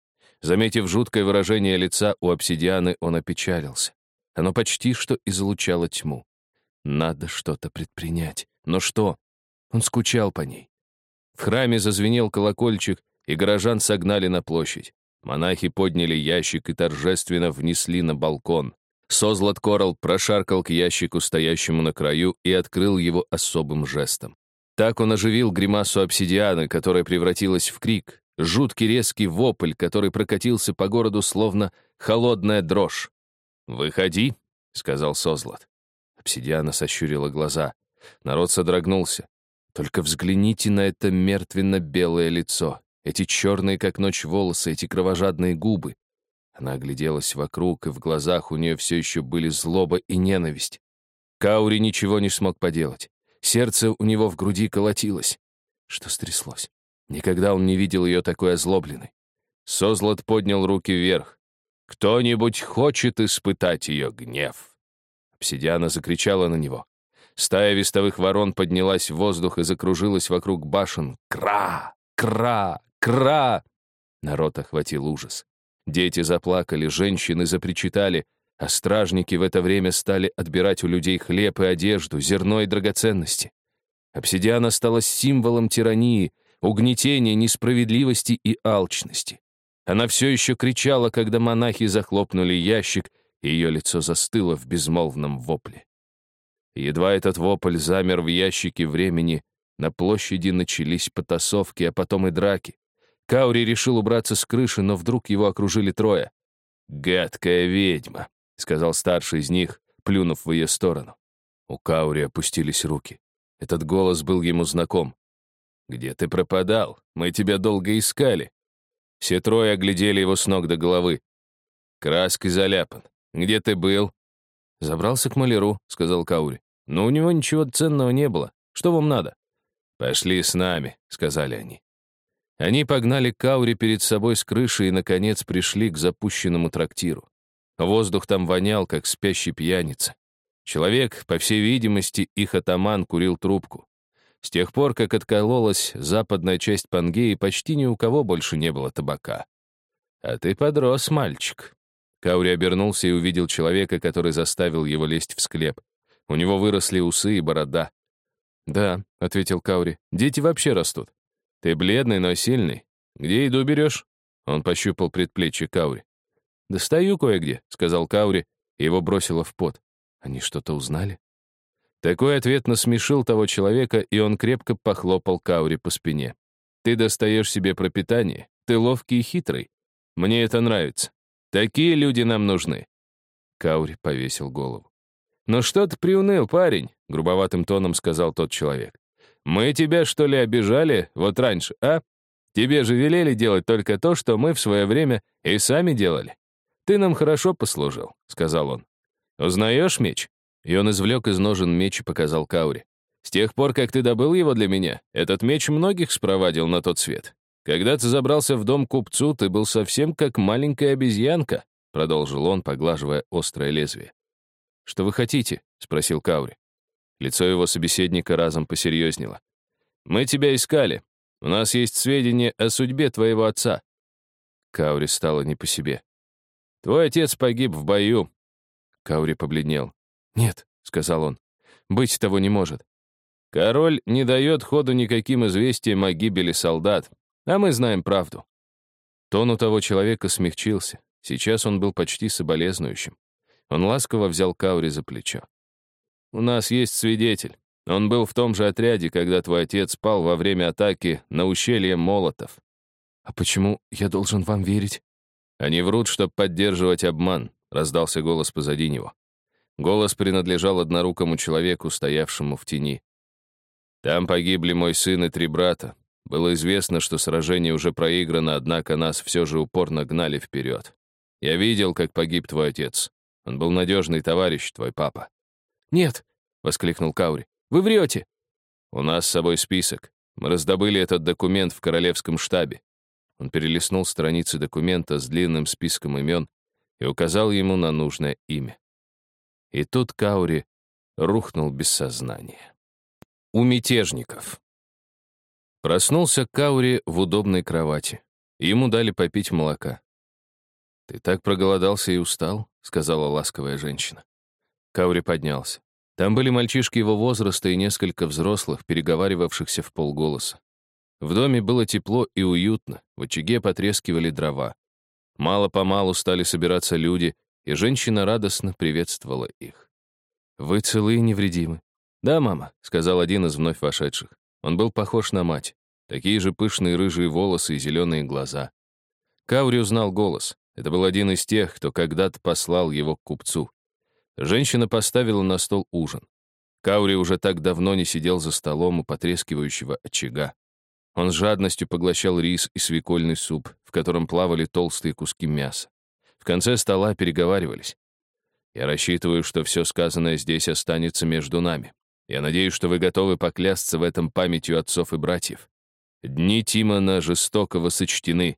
Заметив жуткое выражение лица у обсидианы, он опечалился. Оно почти что излучало тьму. Надо что-то предпринять. Но что? Он скучал по ней. В храме зазвенел колокольчик, и горожан согнали на площадь. Монахи подняли ящик и торжественно внесли на балкон. Созлат Корал прошаркал к ящику, стоящему на краю, и открыл его особым жестом. Так он оживил гримасу обсидианы, которая превратилась в крик, жуткий резкий вопль, который прокатился по городу словно холодная дрожь. «Выходи», — сказал Созлот. Обсидиана сощурила глаза. Народ содрогнулся. Только взгляните на это мертвенно-белое лицо, эти черные, как ночь, волосы, эти кровожадные губы. Она огляделась вокруг, и в глазах у нее все еще были злоба и ненависть. Каури ничего не смог поделать. Сердце у него в груди колотилось. Что стряслось? Никогда он не видел ее такой озлобленной. Созлот поднял руки вверх. «Кто-нибудь хочет испытать ее гнев?» Обсидиана закричала на него. Стая вестовых ворон поднялась в воздух и закружилась вокруг башен. «Кра! Кра! Кра!» Народ охватил ужас. Дети заплакали, женщины запричитали, а стражники в это время стали отбирать у людей хлеб и одежду, зерно и драгоценности. Обсидиана стала символом тирании, угнетения, несправедливости и алчности. Она все еще кричала, когда монахи захлопнули ящик, и ее лицо застыло в безмолвном вопле. Едва этот вопль замер в ящике времени, на площади начались потасовки, а потом и драки. Каури решил убраться с крыши, но вдруг его окружили трое. «Гадкая ведьма», — сказал старший из них, плюнув в ее сторону. У Каури опустились руки. Этот голос был ему знаком. «Где ты пропадал? Мы тебя долго искали». Все трое оглядели его с ног до головы. «Краской заляпан. Где ты был?» «Забрался к маляру», — сказал Каури. «Но у него ничего ценного не было. Что вам надо?» «Пошли с нами», — сказали они. Они погнали Каури перед собой с крыши и, наконец, пришли к запущенному трактиру. Воздух там вонял, как спящий пьяница. Человек, по всей видимости, их атаман курил трубку. С тех пор, как откололась западная часть Пангеи, почти ни у кого больше не было табака. «А ты подрос, мальчик». Каури обернулся и увидел человека, который заставил его лезть в склеп. У него выросли усы и борода. «Да», — ответил Каури, — «дети вообще растут. Ты бледный, но сильный. Где еду берешь?» Он пощупал предплечье Каури. «Достаю кое-где», — сказал Каури, и его бросило в пот. Они что-то узнали? Такой ответ насмешил того человека, и он крепко похлопал Каури по спине. «Ты достаешь себе пропитание. Ты ловкий и хитрый. Мне это нравится. Такие люди нам нужны». Каури повесил голову. «Ну что ты приуныл, парень?» — грубоватым тоном сказал тот человек. «Мы тебя, что ли, обижали вот раньше, а? Тебе же велели делать только то, что мы в свое время и сами делали. «Ты нам хорошо послужил», — сказал он. «Узнаешь меч?» И он извлек из ножен меч и показал Каури. «С тех пор, как ты добыл его для меня, этот меч многих спровадил на тот свет. Когда ты забрался в дом купцу, ты был совсем как маленькая обезьянка, продолжил он, поглаживая острое лезвие. «Что вы хотите?» — спросил Каури. Лицо его собеседника разом посерьезнело. «Мы тебя искали. У нас есть сведения о судьбе твоего отца». Каури стало не по себе. «Твой отец погиб в бою». Каури побледнел. «Нет», — сказал он, — «быть того не может. Король не дает ходу никаким известиям о гибели солдат, а мы знаем правду». Тон у того человека смягчился. Сейчас он был почти соболезнующим. Он ласково взял Каури за плечо. «У нас есть свидетель. Он был в том же отряде, когда твой отец пал во время атаки на ущелье Молотов». «А почему я должен вам верить?» «Они врут, чтобы поддерживать обман», — раздался голос позади него. Голос принадлежал однорукому человеку, стоявшему в тени. «Там погибли мой сын и три брата. Было известно, что сражение уже проиграно, однако нас все же упорно гнали вперед. Я видел, как погиб твой отец. Он был надежный товарищ, твой папа». «Нет», — воскликнул Каури, — «вы врете». «У нас с собой список. Мы раздобыли этот документ в королевском штабе». Он перелистнул страницы документа с длинным списком имен и указал ему на нужное имя. И тут Каури рухнул без сознания. У мятежников. Проснулся Каури в удобной кровати. Ему дали попить молока. «Ты так проголодался и устал?» — сказала ласковая женщина. Каури поднялся. Там были мальчишки его возраста и несколько взрослых, переговаривавшихся в полголоса. В доме было тепло и уютно, в очаге потрескивали дрова. Мало-помалу стали собираться люди, и женщина радостно приветствовала их. «Вы целы и невредимы». «Да, мама», — сказал один из вновь вошедших. Он был похож на мать. Такие же пышные рыжие волосы и зеленые глаза. Каури узнал голос. Это был один из тех, кто когда-то послал его к купцу. Женщина поставила на стол ужин. Каури уже так давно не сидел за столом у потрескивающего очага. Он с жадностью поглощал рис и свекольный суп, в котором плавали толстые куски мяса. В конце стола переговаривались. «Я рассчитываю, что все сказанное здесь останется между нами. Я надеюсь, что вы готовы поклясться в этом памятью отцов и братьев. Дни Тимона жестокого сочтены,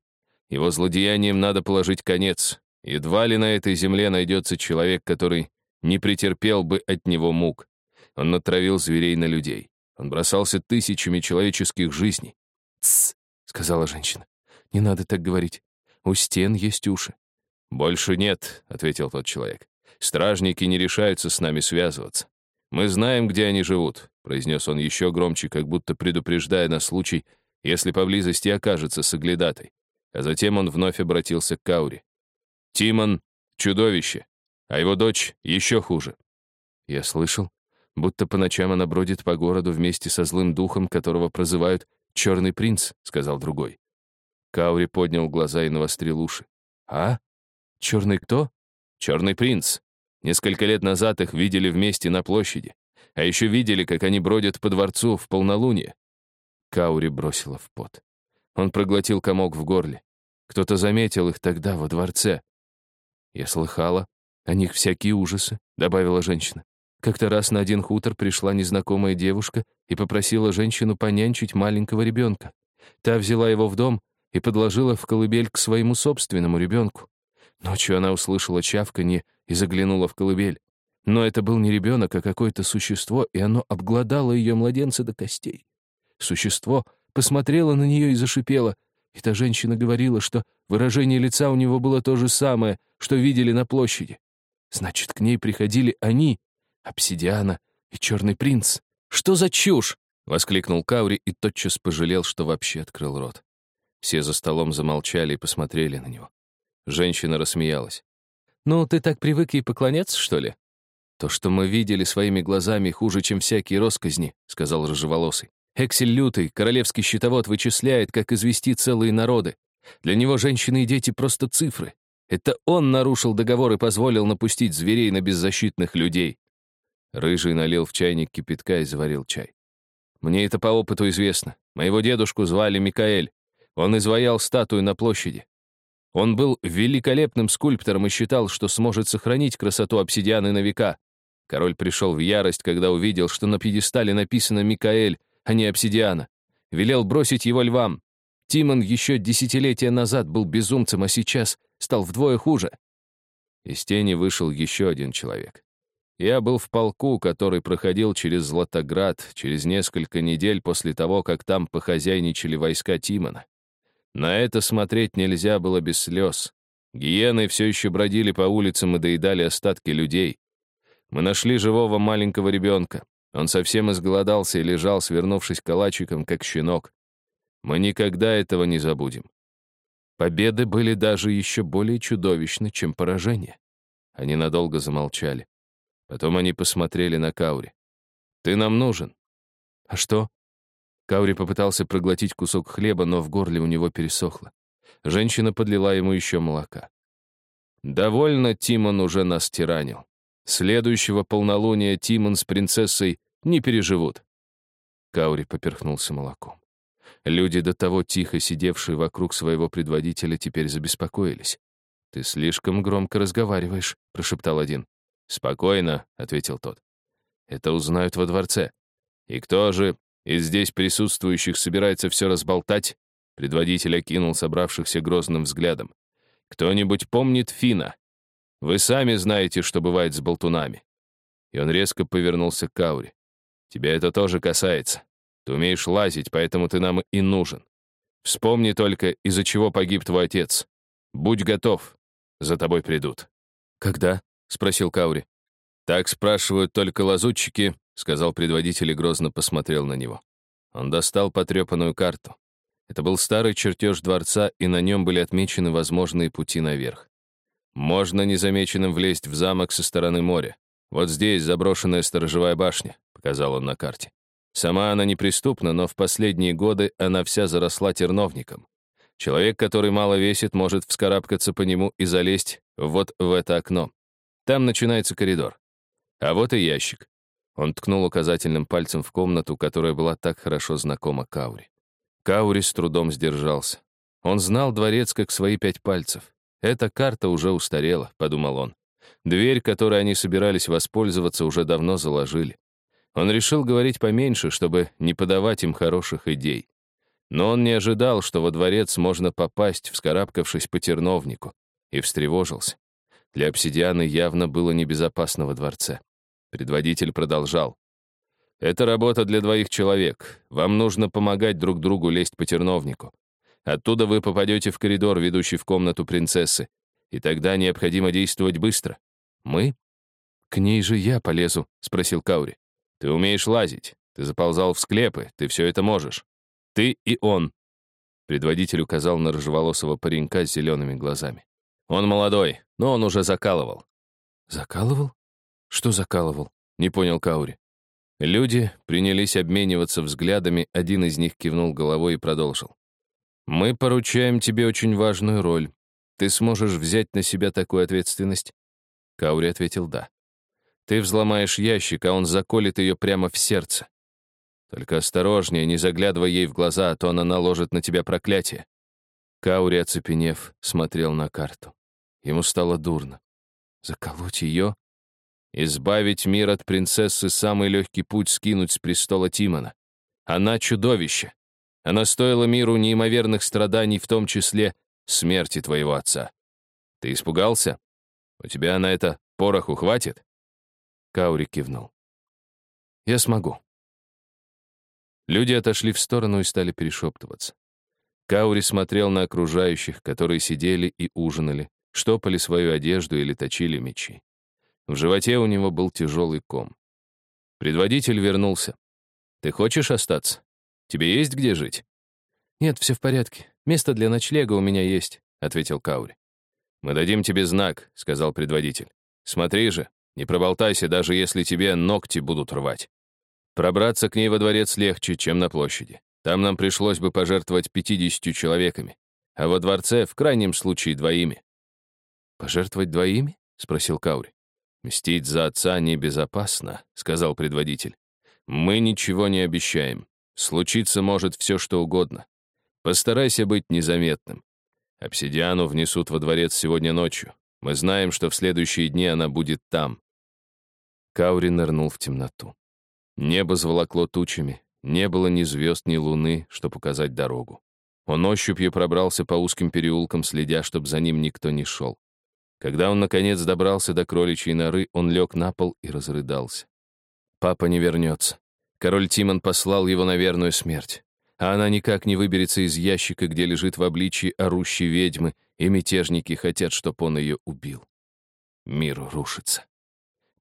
его злодеяниям надо положить конец. Едва ли на этой земле найдется человек, который не претерпел бы от него мук. Он натравил зверей на людей. Он бросался тысячами человеческих жизней. «Тссс», — сказала женщина. «Не надо так говорить. У стен есть уши». «Больше нет», — ответил тот человек. «Стражники не решаются с нами связываться. Мы знаем, где они живут», — произнес он еще громче, как будто предупреждая на случай, если поблизости окажется соглядатой. А затем он вновь обратился к Каури. «Тимон — чудовище, а его дочь еще хуже». Я слышал, будто по ночам она бродит по городу вместе со злым духом, которого прозывают «Черный принц», — сказал другой. Каури поднял глаза и навострил уши. «А? Черный кто?» «Черный принц. Несколько лет назад их видели вместе на площади. А еще видели, как они бродят по дворцу в полнолуние». Каури бросила в пот. Он проглотил комок в горле. Кто-то заметил их тогда во дворце. Я слыхала, о них всякие ужасы, добавила женщина. Как-то раз на один хутор пришла незнакомая девушка и попросила женщину понянчить маленького ребенка. Та взяла его в дом и подложила в колыбель к своему собственному ребенку. Ночью она услышала чавканье и заглянула в колыбель. Но это был не ребенок, а какое-то существо, и оно обглодало ее младенца до костей. Существо посмотрела на нее и зашипела. И та женщина говорила, что выражение лица у него было то же самое, что видели на площади. Значит, к ней приходили они, обсидиана и черный принц. «Что за чушь?» — воскликнул Каури и тотчас пожалел, что вообще открыл рот. Все за столом замолчали и посмотрели на него. Женщина рассмеялась. «Ну, ты так привык ей поклоняться, что ли?» «То, что мы видели своими глазами, хуже, чем всякие росказни», — сказал рыжеволосый. Эксель лютый, королевский счетовод, вычисляет, как извести целые народы. Для него женщины и дети просто цифры. Это он нарушил договор и позволил напустить зверей на беззащитных людей. Рыжий налил в чайник кипятка и заварил чай. Мне это по опыту известно. Моего дедушку звали Микаэль. Он изваял статую на площади. Он был великолепным скульптором и считал, что сможет сохранить красоту обсидианы на века. Король пришел в ярость, когда увидел, что на пьедестале написано «Микаэль», а не обсидиана. Велел бросить его львам. Тимон еще десятилетия назад был безумцем, а сейчас стал вдвое хуже. Из тени вышел еще один человек. Я был в полку, который проходил через Златоград через несколько недель после того, как там похозяйничали войска Тимона. На это смотреть нельзя было без слез. Гиены все еще бродили по улицам и доедали остатки людей. Мы нашли живого маленького ребенка. Он совсем изголодался и лежал, свернувшись калачиком, как щенок. Мы никогда этого не забудем. Победы были даже еще более чудовищны, чем поражения. Они надолго замолчали. Потом они посмотрели на Каури. «Ты нам нужен». «А что?» Каури попытался проглотить кусок хлеба, но в горле у него пересохло. Женщина подлила ему еще молока. «Довольно Тимон уже нас тиранил. Следующего полнолуния Тимон с принцессой не переживут». Каури поперхнулся молоком. Люди, до того тихо сидевшие вокруг своего предводителя, теперь забеспокоились. «Ты слишком громко разговариваешь», — прошептал один. «Спокойно», — ответил тот. «Это узнают во дворце. И кто же из здесь присутствующих собирается все разболтать?» Предводитель окинул собравшихся грозным взглядом. «Кто-нибудь помнит Фина? Вы сами знаете, что бывает с болтунами». И он резко повернулся к Каури. «Тебя это тоже касается. Ты умеешь лазить, поэтому ты нам и нужен. Вспомни только, из-за чего погиб твой отец. Будь готов. За тобой придут». «Когда?» — спросил Каури. «Так спрашивают только лазутчики», — сказал предводитель и грозно посмотрел на него. Он достал потрепанную карту. Это был старый чертеж дворца, и на нем были отмечены возможные пути наверх. Можно незамеченным влезть в замок со стороны моря. Вот здесь заброшенная сторожевая башня, показал он на карте. Сама она неприступна, но в последние годы она вся заросла терновником. Человек, который мало весит, может вскарабкаться по нему и залезть вот в это окно. Там начинается коридор. А вот и ящик. Он ткнул указательным пальцем в комнату, которая была так хорошо знакома Каури. Каури с трудом сдержался. Он знал дворец как свои пять пальцев. Эта карта уже устарела, подумал он. Дверь, которой они собирались воспользоваться, уже давно заложили. Он решил говорить поменьше, чтобы не подавать им хороших идей. Но он не ожидал, что во дворец можно попасть, вскарабкавшись по терновнику, и встревожился. Для обсидианы явно было небезопасно во дворце. Предводитель продолжал. «Это работа для двоих человек. Вам нужно помогать друг другу лезть по терновнику. Оттуда вы попадете в коридор, ведущий в комнату принцессы. И тогда необходимо действовать быстро. Мы? К ней же я полезу, спросил Каури. Ты умеешь лазить. Ты заползал в склепы. Ты все это можешь. Ты и он. Предводитель указал на рыжеволосого паренька с зелеными глазами. Он молодой, но он уже закалывал. Закалывал? Что закалывал? Не понял Каури. Люди принялись обмениваться взглядами, один из них кивнул головой и продолжил. «Мы поручаем тебе очень важную роль. Ты сможешь взять на себя такую ответственность?» Каури ответил «да». «Ты взломаешь ящик, а он заколет ее прямо в сердце. Только осторожнее, не заглядывай ей в глаза, а то она наложит на тебя проклятие». Каури, оцепенев, смотрел на карту. Ему стало дурно. Заколоть ее? Избавить мир от принцессы — самый легкий путь скинуть с престола Тимона. Она — чудовище. Она стоила миру неимоверных страданий, в том числе смерти твоего отца. Ты испугался? У тебя на это пороху хватит?» Каури кивнул. «Я смогу». Люди отошли в сторону и стали перешептываться. Каури смотрел на окружающих, которые сидели и ужинали, штопали свою одежду или точили мечи. В животе у него был тяжелый ком. Предводитель вернулся. «Ты хочешь остаться? Тебе есть где жить?» «Нет, все в порядке. Место для ночлега у меня есть», — ответил Каури. «Мы дадим тебе знак», — сказал предводитель. «Смотри же, не проболтайся, даже если тебе ногти будут рвать. Пробраться к ней во дворец легче, чем на площади. Там нам пришлось бы пожертвовать пятидесятью человеками, а во дворце, в крайнем случае, двоими». «Пожертвовать двоими?» — спросил Каури. «Мстить за отца небезопасно», — сказал предводитель. «Мы ничего не обещаем. Случиться может все, что угодно. Постарайся быть незаметным. Обсидиану внесут во дворец сегодня ночью. Мы знаем, что в следующие дни она будет там». Каури нырнул в темноту. Небо заволокло тучами, не было ни звезд, ни луны, чтобы указать дорогу. Он ощупью пробрался по узким переулкам, следя, чтобы за ним никто не шел. Когда он, наконец, добрался до кроличьей норы, он лег на пол и разрыдался. Папа не вернется. Король Тимон послал его на верную смерть. А она никак не выберется из ящика, где лежит в обличии орущей ведьмы, и мятежники хотят, чтоб он ее убил. Мир рушится.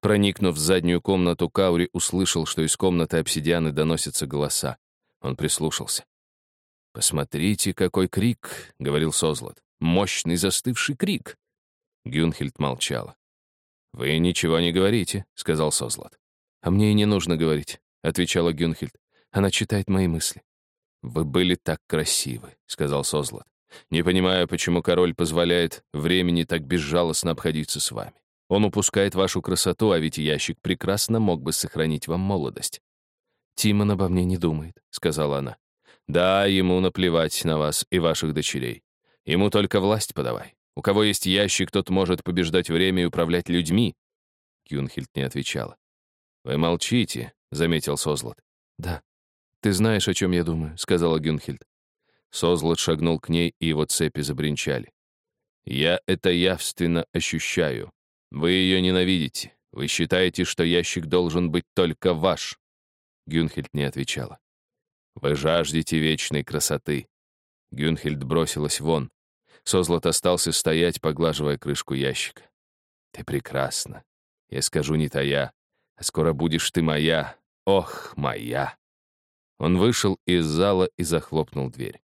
Проникнув в заднюю комнату, Каури услышал, что из комнаты обсидианы доносятся голоса. Он прислушался. «Посмотрите, какой крик!» — говорил Созлот. «Мощный застывший крик!» Гюнхельд молчала. «Вы ничего не говорите», — сказал Созлот. «А мне и не нужно говорить», — отвечала Гюнхельд. «Она читает мои мысли». «Вы были так красивы», — сказал Созлот. «Не понимаю, почему король позволяет времени так безжалостно обходиться с вами. Он упускает вашу красоту, а ведь ящик прекрасно мог бы сохранить вам молодость». «Тимон обо мне не думает», — сказала она. Да, ему наплевать на вас и ваших дочерей. Ему только власть подавай. У кого есть ящик, тот может побеждать время и управлять людьми. Кюнхельд не отвечала. «Вы молчите», — заметил Созлот. «Да. Ты знаешь, о чем я думаю», — сказала Гюнхельд. Созлот шагнул к ней, и его цепи забринчали. «Я это явственно ощущаю. Вы ее ненавидите. Вы считаете, что ящик должен быть только ваш». Гюнхельд не отвечала. Вы жаждете вечной красоты. Гюнхельд бросилась вон. Созлот остался стоять, поглаживая крышку ящика. Ты прекрасна. Я скажу не тая, а скоро будешь ты моя. Ох, моя. Он вышел из зала и захлопнул дверь.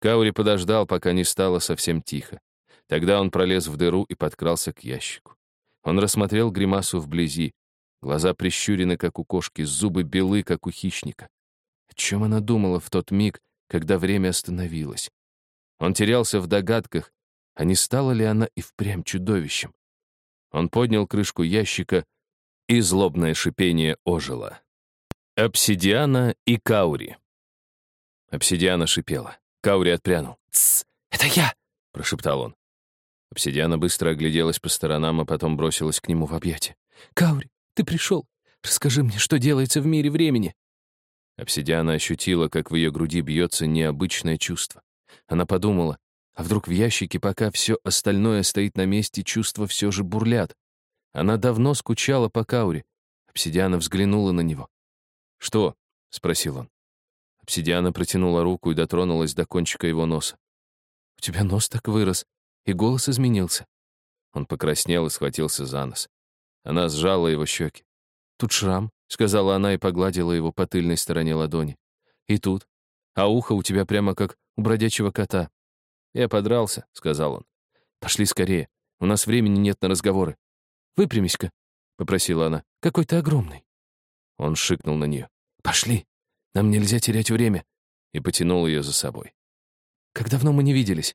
Каури подождал, пока не стало совсем тихо. Тогда он пролез в дыру и подкрался к ящику. Он рассмотрел гримасу вблизи. Глаза прищурены, как у кошки, зубы белы, как у хищника. О чем она думала в тот миг, когда время остановилось? Он терялся в догадках, а не стала ли она и впрямь чудовищем? Он поднял крышку ящика, и злобное шипение ожило. Обсидиана и Каури. Обсидиана шипела. Каури отпрянул. «Тссс, это я!» — прошептал он. Обсидиана быстро огляделась по сторонам, а потом бросилась к нему в объятия. «Каури, ты пришел. Расскажи мне, что делается в мире времени?» Обсидиана ощутила, как в ее груди бьется необычное чувство. Она подумала, а вдруг в ящике, пока все остальное стоит на месте, чувства все же бурлят. Она давно скучала по Кауре. Обсидиана взглянула на него. «Что?» — спросил он. Обсидиана протянула руку и дотронулась до кончика его носа. «У тебя нос так вырос, и голос изменился». Он покраснел и схватился за нос. Она сжала его щеки. «Тут шрам, — сказала она и погладила его по тыльной стороне ладони. «И тут. А ухо у тебя прямо как у бродячего кота». «Я подрался», — сказал он. «Пошли скорее. У нас времени нет на разговоры». «Выпрямись-ка», — попросила она. «Какой ты огромный». Он шикнул на нее. «Пошли. Нам нельзя терять время». И потянул ее за собой. «Как давно мы не виделись?»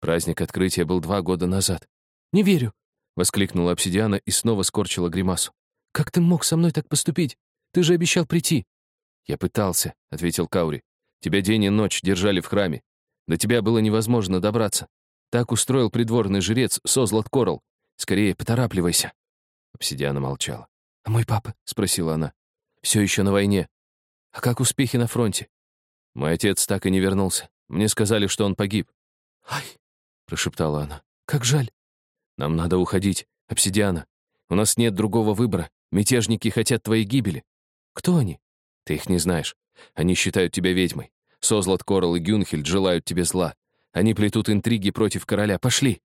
Праздник открытия был два года назад. «Не верю», — воскликнула обсидиана и снова скорчила гримасу. «Как ты мог со мной так поступить? Ты же обещал прийти». «Я пытался», — ответил Каури. «Тебя день и ночь держали в храме. До тебя было невозможно добраться. Так устроил придворный жрец Созлат Корал. Скорее, поторапливайся». Обсидиана молчала. «А мой папа?» — спросила она. «Все еще на войне. А как успехи на фронте?» «Мой отец так и не вернулся. Мне сказали, что он погиб». «Ай!» — прошептала она. «Как жаль». «Нам надо уходить. Обсидиана. У нас нет другого выбора. Мятежники хотят твоей гибели. Кто они? Ты их не знаешь. Они считают тебя ведьмой. Созлат Корал и Гюнхельд желают тебе зла. Они плетут интриги против короля. Пошли!»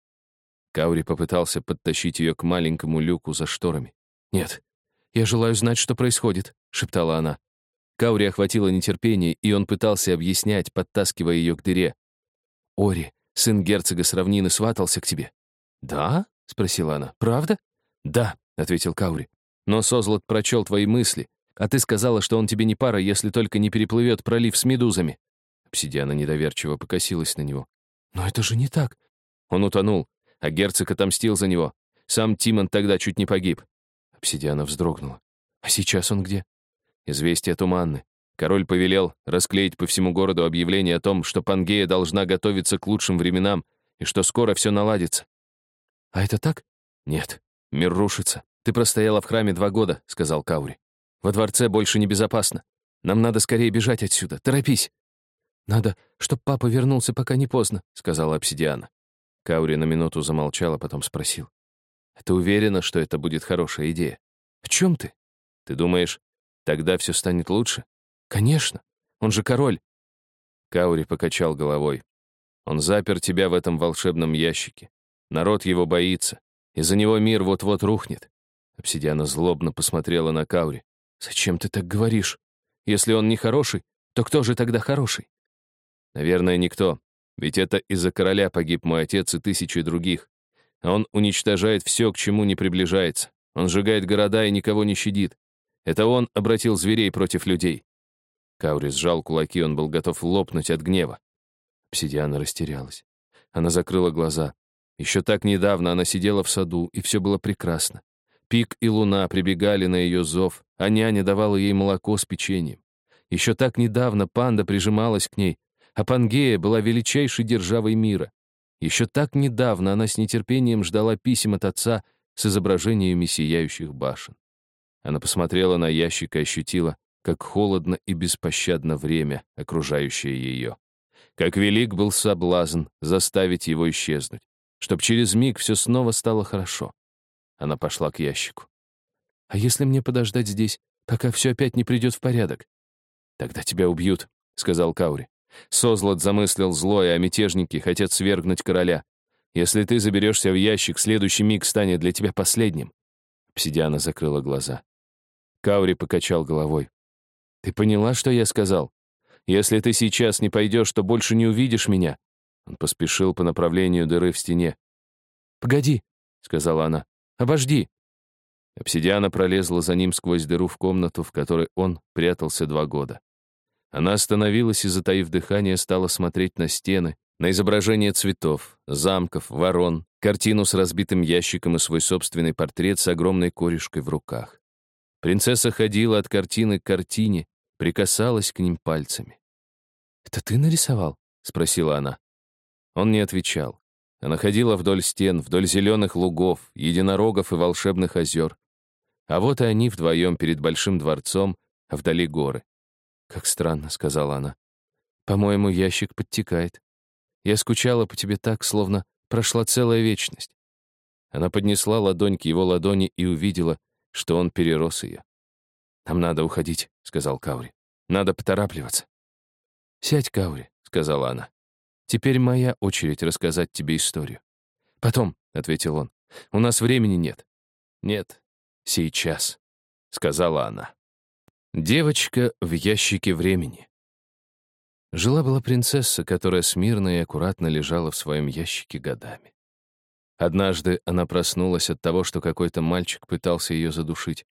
Каури попытался подтащить ее к маленькому люку за шторами. «Нет, я желаю знать, что происходит», — шептала она. Каури охватило нетерпение, и он пытался объяснять, подтаскивая ее к дыре. «Ори, сын герцога с равнины, сватался к тебе». «Да?» — спросила она. «Правда?» «Да», — ответил Каури. Но Созлот прочел твои мысли, а ты сказала, что он тебе не пара, если только не переплывет пролив с медузами». Обсидиана недоверчиво покосилась на него. «Но это же не так. Он утонул, а герцог отомстил за него. Сам Тимон тогда чуть не погиб». Обсидиана вздрогнула. «А сейчас он где?» Известие туманны. Король повелел расклеить по всему городу объявление о том, что Пангея должна готовиться к лучшим временам и что скоро все наладится. «А это так?» «Нет, мир рушится. «Ты простояла в храме два года», — сказал Каури. «Во дворце больше небезопасно. Нам надо скорее бежать отсюда. Торопись». «Надо, чтоб папа вернулся, пока не поздно», — сказала обсидиана. Каури на минуту замолчал, а потом спросил. «Ты уверена, что это будет хорошая идея?» «В чем ты?» «Ты думаешь, тогда все станет лучше?» «Конечно. Он же король». Каури покачал головой. «Он запер тебя в этом волшебном ящике. Народ его боится. Из-за него мир вот-вот рухнет». Обсидиана злобно посмотрела на Каури. «Зачем ты так говоришь? Если он не хороший, то кто же тогда хороший?» «Наверное, никто. Ведь это из-за короля погиб мой отец и тысячи других. А он уничтожает все, к чему не приближается. Он сжигает города и никого не щадит. Это он обратил зверей против людей. Каури сжал кулаки, он был готов лопнуть от гнева. Обсидиана растерялась. Она закрыла глаза. Еще так недавно она сидела в саду, и все было прекрасно. Пик и луна прибегали на ее зов, а няня давала ей молоко с печеньем. Еще так недавно панда прижималась к ней, а Пангея была величайшей державой мира. Еще так недавно она с нетерпением ждала писем от отца с изображениями сияющих башен. Она посмотрела на ящик и ощутила, как холодно и беспощадно время, окружающее ее. Как велик был соблазн заставить его исчезнуть, чтоб через миг все снова стало хорошо. Она пошла к ящику. «А если мне подождать здесь, пока все опять не придет в порядок?» «Тогда тебя убьют», — сказал Каури. Созлот замыслил злое, а мятежники хотят свергнуть короля. Если ты заберешься в ящик, следующий миг станет для тебя последним. Обсидиана закрыла глаза. Каури покачал головой. «Ты поняла, что я сказал? Если ты сейчас не пойдешь, то больше не увидишь меня». Он поспешил по направлению дыры в стене. «Погоди», — сказала она. «Обожди». Обсидиана пролезла за ним сквозь дыру в комнату, в которой он прятался два года. Она остановилась и, затаив дыхание, стала смотреть на стены, на изображения цветов, замков, ворон, картину с разбитым ящиком и свой собственный портрет с огромной корешкой в руках. Принцесса ходила от картины к картине, прикасалась к ним пальцами. «Это ты нарисовал?» — спросила она. Он не отвечал. Она ходила вдоль стен, вдоль зеленых лугов, единорогов и волшебных озер. А вот и они вдвоем перед большим дворцом, а вдали горы. «Как странно», — сказала она. «По-моему, ящик подтекает. Я скучала по тебе так, словно прошла целая вечность». Она поднесла ладонь к его ладони и увидела, что он перерос ее. «Нам надо уходить», — сказал Каури. «Надо поторапливаться». «Сядь, Каури», — сказала она. «Теперь моя очередь рассказать тебе историю». «Потом», — ответил он, — «у нас времени нет». «Нет, сейчас», — сказала она. Девочка в ящике времени. Жила-была принцесса, которая смирно и аккуратно лежала в своем ящике годами. Однажды она проснулась от того, что какой-то мальчик пытался ее задушить.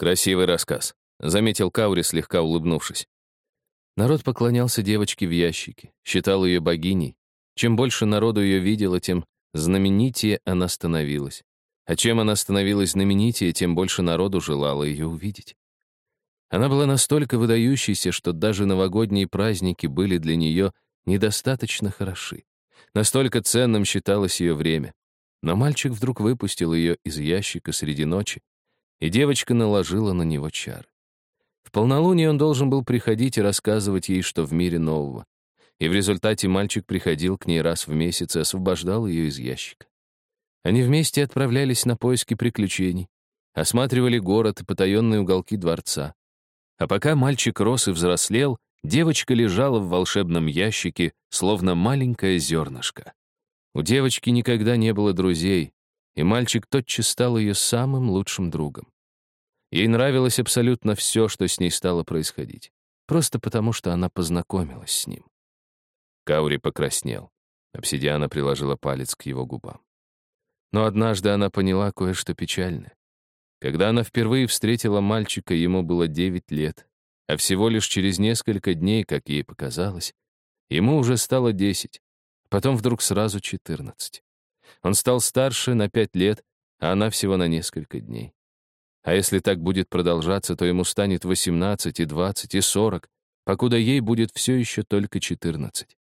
Красивый рассказ, заметил Каури, слегка улыбнувшись. Народ поклонялся девочке в ящике, считал ее богиней. Чем больше народу ее видело, тем знаменитее она становилась. А чем она становилась знаменитее, тем больше народу желало ее увидеть. Она была настолько выдающейся, что даже новогодние праздники были для нее недостаточно хороши. Настолько ценным считалось ее время. Но мальчик вдруг выпустил ее из ящика среди ночи, и девочка наложила на него чары. В полнолуние он должен был приходить и рассказывать ей, что в мире нового. И в результате мальчик приходил к ней раз в месяц и освобождал ее из ящика. Они вместе отправлялись на поиски приключений, осматривали город и потаенные уголки дворца. А пока мальчик рос и взрослел, девочка лежала в волшебном ящике, словно маленькое зернышко. У девочки никогда не было друзей, и мальчик тотчас стал ее самым лучшим другом. Ей нравилось абсолютно все, что с ней стало происходить, просто потому что она познакомилась с ним. Каури покраснел. Обсидиана приложила палец к его губам. Но однажды она поняла кое-что печальное. Когда она впервые встретила мальчика, ему было 9 лет, а всего лишь через несколько дней, как ей показалось, ему уже стало 10, потом вдруг сразу 14. Он стал старше на 5 лет, а она всего на несколько дней. А если так будет продолжаться, то ему станет 18 и 20 и 40, покуда ей будет все еще только 14.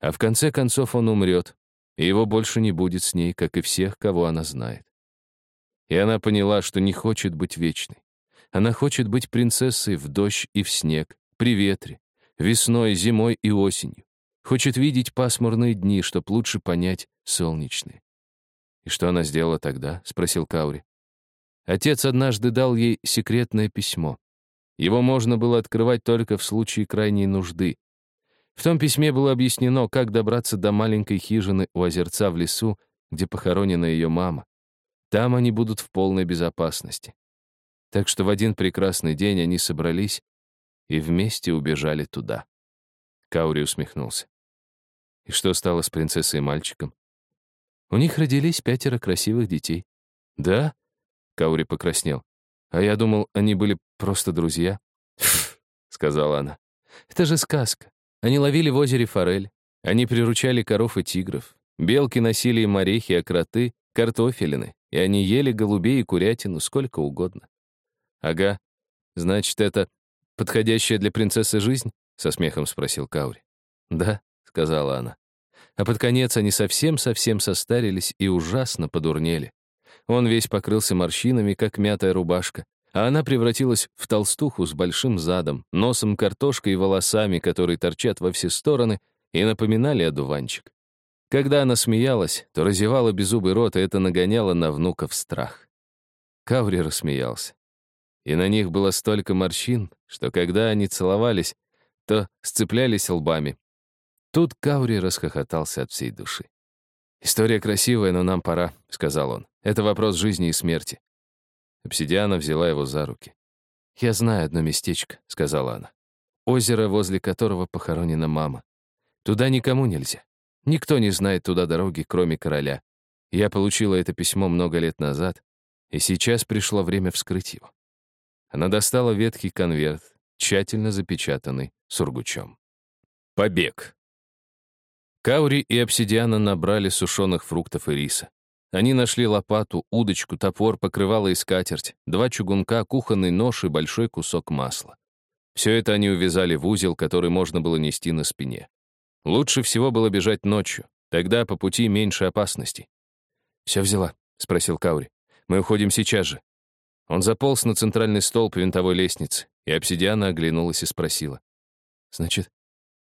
А в конце концов он умрет, и его больше не будет с ней, как и всех, кого она знает. И она поняла, что не хочет быть вечной. Она хочет быть принцессой в дождь и в снег, при ветре, весной, зимой и осенью. Хочет видеть пасмурные дни, чтоб лучше понять солнечные. «И что она сделала тогда?» — спросил Каури. Отец однажды дал ей секретное письмо. Его можно было открывать только в случае крайней нужды. В том письме было объяснено, как добраться до маленькой хижины у озерца в лесу, где похоронена ее мама. Там они будут в полной безопасности. Так что в один прекрасный день они собрались и вместе убежали туда. Каури усмехнулся. И что стало с принцессой и мальчиком? У них родились пятеро красивых детей. Да? Каури покраснел. А я думал, они были просто друзья. сказала она. Это же сказка. Они ловили в озере форель. Они приручали коров и тигров. Белки носили им орехи, а картофелины. И они ели голубей и курятину сколько угодно. Ага. Значит, это подходящая для принцессы жизнь? Со смехом спросил Каури. Да, сказала она. А под конец они совсем-совсем состарились и ужасно подурнели. Он весь покрылся морщинами, как мятая рубашка, а она превратилась в толстуху с большим задом, носом картошкой и волосами, которые торчат во все стороны и напоминали одуванчик. Когда она смеялась, то разевала беззубый рот, и это нагоняло на внуков страх. Каври рассмеялся. И на них было столько морщин, что когда они целовались, то сцеплялись лбами. Тут Каури расхохотался от всей души. «История красивая, но нам пора», — сказал он. «Это вопрос жизни и смерти». Обсидиана взяла его за руки. «Я знаю одно местечко», — сказала она. «Озеро, возле которого похоронена мама. Туда никому нельзя. Никто не знает туда дороги, кроме короля. Я получила это письмо много лет назад, и сейчас пришло время вскрыть его». Она достала ветхий конверт, тщательно запечатанный сургучом. Побег. Каури и обсидиана набрали сушеных фруктов и риса. Они нашли лопату, удочку, топор, покрывало и скатерть, два чугунка, кухонный нож и большой кусок масла. Все это они увязали в узел, который можно было нести на спине. Лучше всего было бежать ночью, тогда по пути меньше опасностей. «Все взяла?» — спросил Каури. «Мы уходим сейчас же». Он заполз на центральный столб винтовой лестницы, и обсидиана оглянулась и спросила. «Значит,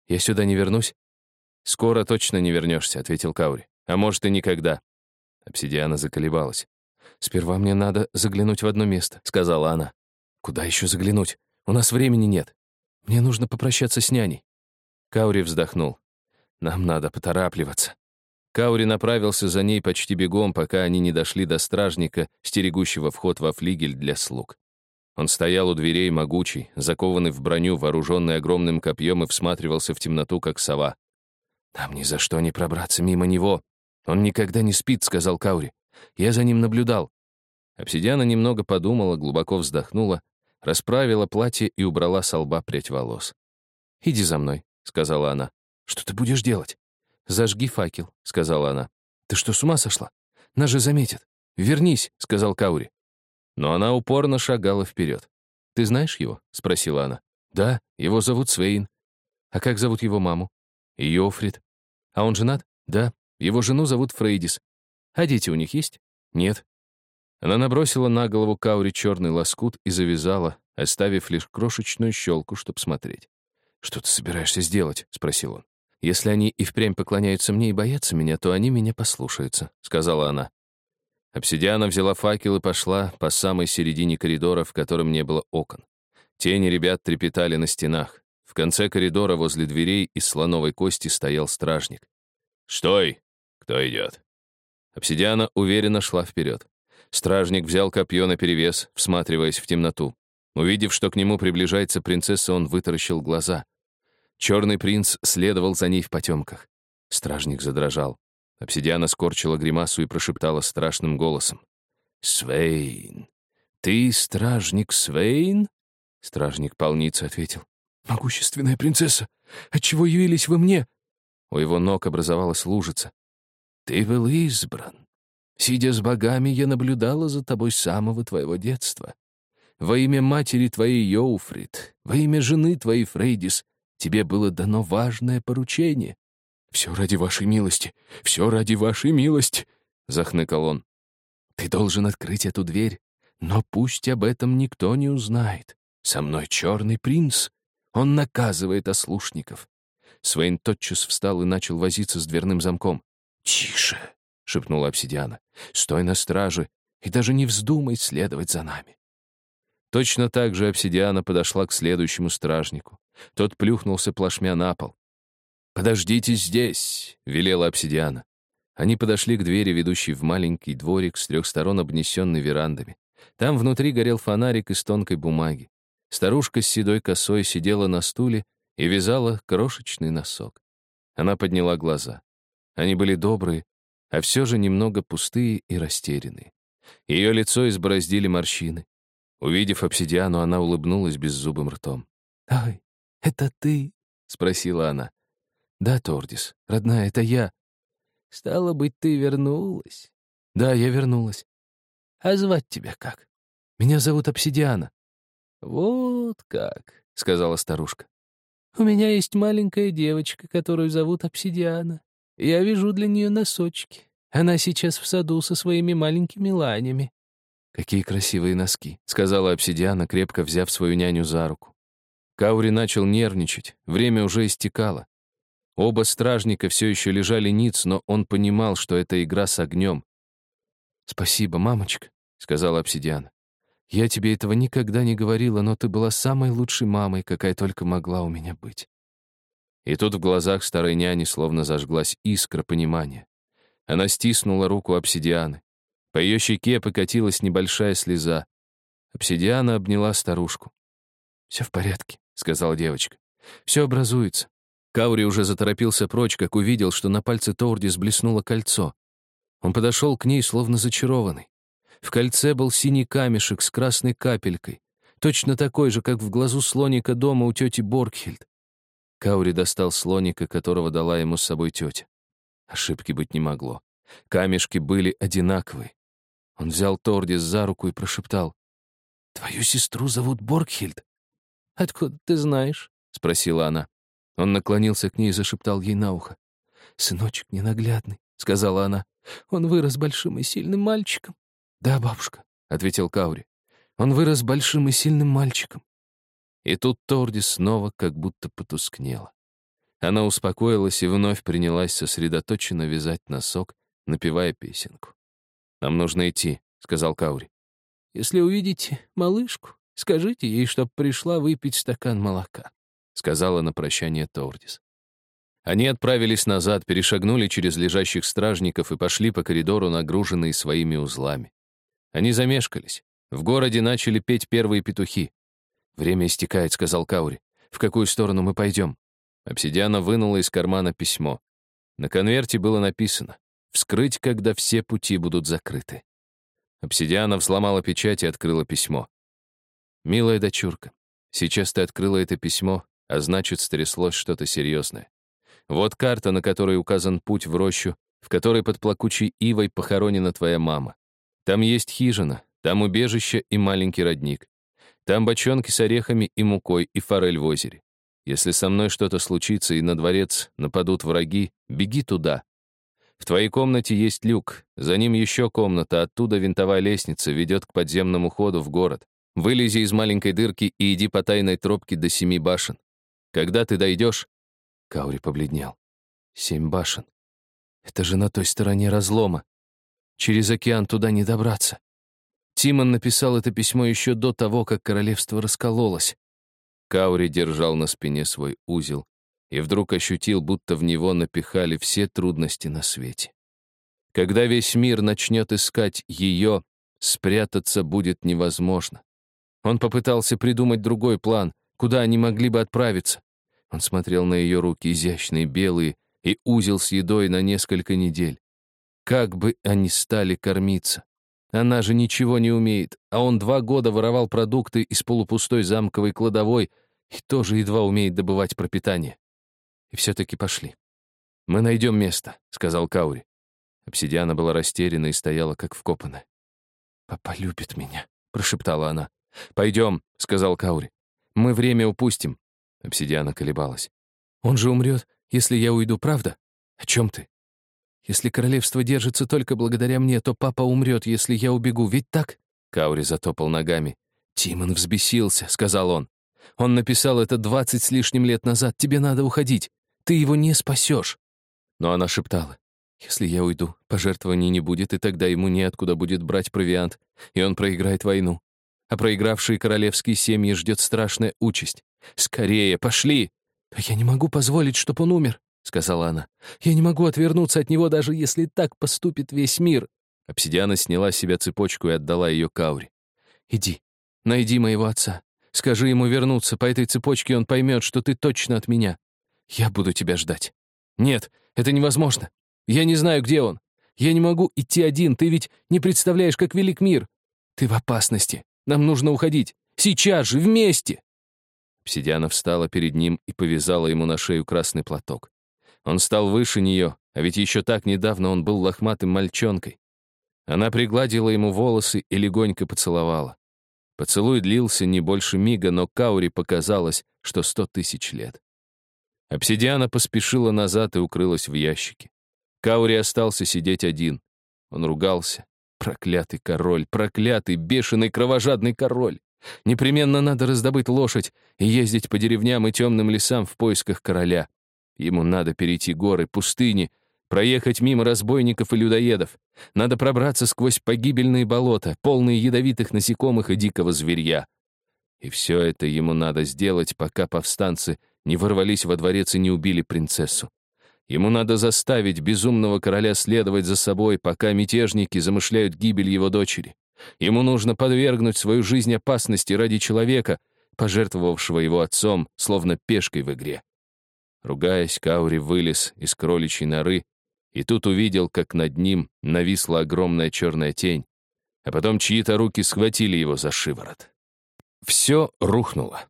я сюда не вернусь?» «Скоро точно не вернешься», — ответил Каури. «А может, и никогда». Обсидиана заколебалась. «Сперва мне надо заглянуть в одно место», — сказала она. «Куда еще заглянуть? У нас времени нет. Мне нужно попрощаться с няней». Каури вздохнул. «Нам надо поторапливаться». Каури направился за ней почти бегом, пока они не дошли до стражника, стерегущего вход во флигель для слуг. Он стоял у дверей могучий, закованный в броню, вооруженный огромным копьем и всматривался в темноту, как сова. «Нам ни за что не пробраться мимо него. Он никогда не спит», — сказал Каури. «Я за ним наблюдал». Обсидиана немного подумала, глубоко вздохнула, расправила платье и убрала с лба прядь волос. «Иди за мной», — сказала она. «Что ты будешь делать?» «Зажги факел», — сказала она. «Ты что, с ума сошла? Нас же заметят. Вернись», — сказал Каури. Но она упорно шагала вперед. «Ты знаешь его?» — спросила она. «Да, его зовут Свейн». «А как зовут его маму?» «Йофрид». А он женат? Да. Его жену зовут Фрейдис. А дети у них есть? Нет. Она набросила на голову Каури черный лоскут и завязала, оставив лишь крошечную щелку, чтобы смотреть. «Что ты собираешься сделать?» — спросил он. «Если они и впрямь поклоняются мне и боятся меня, то они меня послушаются», — сказала она. Обсидиана взяла факел и пошла по самой середине коридора, в котором не было окон. Тени ребят трепетали на стенах. Конце коридора возле дверей из слоновой кости стоял стражник. «Стой! Кто идет?» Обсидиана уверенно шла вперед. Стражник взял копье наперевес, всматриваясь в темноту. Увидев, что к нему приближается принцесса, он вытаращил глаза. Черный принц следовал за ней в потемках. Стражник задрожал. Обсидиана скорчила гримасу и прошептала страшным голосом. «Свейн! Ты стражник Свейн?» Стражник полницы ответил. «Могущественная принцесса, отчего явились вы мне?» У его ног образовалась лужица. «Ты был избран. Сидя с богами, я наблюдала за тобой с самого твоего детства. Во имя матери твоей Йоуфрид, во имя жены твоей Фрейдис, тебе было дано важное поручение. Все ради вашей милости, все ради вашей милости!» — захныкал он. «Ты должен открыть эту дверь, но пусть об этом никто не узнает. Со мной черный принц. Он наказывает ослушников. Свейн тотчас встал и начал возиться с дверным замком. «Тише!» — шепнула обсидиана. «Стой на страже и даже не вздумай следовать за нами». Точно так же обсидиана подошла к следующему стражнику. Тот плюхнулся плашмя на пол. «Подождите здесь!» — велела обсидиана. Они подошли к двери, ведущей в маленький дворик с трех сторон обнесенный верандами. Там внутри горел фонарик из тонкой бумаги. Старушка с седой косой сидела на стуле и вязала крошечный носок. Она подняла глаза. Они были добрые, а все же немного пустые и растерянные. Ее лицо избороздили морщины. Увидев обсидиану, она улыбнулась беззубым ртом. «Ай, это ты?» — спросила она. «Да, Тордис, родная, это я». «Стало быть, ты вернулась?» «Да, я вернулась». «А звать тебя как?» «Меня зовут Обсидиана». «Вот как», — сказала старушка. «У меня есть маленькая девочка, которую зовут Обсидиана. Я вяжу для нее носочки. Она сейчас в саду со своими маленькими ланями». «Какие красивые носки», — сказала Обсидиана, крепко взяв свою няню за руку. Каури начал нервничать, время уже истекало. Оба стражника все еще лежали ниц, но он понимал, что это игра с огнем. «Спасибо, мамочка», — сказала обсидиана. «Я тебе этого никогда не говорила, но ты была самой лучшей мамой, какая только могла у меня быть». И тут в глазах старой няни словно зажглась искра понимания. Она стиснула руку обсидианы. По ее щеке покатилась небольшая слеза. Обсидиана обняла старушку. «Все в порядке», — сказала девочка. «Все образуется». Каури уже заторопился прочь, как увидел, что на пальце Тордис блеснуло кольцо. Он подошел к ней, словно зачарованный. В кольце был синий камешек с красной капелькой, точно такой же, как в глазу слоника дома у тети Боргхильд. Каури достал слоника, которого дала ему с собой тетя. Ошибки быть не могло. Камешки были одинаковые. Он взял Тордис за руку и прошептал. «Твою сестру зовут Боргхильд?» «Откуда ты знаешь?» — спросила она. Он наклонился к ней и зашептал ей на ухо. «Сыночек ненаглядный», — сказала она. «Он вырос большим и сильным мальчиком». «Да, бабушка», — ответил Каури. «Он вырос большим и сильным мальчиком». И тут Тордис снова как будто потускнела. Она успокоилась и вновь принялась сосредоточенно вязать носок, напевая песенку. «Нам нужно идти», — сказал Каури. «Если увидите малышку, скажите ей, чтоб пришла выпить стакан молока», — сказала на прощание Тордис. Они отправились назад, перешагнули через лежащих стражников и пошли по коридору, нагруженные своими узлами. Они замешкались. В городе начали петь первые петухи. «Время истекает», — сказал Каури. «В какую сторону мы пойдем?» Обсидиана вынула из кармана письмо. На конверте было написано «Вскрыть, когда все пути будут закрыты». Обсидиана взломала печать и открыла письмо. «Милая дочурка, сейчас ты открыла это письмо, а значит, стряслось что-то серьезное. Вот карта, на которой указан путь в рощу, в которой под плакучей ивой похоронена твоя мама. Там есть хижина, там убежище и маленький родник. Там бочонки с орехами и мукой и форель в озере. Если со мной что-то случится и на дворец нападут враги, беги туда. В твоей комнате есть люк, за ним еще комната, оттуда винтовая лестница ведет к подземному ходу в город. Вылези из маленькой дырки и иди по тайной тропке до семи башен. Когда ты дойдешь, Каури побледнел. Семь башен. Это же на той стороне разлома. Через океан туда не добраться. Тимон написал это письмо еще до того, как королевство раскололось. Каури держал на спине свой узел и вдруг ощутил, будто в него напихали все трудности на свете. Когда весь мир начнет искать ее, спрятаться будет невозможно. Он попытался придумать другой план, куда они могли бы отправиться. Он смотрел на ее руки, изящные, белые, и узел с едой на несколько недель. Как бы они стали кормиться? Она же ничего не умеет, а он два года воровал продукты из полупустой замковой кладовой и тоже едва умеет добывать пропитание. И все-таки пошли. «Мы найдем место», — сказал Каури. Обсидиана была растеряна и стояла, как вкопанная. «Папа любит меня», — прошептала она. «Пойдем», — сказал Каури. «Мы время упустим. Обсидиана колебалась. «Он же умрет, если я уйду, правда? О чем ты? Если королевство держится только благодаря мне, то папа умрет, если я убегу, ведь так?» Каури затопал ногами. «Тимон взбесился», — сказал он. Он написал это двадцать с лишним лет назад. Тебе надо уходить. Ты его не спасешь. Но она шептала. Если я уйду, пожертвований не будет, и тогда ему неоткуда будет брать провиант, и он проиграет войну. А проигравшие королевские семьи ждет страшная участь. Скорее, пошли! Но я не могу позволить, чтобы он умер, сказала она. Я не могу отвернуться от него, даже если так поступит весь мир. Обсидиана сняла с себя цепочку и отдала ее Каури. Иди, найди моего отца. Скажи ему вернуться. По этой цепочке он поймет, что ты точно от меня. Я буду тебя ждать. Нет, это невозможно. Я не знаю, где он. Я не могу идти один, ты ведь не представляешь, как велик мир. Ты в опасности. Нам нужно уходить. Сейчас же, вместе!» Обсидиана встала перед ним и повязала ему на шею красный платок. Он стал выше нее, а ведь еще так недавно он был лохматым мальчонкой. Она пригладила ему волосы и легонько поцеловала. Поцелуй длился не больше мига, но Каури показалось, что сто тысяч лет. Обсидиана поспешила назад и укрылась в ящике. Каури остался сидеть один. Он ругался. Проклятый король, проклятый, бешеный, кровожадный король. Непременно надо раздобыть лошадь и ездить по деревням и темным лесам в поисках короля. Ему надо перейти горы, пустыни, проехать мимо разбойников и людоедов. Надо пробраться сквозь погибельные болота, полные ядовитых насекомых и дикого зверья. И все это ему надо сделать, пока повстанцы не ворвались во дворец и не убили принцессу. Ему надо заставить безумного короля следовать за собой, пока мятежники замышляют гибель его дочери. Ему нужно подвергнуть свою жизнь опасности ради человека, пожертвовавшего его отцом, словно пешкой в игре. Ругаясь, Каури вылез из кроличьей норы и тут увидел, как над ним нависла огромная черная тень, а потом чьи-то руки схватили его за шиворот. Все рухнуло.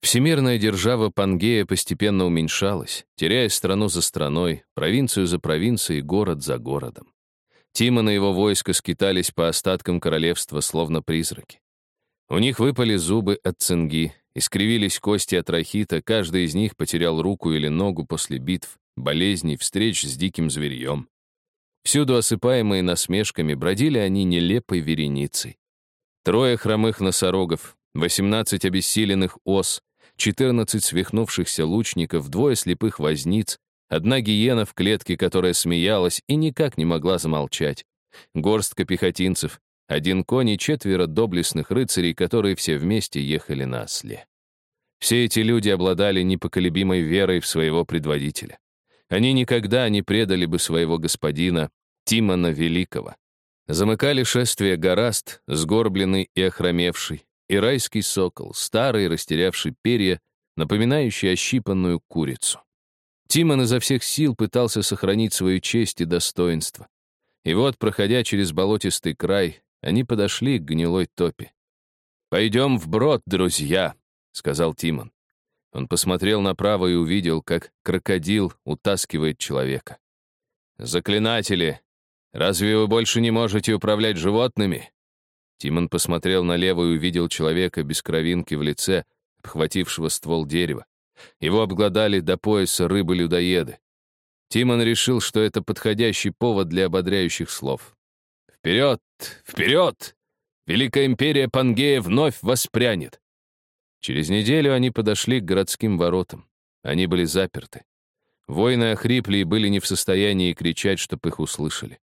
Всемирная держава Пангея постепенно уменьшалась, теряя страну за страной, провинцию за провинцией, город за городом. Тимон и его войско скитались по остаткам королевства, словно призраки. У них выпали зубы от цинги, искривились кости от рахита, каждый из них потерял руку или ногу после битв, болезней, встреч с диким зверьем. Всюду осыпаемые насмешками бродили они нелепой вереницей. Трое хромых носорогов, восемнадцать обессиленных ос, 14 свихнувшихся лучников, двое слепых возниц, одна гиена в клетке, которая смеялась и никак не могла замолчать, горстка пехотинцев, один конь и четверо доблестных рыцарей, которые все вместе ехали на осле. Все эти люди обладали непоколебимой верой в своего предводителя. Они никогда не предали бы своего господина, Тимона Великого. Замыкали шествие гораст, сгорбленный и охромевший, и райский сокол, старый, растерявший перья, напоминающий ощипанную курицу. Тимон изо всех сил пытался сохранить свою честь и достоинство. И вот, проходя через болотистый край, они подошли к гнилой топе. «Пойдем вброд, друзья», — сказал Тимон. Он посмотрел направо и увидел, как крокодил утаскивает человека. «Заклинатели, разве вы больше не можете управлять животными? Тимон посмотрел налево и увидел человека без кровинки в лице, обхватившего ствол дерева. Его обглодали до пояса рыбы-людоеды. Тимон решил, что это подходящий повод для ободряющих слов. «Вперед! Вперед! Великая империя Пангея вновь воспрянет!» Через неделю они подошли к городским воротам. Они были заперты. Воины охрипли и были не в состоянии кричать, чтобы их услышали.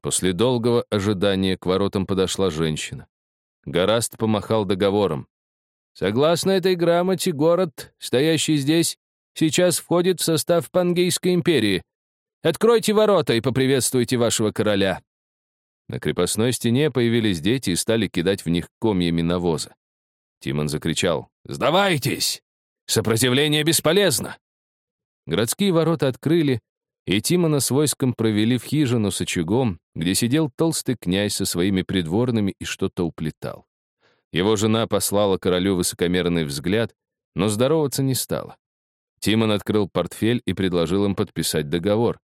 После долгого ожидания к воротам подошла женщина. Гораст помахал договором. «Согласно этой грамоте, город, стоящий здесь, сейчас входит в состав Пангейской империи. Откройте ворота и поприветствуйте вашего короля». На крепостной стене появились дети и стали кидать в них комьями навоза. Тимон закричал «Сдавайтесь! Сопротивление бесполезно!» Городские ворота открыли, и Тимона с войском провели в хижину с очагом, где сидел толстый князь со своими придворными и что-то уплетал. Его жена послала королю высокомерный взгляд, но здороваться не стала. Тимон открыл портфель и предложил им подписать договор.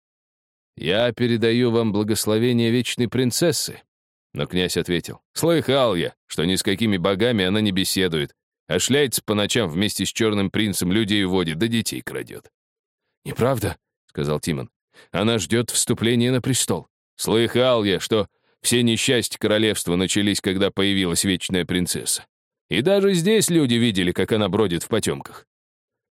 «Я передаю вам благословение вечной принцессы». Но князь ответил, «Слыхал я, что ни с какими богами она не беседует, а шляется по ночам вместе с черным принцем людей водит, да детей крадет». «Неправда?» сказал Тимон. Она ждет вступления на престол. Слыхал я, что все несчастья королевства начались, когда появилась вечная принцесса. И даже здесь люди видели, как она бродит в потемках.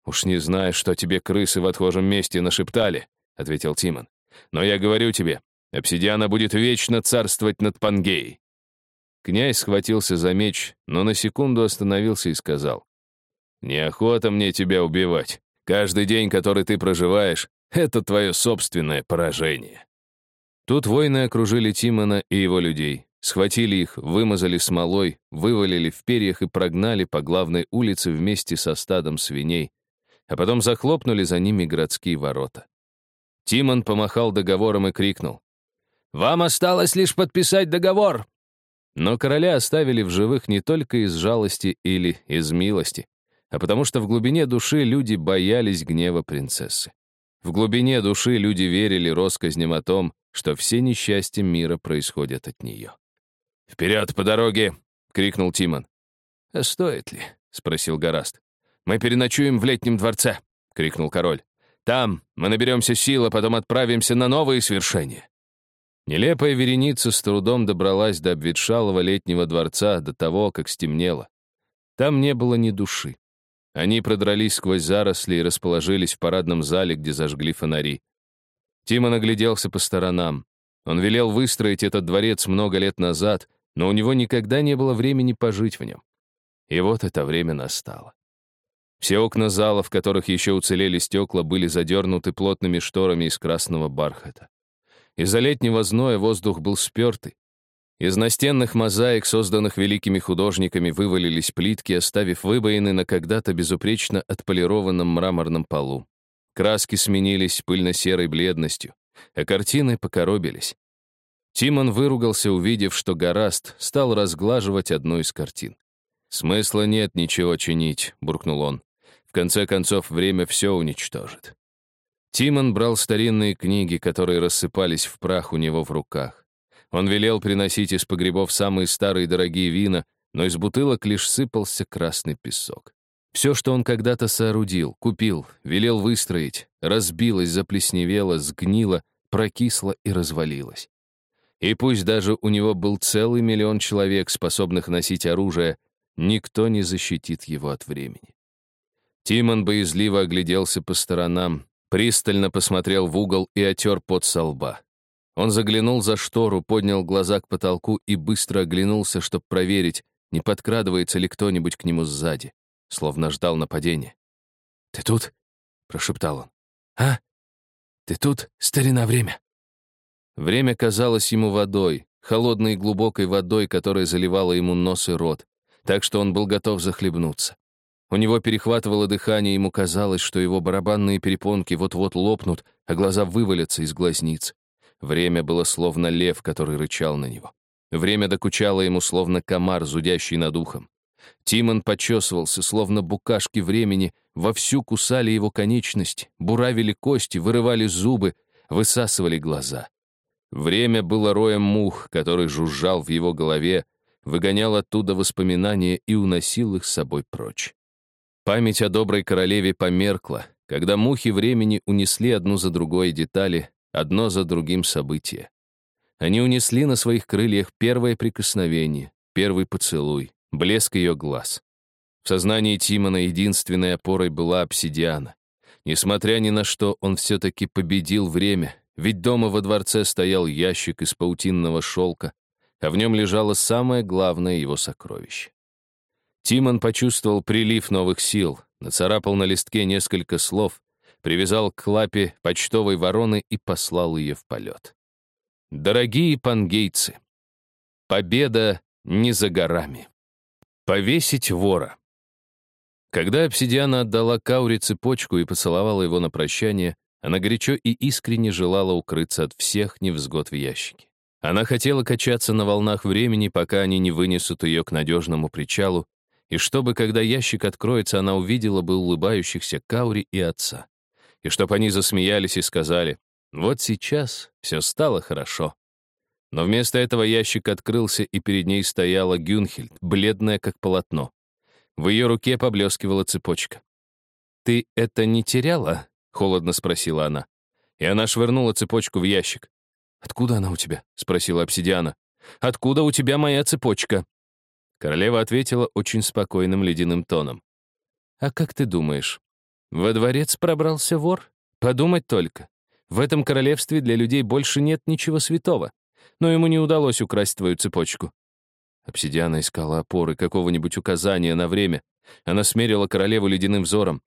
«Уж не знаю, что тебе крысы в отхожем месте нашептали», — ответил Тимон. «Но я говорю тебе, обсидиана будет вечно царствовать над Пангеей». Князь схватился за меч, но на секунду остановился и сказал. «Неохота мне тебя убивать. Каждый день, который ты проживаешь, это твое собственное поражение». Тут воины окружили Тимона и его людей, схватили их, вымазали смолой, вывалили в перьях и прогнали по главной улице вместе со стадом свиней, а потом захлопнули за ними городские ворота. Тимон помахал договором и крикнул. «Вам осталось лишь подписать договор!» Но короля оставили в живых не только из жалости или из милости, а потому что в глубине души люди боялись гнева принцессы. В глубине души люди верили россказням о том, что все несчастья мира происходят от нее. «Вперед по дороге!» — крикнул Тимон. «А стоит ли?» — спросил Гораст. «Мы переночуем в летнем дворце!» — крикнул король. «Там мы наберемся сил, а потом отправимся на новые свершения!» Нелепая вереница с трудом добралась до обветшалого летнего дворца до того, как стемнело. Там не было ни души. Они продрались сквозь заросли и расположились в парадном зале, где зажгли фонари. Тима нагляделся по сторонам. Он велел выстроить этот дворец много лет назад, но у него никогда не было времени пожить в нем. И вот это время настало. Все окна зала, в которых еще уцелели стекла, были задернуты плотными шторами из красного бархата. Из-за летнего зноя воздух был спертый. Из настенных мозаик, созданных великими художниками, вывалились плитки, оставив выбоины на когда-то безупречно отполированном мраморном полу. Краски сменились пыльно-серой бледностью, а картины покоробились. Тимон выругался, увидев, что Гораст стал разглаживать одну из картин. «Смысла нет ничего чинить», — буркнул он. «В конце концов, время все уничтожит». Тимон брал старинные книги, которые рассыпались в прах у него в руках. Он велел приносить из погребов самые старые дорогие вина, но из бутылок лишь сыпался красный песок. Все, что он когда-то соорудил, купил, велел выстроить, разбилось, заплесневело, сгнило, прокисло и развалилось. И пусть даже у него был целый миллион человек, способных носить оружие, никто не защитит его от времени. Тимон боязливо огляделся по сторонам, пристально посмотрел в угол и отер пот со лба. Он заглянул за штору, поднял глаза к потолку и быстро оглянулся, чтобы проверить, не подкрадывается ли кто-нибудь к нему сзади, словно ждал нападения. «Ты тут?» — прошептал он. «А? Ты тут, старина время?» Время казалось ему водой, холодной и глубокой водой, которая заливала ему нос и рот, так что он был готов захлебнуться. У него перехватывало дыхание, ему казалось, что его барабанные перепонки вот-вот лопнут, а глаза вывалятся из глазниц. Время было словно лев, который рычал на него. Время докучало ему, словно комар, зудящий над ухом. Тимон почесывался, словно букашки времени, вовсю кусали его конечности, буравили кости, вырывали зубы, высасывали глаза. Время было роем мух, который жужжал в его голове, выгонял оттуда воспоминания и уносил их с собой прочь. Память о доброй королеве померкла, когда мухи времени унесли одну за другой детали, одно за другим события. Они унесли на своих крыльях первое прикосновение, первый поцелуй, блеск ее глаз. В сознании Тимона единственной опорой была обсидиана. Несмотря ни на что, он все-таки победил время, ведь дома во дворце стоял ящик из паутинного шелка, а в нем лежало самое главное его сокровище. Тимон почувствовал прилив новых сил, нацарапал на листке несколько слов, привязал к лапе почтовой вороны и послал ее в полет. Дорогие пангейцы, победа не за горами. Повесить вора. Когда обсидиана отдала Каури цепочку и поцеловала его на прощание, она горячо и искренне желала укрыться от всех невзгод в ящике. Она хотела качаться на волнах времени, пока они не вынесут ее к надежному причалу, и чтобы, когда ящик откроется, она увидела бы улыбающихся Каури и отца и чтоб они засмеялись и сказали, «Вот сейчас все стало хорошо». Но вместо этого ящик открылся, и перед ней стояла Гюнхельд, бледная как полотно. В ее руке поблескивала цепочка. «Ты это не теряла?» — холодно спросила она. И она швырнула цепочку в ящик. «Откуда она у тебя?» — спросила обсидиана. «Откуда у тебя моя цепочка?» Королева ответила очень спокойным ледяным тоном. «А как ты думаешь, во дворец пробрался вор? Подумать только. В этом королевстве для людей больше нет ничего святого. Но ему не удалось украсть твою цепочку». Обсидиана искала опоры, какого-нибудь указания на время. Она смерила королеву ледяным взором.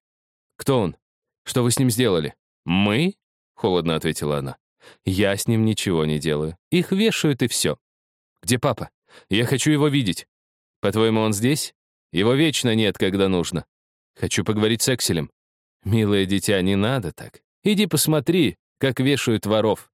«Кто он? Что вы с ним сделали?» «Мы?» — холодно ответила она. «Я с ним ничего не делаю. Их вешают и все. Где папа? Я хочу его видеть. По-твоему, он здесь? Его вечно нет, когда нужно. Хочу поговорить с Экселем. Милое дитя, не надо так. Иди посмотри, как вешают воров.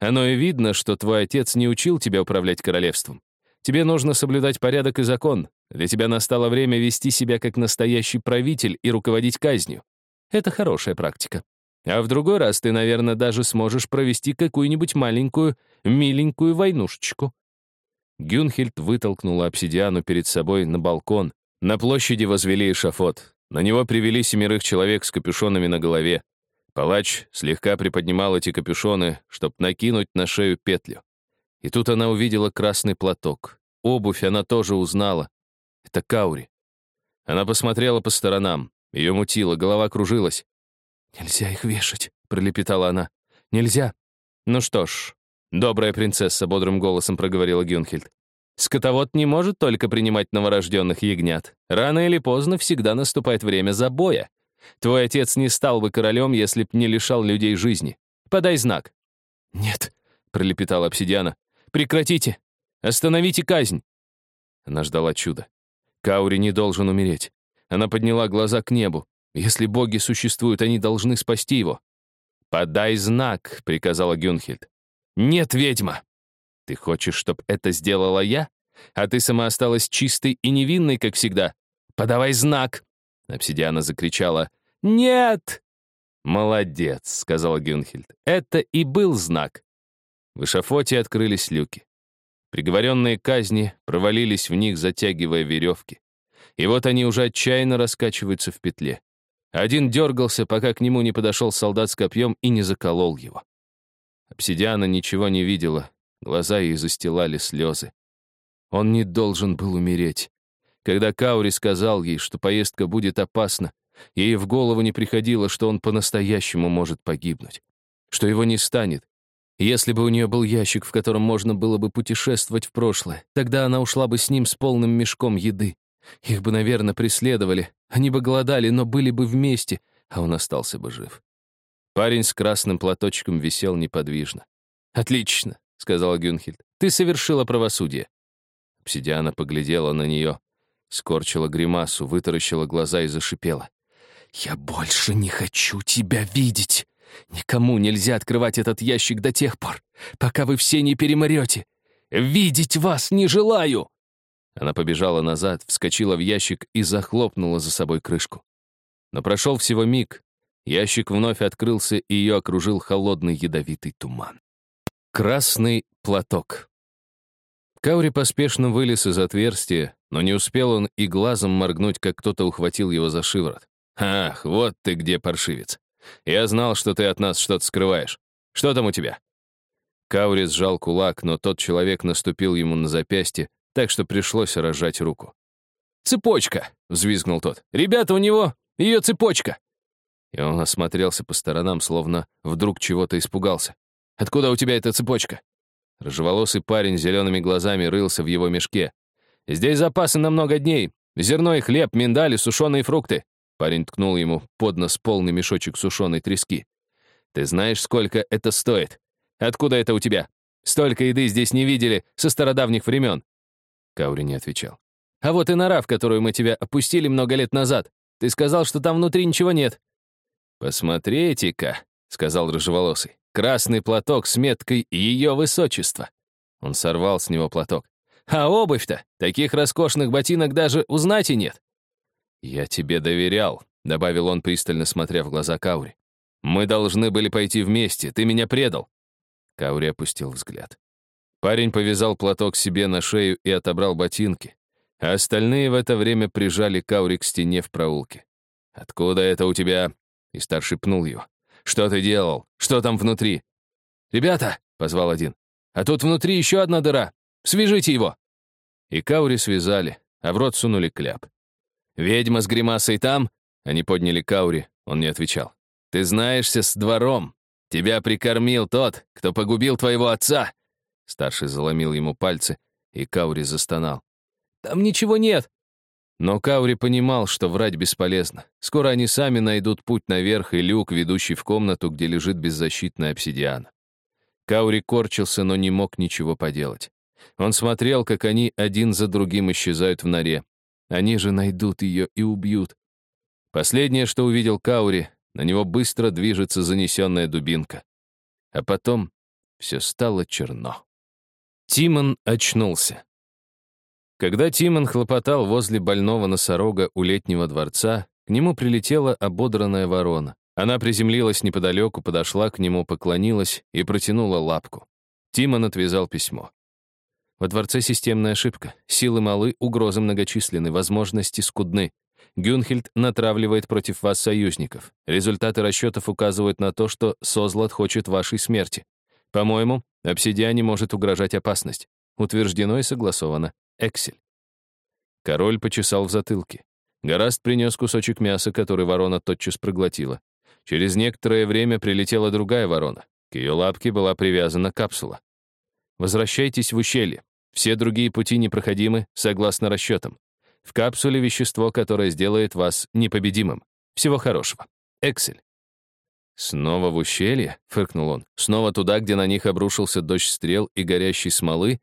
Оно и видно, что твой отец не учил тебя управлять королевством. Тебе нужно соблюдать порядок и закон. Для тебя настало время вести себя как настоящий правитель и руководить казнью. Это хорошая практика. А в другой раз ты, наверное, даже сможешь провести какую-нибудь маленькую, миленькую войнушечку. Гюнхельд вытолкнула обсидиану перед собой на балкон. На площади возвели эшафот. На него привели семерых человек с капюшонами на голове. Палач слегка приподнимал эти капюшоны, чтобы накинуть на шею петлю. И тут она увидела красный платок. Обувь она тоже узнала. Это Каури. Она посмотрела по сторонам. Ее мутило, голова кружилась. «Нельзя их вешать», — пролепетала она. «Нельзя». «Ну что ж», — добрая принцесса бодрым голосом проговорила Гюнхельд. «Скотовод не может только принимать новорожденных ягнят. Рано или поздно всегда наступает время забоя. Твой отец не стал бы королем, если б не лишал людей жизни. Подай знак». «Нет», — пролепетала обсидиана. «Прекратите! Остановите казнь!» Она ждала чуда. Каури не должен умереть. Она подняла глаза к небу. Если боги существуют, они должны спасти его. «Подай знак», — приказала Гюнхельд. «Нет, ведьма!» «Ты хочешь, чтобы это сделала я? А ты сама осталась чистой и невинной, как всегда. Подавай знак!» Обсидиана закричала. «Нет!» «Молодец», — сказала Гюнхельд. «Это и был знак». В эшафоте открылись люки. Приговоренные казни провалились в них, затягивая веревки. И вот они уже отчаянно раскачиваются в петле. Один дергался, пока к нему не подошел солдат с копьем и не заколол его. Обсидиана ничего не видела, глаза ей застилали слезы. Он не должен был умереть. Когда Каури сказал ей, что поездка будет опасна, ей в голову не приходило, что он по-настоящему может погибнуть, что его не станет. Если бы у нее был ящик, в котором можно было бы путешествовать в прошлое, тогда она ушла бы с ним с полным мешком еды. Их бы, наверное, преследовали. Они бы голодали, но были бы вместе, а он остался бы жив. Парень с красным платочком висел неподвижно. «Отлично», — сказала Гюнхельд. «Ты совершила правосудие». Обсидиана поглядела на нее, скорчила гримасу, вытаращила глаза и зашипела. «Я больше не хочу тебя видеть. Никому нельзя открывать этот ящик до тех пор, пока вы все не переморете. Видеть вас не желаю!» Она побежала назад, вскочила в ящик и захлопнула за собой крышку. Но прошел всего миг. Ящик вновь открылся, и ее окружил холодный ядовитый туман. Красный платок. Каури поспешно вылез из отверстия, но не успел он и глазом моргнуть, как кто-то ухватил его за шиворот. «Ах, вот ты где, паршивец! Я знал, что ты от нас что-то скрываешь. Что там у тебя?» Каури сжал кулак, но тот человек наступил ему на запястье, так что пришлось разжать руку. «Цепочка!» — взвизгнул тот. «Ребята, у него ее цепочка!» И он осмотрелся по сторонам, словно вдруг чего-то испугался. «Откуда у тебя эта цепочка?» Рыжеволосый парень с зелеными глазами рылся в его мешке. «Здесь запасы на много дней. Зерно и хлеб, миндали, сушеные фрукты». Парень ткнул ему под нос полный мешочек сушеной трески. «Ты знаешь, сколько это стоит? Откуда это у тебя? Столько еды здесь не видели со стародавних времен. Каури не отвечал. «А вот и нора, в которую мы тебя опустили много лет назад. Ты сказал, что там внутри ничего нет». «Посмотрите-ка», — сказал рыжеволосый. «Красный платок с меткой ее высочества». Он сорвал с него платок. «А обувь-то? Таких роскошных ботинок даже узнать и нет». «Я тебе доверял», — добавил он, пристально смотря в глаза Каури. «Мы должны были пойти вместе, ты меня предал». Каури опустил взгляд. Парень повязал платок себе на шею и отобрал ботинки, а остальные в это время прижали Каури к стене в проулке. «Откуда это у тебя?» И старший пнул его. «Что ты делал? Что там внутри?» «Ребята!» — позвал один. «А тут внутри еще одна дыра. Свяжите его!» И Каури связали, а в рот сунули кляп. «Ведьма с гримасой там?» Они подняли Каури, он не отвечал. «Ты знаешься с двором. Тебя прикормил тот, кто погубил твоего отца!» Старший заломил ему пальцы, и Каури застонал. «Там ничего нет!» Но Каури понимал, что врать бесполезно. Скоро они сами найдут путь наверх и люк, ведущий в комнату, где лежит беззащитная обсидиана. Каури корчился, но не мог ничего поделать. Он смотрел, как они один за другим исчезают в норе. Они же найдут ее и убьют. Последнее, что увидел Каури, на него быстро движется занесенная дубинка. А потом все стало черно. Тимон очнулся. Когда Тимон хлопотал возле больного носорога у летнего дворца, к нему прилетела ободранная ворона. Она приземлилась неподалеку, подошла к нему, поклонилась и протянула лапку. Тимон отвязал письмо. Во дворце системная ошибка. Силы малы, угрозы многочисленны, возможности скудны. Гюнхельд натравливает против вас союзников. Результаты расчетов указывают на то, что Созлот хочет вашей смерти. По-моему, обсидиане может угрожать опасность. Утверждено и согласовано. Эксель. Король почесал в затылке. Гораст принес кусочек мяса, который ворона тотчас проглотила. Через некоторое время прилетела другая ворона. К ее лапке была привязана капсула. Возвращайтесь в ущелье. Все другие пути непроходимы, согласно расчетам. В капсуле вещество, которое сделает вас непобедимым. Всего хорошего. Эксель. «Снова в ущелье?» — фыркнул он. «Снова туда, где на них обрушился дождь стрел и горящей смолы?»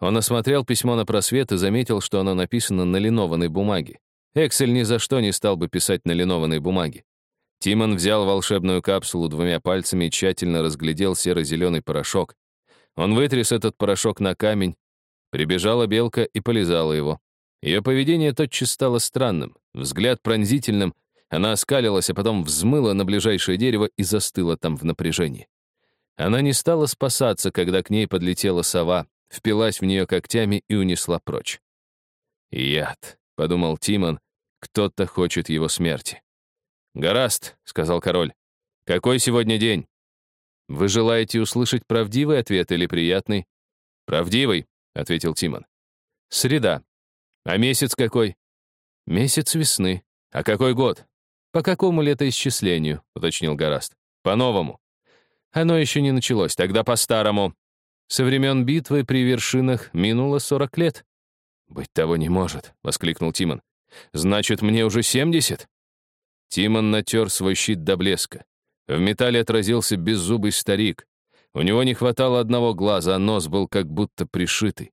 Он осмотрел письмо на просвет и заметил, что оно написано на линованной бумаге. Эксель ни за что не стал бы писать на линованной бумаге. Тимон взял волшебную капсулу двумя пальцами и тщательно разглядел серо-зеленый порошок. Он вытряс этот порошок на камень. Прибежала белка и полизала его. Ее поведение тотчас стало странным, взгляд пронзительным. Она оскалилась, а потом взмыла на ближайшее дерево и застыла там в напряжении. Она не стала спасаться, когда к ней подлетела сова, впилась в нее когтями и унесла прочь. «Яд», — подумал Тимон, — «кто-то хочет его смерти». «Гораст», — сказал король, — «какой сегодня день?» «Вы желаете услышать правдивый ответ или приятный?» «Правдивый», — ответил Тимон. «Среда. А месяц какой?» «Месяц весны. А какой год?» «По какому летоисчислению?» — уточнил Гораст. «По-новому». «Оно еще не началось, тогда по-старому». «Со времен битвы при вершинах минуло сорок лет». «Быть того не может», — воскликнул Тимон. «Значит, мне уже семьдесят?» Тимон натер свой щит до блеска. В металле отразился беззубый старик. У него не хватало одного глаза, а нос был как будто пришитый.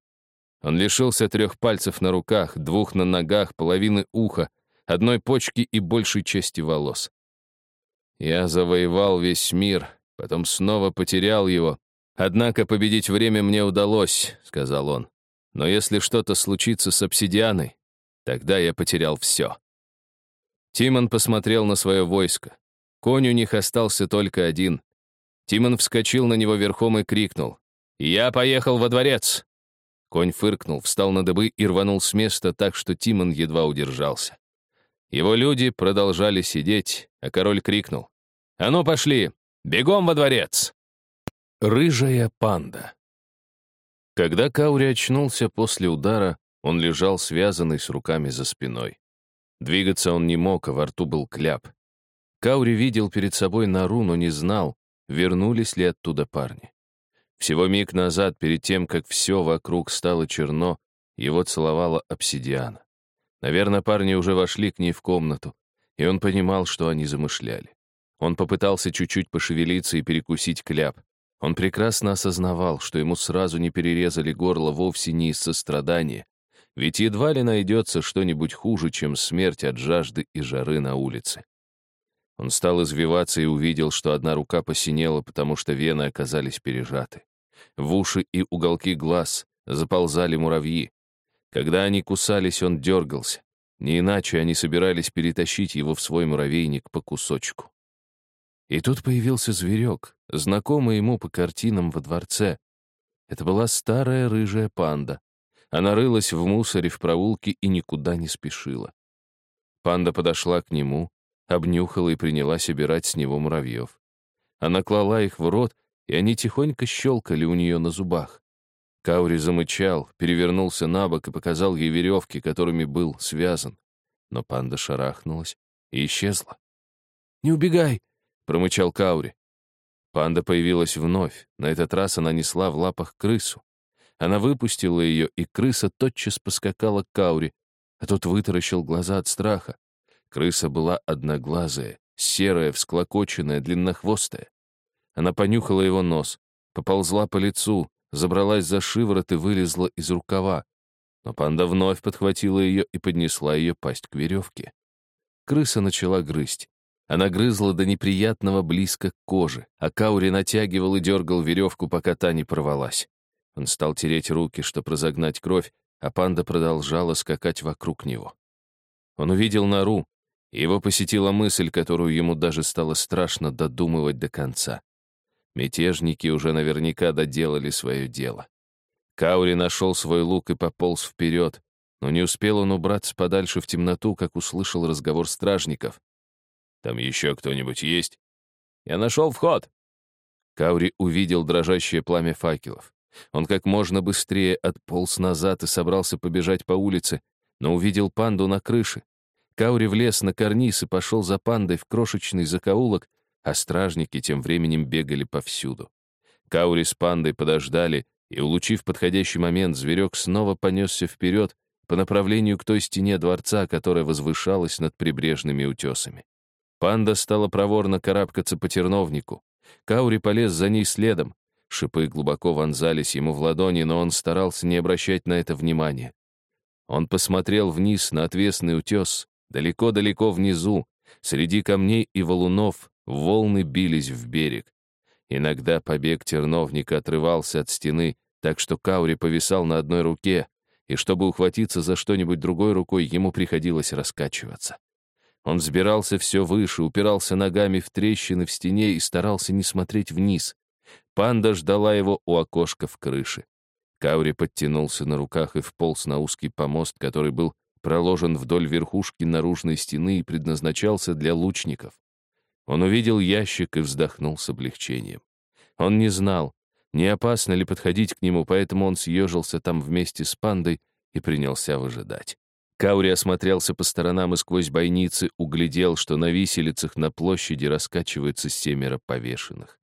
Он лишился трех пальцев на руках, двух на ногах, половины уха, одной почки и большей части волос. Я завоевал весь мир, потом снова потерял его. Однако победить время мне удалось, — сказал он. Но если что-то случится с обсидианой, тогда я потерял все. Тимон посмотрел на свое войско. Конь у них остался только один. Тимон вскочил на него верхом и крикнул. «Я поехал во дворец!» Конь фыркнул, встал на дыбы и рванул с места так, что Тимон едва удержался. Его люди продолжали сидеть, а король крикнул. «А ну, пошли! Бегом во дворец!» Рыжая панда. Когда Каури очнулся после удара, он лежал связанный с руками за спиной. Двигаться он не мог, а во рту был кляп. Каури видел перед собой нору, но не знал, вернулись ли оттуда парни. Всего миг назад, перед тем, как все вокруг стало черно, его целовала обсидиана. Наверное, парни уже вошли к ней в комнату, и он понимал, что они замышляли. Он попытался чуть-чуть пошевелиться и перекусить кляп. Он прекрасно осознавал, что ему сразу не перерезали горло вовсе не из сострадания, ведь едва ли найдется что-нибудь хуже, чем смерть от жажды и жары на улице. Он стал извиваться и увидел, что одна рука посинела, потому что вены оказались пережаты. В уши и уголки глаз заползали муравьи. Когда они кусались, он дергался. Не иначе они собирались перетащить его в свой муравейник по кусочку. И тут появился зверек, знакомый ему по картинам во дворце. Это была старая рыжая панда. Она рылась в мусоре в проулке и никуда не спешила. Панда подошла к нему, обнюхала и приняла собирать с него муравьев. Она клала их в рот, и они тихонько щелкали у нее на зубах. Каури замычал, перевернулся на бок и показал ей веревки, которыми был связан. Но панда шарахнулась и исчезла. «Не убегай!» — промычал Каури. Панда появилась вновь. На этот раз она несла в лапах крысу. Она выпустила ее, и крыса тотчас поскакала к Каури, а тот вытаращил глаза от страха. Крыса была одноглазая, серая, всклокоченная, длиннохвостая. Она понюхала его нос, поползла по лицу, забралась за шиворот и вылезла из рукава. Но панда вновь подхватила ее и поднесла ее пасть к веревке. Крыса начала грызть. Она грызла до неприятного близко к коже, а Каури натягивал и дергал веревку, пока та не порвалась. Он стал тереть руки, чтобы разогнать кровь, а панда продолжала скакать вокруг него. Он увидел нору, и его посетила мысль, которую ему даже стало страшно додумывать до конца. Мятежники уже наверняка доделали свое дело. Каури нашел свой лук и пополз вперед, но не успел он убраться подальше в темноту, как услышал разговор стражников. «Там еще кто-нибудь есть?» «Я нашел вход!» Каури увидел дрожащее пламя факелов. Он как можно быстрее отполз назад и собрался побежать по улице, но увидел панду на крыше. Каури влез на карниз и пошел за пандой в крошечный закоулок, а стражники тем временем бегали повсюду. Каури с пандой подождали, и, улучив подходящий момент, зверек снова понесся вперед по направлению к той стене дворца, которая возвышалась над прибрежными утесами. Панда стала проворно карабкаться по терновнику. Каури полез за ней следом. Шипы глубоко вонзались ему в ладони, но он старался не обращать на это внимания. Он посмотрел вниз на отвесный утес. Далеко-далеко внизу, среди камней и валунов, Волны бились в берег. Иногда побег терновника отрывался от стены, так что Каури повисал на одной руке, и чтобы ухватиться за что-нибудь другой рукой, ему приходилось раскачиваться. Он взбирался все выше, упирался ногами в трещины в стене и старался не смотреть вниз. Панда ждала его у окошка в крыше. Каури подтянулся на руках и вполз на узкий помост, который был проложен вдоль верхушки наружной стены и предназначался для лучников. Он увидел ящик и вздохнул с облегчением. Он не знал, не опасно ли подходить к нему, поэтому он съежился там вместе с пандой и принялся выжидать. Каури осмотрелся по сторонам и сквозь бойницы углядел, что на виселицах на площади раскачивается семеро повешенных.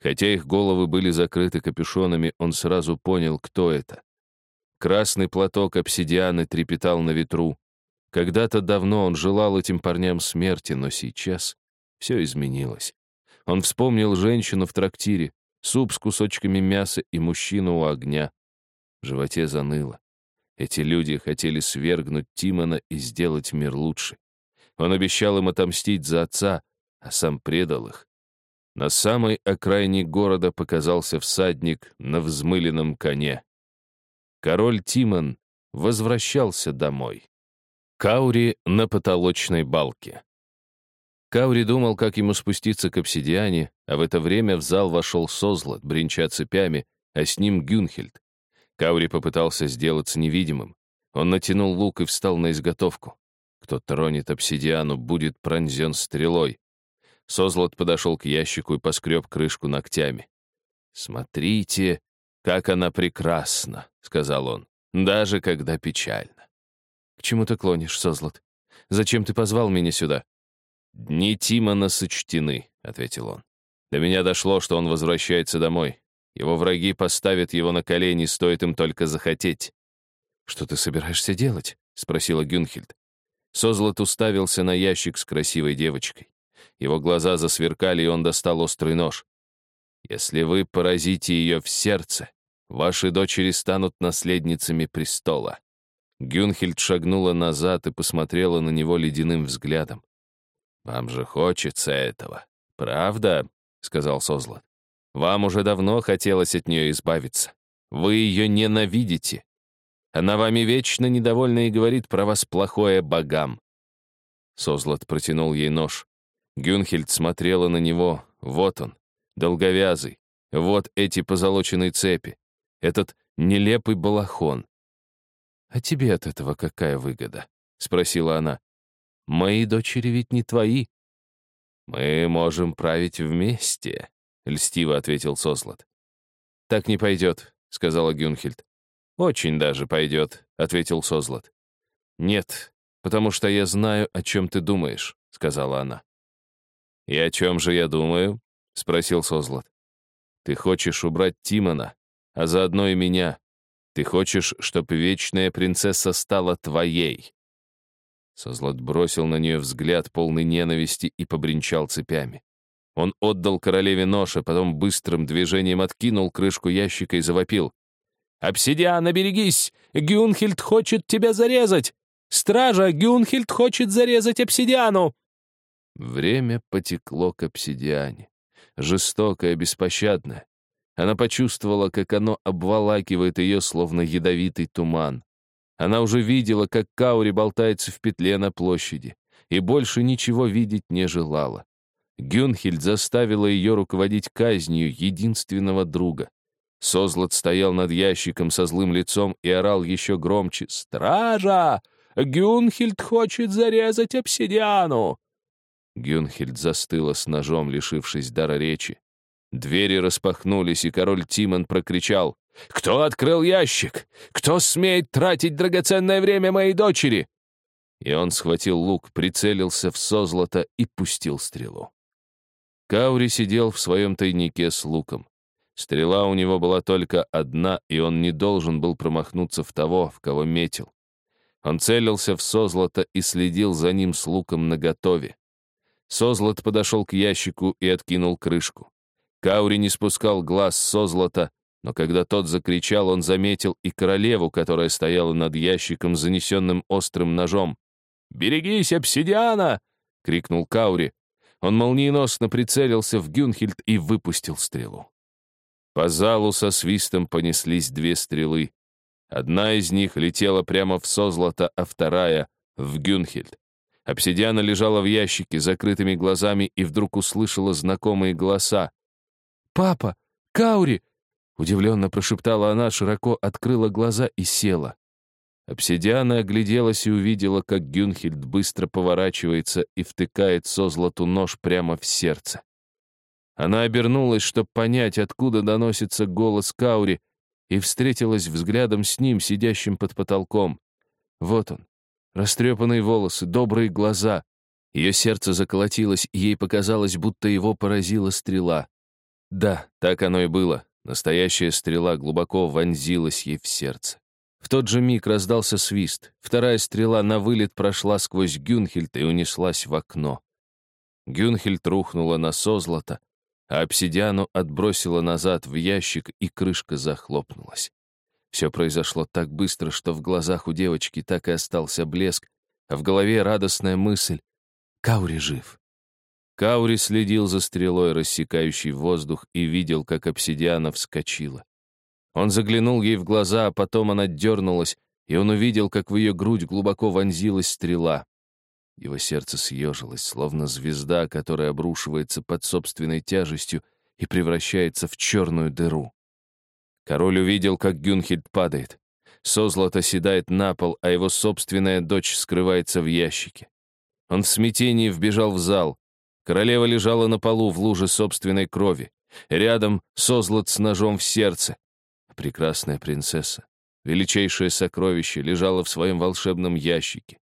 Хотя их головы были закрыты капюшонами, он сразу понял, кто это. Красный платок обсидианы трепетал на ветру. Когда-то давно он желал этим парням смерти, но сейчас все изменилось. Он вспомнил женщину в трактире, суп с кусочками мяса и мужчину у огня. В животе заныло. Эти люди хотели свергнуть Тимона и сделать мир лучше. Он обещал им отомстить за отца, а сам предал их. На самой окраине города показался всадник на взмыленном коне. Король Тимон возвращался домой. Каури на потолочной балке. Каури думал, как ему спуститься к обсидиане, а в это время в зал вошел Созлот, бренча цепями, а с ним Гюнхельд. Каури попытался сделаться невидимым. Он натянул лук и встал на изготовку. Кто тронет обсидиану, будет пронзен стрелой. Созлот подошел к ящику и поскреб крышку ногтями. «Смотрите, как она прекрасна», — сказал он, — «даже когда печально». «К чему ты клонишь, Созлот? Зачем ты позвал меня сюда?» «Дни Тимона сочтены», — ответил он. «До меня дошло, что он возвращается домой. Его враги поставят его на колени, стоит им только захотеть». «Что ты собираешься делать?» — спросила Гюнхельд. Созлот уставился на ящик с красивой девочкой. Его глаза засверкали, и он достал острый нож. «Если вы поразите ее в сердце, ваши дочери станут наследницами престола». Гюнхельд шагнула назад и посмотрела на него ледяным взглядом. «Вам же хочется этого, правда?» — сказал Созлот. «Вам уже давно хотелось от нее избавиться. Вы ее ненавидите. Она вами вечно недовольна и говорит про вас плохое богам». Созлот протянул ей нож. Гюнхельд смотрела на него. Вот он, долговязый. Вот эти позолоченные цепи. Этот нелепый балахон. «А тебе от этого какая выгода?» — спросила она. Мои дочери ведь не твои». «Мы можем править вместе», — льстиво ответил Сослот. «Так не пойдет. — сказала Гюнхельд. «Очень даже пойдет», — ответил Созлот. «Нет, потому что я знаю, о чем ты думаешь», — сказала она. «И о чем же я думаю?» — спросил Созлот. «Ты хочешь убрать Тимона, а заодно и меня. Ты хочешь, чтобы вечная принцесса стала твоей». Созлот бросил на нее взгляд, полный ненависти, и побренчал цепями. Он отдал королеве нож, а потом быстрым движением откинул крышку ящика и завопил. «Обсидиан, берегись! Гюнхельд хочет тебя зарезать! Стража, Гюнхельд хочет зарезать обсидиану!» Время потекло к обсидиане. Жестокое, беспощадное. Она почувствовала, как оно обволакивает ее, словно ядовитый туман. Она уже видела, как Каури болтается в петле на площади, и больше ничего видеть не желала. Гюнхельд заставила ее руководить казнью единственного друга. Созлот стоял над ящиком со злым лицом и орал еще громче. «Стража! Гюнхельд хочет зарезать обсидиану!» Гюнхельд застыла с ножом, лишившись дара речи. Двери распахнулись, и король Тимон прокричал. «Кто открыл ящик? Кто смеет тратить драгоценное время моей дочери?» И он схватил лук, прицелился в созлото и пустил стрелу. Каури сидел в своем тайнике с луком. Стрела у него была только одна, и он не должен был промахнуться в того, в кого метил. Он целился в Созлота и следил за ним с луком наготове. Созлот подошел к ящику и откинул крышку. Каури не спускал глаз Созлота, но когда тот закричал, он заметил и королеву, которая стояла над ящиком, занесенным острым ножом. «Берегись, обсидиана!» — крикнул Каури. Он молниеносно прицелился в Гюнхельд и выпустил стрелу. По залу со свистом понеслись две стрелы. Одна из них летела прямо в Созлото, а вторая — в Гюнхельд. Обсидиана лежала в ящике, закрытыми глазами, и вдруг услышала знакомые голоса. «Папа! Каури!» Удивленно прошептала она, широко открыла глаза и села. Обсидиана огляделась и увидела, как Гюнхельд быстро поворачивается и втыкает Созлоту нож прямо в сердце. Она обернулась, чтобы понять, откуда доносится голос Каури, и встретилась взглядом с ним, сидящим под потолком. Вот он. Растрепанные волосы, добрые глаза. Ее сердце заколотилось, и ей показалось, будто его поразила стрела. Да, так оно и было. Настоящая стрела глубоко вонзилась ей в сердце. В тот же миг раздался свист. Вторая стрела на вылет прошла сквозь Гюнхельд и унеслась в окно. Гюнхельд рухнула на созлото, а обсидиану отбросила назад в ящик, и крышка захлопнулась. Все произошло так быстро, что в глазах у девочки так и остался блеск, а в голове радостная мысль — Каури жив. Каури следил за стрелой, рассекающей воздух, и видел, как обсидиана вскочила. Он заглянул ей в глаза, а потом она дернулась, и он увидел, как в ее грудь глубоко вонзилась стрела. Его сердце съежилось, словно звезда, которая обрушивается под собственной тяжестью и превращается в черную дыру. Король увидел, как Гюнхельд падает. Созлот седает на пол, а его собственная дочь скрывается в ящике. Он в смятении вбежал в зал. Королева лежала на полу в луже собственной крови. Рядом Созлот с ножом в сердце. Прекрасная принцесса, величайшее сокровище, лежала в своем волшебном ящике.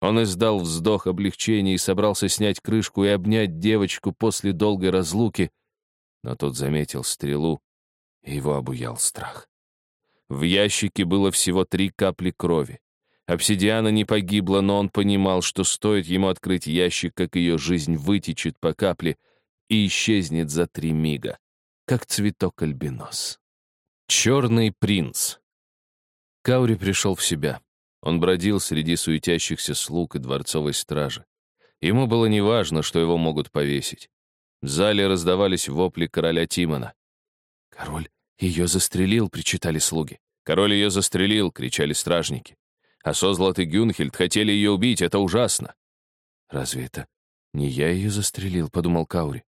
Он издал вздох облегчения и собрался снять крышку и обнять девочку после долгой разлуки, но тот заметил стрелу, и его обуял страх. В ящике было всего три капли крови. Обсидиана не погибла, но он понимал, что стоит ему открыть ящик, как ее жизнь вытечет по капле и исчезнет за три мига, как цветок альбинос. Черный принц. Каури пришел в себя. Он бродил среди суетящихся слуг и дворцовой стражи. Ему было неважно, что его могут повесить. В зале раздавались вопли короля Тимона. «Король ее застрелил!» — причитали слуги. «Король ее застрелил!» — кричали стражники. А Созлот и Гюнхельд хотели ее убить, это ужасно. «Разве это не я ее застрелил?» — подумал Каури.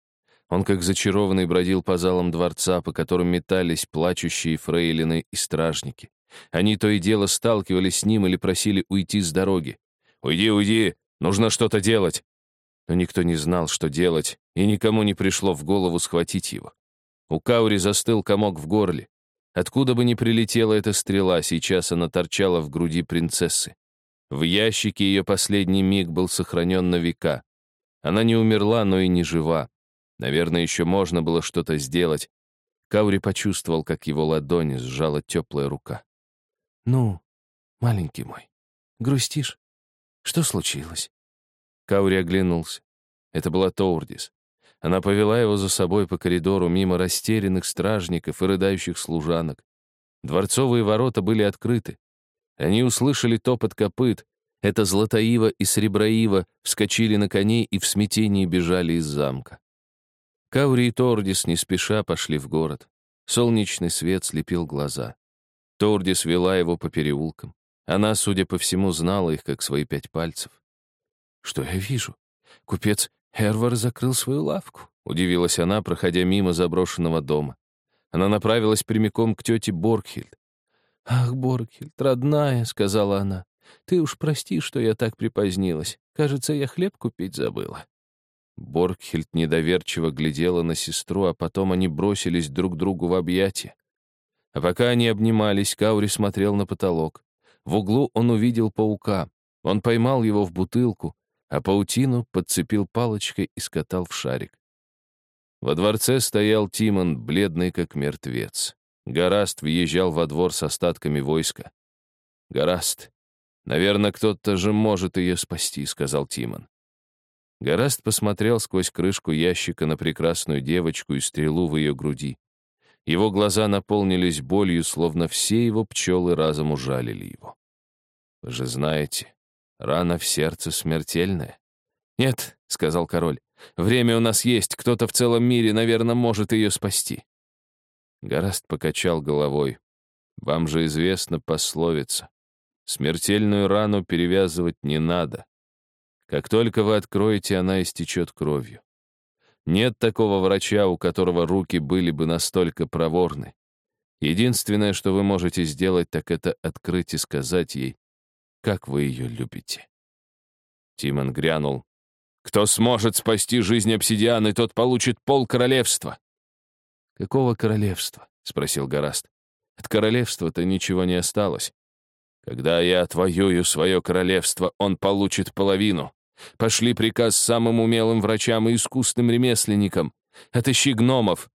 Он как зачарованный бродил по залам дворца, по которым метались плачущие фрейлины и стражники. Они то и дело сталкивались с ним или просили уйти с дороги. «Уйди, уйди! Нужно что-то делать!» Но никто не знал, что делать, и никому не пришло в голову схватить его. У Каури застыл комок в горле. Откуда бы ни прилетела эта стрела, сейчас она торчала в груди принцессы. В ящике ее последний миг был сохранен на века. Она не умерла, но и не жива. Наверное, еще можно было что-то сделать. Каури почувствовал, как его ладони сжала теплая рука. «Ну, маленький мой, грустишь? Что случилось?» Каури оглянулся. Это была Тоурдис. Она повела его за собой по коридору мимо растерянных стражников и рыдающих служанок. Дворцовые ворота были открыты. Они услышали топот копыт. Это Златоива и Среброива вскочили на коней и в смятении бежали из замка. Каури и Тордис не спеша пошли в город. Солнечный свет слепил глаза. Тордис вела его по переулкам. Она, судя по всему, знала их, как свои пять пальцев. «Что я вижу? Купец Эрвар закрыл свою лавку», — удивилась она, проходя мимо заброшенного дома. Она направилась прямиком к тете Боргхильд. «Ах, Боргхильд, родная», — сказала она, — «ты уж прости, что я так припозднилась. Кажется, я хлеб купить забыла». Боргхильд недоверчиво глядела на сестру, а потом они бросились друг другу в объятия. А пока они обнимались, Каури смотрел на потолок. В углу он увидел паука. Он поймал его в бутылку, а паутину подцепил палочкой и скатал в шарик. Во дворце стоял Тимон, бледный как мертвец. Гораст въезжал во двор с остатками войска. «Гораст, наверное, кто-то же может ее спасти», — сказал Тимон. Гораст посмотрел сквозь крышку ящика на прекрасную девочку и стрелу в ее груди. Его глаза наполнились болью, словно все его пчелы разом ужалили его. «Вы же знаете, Рана в сердце смертельная. «Нет», — сказал король, — «время у нас есть, кто-то в целом мире, наверное, может ее спасти». Гораст покачал головой. «Вам же известна пословица. Смертельную рану перевязывать не надо. Как только вы откроете, она истечет кровью. Нет такого врача, у которого руки были бы настолько проворны. Единственное, что вы можете сделать, так это открыть и сказать ей, как вы ее любите. Тимон грянул. Кто сможет спасти жизнь обсидианы, тот получит пол королевства. Какого королевства? спросил Гораст. От королевства-то ничего не осталось. Когда я отвоюю свое королевство, он получит половину. Пошли приказ самым умелым врачам и искусным ремесленникам. Отыщи гномов.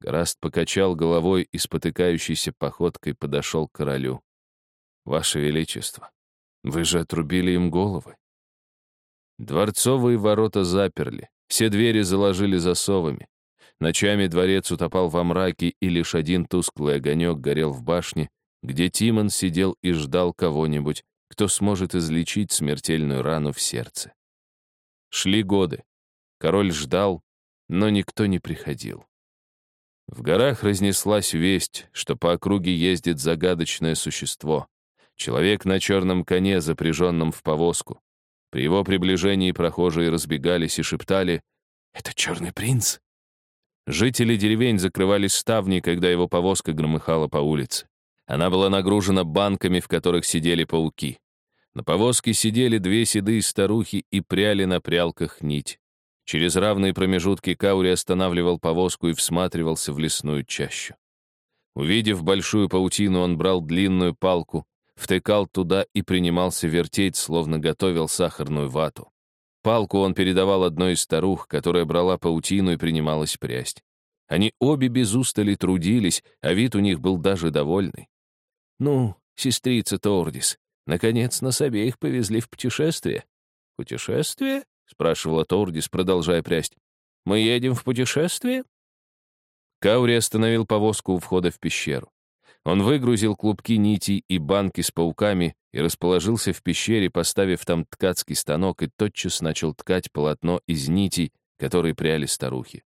Гораст покачал головой и спотыкающейся походкой подошел к королю. «Ваше Величество, вы же отрубили им головы». Дворцовые ворота заперли, все двери заложили засовами. Ночами дворец утопал во мраке, и лишь один тусклый огонек горел в башне, где Тимон сидел и ждал кого-нибудь, кто сможет излечить смертельную рану в сердце. Шли годы. Король ждал, но никто не приходил. В горах разнеслась весть, что по округе ездит загадочное существо. Человек на черном коне, запряженном в повозку. При его приближении прохожие разбегались и шептали «Это черный принц!». Жители деревень закрывали ставни, когда его повозка громыхала по улице. Она была нагружена банками, в которых сидели пауки. На повозке сидели две седые старухи и пряли на прялках нить. Через равные промежутки Каури останавливал повозку и всматривался в лесную чащу. Увидев большую паутину, он брал длинную палку, втыкал туда и принимался вертеть, словно готовил сахарную вату. Палку он передавал одной из старух, которая брала паутину и принималась прясть. Они обе без устали трудились, а вид у них был даже довольный. «Ну, сестрица Тордис, наконец нас обеих повезли в путешествие». «Путешествие?» — спрашивала Тордис, продолжая прясть. «Мы едем в путешествие?» Каури остановил повозку у входа в пещеру. Он выгрузил клубки нитей и банки с пауками и расположился в пещере, поставив там ткацкий станок и тотчас начал ткать полотно из нитей, которые пряли старухи.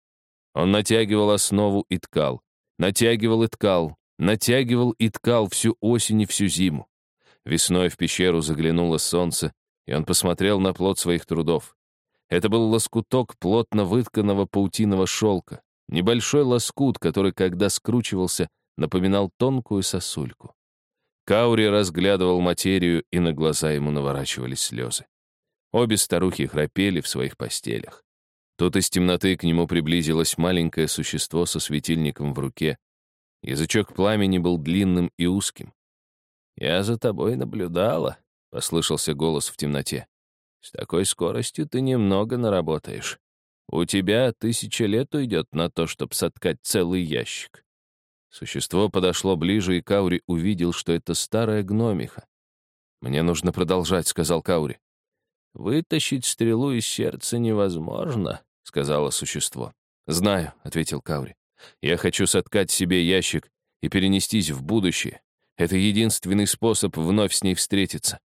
Он натягивал основу и ткал, натягивал и ткал, натягивал и ткал всю осень и всю зиму. Весной в пещеру заглянуло солнце, и он посмотрел на плод своих трудов. Это был лоскуток плотно вытканного паутиного шелка, небольшой лоскут, который, когда скручивался, напоминал тонкую сосульку. Каури разглядывал материю, и на глаза ему наворачивались слезы. Обе старухи храпели в своих постелях. Тут из темноты к нему приблизилось маленькое существо со светильником в руке. Язычок пламени был длинным и узким. «Я за тобой наблюдала», — послышался голос в темноте. «С такой скоростью ты немного наработаешь. У тебя тысяча лет уйдет на то, чтобы соткать целый ящик». Существо подошло ближе, и Каури увидел, что это старая гномиха. «Мне нужно продолжать», — сказал Каури. «Вытащить стрелу из сердца невозможно», — сказала существо. «Знаю», — ответил Каури. «Я хочу соткать себе ящик и перенестись в будущее. Это единственный способ вновь с ней встретиться.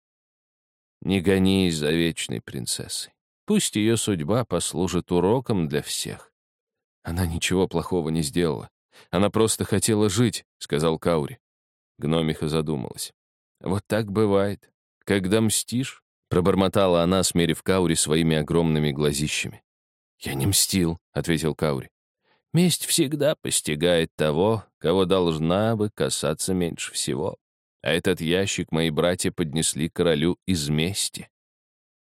Не гонись за вечной принцессой. Пусть ее судьба послужит уроком для всех. Она ничего плохого не сделала. Она просто хотела жить, — сказал Каури. Гномиха задумалась. Вот так бывает. Когда мстишь, — пробормотала она, смерив Каури своими огромными глазищами. «Я не мстил», — ответил Каури. Месть всегда постигает того, кого должна бы касаться меньше всего. А этот ящик мои братья поднесли королю из мести.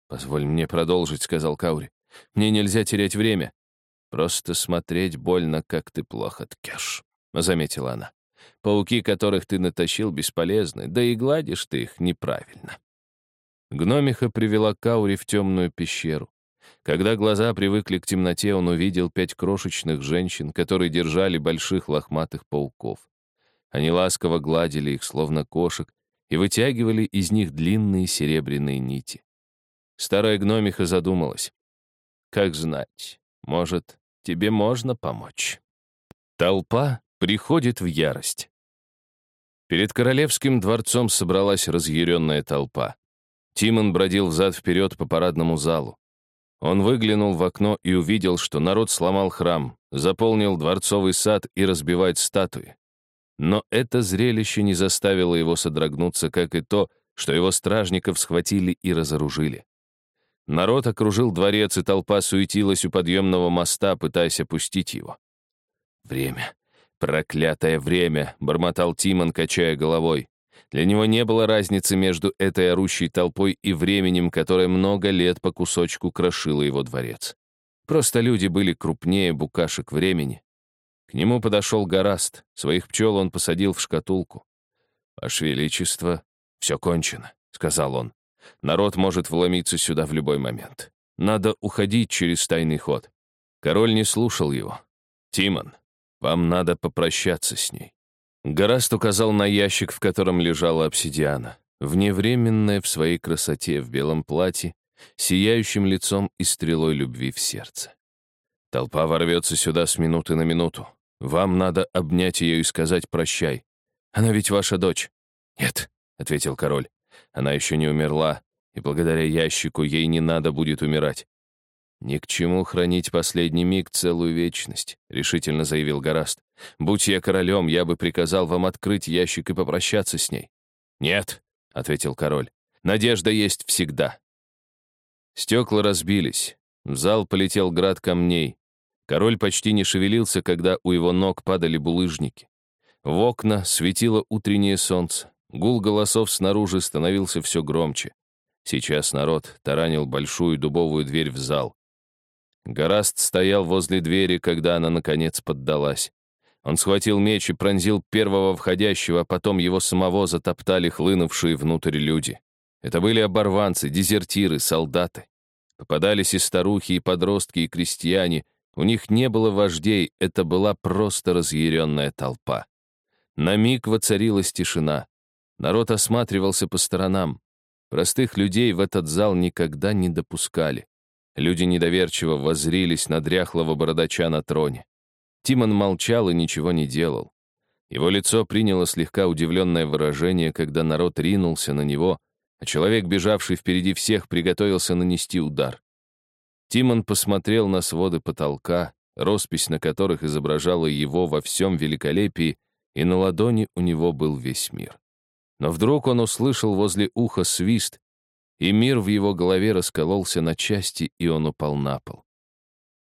«Позволь мне продолжить», — сказал Каури. «Мне нельзя терять время». «Просто смотреть больно, как ты плохо ткешь», — заметила она. «Пауки, которых ты натащил, бесполезны, да и гладишь ты их неправильно». Гномиха привела Каури в темную пещеру. Когда глаза привыкли к темноте, он увидел пять крошечных женщин, которые держали больших лохматых пауков. Они ласково гладили их, словно кошек, и вытягивали из них длинные серебряные нити. Старая гномиха задумалась. «Как знать, может, тебе можно помочь?» Толпа приходит в ярость. Перед королевским дворцом собралась разъяренная толпа. Тимон бродил взад-вперед по парадному залу. Он выглянул в окно и увидел, что народ сломал храм, заполнил дворцовый сад и разбивает статуи. Но это зрелище не заставило его содрогнуться, как и то, что его стражников схватили и разоружили. Народ окружил дворец, и толпа суетилась у подъемного моста, пытаясь опустить его. «Время! Проклятое время!» — бормотал Тимон, качая головой. Для него не было разницы между этой орущей толпой и временем, которое много лет по кусочку крошило его дворец. Просто люди были крупнее букашек времени. К нему подошел Гораст, своих пчел он посадил в шкатулку. «Ваше Величество, все кончено», — сказал он. «Народ может вломиться сюда в любой момент. Надо уходить через тайный ход». Король не слушал его. «Тимон, вам надо попрощаться с ней. Гораст указал на ящик, в котором лежала обсидиана, вневременная в своей красоте в белом платье, сияющим лицом и стрелой любви в сердце. Толпа ворвется сюда с минуты на минуту. Вам надо обнять ее и сказать «прощай». Она ведь ваша дочь. «Нет», — ответил король, — «она еще не умерла, и благодаря ящику ей не надо будет умирать. «Ни к чему хранить последний миг целую вечность», — решительно заявил Гораст. «Будь я королем, я бы приказал вам открыть ящик и попрощаться с ней». «Нет», — ответил король, — «надежда есть всегда». Стекла разбились. В зал полетел град камней. Король почти не шевелился, когда у его ног падали булыжники. В окна светило утреннее солнце. Гул голосов снаружи становился все громче. Сейчас народ таранил большую дубовую дверь в зал. Гораст стоял возле двери, когда она, наконец, поддалась. Он схватил меч и пронзил первого входящего, а потом его самого затоптали хлынувшие внутрь люди. Это были оборванцы, дезертиры, солдаты. Попадались и старухи, и подростки, и крестьяне. У них не было вождей, это была просто разъяренная толпа. На миг воцарилась тишина. Народ осматривался по сторонам. Простых людей в этот зал никогда не допускали. Люди недоверчиво воззрились на дряхлого бородача на троне. Тимон молчал и ничего не делал. Его лицо приняло слегка удивленное выражение, когда народ ринулся на него, а человек, бежавший впереди всех, приготовился нанести удар. Тимон посмотрел на своды потолка, роспись на которых изображала его во всем великолепии, и на ладони у него был весь мир. Но вдруг он услышал возле уха свист, и мир в его голове раскололся на части, и он упал на пол.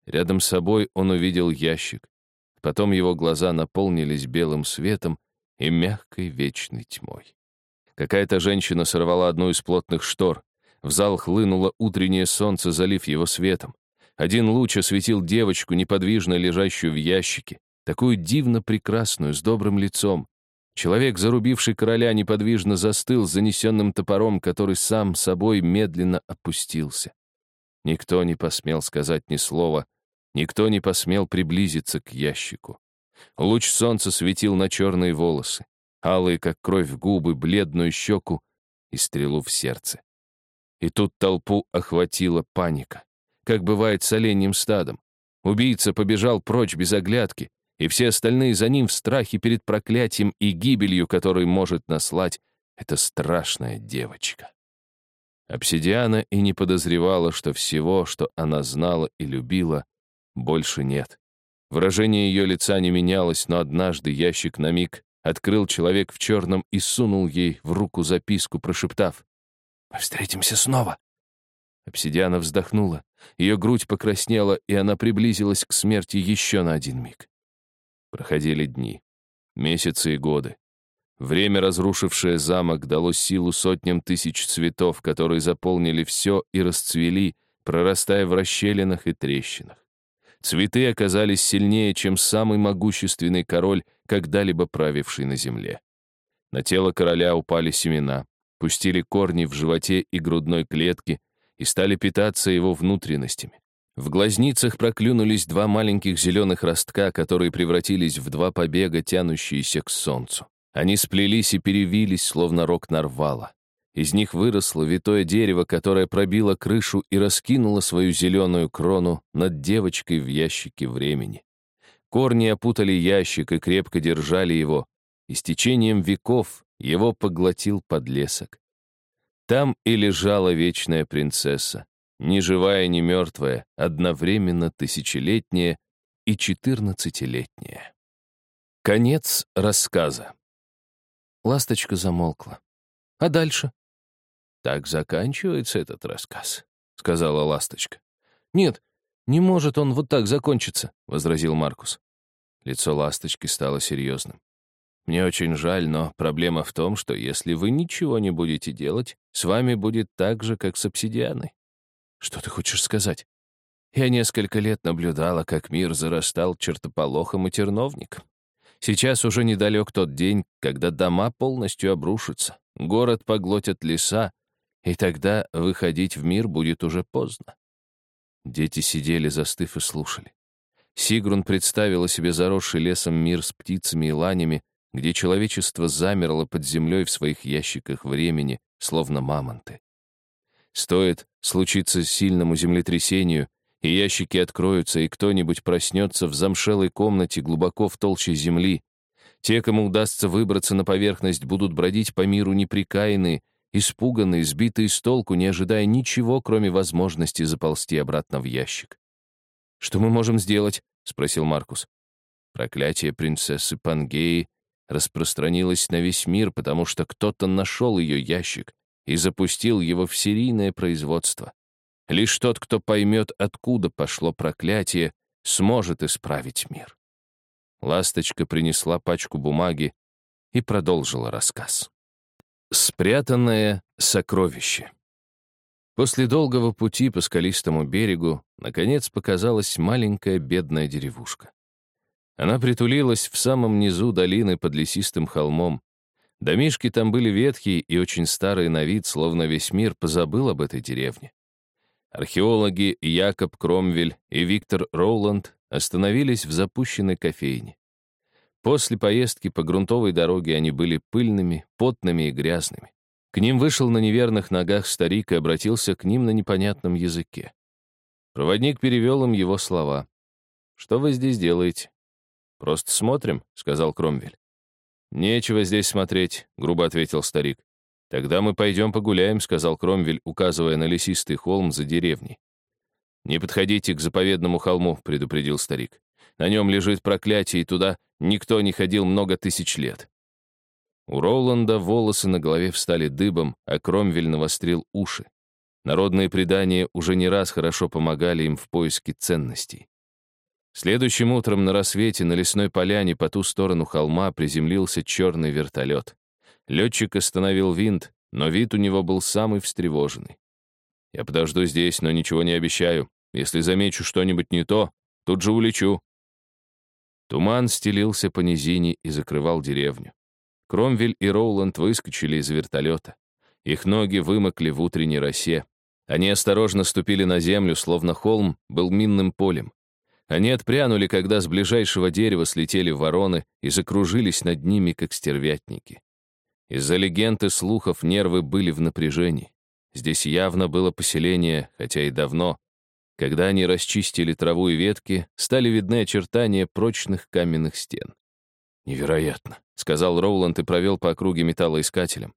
Рядом с собой он увидел ящик. Потом его глаза наполнились белым светом и мягкой вечной тьмой. Какая-то женщина сорвала одну из плотных штор. В зал хлынуло утреннее солнце, залив его светом. Один луч осветил девочку, неподвижно лежащую в ящике. такую дивно прекрасную, с добрым лицом. Человек, зарубивший короля, неподвижно застыл с занесенным топором, который сам собой медленно опустился. Никто не посмел сказать ни слова, никто не посмел приблизиться к ящику. Луч солнца светил на черные волосы, алые, как кровь, губы, бледную щеку и стрелу в сердце. И тут толпу охватила паника, как бывает с оленьим стадом. Убийца побежал прочь без оглядки, и все остальные за ним в страхе перед проклятием и гибелью, который может наслать эта страшная девочка. Обсидиана и не подозревала, что всего, что она знала и любила, больше нет. Выражение ее лица не менялось, но однажды ящик на миг открыл человек в черном и сунул ей в руку записку, прошептав «Мы встретимся снова». Обсидиана вздохнула, ее грудь покраснела, и она приблизилась к смерти еще на один миг. Проходили дни, месяцы и годы. Время, разрушившее замок, дало силу сотням тысяч цветов, которые заполнили все и расцвели, прорастая в расщелинах и трещинах. Цветы оказались сильнее, чем самый могущественный король, когда-либо правивший на земле. На тело короля упали семена, пустили корни в животе и грудной клетке и стали питаться его внутренностями. В глазницах проклюнулись два маленьких зеленых ростка, которые превратились в два побега, тянущиеся к солнцу. Они сплелись и перевились, словно рог нарвала. Из них выросло витое дерево, которое пробило крышу и раскинуло свою зеленую крону над девочкой в ящике времени. Корни опутали ящик и крепко держали его, и с течением веков его поглотил подлесок. Там и лежала вечная принцесса, ни живая, ни мертвая, одновременно тысячелетняя и четырнадцатилетняя. Конец рассказа. Ласточка замолкла. А дальше? Так заканчивается этот рассказ, сказала Ласточка. Нет, не может он вот так закончиться, возразил Маркус. Лицо Ласточки стало серьезным. Мне очень жаль, но проблема в том, что если вы ничего не будете делать, с вами будет так же, как с обсидианой. Что ты хочешь сказать? Я несколько лет наблюдала, как мир зарастал чертополохом и терновником. Сейчас уже недалек тот день, когда дома полностью обрушатся, город поглотят леса, и тогда выходить в мир будет уже поздно. Дети сидели, застыв и слушали. Сигрун представила себе заросший лесом мир с птицами и ланями, где человечество замерло под землей в своих ящиках времени, словно мамонты. Стоит случиться сильному землетрясению, и ящики откроются, и кто-нибудь проснется в замшелой комнате глубоко в толще земли. Те, кому удастся выбраться на поверхность, будут бродить по миру неприкаянные, испуганные, сбитые с толку, не ожидая ничего, кроме возможности заползти обратно в ящик. «Что мы можем сделать?» — спросил Маркус. Проклятие принцессы Пангеи распространилось на весь мир, потому что кто-то нашел ее ящик и запустил его в серийное производство. Лишь тот, кто поймет, откуда пошло проклятие, сможет исправить мир. Ласточка принесла пачку бумаги и продолжила рассказ. Спрятанное сокровище. После долгого пути по скалистому берегу, наконец, показалась маленькая бедная деревушка. Она притулилась в самом низу долины под лесистым холмом. Домишки там были ветхие и очень старые на вид, словно весь мир позабыл об этой деревне. Археологи Якоб Кромвель и Виктор Роуланд остановились в запущенной кофейне. После поездки по грунтовой дороге они были пыльными, потными и грязными. К ним вышел на неверных ногах старик и обратился к ним на непонятном языке. Проводник перевел им его слова. «Что вы здесь делаете?» «Просто смотрим», — сказал Кромвель. «Нечего здесь смотреть», — грубо ответил старик. «Тогда мы пойдем погуляем», — сказал Кромвель, указывая на лесистый холм за деревней. «Не подходите к заповедному холму», — предупредил старик. «На нем лежит проклятие, и туда никто не ходил много тысяч лет». У Роланда волосы на голове встали дыбом, а Кромвель навострил уши. Народные предания уже не раз хорошо помогали им в поиске ценностей. Следующим утром на рассвете на лесной поляне по ту сторону холма приземлился черный вертолет. Летчик остановил винт, но вид у него был самый встревоженный. «Я подожду здесь, но ничего не обещаю. Если замечу что-нибудь не то, тут же улечу». Туман стелился по низине и закрывал деревню. Кромвель и Роуланд выскочили из вертолета. Их ноги вымокли в утренней росе. Они осторожно ступили на землю, словно холм был минным полем. Они отпрянули, когда с ближайшего дерева слетели вороны и закружились над ними, как стервятники. Из-за легенд и слухов нервы были в напряжении. Здесь явно было поселение, хотя и давно. Когда они расчистили траву и ветки, стали видны очертания прочных каменных стен. «Невероятно», — сказал Роуланд и провел по округе металлоискателем.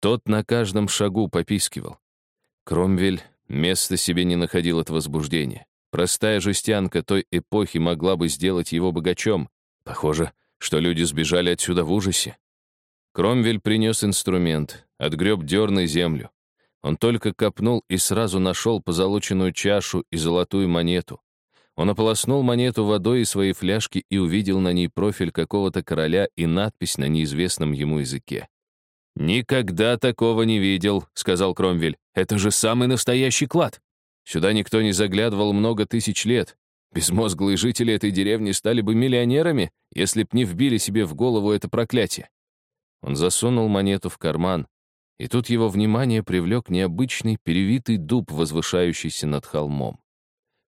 Тот на каждом шагу попискивал. Кромвель места себе не находил от возбуждения. Простая жестянка той эпохи могла бы сделать его богачом. Похоже, что люди сбежали отсюда в ужасе. Кромвель принес инструмент, отгреб дерной землю. Он только копнул и сразу нашел позолоченную чашу и золотую монету. Он ополоснул монету водой из своей фляжки и увидел на ней профиль какого-то короля и надпись на неизвестном ему языке. «Никогда такого не видел», — сказал Кромвель. «Это же самый настоящий клад. Сюда никто не заглядывал много тысяч лет. Безмозглые жители этой деревни стали бы миллионерами, если б не вбили себе в голову это проклятие». Он засунул монету в карман, и тут его внимание привлек необычный перевитый дуб, возвышающийся над холмом.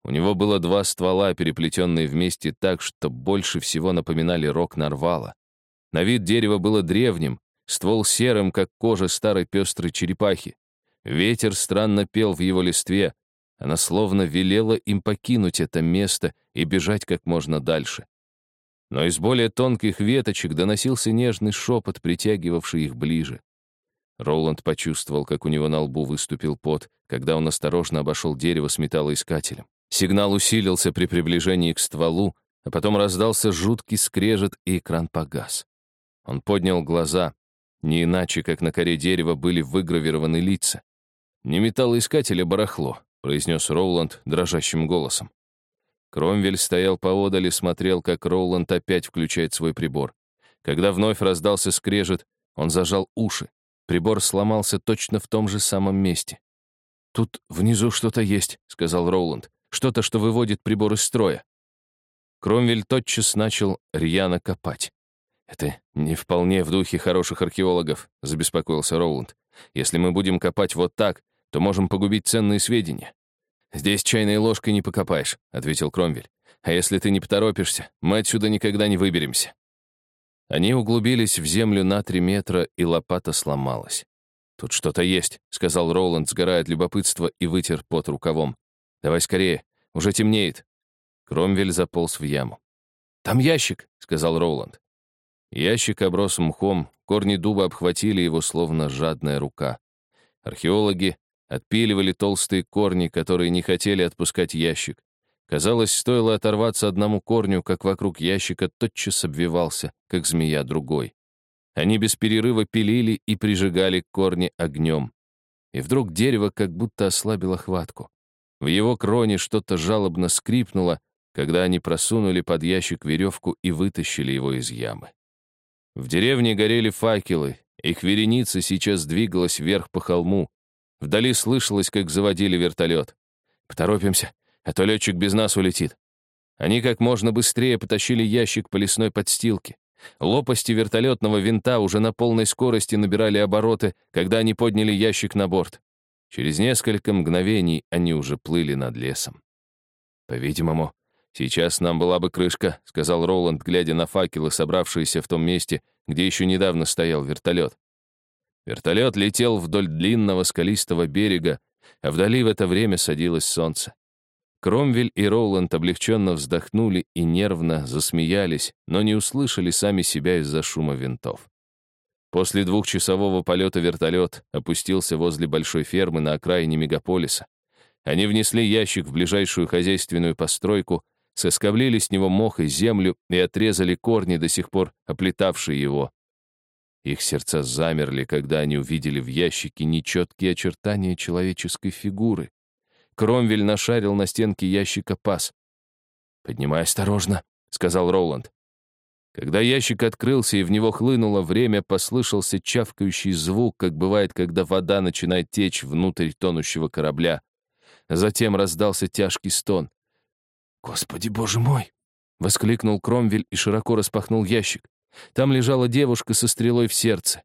У него было два ствола, переплетенные вместе так, что больше всего напоминали рог нарвала. На вид дерево было древним, ствол серым, как кожа старой пестрой черепахи. Ветер странно пел в его листве, она словно велела им покинуть это место и бежать как можно дальше. Но из более тонких веточек доносился нежный шепот, притягивавший их ближе. Роланд почувствовал, как у него на лбу выступил пот, когда он осторожно обошел дерево с металлоискателем. Сигнал усилился при приближении к стволу, а потом раздался жуткий скрежет, и экран погас. Он поднял глаза. Не иначе, как на коре дерева были выгравированы лица. «Не металлоискатель, а барахло», — произнес Роуланд дрожащим голосом. Кромвель стоял поодаль и смотрел, как Роуланд опять включает свой прибор. Когда вновь раздался скрежет, он зажал уши. Прибор сломался точно в том же самом месте. «Тут внизу что-то есть», — сказал Роуланд. «Что-то, что выводит прибор из строя». Кромвель тотчас начал рьяно копать. «Это не вполне в духе хороших археологов», — забеспокоился Роуланд. «Если мы будем копать вот так, то можем погубить ценные сведения». «Здесь чайной ложкой не покопаешь», — ответил Кромвель. «А если ты не поторопишься, мы отсюда никогда не выберемся». Они углубились в землю на три метра, и лопата сломалась. «Тут что-то есть», — сказал Роланд, сгорая от любопытства, и вытер пот рукавом. «Давай скорее, уже темнеет». Кромвель заполз в яму. «Там ящик», — сказал Роланд. Ящик оброс мхом, корни дуба обхватили его, словно жадная рука. Археологи отпиливали толстые корни, которые не хотели отпускать ящик. Казалось, стоило оторваться одному корню, как вокруг ящика тотчас обвивался, как змея другой. Они без перерыва пилили и прижигали корни огнем. И вдруг дерево как будто ослабило хватку. В его кроне что-то жалобно скрипнуло, когда они просунули под ящик веревку и вытащили его из ямы. В деревне горели факелы, их вереница сейчас двигалась вверх по холму. Вдали слышалось, как заводили вертолет. «Поторопимся, а то летчик без нас улетит. Они как можно быстрее потащили ящик по лесной подстилке. Лопасти вертолетного винта уже на полной скорости набирали обороты, когда они подняли ящик на борт. Через несколько мгновений они уже плыли над лесом. «По-видимому, сейчас нам была бы крышка», — сказал Роланд, глядя на факелы, собравшиеся в том месте, где еще недавно стоял вертолет. Вертолет летел вдоль длинного скалистого берега, а вдали в это время садилось солнце. Кромвель и Роуланд облегченно вздохнули и нервно засмеялись, но не услышали сами себя из-за шума винтов. После двухчасового полета вертолет опустился возле большой фермы на окраине мегаполиса. Они внесли ящик в ближайшую хозяйственную постройку, соскоблили с него мох и землю и отрезали корни, до сих пор оплетавшие его. Их сердца замерли, когда они увидели в ящике нечеткие очертания человеческой фигуры. Кромвель нашарил на стенке ящика паз. «Поднимай осторожно», — сказал Роланд. Когда ящик открылся и в него хлынуло время, послышался чавкающий звук, как бывает, когда вода начинает течь внутрь тонущего корабля. Затем раздался тяжкий стон. «Господи, боже мой!» — воскликнул Кромвель и широко распахнул ящик. Там лежала девушка со стрелой в сердце.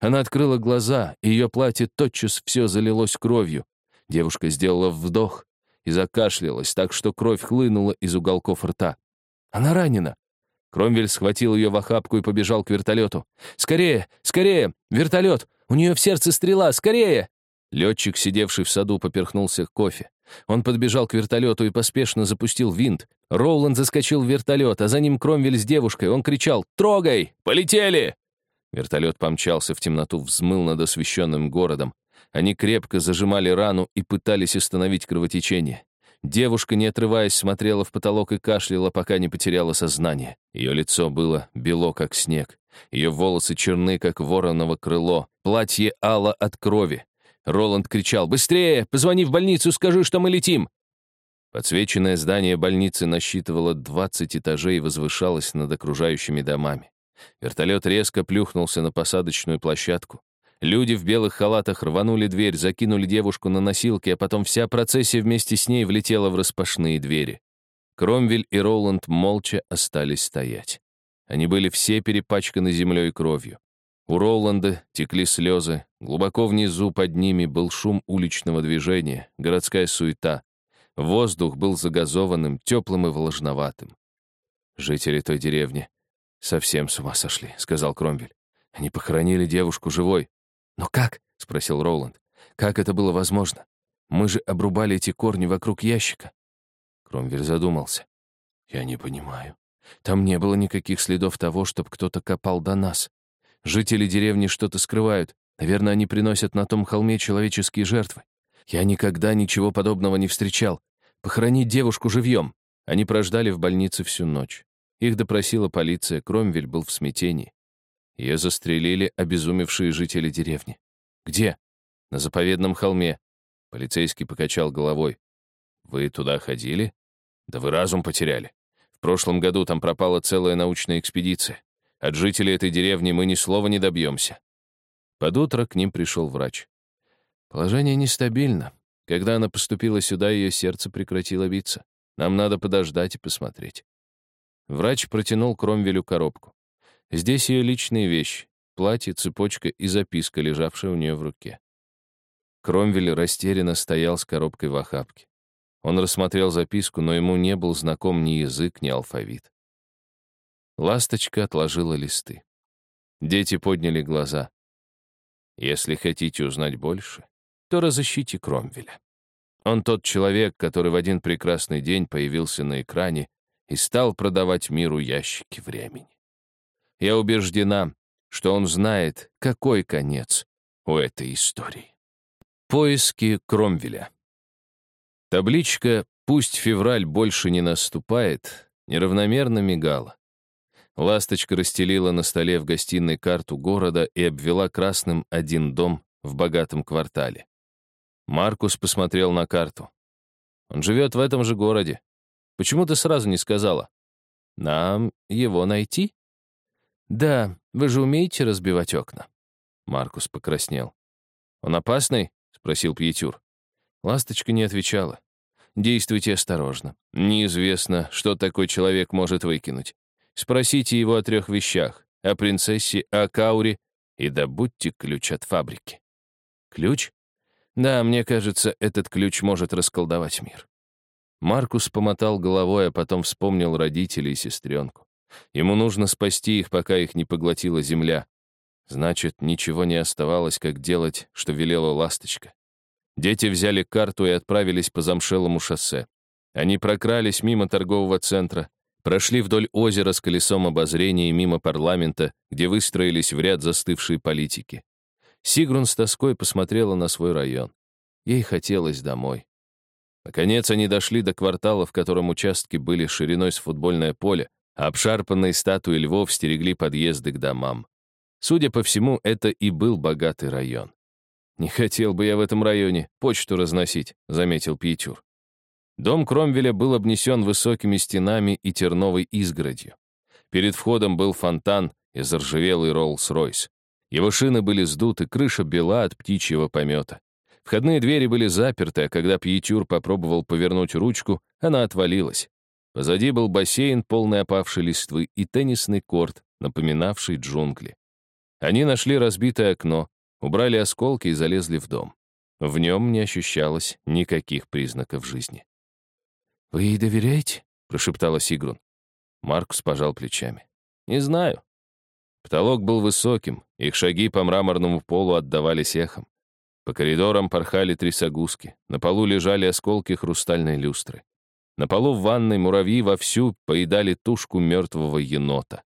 Она открыла глаза, и ее платье тотчас все залилось кровью. Девушка сделала вдох и закашлялась так, что кровь хлынула из уголков рта. Она ранена. Кромвель схватил ее в охапку и побежал к вертолету. «Скорее! Скорее! Вертолет! У нее в сердце стрела! Скорее!» Летчик, сидевший в саду, поперхнулся кофе. Он подбежал к вертолету и поспешно запустил винт. Роуланд заскочил в вертолет, а за ним Кромвель с девушкой. Он кричал «Трогай! Полетели!» Вертолет помчался в темноту, взмыл над освещенным городом. Они крепко зажимали рану и пытались остановить кровотечение. Девушка, не отрываясь, смотрела в потолок и кашляла, пока не потеряла сознание. Ее лицо было бело, как снег. Ее волосы черны, как вороново крыло. Платье ало от крови. Роланд кричал «Быстрее! Позвони в больницу, скажи, что мы летим!» Подсвеченное здание больницы насчитывало 20 этажей и возвышалось над окружающими домами. Вертолет резко плюхнулся на посадочную площадку. Люди в белых халатах рванули дверь, закинули девушку на носилки, а потом вся процессия вместе с ней влетела в распашные двери. Кромвель и Роланд молча остались стоять. Они были все перепачканы землей и кровью. У Роланда текли слезы, глубоко внизу под ними был шум уличного движения, городская суета. Воздух был загазованным, теплым и влажноватым. «Жители той деревни совсем с ума сошли», — сказал Кромвель. «Они похоронили девушку живой». «Но как?» — спросил Роланд. «Как это было возможно? Мы же обрубали эти корни вокруг ящика». Кромвель задумался. «Я не понимаю. Там не было никаких следов того, чтобы кто-то копал до нас. Жители деревни что-то скрывают. Наверное, они приносят на том холме человеческие жертвы. Я никогда ничего подобного не встречал. Похоронить девушку живьем. Они прождали в больнице всю ночь. Их допросила полиция, Кромвель был в смятении. Ее застрелили обезумевшие жители деревни. Где? На заповедном холме. Полицейский покачал головой. Вы туда ходили? Да вы разум потеряли. В прошлом году там пропала целая научная экспедиция. От жителей этой деревни мы ни слова не добьемся. Под утро к ним пришел врач. Положение нестабильно. Когда она поступила сюда, ее сердце прекратило биться. Нам надо подождать и посмотреть. Врач протянул Кромвелю коробку. Здесь ее личные вещи, платье, цепочка и записка, лежавшая у нее в руке. Кромвель растерянно стоял с коробкой в охапке. Он рассмотрел записку, но ему не был знаком ни язык, ни алфавит. Ласточка отложила листы. Дети подняли глаза. Если хотите узнать больше, то разыщите Кромвеля. Он тот человек, который в один прекрасный день появился на экране и стал продавать миру ящики времени. Я убеждена, что он знает, какой конец у этой истории. Поиски Кромвеля. Табличка «Пусть февраль больше не наступает» неравномерно мигала. Ласточка расстелила на столе в гостиной карту города и обвела красным один дом в богатом квартале. Маркус посмотрел на карту. Он живет в этом же городе. Почему ты сразу не сказала? Нам его найти? Да, вы же умеете разбивать окна. Маркус покраснел. Он опасный? Спросил Пьетюр. Ласточка не отвечала. Действуйте осторожно. Неизвестно, что такой человек может выкинуть. Спросите его о трех вещах. О принцессе, о Кауре и добудьте ключ от фабрики. Ключ? Да, мне кажется, этот ключ может расколдовать мир. Маркус помотал головой, а потом вспомнил родителей и сестренку. Ему нужно спасти их, пока их не поглотила земля. Значит, ничего не оставалось, как делать, что велела ласточка. Дети взяли карту и отправились по замшелому шоссе. Они прокрались мимо торгового центра, Прошли вдоль озера с колесом обозрения мимо парламента, где выстроились в ряд застывшие политики. Сигрун с тоской посмотрела на свой район. Ей хотелось домой. Наконец они дошли до квартала, в котором участки были шириной с футбольное поле, а обшарпанные статуи львов стерегли подъезды к домам. Судя по всему, это и был богатый район. «Не хотел бы я в этом районе почту разносить», — заметил Пьетюр. Дом Кромвеля был обнесен высокими стенами и терновой изгородью. Перед входом был фонтан и заржавелый Роллс-Ройс. Его шины были сдуты, крыша бела от птичьего помета. Входные двери были заперты, а когда Пьетюр попробовал повернуть ручку, она отвалилась. Позади был бассейн, полный опавшей листвы, и теннисный корт, напоминавший джунгли. Они нашли разбитое окно, убрали осколки и залезли в дом. В нем не ощущалось никаких признаков жизни. «Вы ей доверяете?» — прошептала Сигрун. Маркус пожал плечами. «Не знаю». Потолок был высоким, их шаги по мраморному полу отдавались эхом. По коридорам порхали трясогузки, на полу лежали осколки хрустальной люстры. На полу в ванной муравьи вовсю поедали тушку мертвого енота.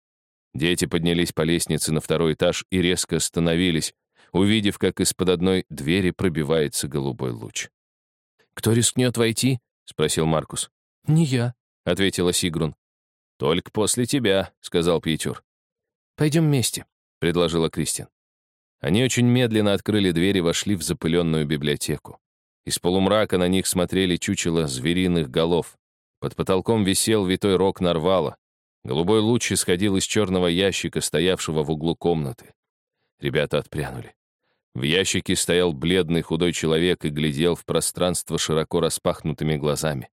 Дети поднялись по лестнице на второй этаж и резко остановились, увидев, как из-под одной двери пробивается голубой луч. «Кто рискнет войти?» — спросил Маркус. «Не я», — ответила Сигрун. «Только после тебя», — сказал Питер. «Пойдем вместе», — предложила Кристин. Они очень медленно открыли дверь и вошли в запыленную библиотеку. Из полумрака на них смотрели чучела звериных голов. Под потолком висел витой рог нарвала. Голубой луч исходил из черного ящика, стоявшего в углу комнаты. Ребята отпрянули. В ящике стоял бледный худой человек и глядел в пространство широко распахнутыми глазами.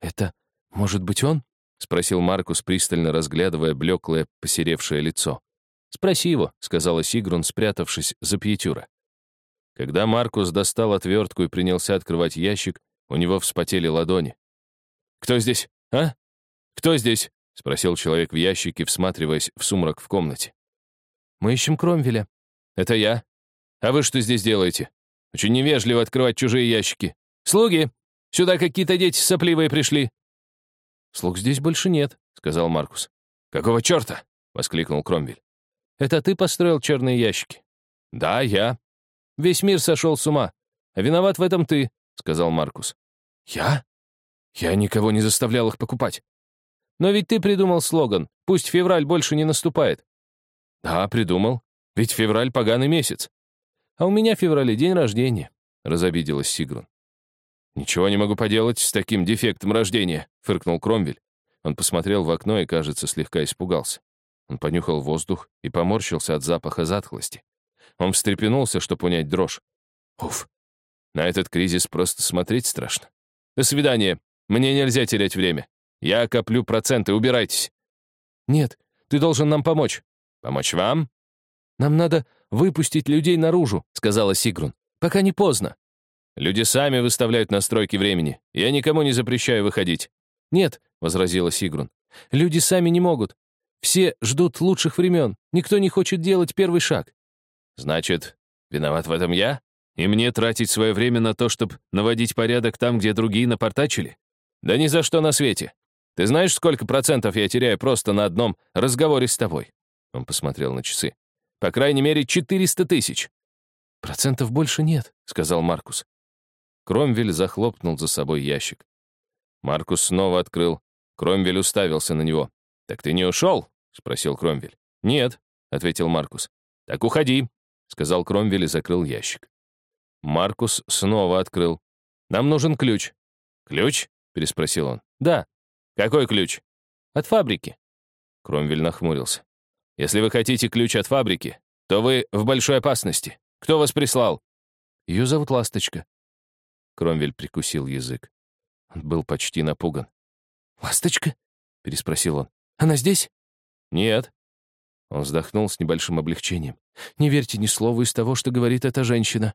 «Это может быть он?» — спросил Маркус, пристально разглядывая блеклое, посеревшее лицо. «Спроси его», — сказала Сигрун, спрятавшись за пьетюра. Когда Маркус достал отвертку и принялся открывать ящик, у него вспотели ладони. «Кто здесь, а? Кто здесь?» — спросил человек в ящике, всматриваясь в сумрак в комнате. «Мы ищем Кромвеля». «Это я. А вы что здесь делаете? Очень невежливо открывать чужие ящики. Слуги! Сюда какие-то дети сопливые пришли». «Слуг здесь больше нет», — сказал Маркус. «Какого черта?» — воскликнул Кромвель. «Это ты построил черные ящики?» «Да, я». «Весь мир сошел с ума. А виноват в этом ты», — сказал Маркус. «Я? Я никого не заставлял их покупать». «Но ведь ты придумал слоган «Пусть февраль больше не наступает». «Да, придумал. Ведь февраль — поганый месяц». «А у меня в феврале день рождения», — разобиделась Сигрун. «Ничего не могу поделать с таким дефектом рождения», — фыркнул Кромвель. Он посмотрел в окно и, кажется, слегка испугался. Он понюхал воздух и поморщился от запаха затхлости. Он встрепенулся, чтобы унять дрожь. Уф, на этот кризис просто смотреть страшно. До свидания. Мне нельзя терять время. Я коплю проценты, убирайтесь. Нет, ты должен нам помочь. Помочь вам? Нам надо выпустить людей наружу», — сказала Сигрун. «Пока не поздно». «Люди сами выставляют настройки времени. Я никому не запрещаю выходить». «Нет», — возразила Сигрун. «Люди сами не могут. Все ждут лучших времен. Никто не хочет делать первый шаг». «Значит, виноват в этом я? И мне тратить свое время на то, чтобы наводить порядок там, где другие напортачили? Да ни за что на свете. Ты знаешь, сколько процентов я теряю просто на одном разговоре с тобой?» Он посмотрел на часы. По крайней мере, 400 тысяч». «Процентов больше нет», — сказал Маркус. Кромвель захлопнул за собой ящик. Маркус снова открыл. Кромвель уставился на него. «Так ты не ушел?» — спросил Кромвель. «Нет», — ответил Маркус. «Так уходи», — сказал Кромвель и закрыл ящик. Маркус снова открыл. «Нам нужен ключ». «Ключ?» — переспросил он. «Да». «Какой ключ?» «От фабрики». Кромвель нахмурился. Если вы хотите ключ от фабрики, то вы в большой опасности. Кто вас прислал?» «Ее зовут Ласточка». Кромвель прикусил язык. Он был почти напуган. «Ласточка?» — переспросил он. «Она здесь?» «Нет». Он вздохнул с небольшим облегчением. «Не верьте ни слову из того, что говорит эта женщина».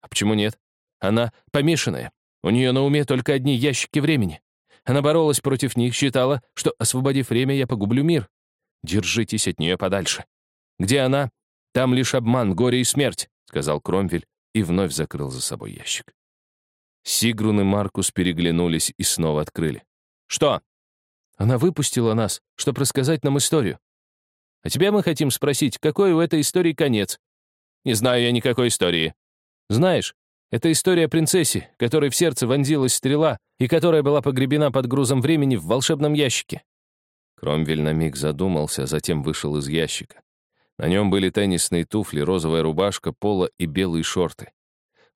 «А почему нет? Она помешанная. У нее на уме только одни ящики времени. Она боролась против них, считала, что, освободив время, я погублю мир. Держитесь от нее подальше. Где она? Там лишь обман, горе и смерть, сказал Кромвель и вновь закрыл за собой ящик. Сигрун и Маркус переглянулись и снова открыли. «Что?» «Она выпустила нас, чтобы рассказать нам историю. А тебя мы хотим спросить, какой у этой истории конец?» «Не знаю я никакой истории». «Знаешь, это история о принцессе, которой в сердце вонзилась стрела и которая была погребена под грузом времени в волшебном ящике. Кромвель на миг задумался, затем вышел из ящика. На нем были теннисные туфли, розовая рубашка, поло и белые шорты.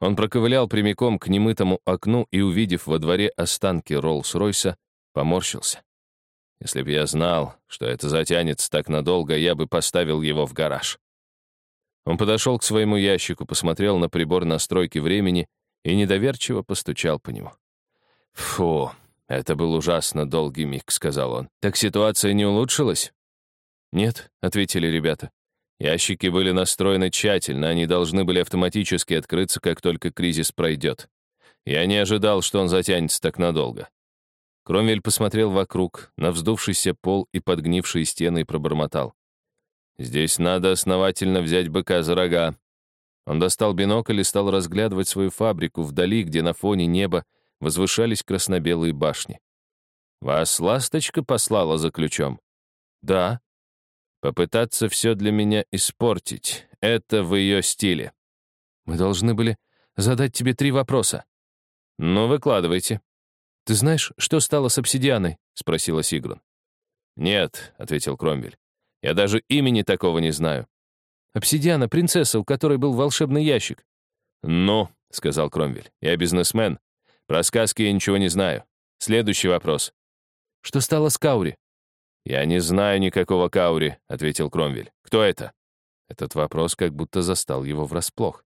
Он проковылял прямиком к немытому окну и, увидев во дворе останки Роллс-Ройса, поморщился. Если б я знал, что это затянется так надолго, я бы поставил его в гараж. Он подошел к своему ящику, посмотрел на прибор настройки времени и недоверчиво постучал по нему. Фу, Это был ужасно долгий миг, сказал он. Так ситуация не улучшилась? Нет, ответили ребята. Ящики были настроены тщательно, они должны были автоматически открыться, как только кризис пройдет. Я не ожидал, что он затянется так надолго. Кромвель посмотрел вокруг, на вздувшийся пол и подгнившие стены и пробормотал. «Здесь надо основательно взять быка за рога». Он достал бинокль и стал разглядывать свою фабрику вдали, где на фоне неба возвышались красно-белые башни. «Вас ласточка послала за ключом?» «Да». «Попытаться все для меня испортить. Это в ее стиле». «Мы должны были задать тебе три вопроса». «Ну, выкладывайте». «Ты знаешь, что стало с обсидианой?» — спросила Сигрун. «Нет», — ответил Кромвель. «Я даже имени такого не знаю». «Обсидиана — принцесса, у которой был волшебный ящик». «Ну», — сказал Кромвель, — «я бизнесмен. Про сказки я ничего не знаю. Следующий вопрос». «Что стало с Каури?» «Я не знаю никакого Каури», — ответил Кромвель. «Кто это?» Этот вопрос как будто застал его врасплох.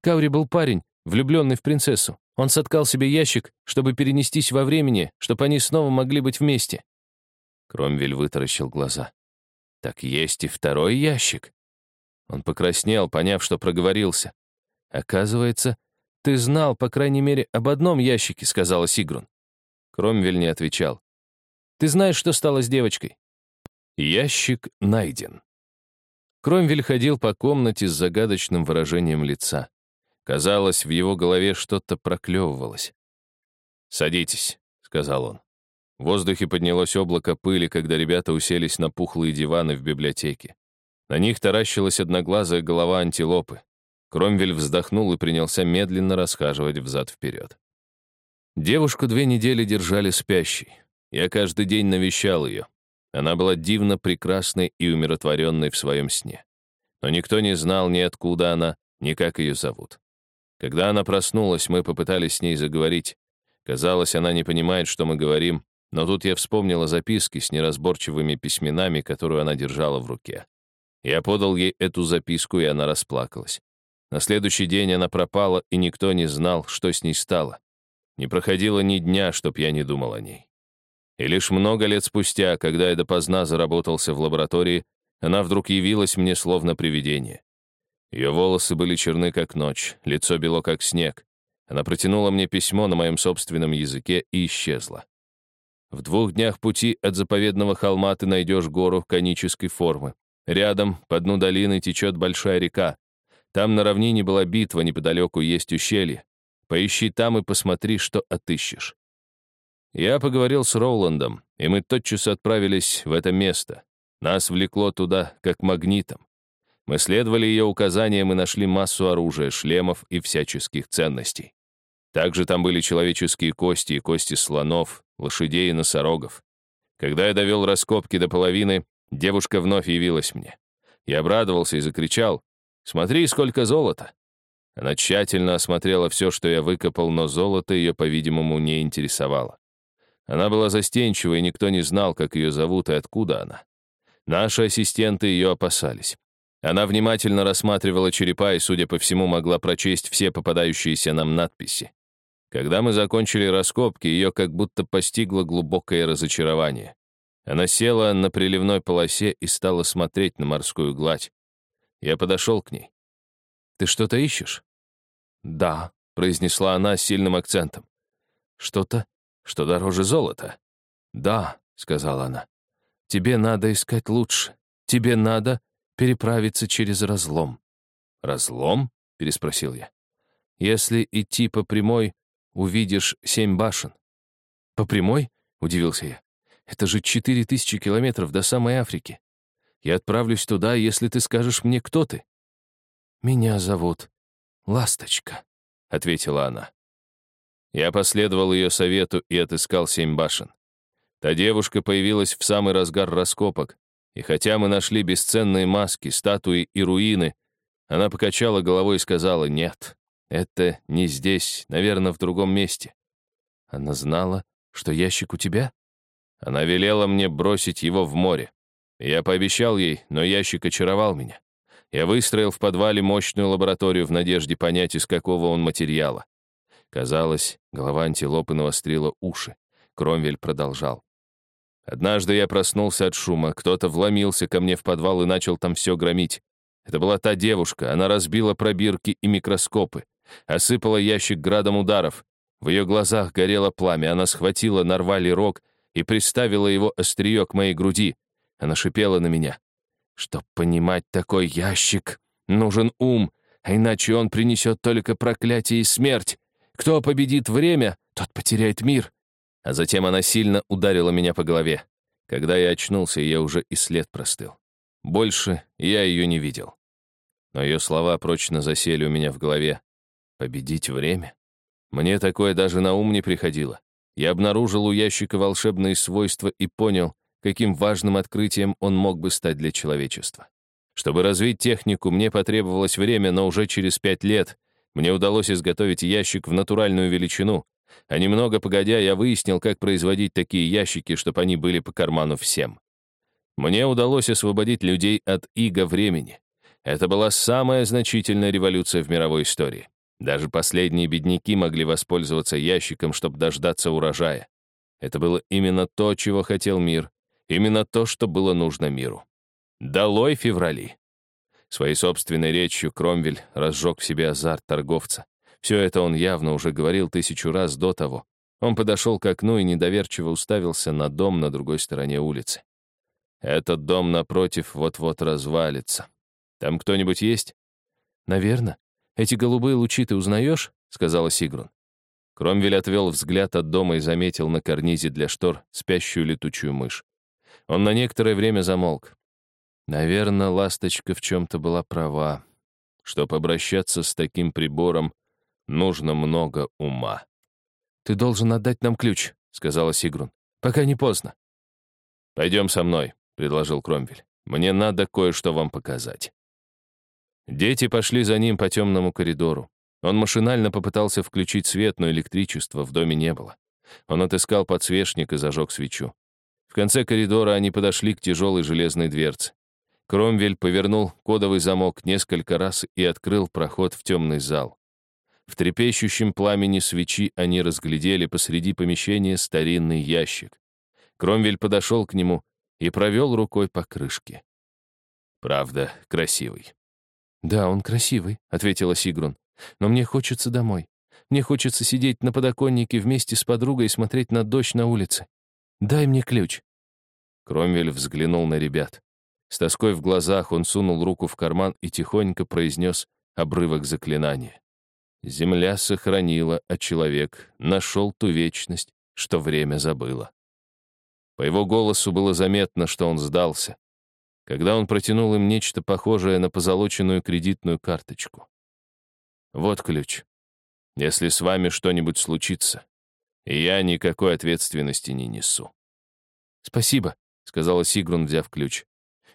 Каури был парень, влюбленный в принцессу. Он соткал себе ящик, чтобы перенестись во времени, чтобы они снова могли быть вместе. Кромвель вытаращил глаза. «Так есть и второй ящик?» Он покраснел, поняв, что проговорился. «Оказывается, ты знал, по крайней мере, об одном ящике», — сказала Сигрун. Кромвель не отвечал. «Ты знаешь, что стало с девочкой?» Ящик найден. Кромвель ходил по комнате с загадочным выражением лица. Казалось, в его голове что-то проклевывалось. «Садитесь», — сказал он. В воздухе поднялось облако пыли, когда ребята уселись на пухлые диваны в библиотеке. На них таращилась одноглазая голова антилопы. Кромвель вздохнул и принялся медленно расхаживать взад-вперед. Девушку две недели держали спящей. Я каждый день навещал ее. Она была дивно прекрасной и умиротворенной в своем сне. Но никто не знал ни откуда она, ни как ее зовут. Когда она проснулась, мы попытались с ней заговорить. Казалось, она не понимает, что мы говорим, но тут я вспомнила записки с неразборчивыми письменами, которую она держала в руке. Я подал ей эту записку, и она расплакалась. На следующий день она пропала, и никто не знал, что с ней стало. Не проходило ни дня, чтоб я не думал о ней. И лишь много лет спустя, когда я допоздна заработался в лаборатории, она вдруг явилась мне словно привидение. Ее волосы были черны, как ночь, лицо бело, как снег. Она протянула мне письмо на моем собственном языке и исчезла. В двух днях пути от заповедного холма ты найдешь гору конической формы. Рядом, по дну долины, течет большая река. Там на равнине была битва, неподалеку есть ущелье. Поищи там и посмотри, что отыщешь. Я поговорил с Роуландом, и мы тотчас отправились в это место. Нас влекло туда, как магнитом. Мы следовали ее указаниям и нашли массу оружия, шлемов и всяческих ценностей. Также там были человеческие кости и кости слонов, лошадей и носорогов. Когда я довел раскопки до половины, девушка вновь явилась мне. Я обрадовался и закричал, «Смотри, сколько золота!» Она тщательно осмотрела все, что я выкопал, но золото ее, по-видимому, не интересовало. Она была застенчива, и никто не знал, как ее зовут и откуда она. Наши ассистенты ее опасались. Она внимательно рассматривала черепа и, судя по всему, могла прочесть все попадающиеся нам надписи. Когда мы закончили раскопки, ее как будто постигло глубокое разочарование. Она села на приливной полосе и стала смотреть на морскую гладь. Я подошел к ней. «Ты что-то ищешь?» «Да», — произнесла она с сильным акцентом. «Что-то, что дороже золота?» «Да», — сказала она. «Тебе надо искать лучше. Тебе надо переправиться через разлом». «Разлом?» — переспросил я. «Если идти по прямой, увидишь семь башен». «По прямой?» — удивился я. «Это же четыре тысячи километров до самой Африки. Я отправлюсь туда, если ты скажешь мне, кто ты». «Меня зовут Ласточка», — ответила она. Я последовал ее совету и отыскал семь башен. Та девушка появилась в самый разгар раскопок, и хотя мы нашли бесценные маски, статуи и руины, она покачала головой и сказала, «Нет, это не здесь, наверное, в другом месте». Она знала, что ящик у тебя? Она велела мне бросить его в море. Я пообещал ей, но ящик очаровал меня. Я выстроил в подвале мощную лабораторию в надежде понять, из какого он материала. Казалось, голова антилопы навострила уши. Кромвель продолжал. Однажды я проснулся от шума, кто-то вломился ко мне в подвал и начал там все громить. Это была та девушка, она разбила пробирки и микроскопы, осыпала ящик градом ударов. В ее глазах горело пламя, она схватила нарвали рог и приставила его острие к моей груди. Она шипела на меня. Чтоб понимать такой ящик, нужен ум, а иначе он принесет только проклятие и смерть. Кто победит время, тот потеряет мир. А затем она сильно ударила меня по голове. Когда я очнулся, я уже и след простыл. Больше я ее не видел. Но ее слова прочно засели у меня в голове. Победить время? Мне такое даже на ум не приходило. Я обнаружил у ящика волшебные свойства и понял, каким важным открытием он мог бы стать для человечества. Чтобы развить технику, мне потребовалось время, но уже через пять лет мне удалось изготовить ящик в натуральную величину, а немного погодя, я выяснил, как производить такие ящики, чтобы они были по карману всем. Мне удалось освободить людей от иго времени. Это была самая значительная революция в мировой истории. Даже последние бедняки могли воспользоваться ящиком, чтобы дождаться урожая. Это было именно то, чего хотел мир, именно то, что было нужно миру. Долой феврали! Своей собственной речью Кромвель разжег в себе азарт торговца. Все это он явно уже говорил тысячу раз до того. Он подошел к окну и недоверчиво уставился на дом на другой стороне улицы. Этот дом напротив вот-вот развалится. Там кто-нибудь есть? Наверно. Эти голубые лучи ты узнаешь? сказала Сигрун. Кромвель отвел взгляд от дома и заметил на карнизе для штор спящую летучую мышь. Он на некоторое время замолк. Наверное, ласточка в чем-то была права. Чтобы обращаться с таким прибором, нужно много ума. «Ты должен отдать нам ключ», — сказала Сигрун. «Пока не поздно». «Пойдем со мной», — предложил Кромвель. «Мне надо кое-что вам показать». Дети пошли за ним по темному коридору. Он машинально попытался включить свет, но электричества в доме не было. Он отыскал подсвечник и зажег свечу. Конце коридора они подошли к тяжелой железной дверце. Кромвель повернул кодовый замок несколько раз и открыл проход в темный зал. В трепещущем пламени свечи они разглядели посреди помещения старинный ящик. Кромвель подошел к нему и провел рукой по крышке. «Правда, красивый». «Да, он красивый», — ответила Сигрун. «Но мне хочется домой. Мне хочется сидеть на подоконнике вместе с подругой и смотреть на дождь на улице. Дай мне ключ». Кромвель взглянул на ребят. С тоской в глазах он сунул руку в карман и тихонько произнес обрывок заклинания. Земля сохранила, а человек нашел ту вечность, что время забыло. По его голосу было заметно, что он сдался, когда он протянул им нечто похожее на позолоченную кредитную карточку. Вот ключ. Если с вами что-нибудь случится, я никакой ответственности не несу. «Спасибо», — сказала Сигрун, взяв ключ.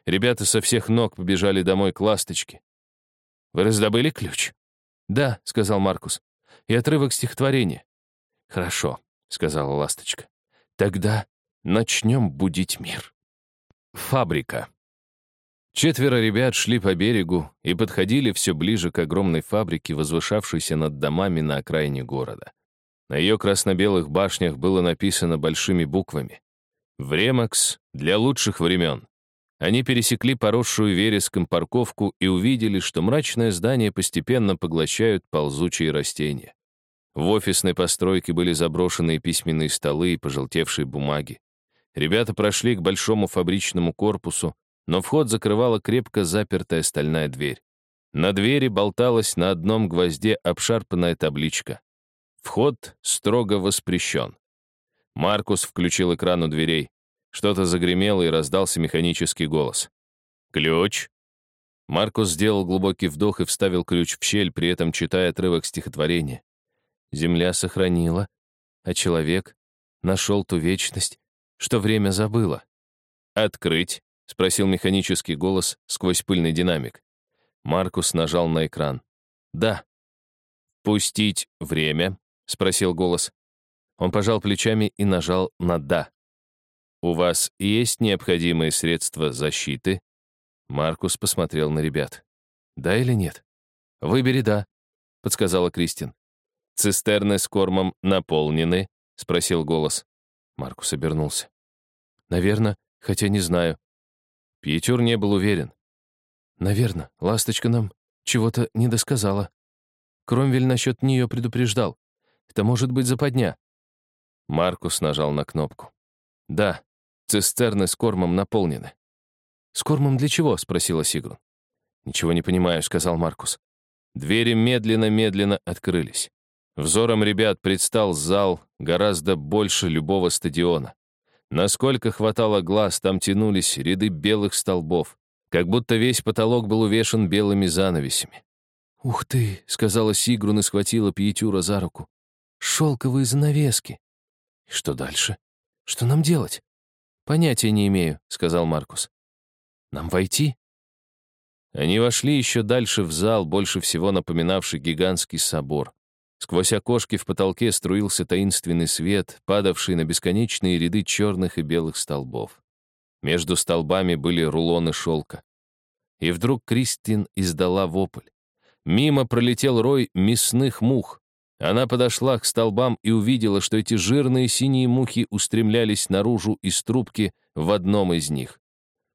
Ребята со всех ног побежали домой к ласточке. «Вы раздобыли ключ?» «Да», — сказал Маркус. «И отрывок стихотворения». «Хорошо», — сказала ласточка. «Тогда начнем будить мир». Фабрика. Четверо ребят шли по берегу и подходили все ближе к огромной фабрике, возвышавшейся над домами на окраине города. На ее красно-белых башнях было написано большими буквами «Времакс для лучших времен». Они пересекли поросшую вереском парковку и увидели, что мрачное здание постепенно поглощают ползучие растения. В офисной постройке были заброшенные письменные столы и пожелтевшие бумаги. Ребята прошли к большому фабричному корпусу, но вход закрывала крепко запертая стальная дверь. На двери болталась на одном гвозде обшарпанная табличка. Вход строго воспрещен. Маркус включил экран у дверей. Что-то загремело, и раздался механический голос. «Ключ?» Маркус сделал глубокий вдох и вставил ключ в щель, при этом читая отрывок стихотворения. «Земля сохранила, а человек нашел ту вечность, что время забыло». «Открыть?» — спросил механический голос сквозь пыльный динамик. Маркус нажал на экран. «Да». «Пустить время?» — спросил голос. Он пожал плечами и нажал на «да». «У вас есть необходимые средства защиты?» Маркус посмотрел на ребят. «Да или нет?» «Выбери «да», — подсказала Кристин. «Цистерны с кормом наполнены?» — спросил голос. Маркус обернулся. Наверное, хотя не знаю. Пьетюр не был уверен. Наверное, ласточка нам чего-то не досказала. Кромвель насчет нее предупреждал. Это может быть западня. Маркус нажал на кнопку. Да, цистерны с кормом наполнены. «С кормом для чего?» — спросила Сигрун. «Ничего не понимаю», — сказал Маркус. Двери медленно-медленно открылись. Взором ребят предстал зал гораздо больше любого стадиона. Насколько хватало глаз, там тянулись ряды белых столбов, как будто весь потолок был увешан белыми занавесями. «Ух ты!» — сказала Сигрун и схватила Пьетюра за руку. «Шелковые занавески!» «И что дальше? Что нам делать?» «Понятия не имею», — сказал Маркус. «Нам войти?» Они вошли еще дальше в зал, больше всего напоминавший гигантский собор. Сквозь окошки в потолке струился таинственный свет, падавший на бесконечные ряды черных и белых столбов. Между столбами были рулоны шелка. И вдруг Кристин издала вопль. Мимо пролетел рой мясных мух. Она подошла к столбам и увидела, что эти жирные синие мухи устремлялись наружу из трубки в одном из них.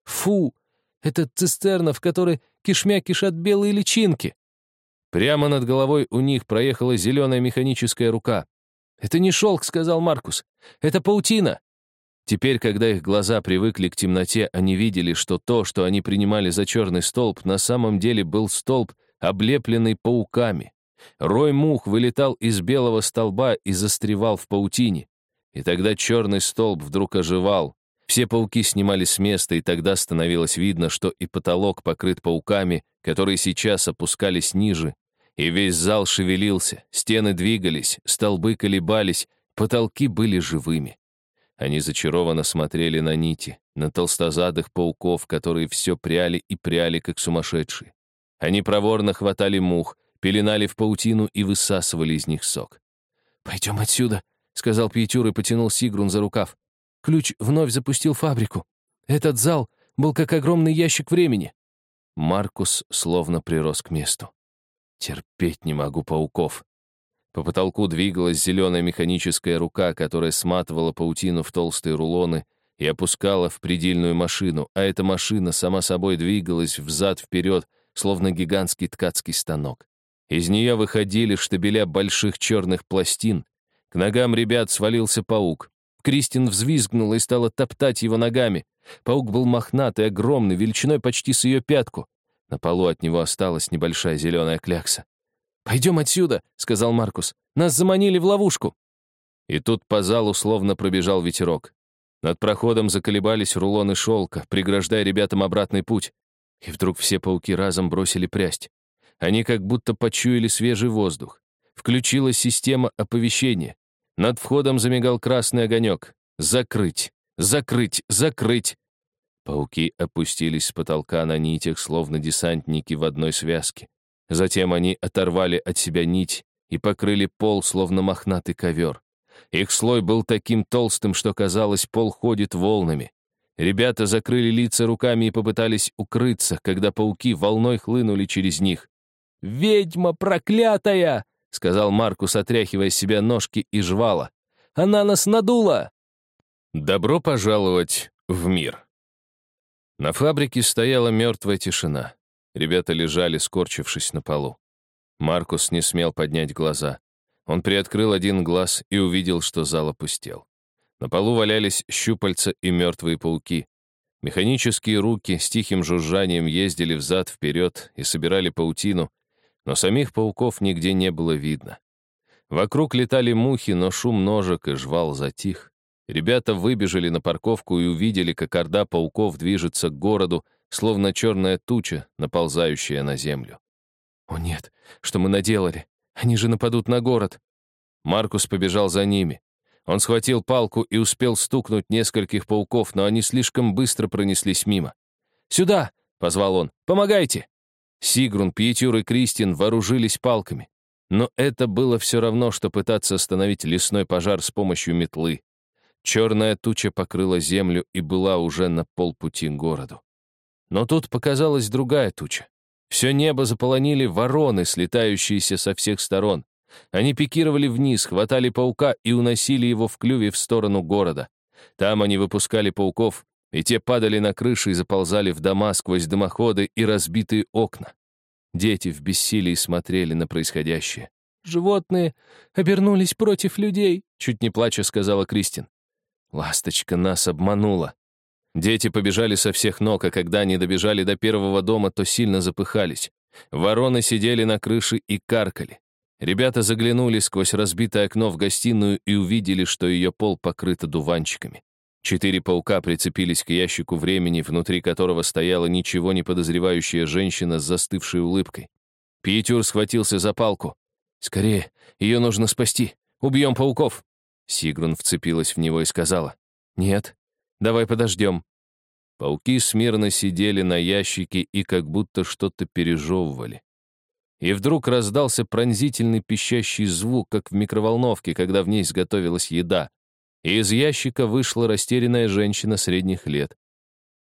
«Фу!» Это цистерна, в которой кишмя кишат белые личинки. Прямо над головой у них проехала зеленая механическая рука. «Это не шелк», — сказал Маркус. «Это паутина». Теперь, когда их глаза привыкли к темноте, они видели, что то, что они принимали за черный столб, на самом деле был столб, облепленный пауками. Рой мух вылетал из белого столба и застревал в паутине. И тогда черный столб вдруг оживал, все пауки снимали с места, и тогда становилось видно, что и потолок покрыт пауками, которые сейчас опускались ниже, и весь зал шевелился, стены двигались, столбы колебались, потолки были живыми. Они зачарованно смотрели на нити, на толстозадых пауков, которые все пряли и пряли, как сумасшедшие. Они проворно хватали мух, пеленали в паутину и высасывали из них сок. «Пойдем отсюда», — сказал Пьетюр и потянул Сигрун за рукав. Ключ вновь запустил фабрику. Этот зал был как огромный ящик времени. Маркус словно прирос к месту. Терпеть не могу пауков. По потолку двигалась зеленая механическая рука, которая сматывала паутину в толстые рулоны и опускала в предельную машину, а эта машина сама собой двигалась взад-вперед, словно гигантский ткацкий станок. Из нее выходили штабеля больших черных пластин. К ногам ребят свалился паук. Кристин взвизгнула и стала топтать его ногами. Паук был мохнатый, огромный, величиной почти с ее пятку. На полу от него осталась небольшая зеленая клякса. «Пойдем отсюда», — сказал Маркус. «Нас заманили в ловушку». И тут по залу словно пробежал ветерок. Над проходом заколебались рулоны шелка, преграждая ребятам обратный путь. И вдруг все пауки разом бросили прясть. Они как будто почуяли свежий воздух. Включилась система оповещения. Над входом замигал красный огонек. «Закрыть! Закрыть! Закрыть!» Пауки опустились с потолка на нитях, словно десантники в одной связке. Затем они оторвали от себя нить и покрыли пол, словно мохнатый ковер. Их слой был таким толстым, что, казалось, пол ходит волнами. Ребята закрыли лица руками и попытались укрыться, когда пауки волной хлынули через них. «Ведьма проклятая!» — сказал Маркус, отряхивая себя ножки и жвала. «Она нас надула!» Добро пожаловать в мир. На фабрике стояла мертвая тишина. Ребята лежали, скорчившись на полу. Маркус не смел поднять глаза. Он приоткрыл один глаз и увидел, что зал опустел. На полу валялись щупальца и мертвые пауки. Механические руки с тихим жужжанием ездили взад-вперед и собирали паутину, но самих пауков нигде не было видно. Вокруг летали мухи, но шум ножек и жвал затих. Ребята выбежали на парковку и увидели, как орда пауков движется к городу, словно черная туча, наползающая на землю. «О нет, что мы наделали? Они же нападут на город!» Маркус побежал за ними. Он схватил палку и успел стукнуть нескольких пауков, но они слишком быстро пронеслись мимо. «Сюда!» — позвал он. «Помогайте!» Сигрун, Пьетюр и Кристин вооружились палками. Но это было все равно, что пытаться остановить лесной пожар с помощью метлы. Черная туча покрыла землю и была уже на полпути к городу. Но тут показалась другая туча. Все небо заполонили вороны, слетающиеся со всех сторон. Они пикировали вниз, хватали паука и уносили его в клюве в сторону города. Там они выпускали пауков, и те падали на крыши и заползали в дома сквозь дымоходы и разбитые окна. Дети в бессилии смотрели на происходящее. «Животные обернулись против людей», — чуть не плача сказала Кристин. «Ласточка нас обманула». Дети побежали со всех ног, а когда они добежали до первого дома, то сильно запыхались. Вороны сидели на крыше и каркали. Ребята заглянули сквозь разбитое окно в гостиную и увидели, что ее пол покрыт одуванчиками. Четыре паука прицепились к ящику времени, внутри которого стояла ничего не подозревающая женщина с застывшей улыбкой. Пьетюр схватился за палку. «Скорее, ее нужно спасти. Убьем пауков!» Сигрун вцепилась в него и сказала. «Нет, давай подождем». Пауки смирно сидели на ящике и как будто что-то пережевывали. И вдруг раздался пронзительный пищащий звук, как в микроволновке, когда в ней сготовилась еда. И из ящика вышла растерянная женщина средних лет.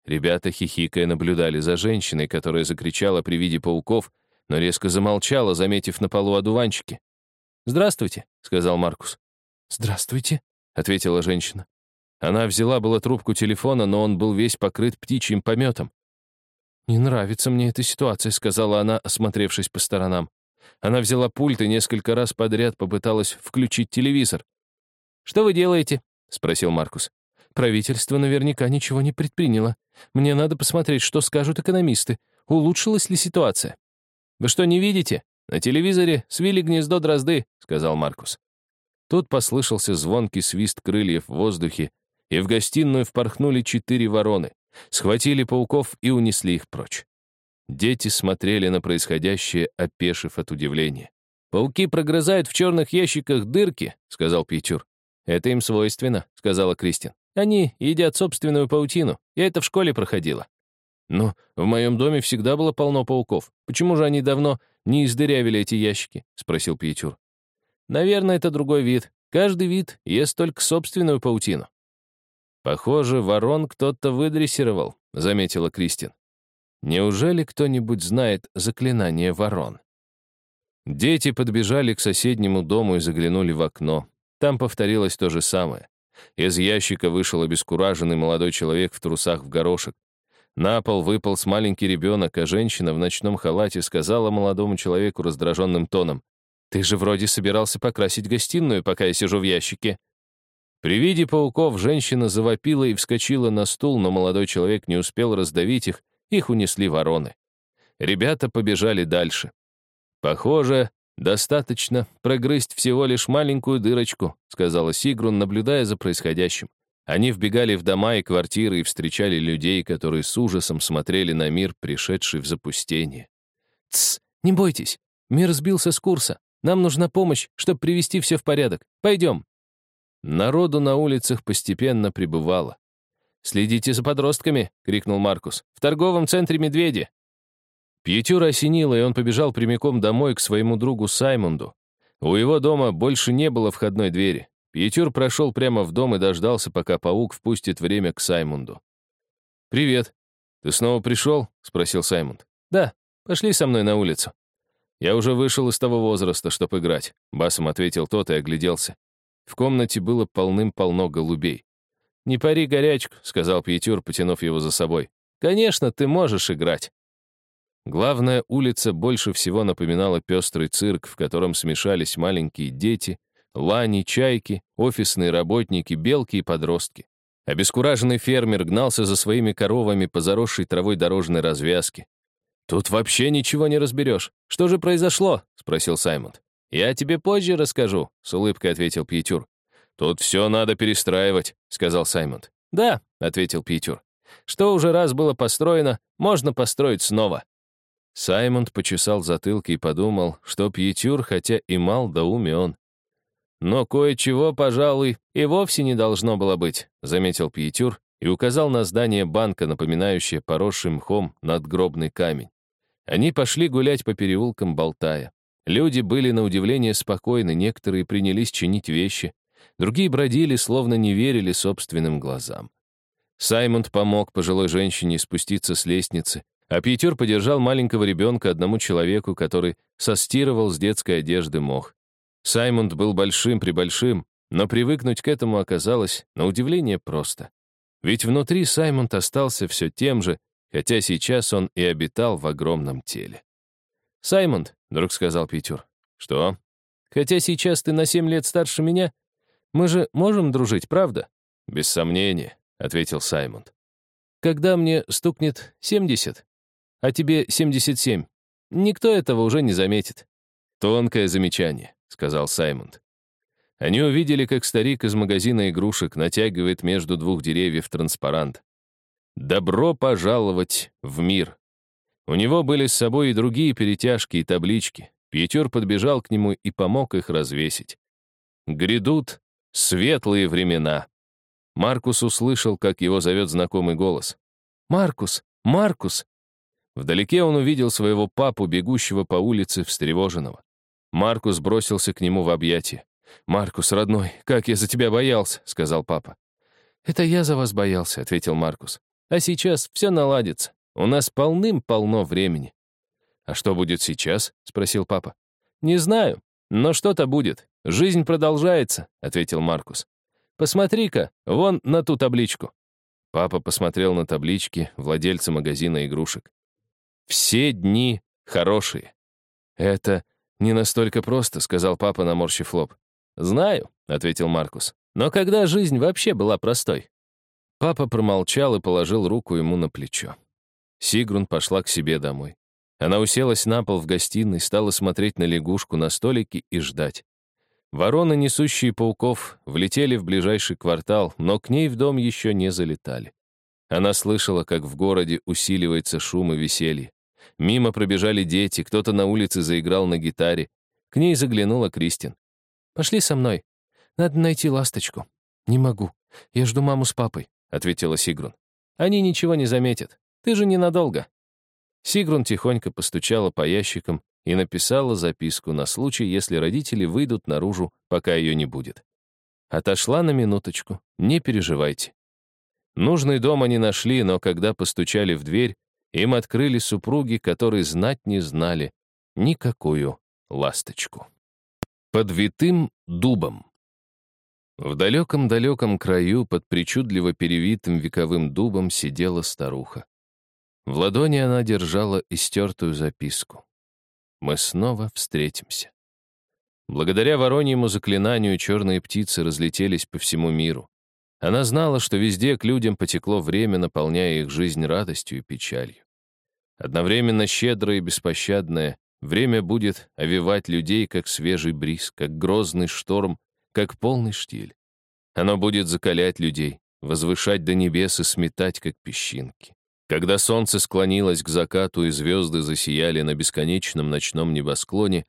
Ребята, хихикая, наблюдали за женщиной, которая закричала при виде пауков, но резко замолчала, заметив на полу одуванчики. «Здравствуйте», — сказал Маркус. «Здравствуйте», — ответила женщина. Она взяла было трубку телефона, но он был весь покрыт птичьим пометом. «Не нравится мне эта ситуация», — сказала она, осмотревшись по сторонам. Она взяла пульт и несколько раз подряд попыталась включить телевизор. «Что вы делаете?» — спросил Маркус. «Правительство наверняка ничего не предприняло. Мне надо посмотреть, что скажут экономисты. Улучшилась ли ситуация?» «Вы что, не видите? На телевизоре свили гнездо дрозды», — сказал Маркус. Тут послышался звонкий свист крыльев в воздухе, и в гостиную впорхнули четыре вороны, схватили пауков и унесли их прочь. Дети смотрели на происходящее, опешив от удивления. «Пауки прогрызают в черных ящиках дырки», — сказал Пьетюр. «Это им свойственно», — сказала Кристин. «Они едят собственную паутину. Я это в школе проходила». «Но в моем доме всегда было полно пауков. Почему же они давно не издырявили эти ящики?» — спросил Пьетюр. «Наверное, это другой вид. Каждый вид ест только собственную паутину». «Похоже, ворон кто-то выдрессировал», — заметила Кристин. «Неужели кто-нибудь знает заклинание ворон?» Дети подбежали к соседнему дому и заглянули в окно. Там повторилось то же самое. Из ящика вышел обескураженный молодой человек в трусах в горошек. На пол выполз маленький ребенок, а женщина в ночном халате сказала молодому человеку раздраженным тоном, «Ты же вроде собирался покрасить гостиную, пока я сижу в ящике». При виде пауков женщина завопила и вскочила на стул, но молодой человек не успел раздавить их, их унесли вороны. Ребята побежали дальше. Похоже, достаточно прогрызть всего лишь маленькую дырочку, сказала Сигрун, наблюдая за происходящим. Они вбегали в дома и квартиры и встречали людей, которые с ужасом смотрели на мир, пришедший в запустение. «Тсс, не бойтесь. Мир сбился с курса. Нам нужна помощь, чтобы привести все в порядок. Пойдем». Народу на улицах постепенно прибывало. «Следите за подростками!» — крикнул Маркус. «В торговом центре медведи!» Пьетюр осенило, и он побежал прямиком домой к своему другу Саймонду. У его дома больше не было входной двери. Пьетюр прошел прямо в дом и дождался, пока паук впустит время к Саймунду. «Привет. Ты снова пришел?» — спросил Саймунд. «Да, пошли со мной на улицу». «Я уже вышел из того возраста, чтобы играть», — басом ответил тот и огляделся. В комнате было полным-полно голубей. «Не пари горячку», — сказал Пьетюр, потянув его за собой. «Конечно, ты можешь играть». Главная улица больше всего напоминала пестрый цирк, в котором смешались маленькие дети — Лани, чайки, офисные работники, белки и подростки. Обескураженный фермер гнался за своими коровами по заросшей травой дорожной развязке. «Тут вообще ничего не разберешь. Что же произошло?» — спросил Саймон. «Я тебе позже расскажу», — с улыбкой ответил Пьетюр. «Тут все надо перестраивать», — сказал Саймон. «Да», — ответил Пьетюр. «Что уже раз было построено, можно построить снова». Саймонд почесал затылки и подумал, что Пьетюр, хотя и мал да умен, «Но кое-чего, пожалуй, и вовсе не должно было быть», заметил Пьетюр и указал на здание банка, напоминающее поросший мхом надгробный камень. Они пошли гулять по переулкам, болтая. Люди были на удивление спокойны, некоторые принялись чинить вещи, другие бродили, словно не верили собственным глазам. Саймонд помог пожилой женщине спуститься с лестницы, а Пьетюр подержал маленького ребенка одному человеку, который состировал с детской одежды мох. Саймонд был большим-пребольшим, но привыкнуть к этому оказалось, на удивление, просто. Ведь внутри Саймонд остался все тем же, хотя сейчас он и обитал в огромном теле. «Саймонд», — вдруг сказал Петюр. «Что?» «Хотя сейчас ты на семь лет старше меня, мы же можем дружить, правда?» «Без сомнения», — ответил Саймонд. «Когда мне стукнет семьдесят, а тебе семьдесят семь, никто этого уже не заметит». «Тонкое замечание», — сказал Саймонд. Они увидели, как старик из магазина игрушек натягивает между двух деревьев транспарант. «Добро пожаловать в мир!» У него были с собой и другие перетяжки и таблички. Пьетер подбежал к нему и помог их развесить. Грядут светлые времена. Маркус услышал, как его зовет знакомый голос. «Маркус! Маркус!» Вдалеке он увидел своего папу, бегущего по улице, встревоженного. Маркус бросился к нему в объятия. «Маркус, родной, как я за тебя боялся», — сказал папа. «Это я за вас боялся», — ответил Маркус. «А сейчас все наладится. У нас полным-полно времени». «А что будет сейчас?» — спросил папа. «Не знаю, но что-то будет. Жизнь продолжается», — ответил Маркус. «Посмотри-ка, вон на ту табличку». Папа посмотрел на таблички владельца магазина игрушек. «Все дни хорошие». «Это не настолько просто», — сказал папа, наморщив лоб. «Знаю», — ответил Маркус. «Но когда жизнь вообще была простой?» Папа промолчал и положил руку ему на плечо. Сигрун пошла к себе домой. Она уселась на пол в гостиной, стала смотреть на лягушку на столике и ждать. Вороны, несущие пауков, влетели в ближайший квартал, но к ней в дом еще не залетали. Она слышала, как в городе усиливается шум и веселье. Мимо пробежали дети, кто-то на улице заиграл на гитаре. К ней заглянула Кристин. «Пошли со мной. Надо найти ласточку». «Не могу. Я жду маму с папой», — ответила Сигрун. «Они ничего не заметят. Ты же ненадолго». Сигрун тихонько постучала по ящикам и написала записку на случай, если родители выйдут наружу, пока ее не будет. Отошла на минуточку. Не переживайте. Нужный дом они нашли, но когда постучали в дверь, им открыли супруги, которые знать не знали никакую ласточку под витым дубом. В далеком-далеком краю под причудливо перевитым вековым дубом сидела старуха. В ладони она держала истертую записку. «Мы снова встретимся». Благодаря вороньему заклинанию черные птицы разлетелись по всему миру. Она знала, что везде к людям потекло время, наполняя их жизнь радостью и печалью. Одновременно щедрое и беспощадное, Время будет овивать людей, как свежий бриз, как грозный шторм, как полный штиль. Оно будет закалять людей, возвышать до небес и сметать, как песчинки. Когда солнце склонилось к закату и звезды засияли на бесконечном ночном небосклоне,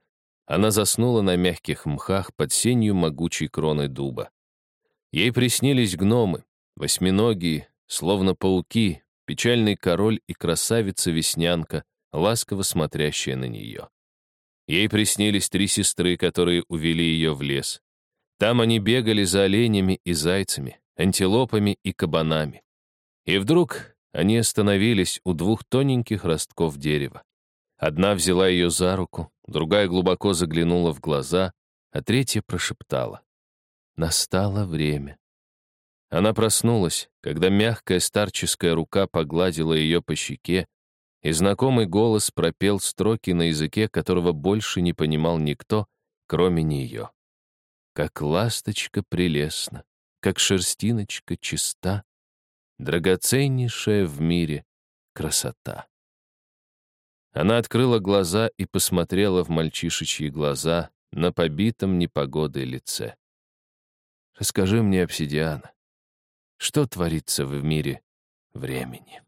она заснула на мягких мхах под сенью могучей кроны дуба. Ей приснились гномы, восьминогие, словно пауки, печальный король и красавица-веснянка, ласково смотрящая на нее. Ей приснились три сестры, которые увели ее в лес. Там они бегали за оленями и зайцами, антилопами и кабанами. И вдруг они остановились у двух тоненьких ростков дерева. Одна взяла ее за руку, другая глубоко заглянула в глаза, а третья прошептала. Настало время. Она проснулась, когда мягкая старческая рука погладила ее по щеке, и знакомый голос пропел строки на языке, которого больше не понимал никто, кроме нее. Как ласточка прелестна, как шерстиночка чиста, драгоценнейшая в мире красота. Она открыла глаза и посмотрела в мальчишечьи глаза на побитом непогодой лице. «Расскажи мне, обсидиана, что творится в мире времени?»